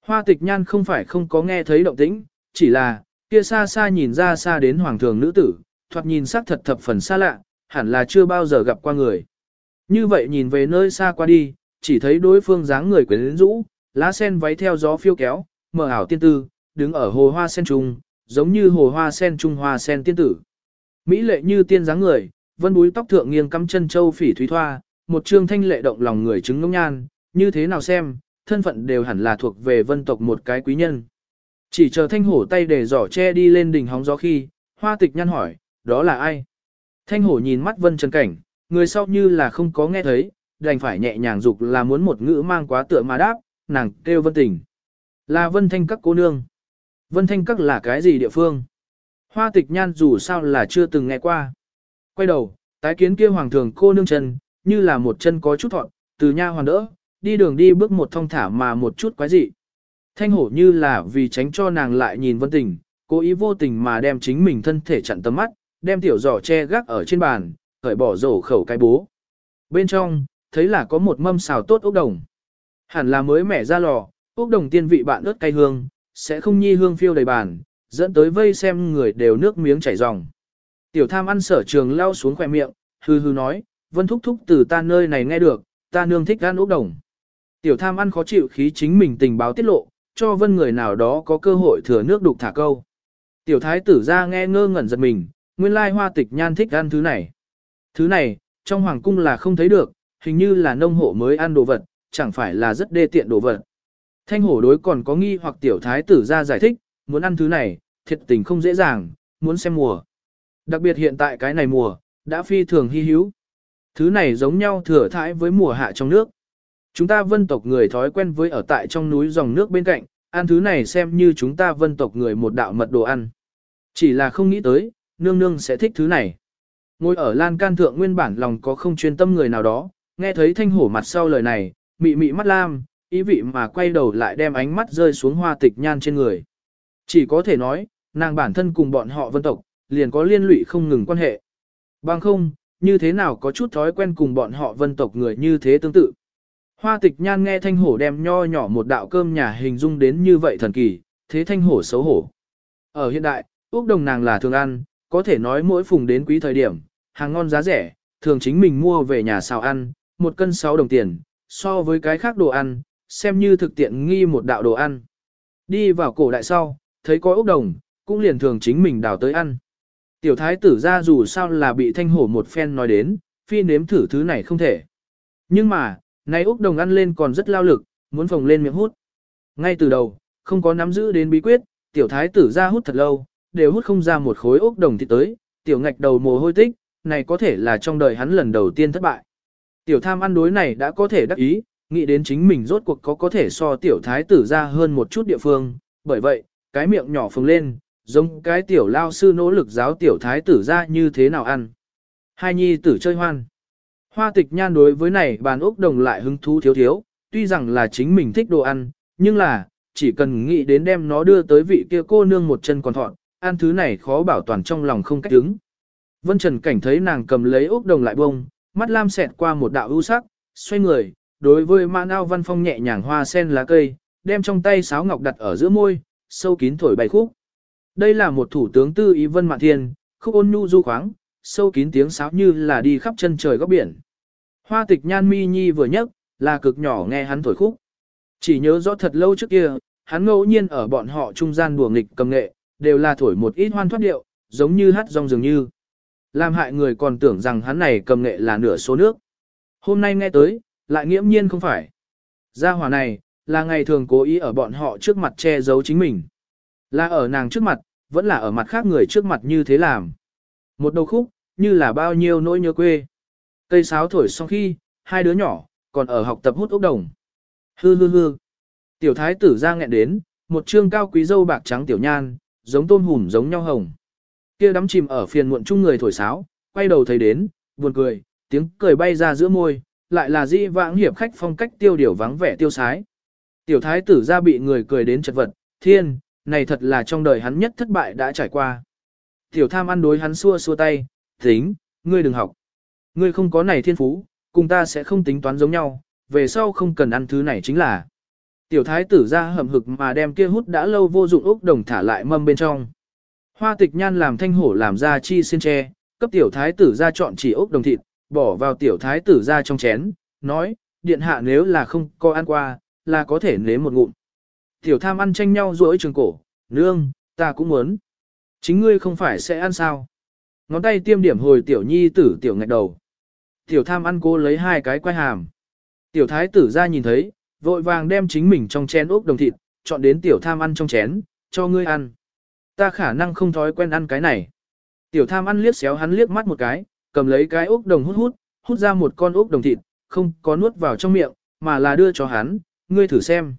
Speaker 1: Hoa tịch nhan không phải không có nghe thấy động tĩnh, chỉ là, kia xa xa nhìn ra xa đến hoàng thường nữ tử, thoạt nhìn sắc thật thập phần xa lạ, hẳn là chưa bao giờ gặp qua người. Như vậy nhìn về nơi xa qua đi, chỉ thấy đối phương dáng người quyến rũ, lá sen váy theo gió phiêu kéo, mở ảo tiên tư, đứng ở hồ hoa sen trung, giống như hồ hoa sen trung hoa sen tiên tử. Mỹ lệ như tiên dáng người, vân búi tóc thượng nghiêng cắm chân châu phỉ thúy thoa, một trương thanh lệ động lòng người chứng ngông nhan, như thế nào xem, thân phận đều hẳn là thuộc về vân tộc một cái quý nhân. Chỉ chờ thanh hổ tay để giỏ che đi lên đỉnh hóng gió khi, hoa tịch nhăn hỏi, đó là ai? Thanh hổ nhìn mắt vân trần cảnh, người sau như là không có nghe thấy, đành phải nhẹ nhàng dục là muốn một ngữ mang quá tựa mà đáp, nàng kêu vân tình. Là vân thanh các cô nương. Vân thanh các là cái gì địa phương? Hoa tịch nhan dù sao là chưa từng nghe qua. Quay đầu, tái kiến kia hoàng thường cô nương chân, như là một chân có chút thọn, từ nha hoàn đỡ, đi đường đi bước một thong thả mà một chút quái dị. Thanh hổ như là vì tránh cho nàng lại nhìn vân tình, cố ý vô tình mà đem chính mình thân thể chặn tầm mắt, đem tiểu giỏ che gác ở trên bàn, khởi bỏ rổ khẩu cái bố. Bên trong, thấy là có một mâm xào tốt ốc đồng. Hẳn là mới mẻ ra lò, ốc đồng tiên vị bạn ớt cay hương, sẽ không nhi hương phiêu đầy bàn, dẫn tới vây xem người đều nước miếng chảy ròng. Tiểu tham ăn sở trường lao xuống khỏe miệng, hư hư nói, vân thúc thúc từ ta nơi này nghe được, ta nương thích ăn ốc đồng. Tiểu tham ăn khó chịu khí chính mình tình báo tiết lộ, cho vân người nào đó có cơ hội thừa nước đục thả câu. Tiểu thái tử ra nghe ngơ ngẩn giật mình, nguyên lai hoa tịch nhan thích ăn thứ này. Thứ này, trong hoàng cung là không thấy được, hình như là nông hộ mới ăn đồ vật, chẳng phải là rất đê tiện đồ vật. Thanh hổ đối còn có nghi hoặc tiểu thái tử ra giải thích, muốn ăn thứ này, thiệt tình không dễ dàng, muốn xem mùa. Đặc biệt hiện tại cái này mùa, đã phi thường hy hữu. Thứ này giống nhau thừa thãi với mùa hạ trong nước. Chúng ta vân tộc người thói quen với ở tại trong núi dòng nước bên cạnh, ăn thứ này xem như chúng ta vân tộc người một đạo mật đồ ăn. Chỉ là không nghĩ tới, nương nương sẽ thích thứ này. Ngồi ở lan can thượng nguyên bản lòng có không chuyên tâm người nào đó, nghe thấy thanh hổ mặt sau lời này, mị mị mắt lam, ý vị mà quay đầu lại đem ánh mắt rơi xuống hoa tịch nhan trên người. Chỉ có thể nói, nàng bản thân cùng bọn họ vân tộc, liền có liên lụy không ngừng quan hệ. Bằng không, như thế nào có chút thói quen cùng bọn họ vân tộc người như thế tương tự. Hoa tịch nhan nghe thanh hổ đem nho nhỏ một đạo cơm nhà hình dung đến như vậy thần kỳ, thế thanh hổ xấu hổ. Ở hiện đại, Úc đồng nàng là thường ăn, có thể nói mỗi phùng đến quý thời điểm, hàng ngon giá rẻ, thường chính mình mua về nhà xào ăn, một cân 6 đồng tiền, so với cái khác đồ ăn, xem như thực tiện nghi một đạo đồ ăn. Đi vào cổ đại sau, thấy có Úc đồng, cũng liền thường chính mình đào tới ăn. Tiểu thái tử ra dù sao là bị thanh hổ một phen nói đến, phi nếm thử thứ này không thể. Nhưng mà, nay Úc Đồng ăn lên còn rất lao lực, muốn phồng lên miệng hút. Ngay từ đầu, không có nắm giữ đến bí quyết, tiểu thái tử ra hút thật lâu, đều hút không ra một khối ốc Đồng thịt tới, tiểu ngạch đầu mồ hôi tích, này có thể là trong đời hắn lần đầu tiên thất bại. Tiểu tham ăn đối này đã có thể đắc ý, nghĩ đến chính mình rốt cuộc có có thể so tiểu thái tử ra hơn một chút địa phương, bởi vậy, cái miệng nhỏ phồng lên, giống cái tiểu lao sư nỗ lực giáo tiểu thái tử ra như thế nào ăn. Hai nhi tử chơi hoan. Hoa tịch nhan đối với này bàn ốc đồng lại hứng thú thiếu thiếu, tuy rằng là chính mình thích đồ ăn, nhưng là, chỉ cần nghĩ đến đem nó đưa tới vị kia cô nương một chân còn thọn, ăn thứ này khó bảo toàn trong lòng không cách đứng. Vân Trần Cảnh thấy nàng cầm lấy ốc đồng lại bông, mắt lam xẹt qua một đạo ưu sắc, xoay người, đối với mãn ao văn phong nhẹ nhàng hoa sen lá cây, đem trong tay sáo ngọc đặt ở giữa môi, sâu kín thổi bay khúc. Đây là một thủ tướng tư ý vân mạn thiên, khúc ôn nhu du khoáng, sâu kín tiếng sáo như là đi khắp chân trời góc biển. Hoa tịch nhan mi nhi vừa nhấc, là cực nhỏ nghe hắn thổi khúc. Chỉ nhớ rõ thật lâu trước kia, hắn ngẫu nhiên ở bọn họ trung gian đùa nghịch cầm nghệ, đều là thổi một ít hoan thoát điệu, giống như hát rong dường như. Làm hại người còn tưởng rằng hắn này cầm nghệ là nửa số nước. Hôm nay nghe tới, lại nghiễm nhiên không phải. Gia hỏa này, là ngày thường cố ý ở bọn họ trước mặt che giấu chính mình. Là ở nàng trước mặt, vẫn là ở mặt khác người trước mặt như thế làm. Một đầu khúc, như là bao nhiêu nỗi nhớ quê. Cây sáo thổi xong khi, hai đứa nhỏ, còn ở học tập hút ốc đồng. Hư hư hư. Tiểu thái tử ra nghẹn đến, một trương cao quý dâu bạc trắng tiểu nhan, giống tôm hùm giống nhau hồng. Kia đắm chìm ở phiền muộn chung người thổi sáo, quay đầu thấy đến, buồn cười, tiếng cười bay ra giữa môi, lại là di vãng hiệp khách phong cách tiêu điều vắng vẻ tiêu sái. Tiểu thái tử ra bị người cười đến chật vật, thiên, này thật là trong đời hắn nhất thất bại đã trải qua. Tiểu tham ăn đối hắn xua xua tay, tính, ngươi đừng học. Ngươi không có này thiên phú, cùng ta sẽ không tính toán giống nhau, về sau không cần ăn thứ này chính là. Tiểu thái tử ra hầm hực mà đem kia hút đã lâu vô dụng ốc đồng thả lại mâm bên trong. Hoa tịch nhan làm thanh hổ làm ra chi xin tre, cấp tiểu thái tử ra chọn chỉ ốc đồng thịt, bỏ vào tiểu thái tử ra trong chén, nói, điện hạ nếu là không có ăn qua, là có thể nếm một ngụm. Tiểu tham ăn tranh nhau rỗi trường cổ, nương, ta cũng muốn. Chính ngươi không phải sẽ ăn sao. Ngón tay tiêm điểm hồi tiểu nhi tử tiểu ngạch đầu. Tiểu tham ăn cô lấy hai cái quay hàm. Tiểu thái tử ra nhìn thấy, vội vàng đem chính mình trong chén ốc đồng thịt, chọn đến tiểu tham ăn trong chén, cho ngươi ăn. Ta khả năng không thói quen ăn cái này. Tiểu tham ăn liếc xéo hắn liếc mắt một cái, cầm lấy cái ốc đồng hút hút, hút ra một con ốc đồng thịt, không có nuốt vào trong miệng, mà là đưa cho hắn, ngươi thử xem.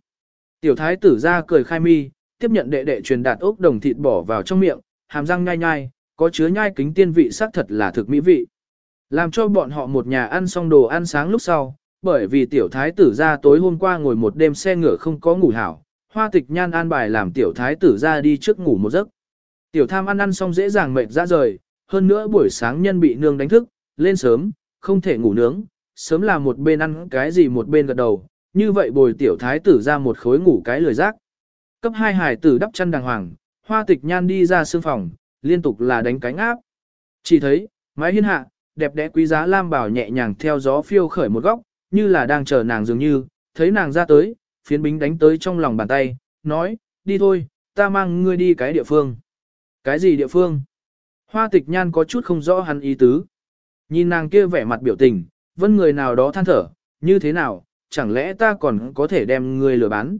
Speaker 1: Tiểu thái tử ra cười khai mi, tiếp nhận đệ đệ truyền đạt ốc đồng thịt bỏ vào trong miệng, hàm răng nhai nhai, có chứa nhai kính tiên vị sắc thật là thực mỹ vị. Làm cho bọn họ một nhà ăn xong đồ ăn sáng lúc sau, bởi vì tiểu thái tử ra tối hôm qua ngồi một đêm xe ngựa không có ngủ hảo, hoa tịch nhan an bài làm tiểu thái tử ra đi trước ngủ một giấc. Tiểu tham ăn ăn xong dễ dàng mệt ra rời, hơn nữa buổi sáng nhân bị nương đánh thức, lên sớm, không thể ngủ nướng, sớm là một bên ăn cái gì một bên gật đầu, như vậy bồi tiểu thái tử ra một khối ngủ cái lười rác. Cấp hai hải tử đắp chăn đàng hoàng, hoa tịch nhan đi ra sương phòng, liên tục là đánh cánh áp. Chỉ thấy, mái hiên hạ, đẹp đẽ quý giá lam bảo nhẹ nhàng theo gió phiêu khởi một góc, như là đang chờ nàng dường như, thấy nàng ra tới, phiến bính đánh tới trong lòng bàn tay, nói, đi thôi, ta mang ngươi đi cái địa phương. Cái gì địa phương? Hoa tịch nhan có chút không rõ hắn ý tứ. Nhìn nàng kia vẻ mặt biểu tình, vân người nào đó than thở, như thế nào, chẳng lẽ ta còn có thể đem ngươi lừa bán?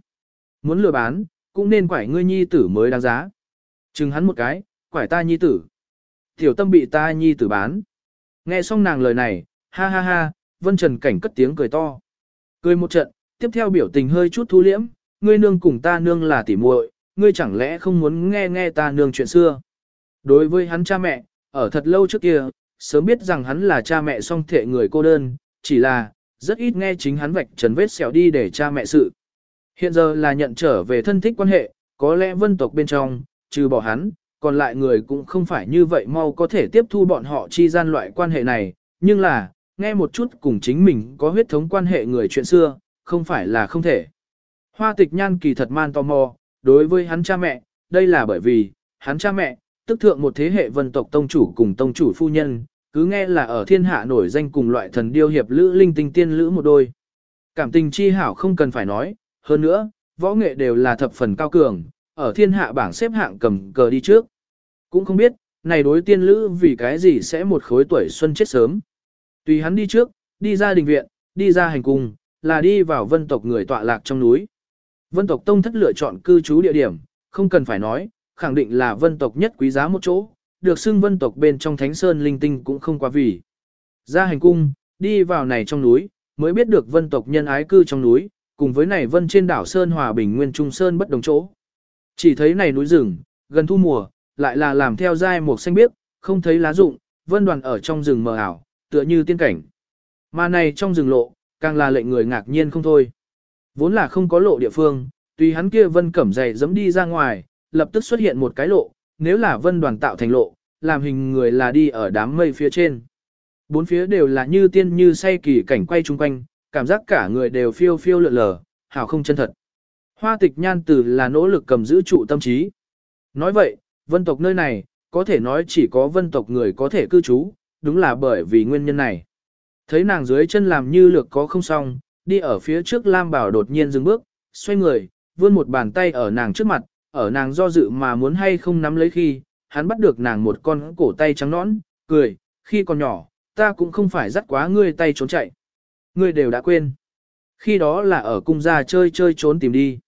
Speaker 1: muốn lừa bán, cũng nên quải ngươi nhi tử mới đáng giá. Chừng hắn một cái, quải ta nhi tử. Tiểu tâm bị ta nhi tử bán. Nghe xong nàng lời này, ha ha ha, Vân Trần Cảnh cất tiếng cười to. Cười một trận, tiếp theo biểu tình hơi chút thu liễm, ngươi nương cùng ta nương là tỉ muội, ngươi chẳng lẽ không muốn nghe nghe ta nương chuyện xưa. Đối với hắn cha mẹ, ở thật lâu trước kia, sớm biết rằng hắn là cha mẹ song thể người cô đơn, chỉ là, rất ít nghe chính hắn vạch trần vết sẹo đi để cha mẹ sự. Hiện giờ là nhận trở về thân thích quan hệ, có lẽ vân tộc bên trong, trừ bỏ hắn, còn lại người cũng không phải như vậy mau có thể tiếp thu bọn họ chi gian loại quan hệ này, nhưng là, nghe một chút cùng chính mình có huyết thống quan hệ người chuyện xưa, không phải là không thể. Hoa tịch nhan kỳ thật man tò mò, đối với hắn cha mẹ, đây là bởi vì, hắn cha mẹ, tức thượng một thế hệ vân tộc tông chủ cùng tông chủ phu nhân, cứ nghe là ở thiên hạ nổi danh cùng loại thần điêu hiệp lữ linh tinh tiên lữ một đôi. Cảm tình chi hảo không cần phải nói, hơn nữa, võ nghệ đều là thập phần cao cường, ở thiên hạ bảng xếp hạng cầm cờ đi trước. Cũng không biết, này đối tiên lữ vì cái gì sẽ một khối tuổi xuân chết sớm. Tùy hắn đi trước, đi ra đình viện, đi ra hành cung, là đi vào vân tộc người tọa lạc trong núi. Vân tộc tông thất lựa chọn cư trú địa điểm, không cần phải nói, khẳng định là vân tộc nhất quý giá một chỗ, được xưng vân tộc bên trong thánh sơn linh tinh cũng không quá vì. Ra hành cung, đi vào này trong núi, mới biết được vân tộc nhân ái cư trong núi, cùng với này vân trên đảo Sơn Hòa Bình Nguyên Trung Sơn bất đồng chỗ. Chỉ thấy này núi rừng, gần thu mùa, lại là làm theo dai một xanh biếc, không thấy lá rụng, vân đoàn ở trong rừng mờ ảo, tựa như tiên cảnh. Mà này trong rừng lộ, càng là lệnh người ngạc nhiên không thôi. Vốn là không có lộ địa phương, tùy hắn kia vân cẩm dày dẫm đi ra ngoài, lập tức xuất hiện một cái lộ, nếu là vân đoàn tạo thành lộ, làm hình người là đi ở đám mây phía trên. Bốn phía đều là như tiên như say kỳ cảnh quay chung quanh, cảm giác cả người đều phiêu phiêu lượn lờ, hào không chân thật. Hoa tịch nhan từ là nỗ lực cầm giữ trụ tâm trí. Nói vậy, vân tộc nơi này, có thể nói chỉ có vân tộc người có thể cư trú, đúng là bởi vì nguyên nhân này. Thấy nàng dưới chân làm như lược có không xong, đi ở phía trước Lam Bảo đột nhiên dừng bước, xoay người, vươn một bàn tay ở nàng trước mặt, ở nàng do dự mà muốn hay không nắm lấy khi, hắn bắt được nàng một con cổ tay trắng nõn, cười, khi còn nhỏ, ta cũng không phải dắt quá ngươi tay trốn chạy. Ngươi đều đã quên. Khi đó là ở cung gia chơi chơi trốn tìm đi.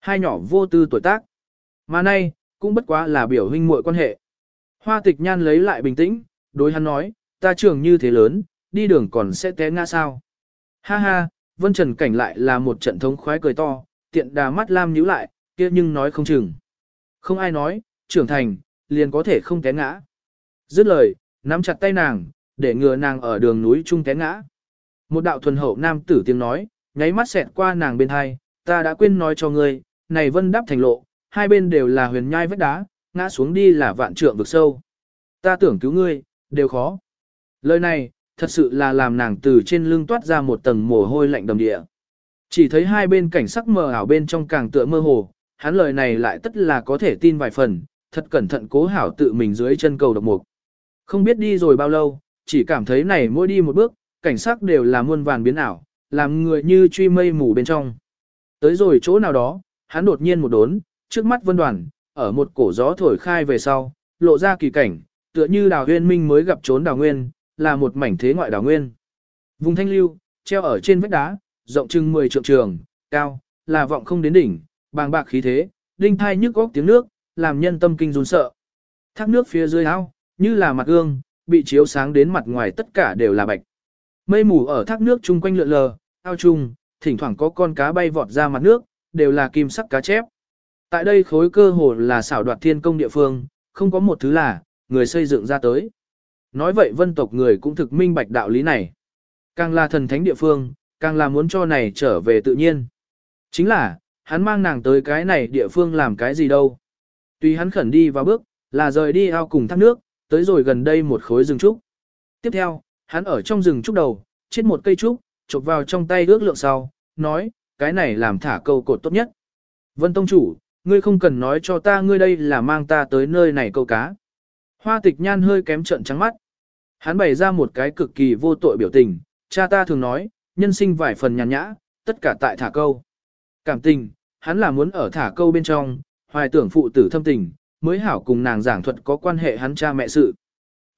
Speaker 1: Hai nhỏ vô tư tuổi tác. Mà nay, cũng bất quá là biểu huynh muội quan hệ. Hoa tịch nhan lấy lại bình tĩnh, đối hắn nói, ta trưởng như thế lớn, đi đường còn sẽ té ngã sao. Ha ha, Vân Trần Cảnh lại là một trận thống khoái cười to, tiện đà mắt lam nhíu lại, kia nhưng nói không chừng. Không ai nói, trưởng thành, liền có thể không té ngã. Dứt lời, nắm chặt tay nàng, để ngừa nàng ở đường núi trung té ngã. Một đạo thuần hậu nam tử tiếng nói, nháy mắt xẹt qua nàng bên hai, ta đã quên nói cho ngươi, này vân đắp thành lộ, hai bên đều là huyền nhai vách đá, ngã xuống đi là vạn trượng vực sâu. Ta tưởng cứu ngươi, đều khó. Lời này, thật sự là làm nàng từ trên lưng toát ra một tầng mồ hôi lạnh đầm địa. Chỉ thấy hai bên cảnh sắc mờ ảo bên trong càng tựa mơ hồ, hắn lời này lại tất là có thể tin vài phần, thật cẩn thận cố hảo tự mình dưới chân cầu độc mục. Không biết đi rồi bao lâu, chỉ cảm thấy này mỗi đi một bước, cảnh sắc đều là muôn vàn biến ảo, làm người như truy mây mù bên trong. Tới rồi chỗ nào đó, hắn đột nhiên một đốn, trước mắt vân đoàn, ở một cổ gió thổi khai về sau, lộ ra kỳ cảnh, tựa như đào huyên minh mới gặp trốn đào nguyên, là một mảnh thế ngoại đào nguyên. Vùng thanh lưu, treo ở trên vách đá, rộng chừng 10 trượng trường, cao, là vọng không đến đỉnh, bàng bạc khí thế, đinh thai nhức góc tiếng nước, làm nhân tâm kinh run sợ. Thác nước phía dưới ao, như là mặt gương, bị chiếu sáng đến mặt ngoài tất cả đều là bạch. Mây mù ở thác nước chung quanh lượn lờ, ao chung, thỉnh thoảng có con cá bay vọt ra mặt nước, đều là kim sắc cá chép. Tại đây khối cơ hồ là xảo đoạt thiên công địa phương, không có một thứ là, người xây dựng ra tới. Nói vậy vân tộc người cũng thực minh bạch đạo lý này. Càng là thần thánh địa phương, càng là muốn cho này trở về tự nhiên. Chính là, hắn mang nàng tới cái này địa phương làm cái gì đâu. Tuy hắn khẩn đi vào bước, là rời đi ao cùng thác nước, tới rồi gần đây một khối rừng trúc. Tiếp theo, hắn ở trong rừng trúc đầu, chết một cây trúc, chụp vào trong tay ước lượng sau, nói, cái này làm thả câu cột tốt nhất. Vân Tông Chủ, ngươi không cần nói cho ta ngươi đây là mang ta tới nơi này câu cá. Hoa tịch nhan hơi kém trận trắng mắt. Hắn bày ra một cái cực kỳ vô tội biểu tình, cha ta thường nói, nhân sinh vài phần nhàn nhã, tất cả tại thả câu. Cảm tình, hắn là muốn ở thả câu bên trong, hoài tưởng phụ tử thâm tình, mới hảo cùng nàng giảng thuật có quan hệ hắn cha mẹ sự.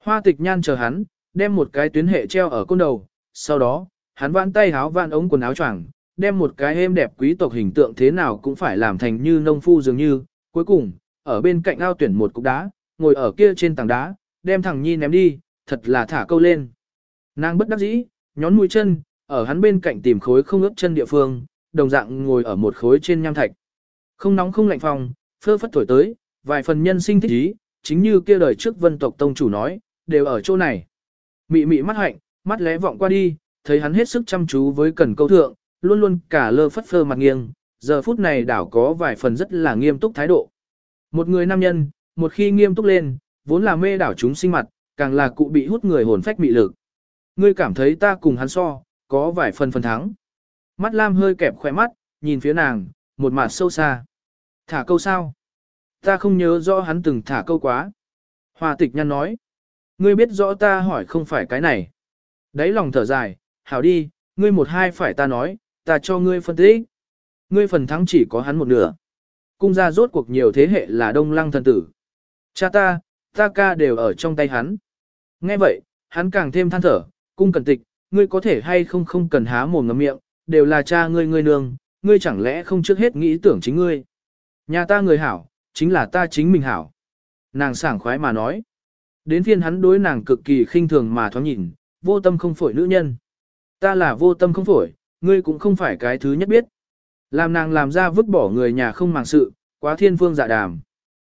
Speaker 1: Hoa tịch nhan chờ hắn, đem một cái tuyến hệ treo ở côn đầu, sau đó, hắn vãn tay háo vãn ống quần áo choàng, đem một cái êm đẹp quý tộc hình tượng thế nào cũng phải làm thành như nông phu dường như, cuối cùng, ở bên cạnh ao tuyển một cục đá, ngồi ở kia trên tảng đá, đem thằng nhi ném đi, thật là thả câu lên. Nàng bất đắc dĩ, nhón mũi chân, ở hắn bên cạnh tìm khối không ướp chân địa phương, đồng dạng ngồi ở một khối trên nham thạch. Không nóng không lạnh phòng, phơ phất thổi tới, vài phần nhân sinh thích ý, chính như kia đời trước vân tộc tông chủ nói, đều ở chỗ này. Mị mị mắt hạnh, mắt lé vọng qua đi, thấy hắn hết sức chăm chú với cần câu thượng, luôn luôn cả lơ phất phơ mặt nghiêng, giờ phút này đảo có vài phần rất là nghiêm túc thái độ. Một người nam nhân, một khi nghiêm túc lên, vốn là mê đảo chúng sinh mặt, càng là cụ bị hút người hồn phách mị lực. Ngươi cảm thấy ta cùng hắn so, có vài phần phần thắng. Mắt Lam hơi kẹp khỏe mắt, nhìn phía nàng, một mặt sâu xa. Thả câu sao? Ta không nhớ rõ hắn từng thả câu quá. Hòa tịch nhăn nói. Ngươi biết rõ ta hỏi không phải cái này. Đấy lòng thở dài, hảo đi, ngươi một hai phải ta nói, ta cho ngươi phân tích. Ngươi phần thắng chỉ có hắn một nửa. Cung gia rốt cuộc nhiều thế hệ là đông lăng thần tử. Cha ta, ta ca đều ở trong tay hắn. Nghe vậy, hắn càng thêm than thở, cung cần tịch, ngươi có thể hay không không cần há mồm ngậm miệng, đều là cha ngươi ngươi nương, ngươi chẳng lẽ không trước hết nghĩ tưởng chính ngươi. Nhà ta người hảo, chính là ta chính mình hảo. Nàng sảng khoái mà nói. Đến phiên hắn đối nàng cực kỳ khinh thường mà thoáng nhìn, vô tâm không phổi nữ nhân. Ta là vô tâm không phổi, ngươi cũng không phải cái thứ nhất biết. Làm nàng làm ra vứt bỏ người nhà không màng sự, quá thiên phương dạ đàm.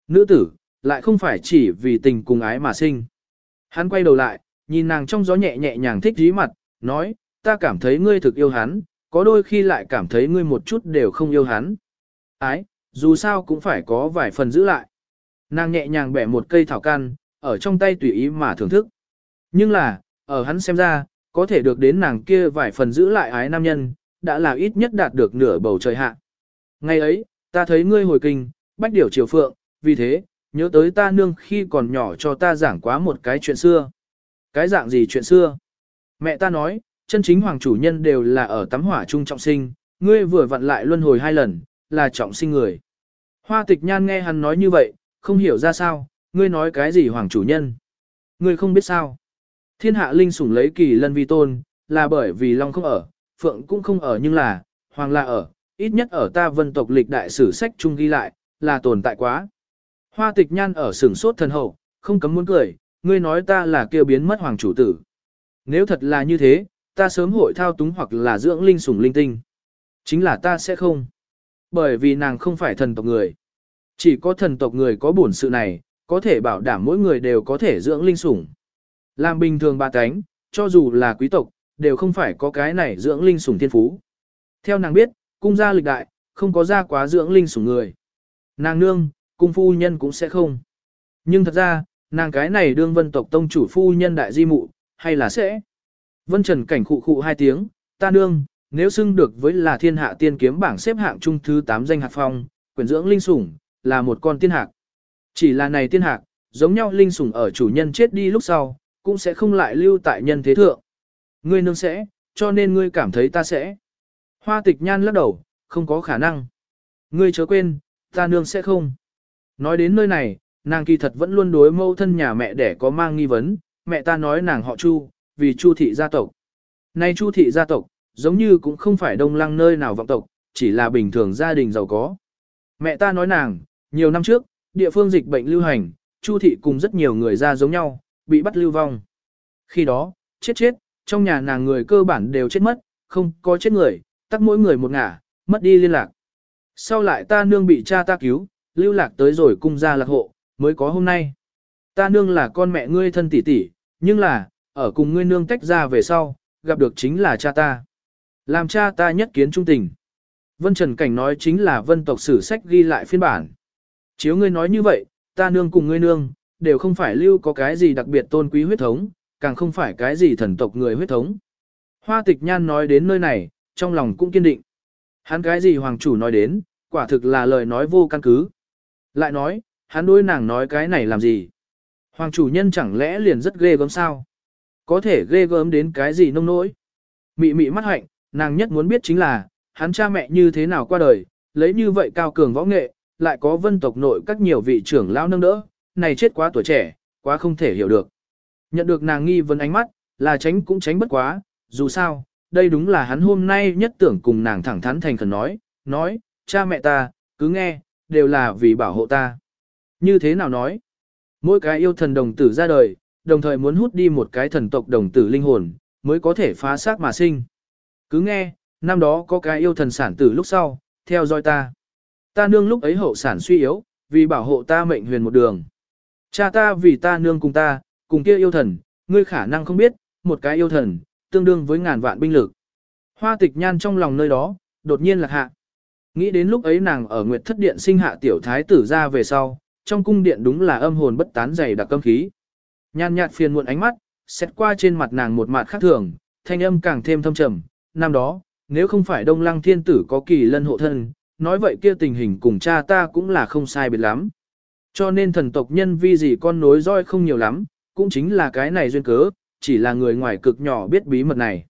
Speaker 1: Nữ tử, lại không phải chỉ vì tình cùng ái mà sinh. Hắn quay đầu lại, nhìn nàng trong gió nhẹ nhẹ nhàng thích dí mặt, nói, ta cảm thấy ngươi thực yêu hắn, có đôi khi lại cảm thấy ngươi một chút đều không yêu hắn. Ái, dù sao cũng phải có vài phần giữ lại. Nàng nhẹ nhàng bẻ một cây thảo căn, ở trong tay tùy ý mà thưởng thức. Nhưng là, ở hắn xem ra, có thể được đến nàng kia vài phần giữ lại ái nam nhân, đã là ít nhất đạt được nửa bầu trời hạ. Ngày ấy, ta thấy ngươi hồi kinh, bách điểu triều phượng, vì thế, nhớ tới ta nương khi còn nhỏ cho ta giảng quá một cái chuyện xưa. Cái dạng gì chuyện xưa? Mẹ ta nói, chân chính hoàng chủ nhân đều là ở tắm hỏa trung trọng sinh, ngươi vừa vặn lại luân hồi hai lần, là trọng sinh người. Hoa tịch nhan nghe hắn nói như vậy, không hiểu ra sao, ngươi nói cái gì hoàng chủ nhân? Ngươi không biết sao? Thiên hạ linh sủng lấy kỳ lân vi tôn, là bởi vì long không ở, phượng cũng không ở nhưng là, hoàng là ở, ít nhất ở ta vân tộc lịch đại sử sách chung ghi lại, là tồn tại quá. Hoa tịch nhan ở sửng sốt thần hậu, không cấm muốn cười, ngươi nói ta là kêu biến mất hoàng chủ tử. Nếu thật là như thế, ta sớm hội thao túng hoặc là dưỡng linh sủng linh tinh. Chính là ta sẽ không. Bởi vì nàng không phải thần tộc người. Chỉ có thần tộc người có bổn sự này, có thể bảo đảm mỗi người đều có thể dưỡng linh sủng. Làm bình thường ba cánh, cho dù là quý tộc, đều không phải có cái này dưỡng linh sủng thiên phú. Theo nàng biết, cung gia lịch đại, không có ra quá dưỡng linh sủng người. Nàng nương, cung phu nhân cũng sẽ không. Nhưng thật ra, nàng cái này đương vân tộc tông chủ phu nhân đại di mụ, hay là sẽ. Vân Trần cảnh khụ khụ hai tiếng, ta nương, nếu xưng được với là thiên hạ tiên kiếm bảng xếp hạng trung thứ 8 danh hạt phong, quyền dưỡng linh sủng, là một con tiên hạc. Chỉ là này tiên hạc, giống nhau linh sủng ở chủ nhân chết đi lúc sau, cũng sẽ không lại lưu tại nhân thế thượng. Ngươi nương sẽ, cho nên ngươi cảm thấy ta sẽ. Hoa tịch nhan lắc đầu, không có khả năng. Ngươi chớ quên, ta nương sẽ không. Nói đến nơi này, nàng kỳ thật vẫn luôn đối mâu thân nhà mẹ để có mang nghi vấn, mẹ ta nói nàng họ Chu, vì Chu thị gia tộc. Nay Chu thị gia tộc, giống như cũng không phải đông lăng nơi nào vọng tộc, chỉ là bình thường gia đình giàu có. Mẹ ta nói nàng, nhiều năm trước, địa phương dịch bệnh lưu hành, Chu thị cùng rất nhiều người ra giống nhau, bị bắt lưu vong. Khi đó, chết chết, trong nhà nàng người cơ bản đều chết mất, không có chết người, tắt mỗi người một ngả, mất đi liên lạc. Sau lại ta nương bị cha ta cứu, lưu lạc tới rồi cung ra lạc hộ, mới có hôm nay. Ta nương là con mẹ ngươi thân tỷ tỷ, nhưng là, ở cùng ngươi nương tách ra về sau, gặp được chính là cha ta. Làm cha ta nhất kiến trung tình. Vân Trần Cảnh nói chính là vân tộc sử sách ghi lại phiên bản. Chiếu ngươi nói như vậy, ta nương cùng ngươi nương, đều không phải lưu có cái gì đặc biệt tôn quý huyết thống, càng không phải cái gì thần tộc người huyết thống. Hoa tịch nhan nói đến nơi này, trong lòng cũng kiên định. Hắn cái gì hoàng chủ nói đến, quả thực là lời nói vô căn cứ. Lại nói, hắn đối nàng nói cái này làm gì? Hoàng chủ nhân chẳng lẽ liền rất ghê gớm sao? Có thể ghê gớm đến cái gì nông nỗi? Mị mị mắt hạnh, nàng nhất muốn biết chính là, hắn cha mẹ như thế nào qua đời, lấy như vậy cao cường võ nghệ, lại có vân tộc nội các nhiều vị trưởng lão nâng đỡ, này chết quá tuổi trẻ, quá không thể hiểu được. Nhận được nàng nghi vấn ánh mắt, là tránh cũng tránh bất quá, dù sao, đây đúng là hắn hôm nay nhất tưởng cùng nàng thẳng thắn thành khẩn nói, nói, cha mẹ ta, cứ nghe, đều là vì bảo hộ ta. Như thế nào nói? Mỗi cái yêu thần đồng tử ra đời, đồng thời muốn hút đi một cái thần tộc đồng tử linh hồn, mới có thể phá xác mà sinh. Cứ nghe, năm đó có cái yêu thần sản tử lúc sau, theo dõi ta. Ta nương lúc ấy hậu sản suy yếu, vì bảo hộ ta mệnh huyền một đường. Cha ta vì ta nương cùng ta, cùng kia yêu thần, ngươi khả năng không biết, một cái yêu thần, tương đương với ngàn vạn binh lực. Hoa tịch nhan trong lòng nơi đó, đột nhiên lạc hạ. Nghĩ đến lúc ấy nàng ở Nguyệt Thất Điện sinh hạ tiểu thái tử ra về sau, trong cung điện đúng là âm hồn bất tán dày đặc câm khí. Nhàn nhạt phiền muộn ánh mắt, xét qua trên mặt nàng một mặt khác thường, thanh âm càng thêm thâm trầm. Năm đó, nếu không phải Đông Lăng Thiên Tử có kỳ lân hộ thân, nói vậy kia tình hình cùng cha ta cũng là không sai biệt lắm. Cho nên thần tộc nhân vi gì con nối roi không nhiều lắm, cũng chính là cái này duyên cớ, chỉ là người ngoài cực nhỏ biết bí mật này.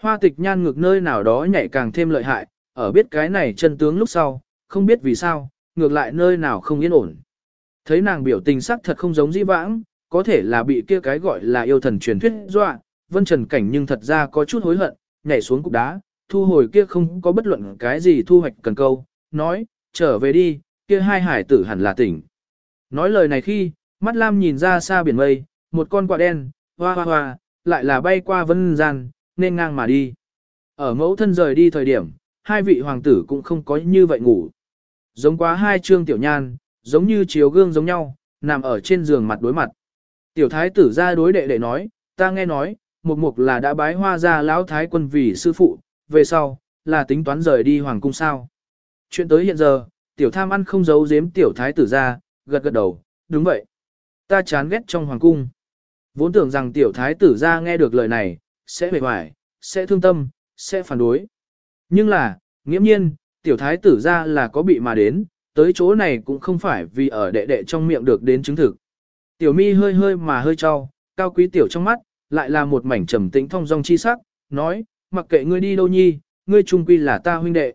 Speaker 1: Hoa tịch nhan ngược nơi nào đó nhảy càng thêm lợi hại, ở biết cái này chân tướng lúc sau, không biết vì sao, ngược lại nơi nào không yên ổn. Thấy nàng biểu tình sắc thật không giống dĩ vãng, có thể là bị kia cái gọi là yêu thần truyền thuyết dọa, vân trần cảnh nhưng thật ra có chút hối hận, nhảy xuống cục đá, thu hồi kia không có bất luận cái gì thu hoạch cần câu, nói, trở về đi, kia hai hải tử hẳn là tỉnh. Nói lời này khi, mắt lam nhìn ra xa biển mây, một con quạ đen, hoa hoa hoa, lại là bay qua vân gian, nên ngang mà đi. Ở mẫu thân rời đi thời điểm, hai vị hoàng tử cũng không có như vậy ngủ. Giống quá hai trương tiểu nhan, giống như chiếu gương giống nhau, nằm ở trên giường mặt đối mặt. Tiểu thái tử ra đối đệ đệ nói, ta nghe nói, mục mục là đã bái hoa ra lão thái quân vì sư phụ, về sau, là tính toán rời đi hoàng cung sao. Chuyện tới hiện giờ, tiểu tham ăn không giấu giếm tiểu thái tử ra, gật gật đầu, đúng vậy. Ta chán ghét trong hoàng cung. Vốn tưởng rằng tiểu thái tử ra nghe được lời này, sẽ bề hoài, sẽ thương tâm, sẽ phản đối. Nhưng là, nghiễm nhiên, tiểu thái tử ra là có bị mà đến, tới chỗ này cũng không phải vì ở đệ đệ trong miệng được đến chứng thực. Tiểu mi hơi hơi mà hơi cho, cao quý tiểu trong mắt, lại là một mảnh trầm tĩnh thông dong chi sắc, nói, mặc kệ ngươi đi đâu nhi, ngươi trung quy là ta huynh đệ.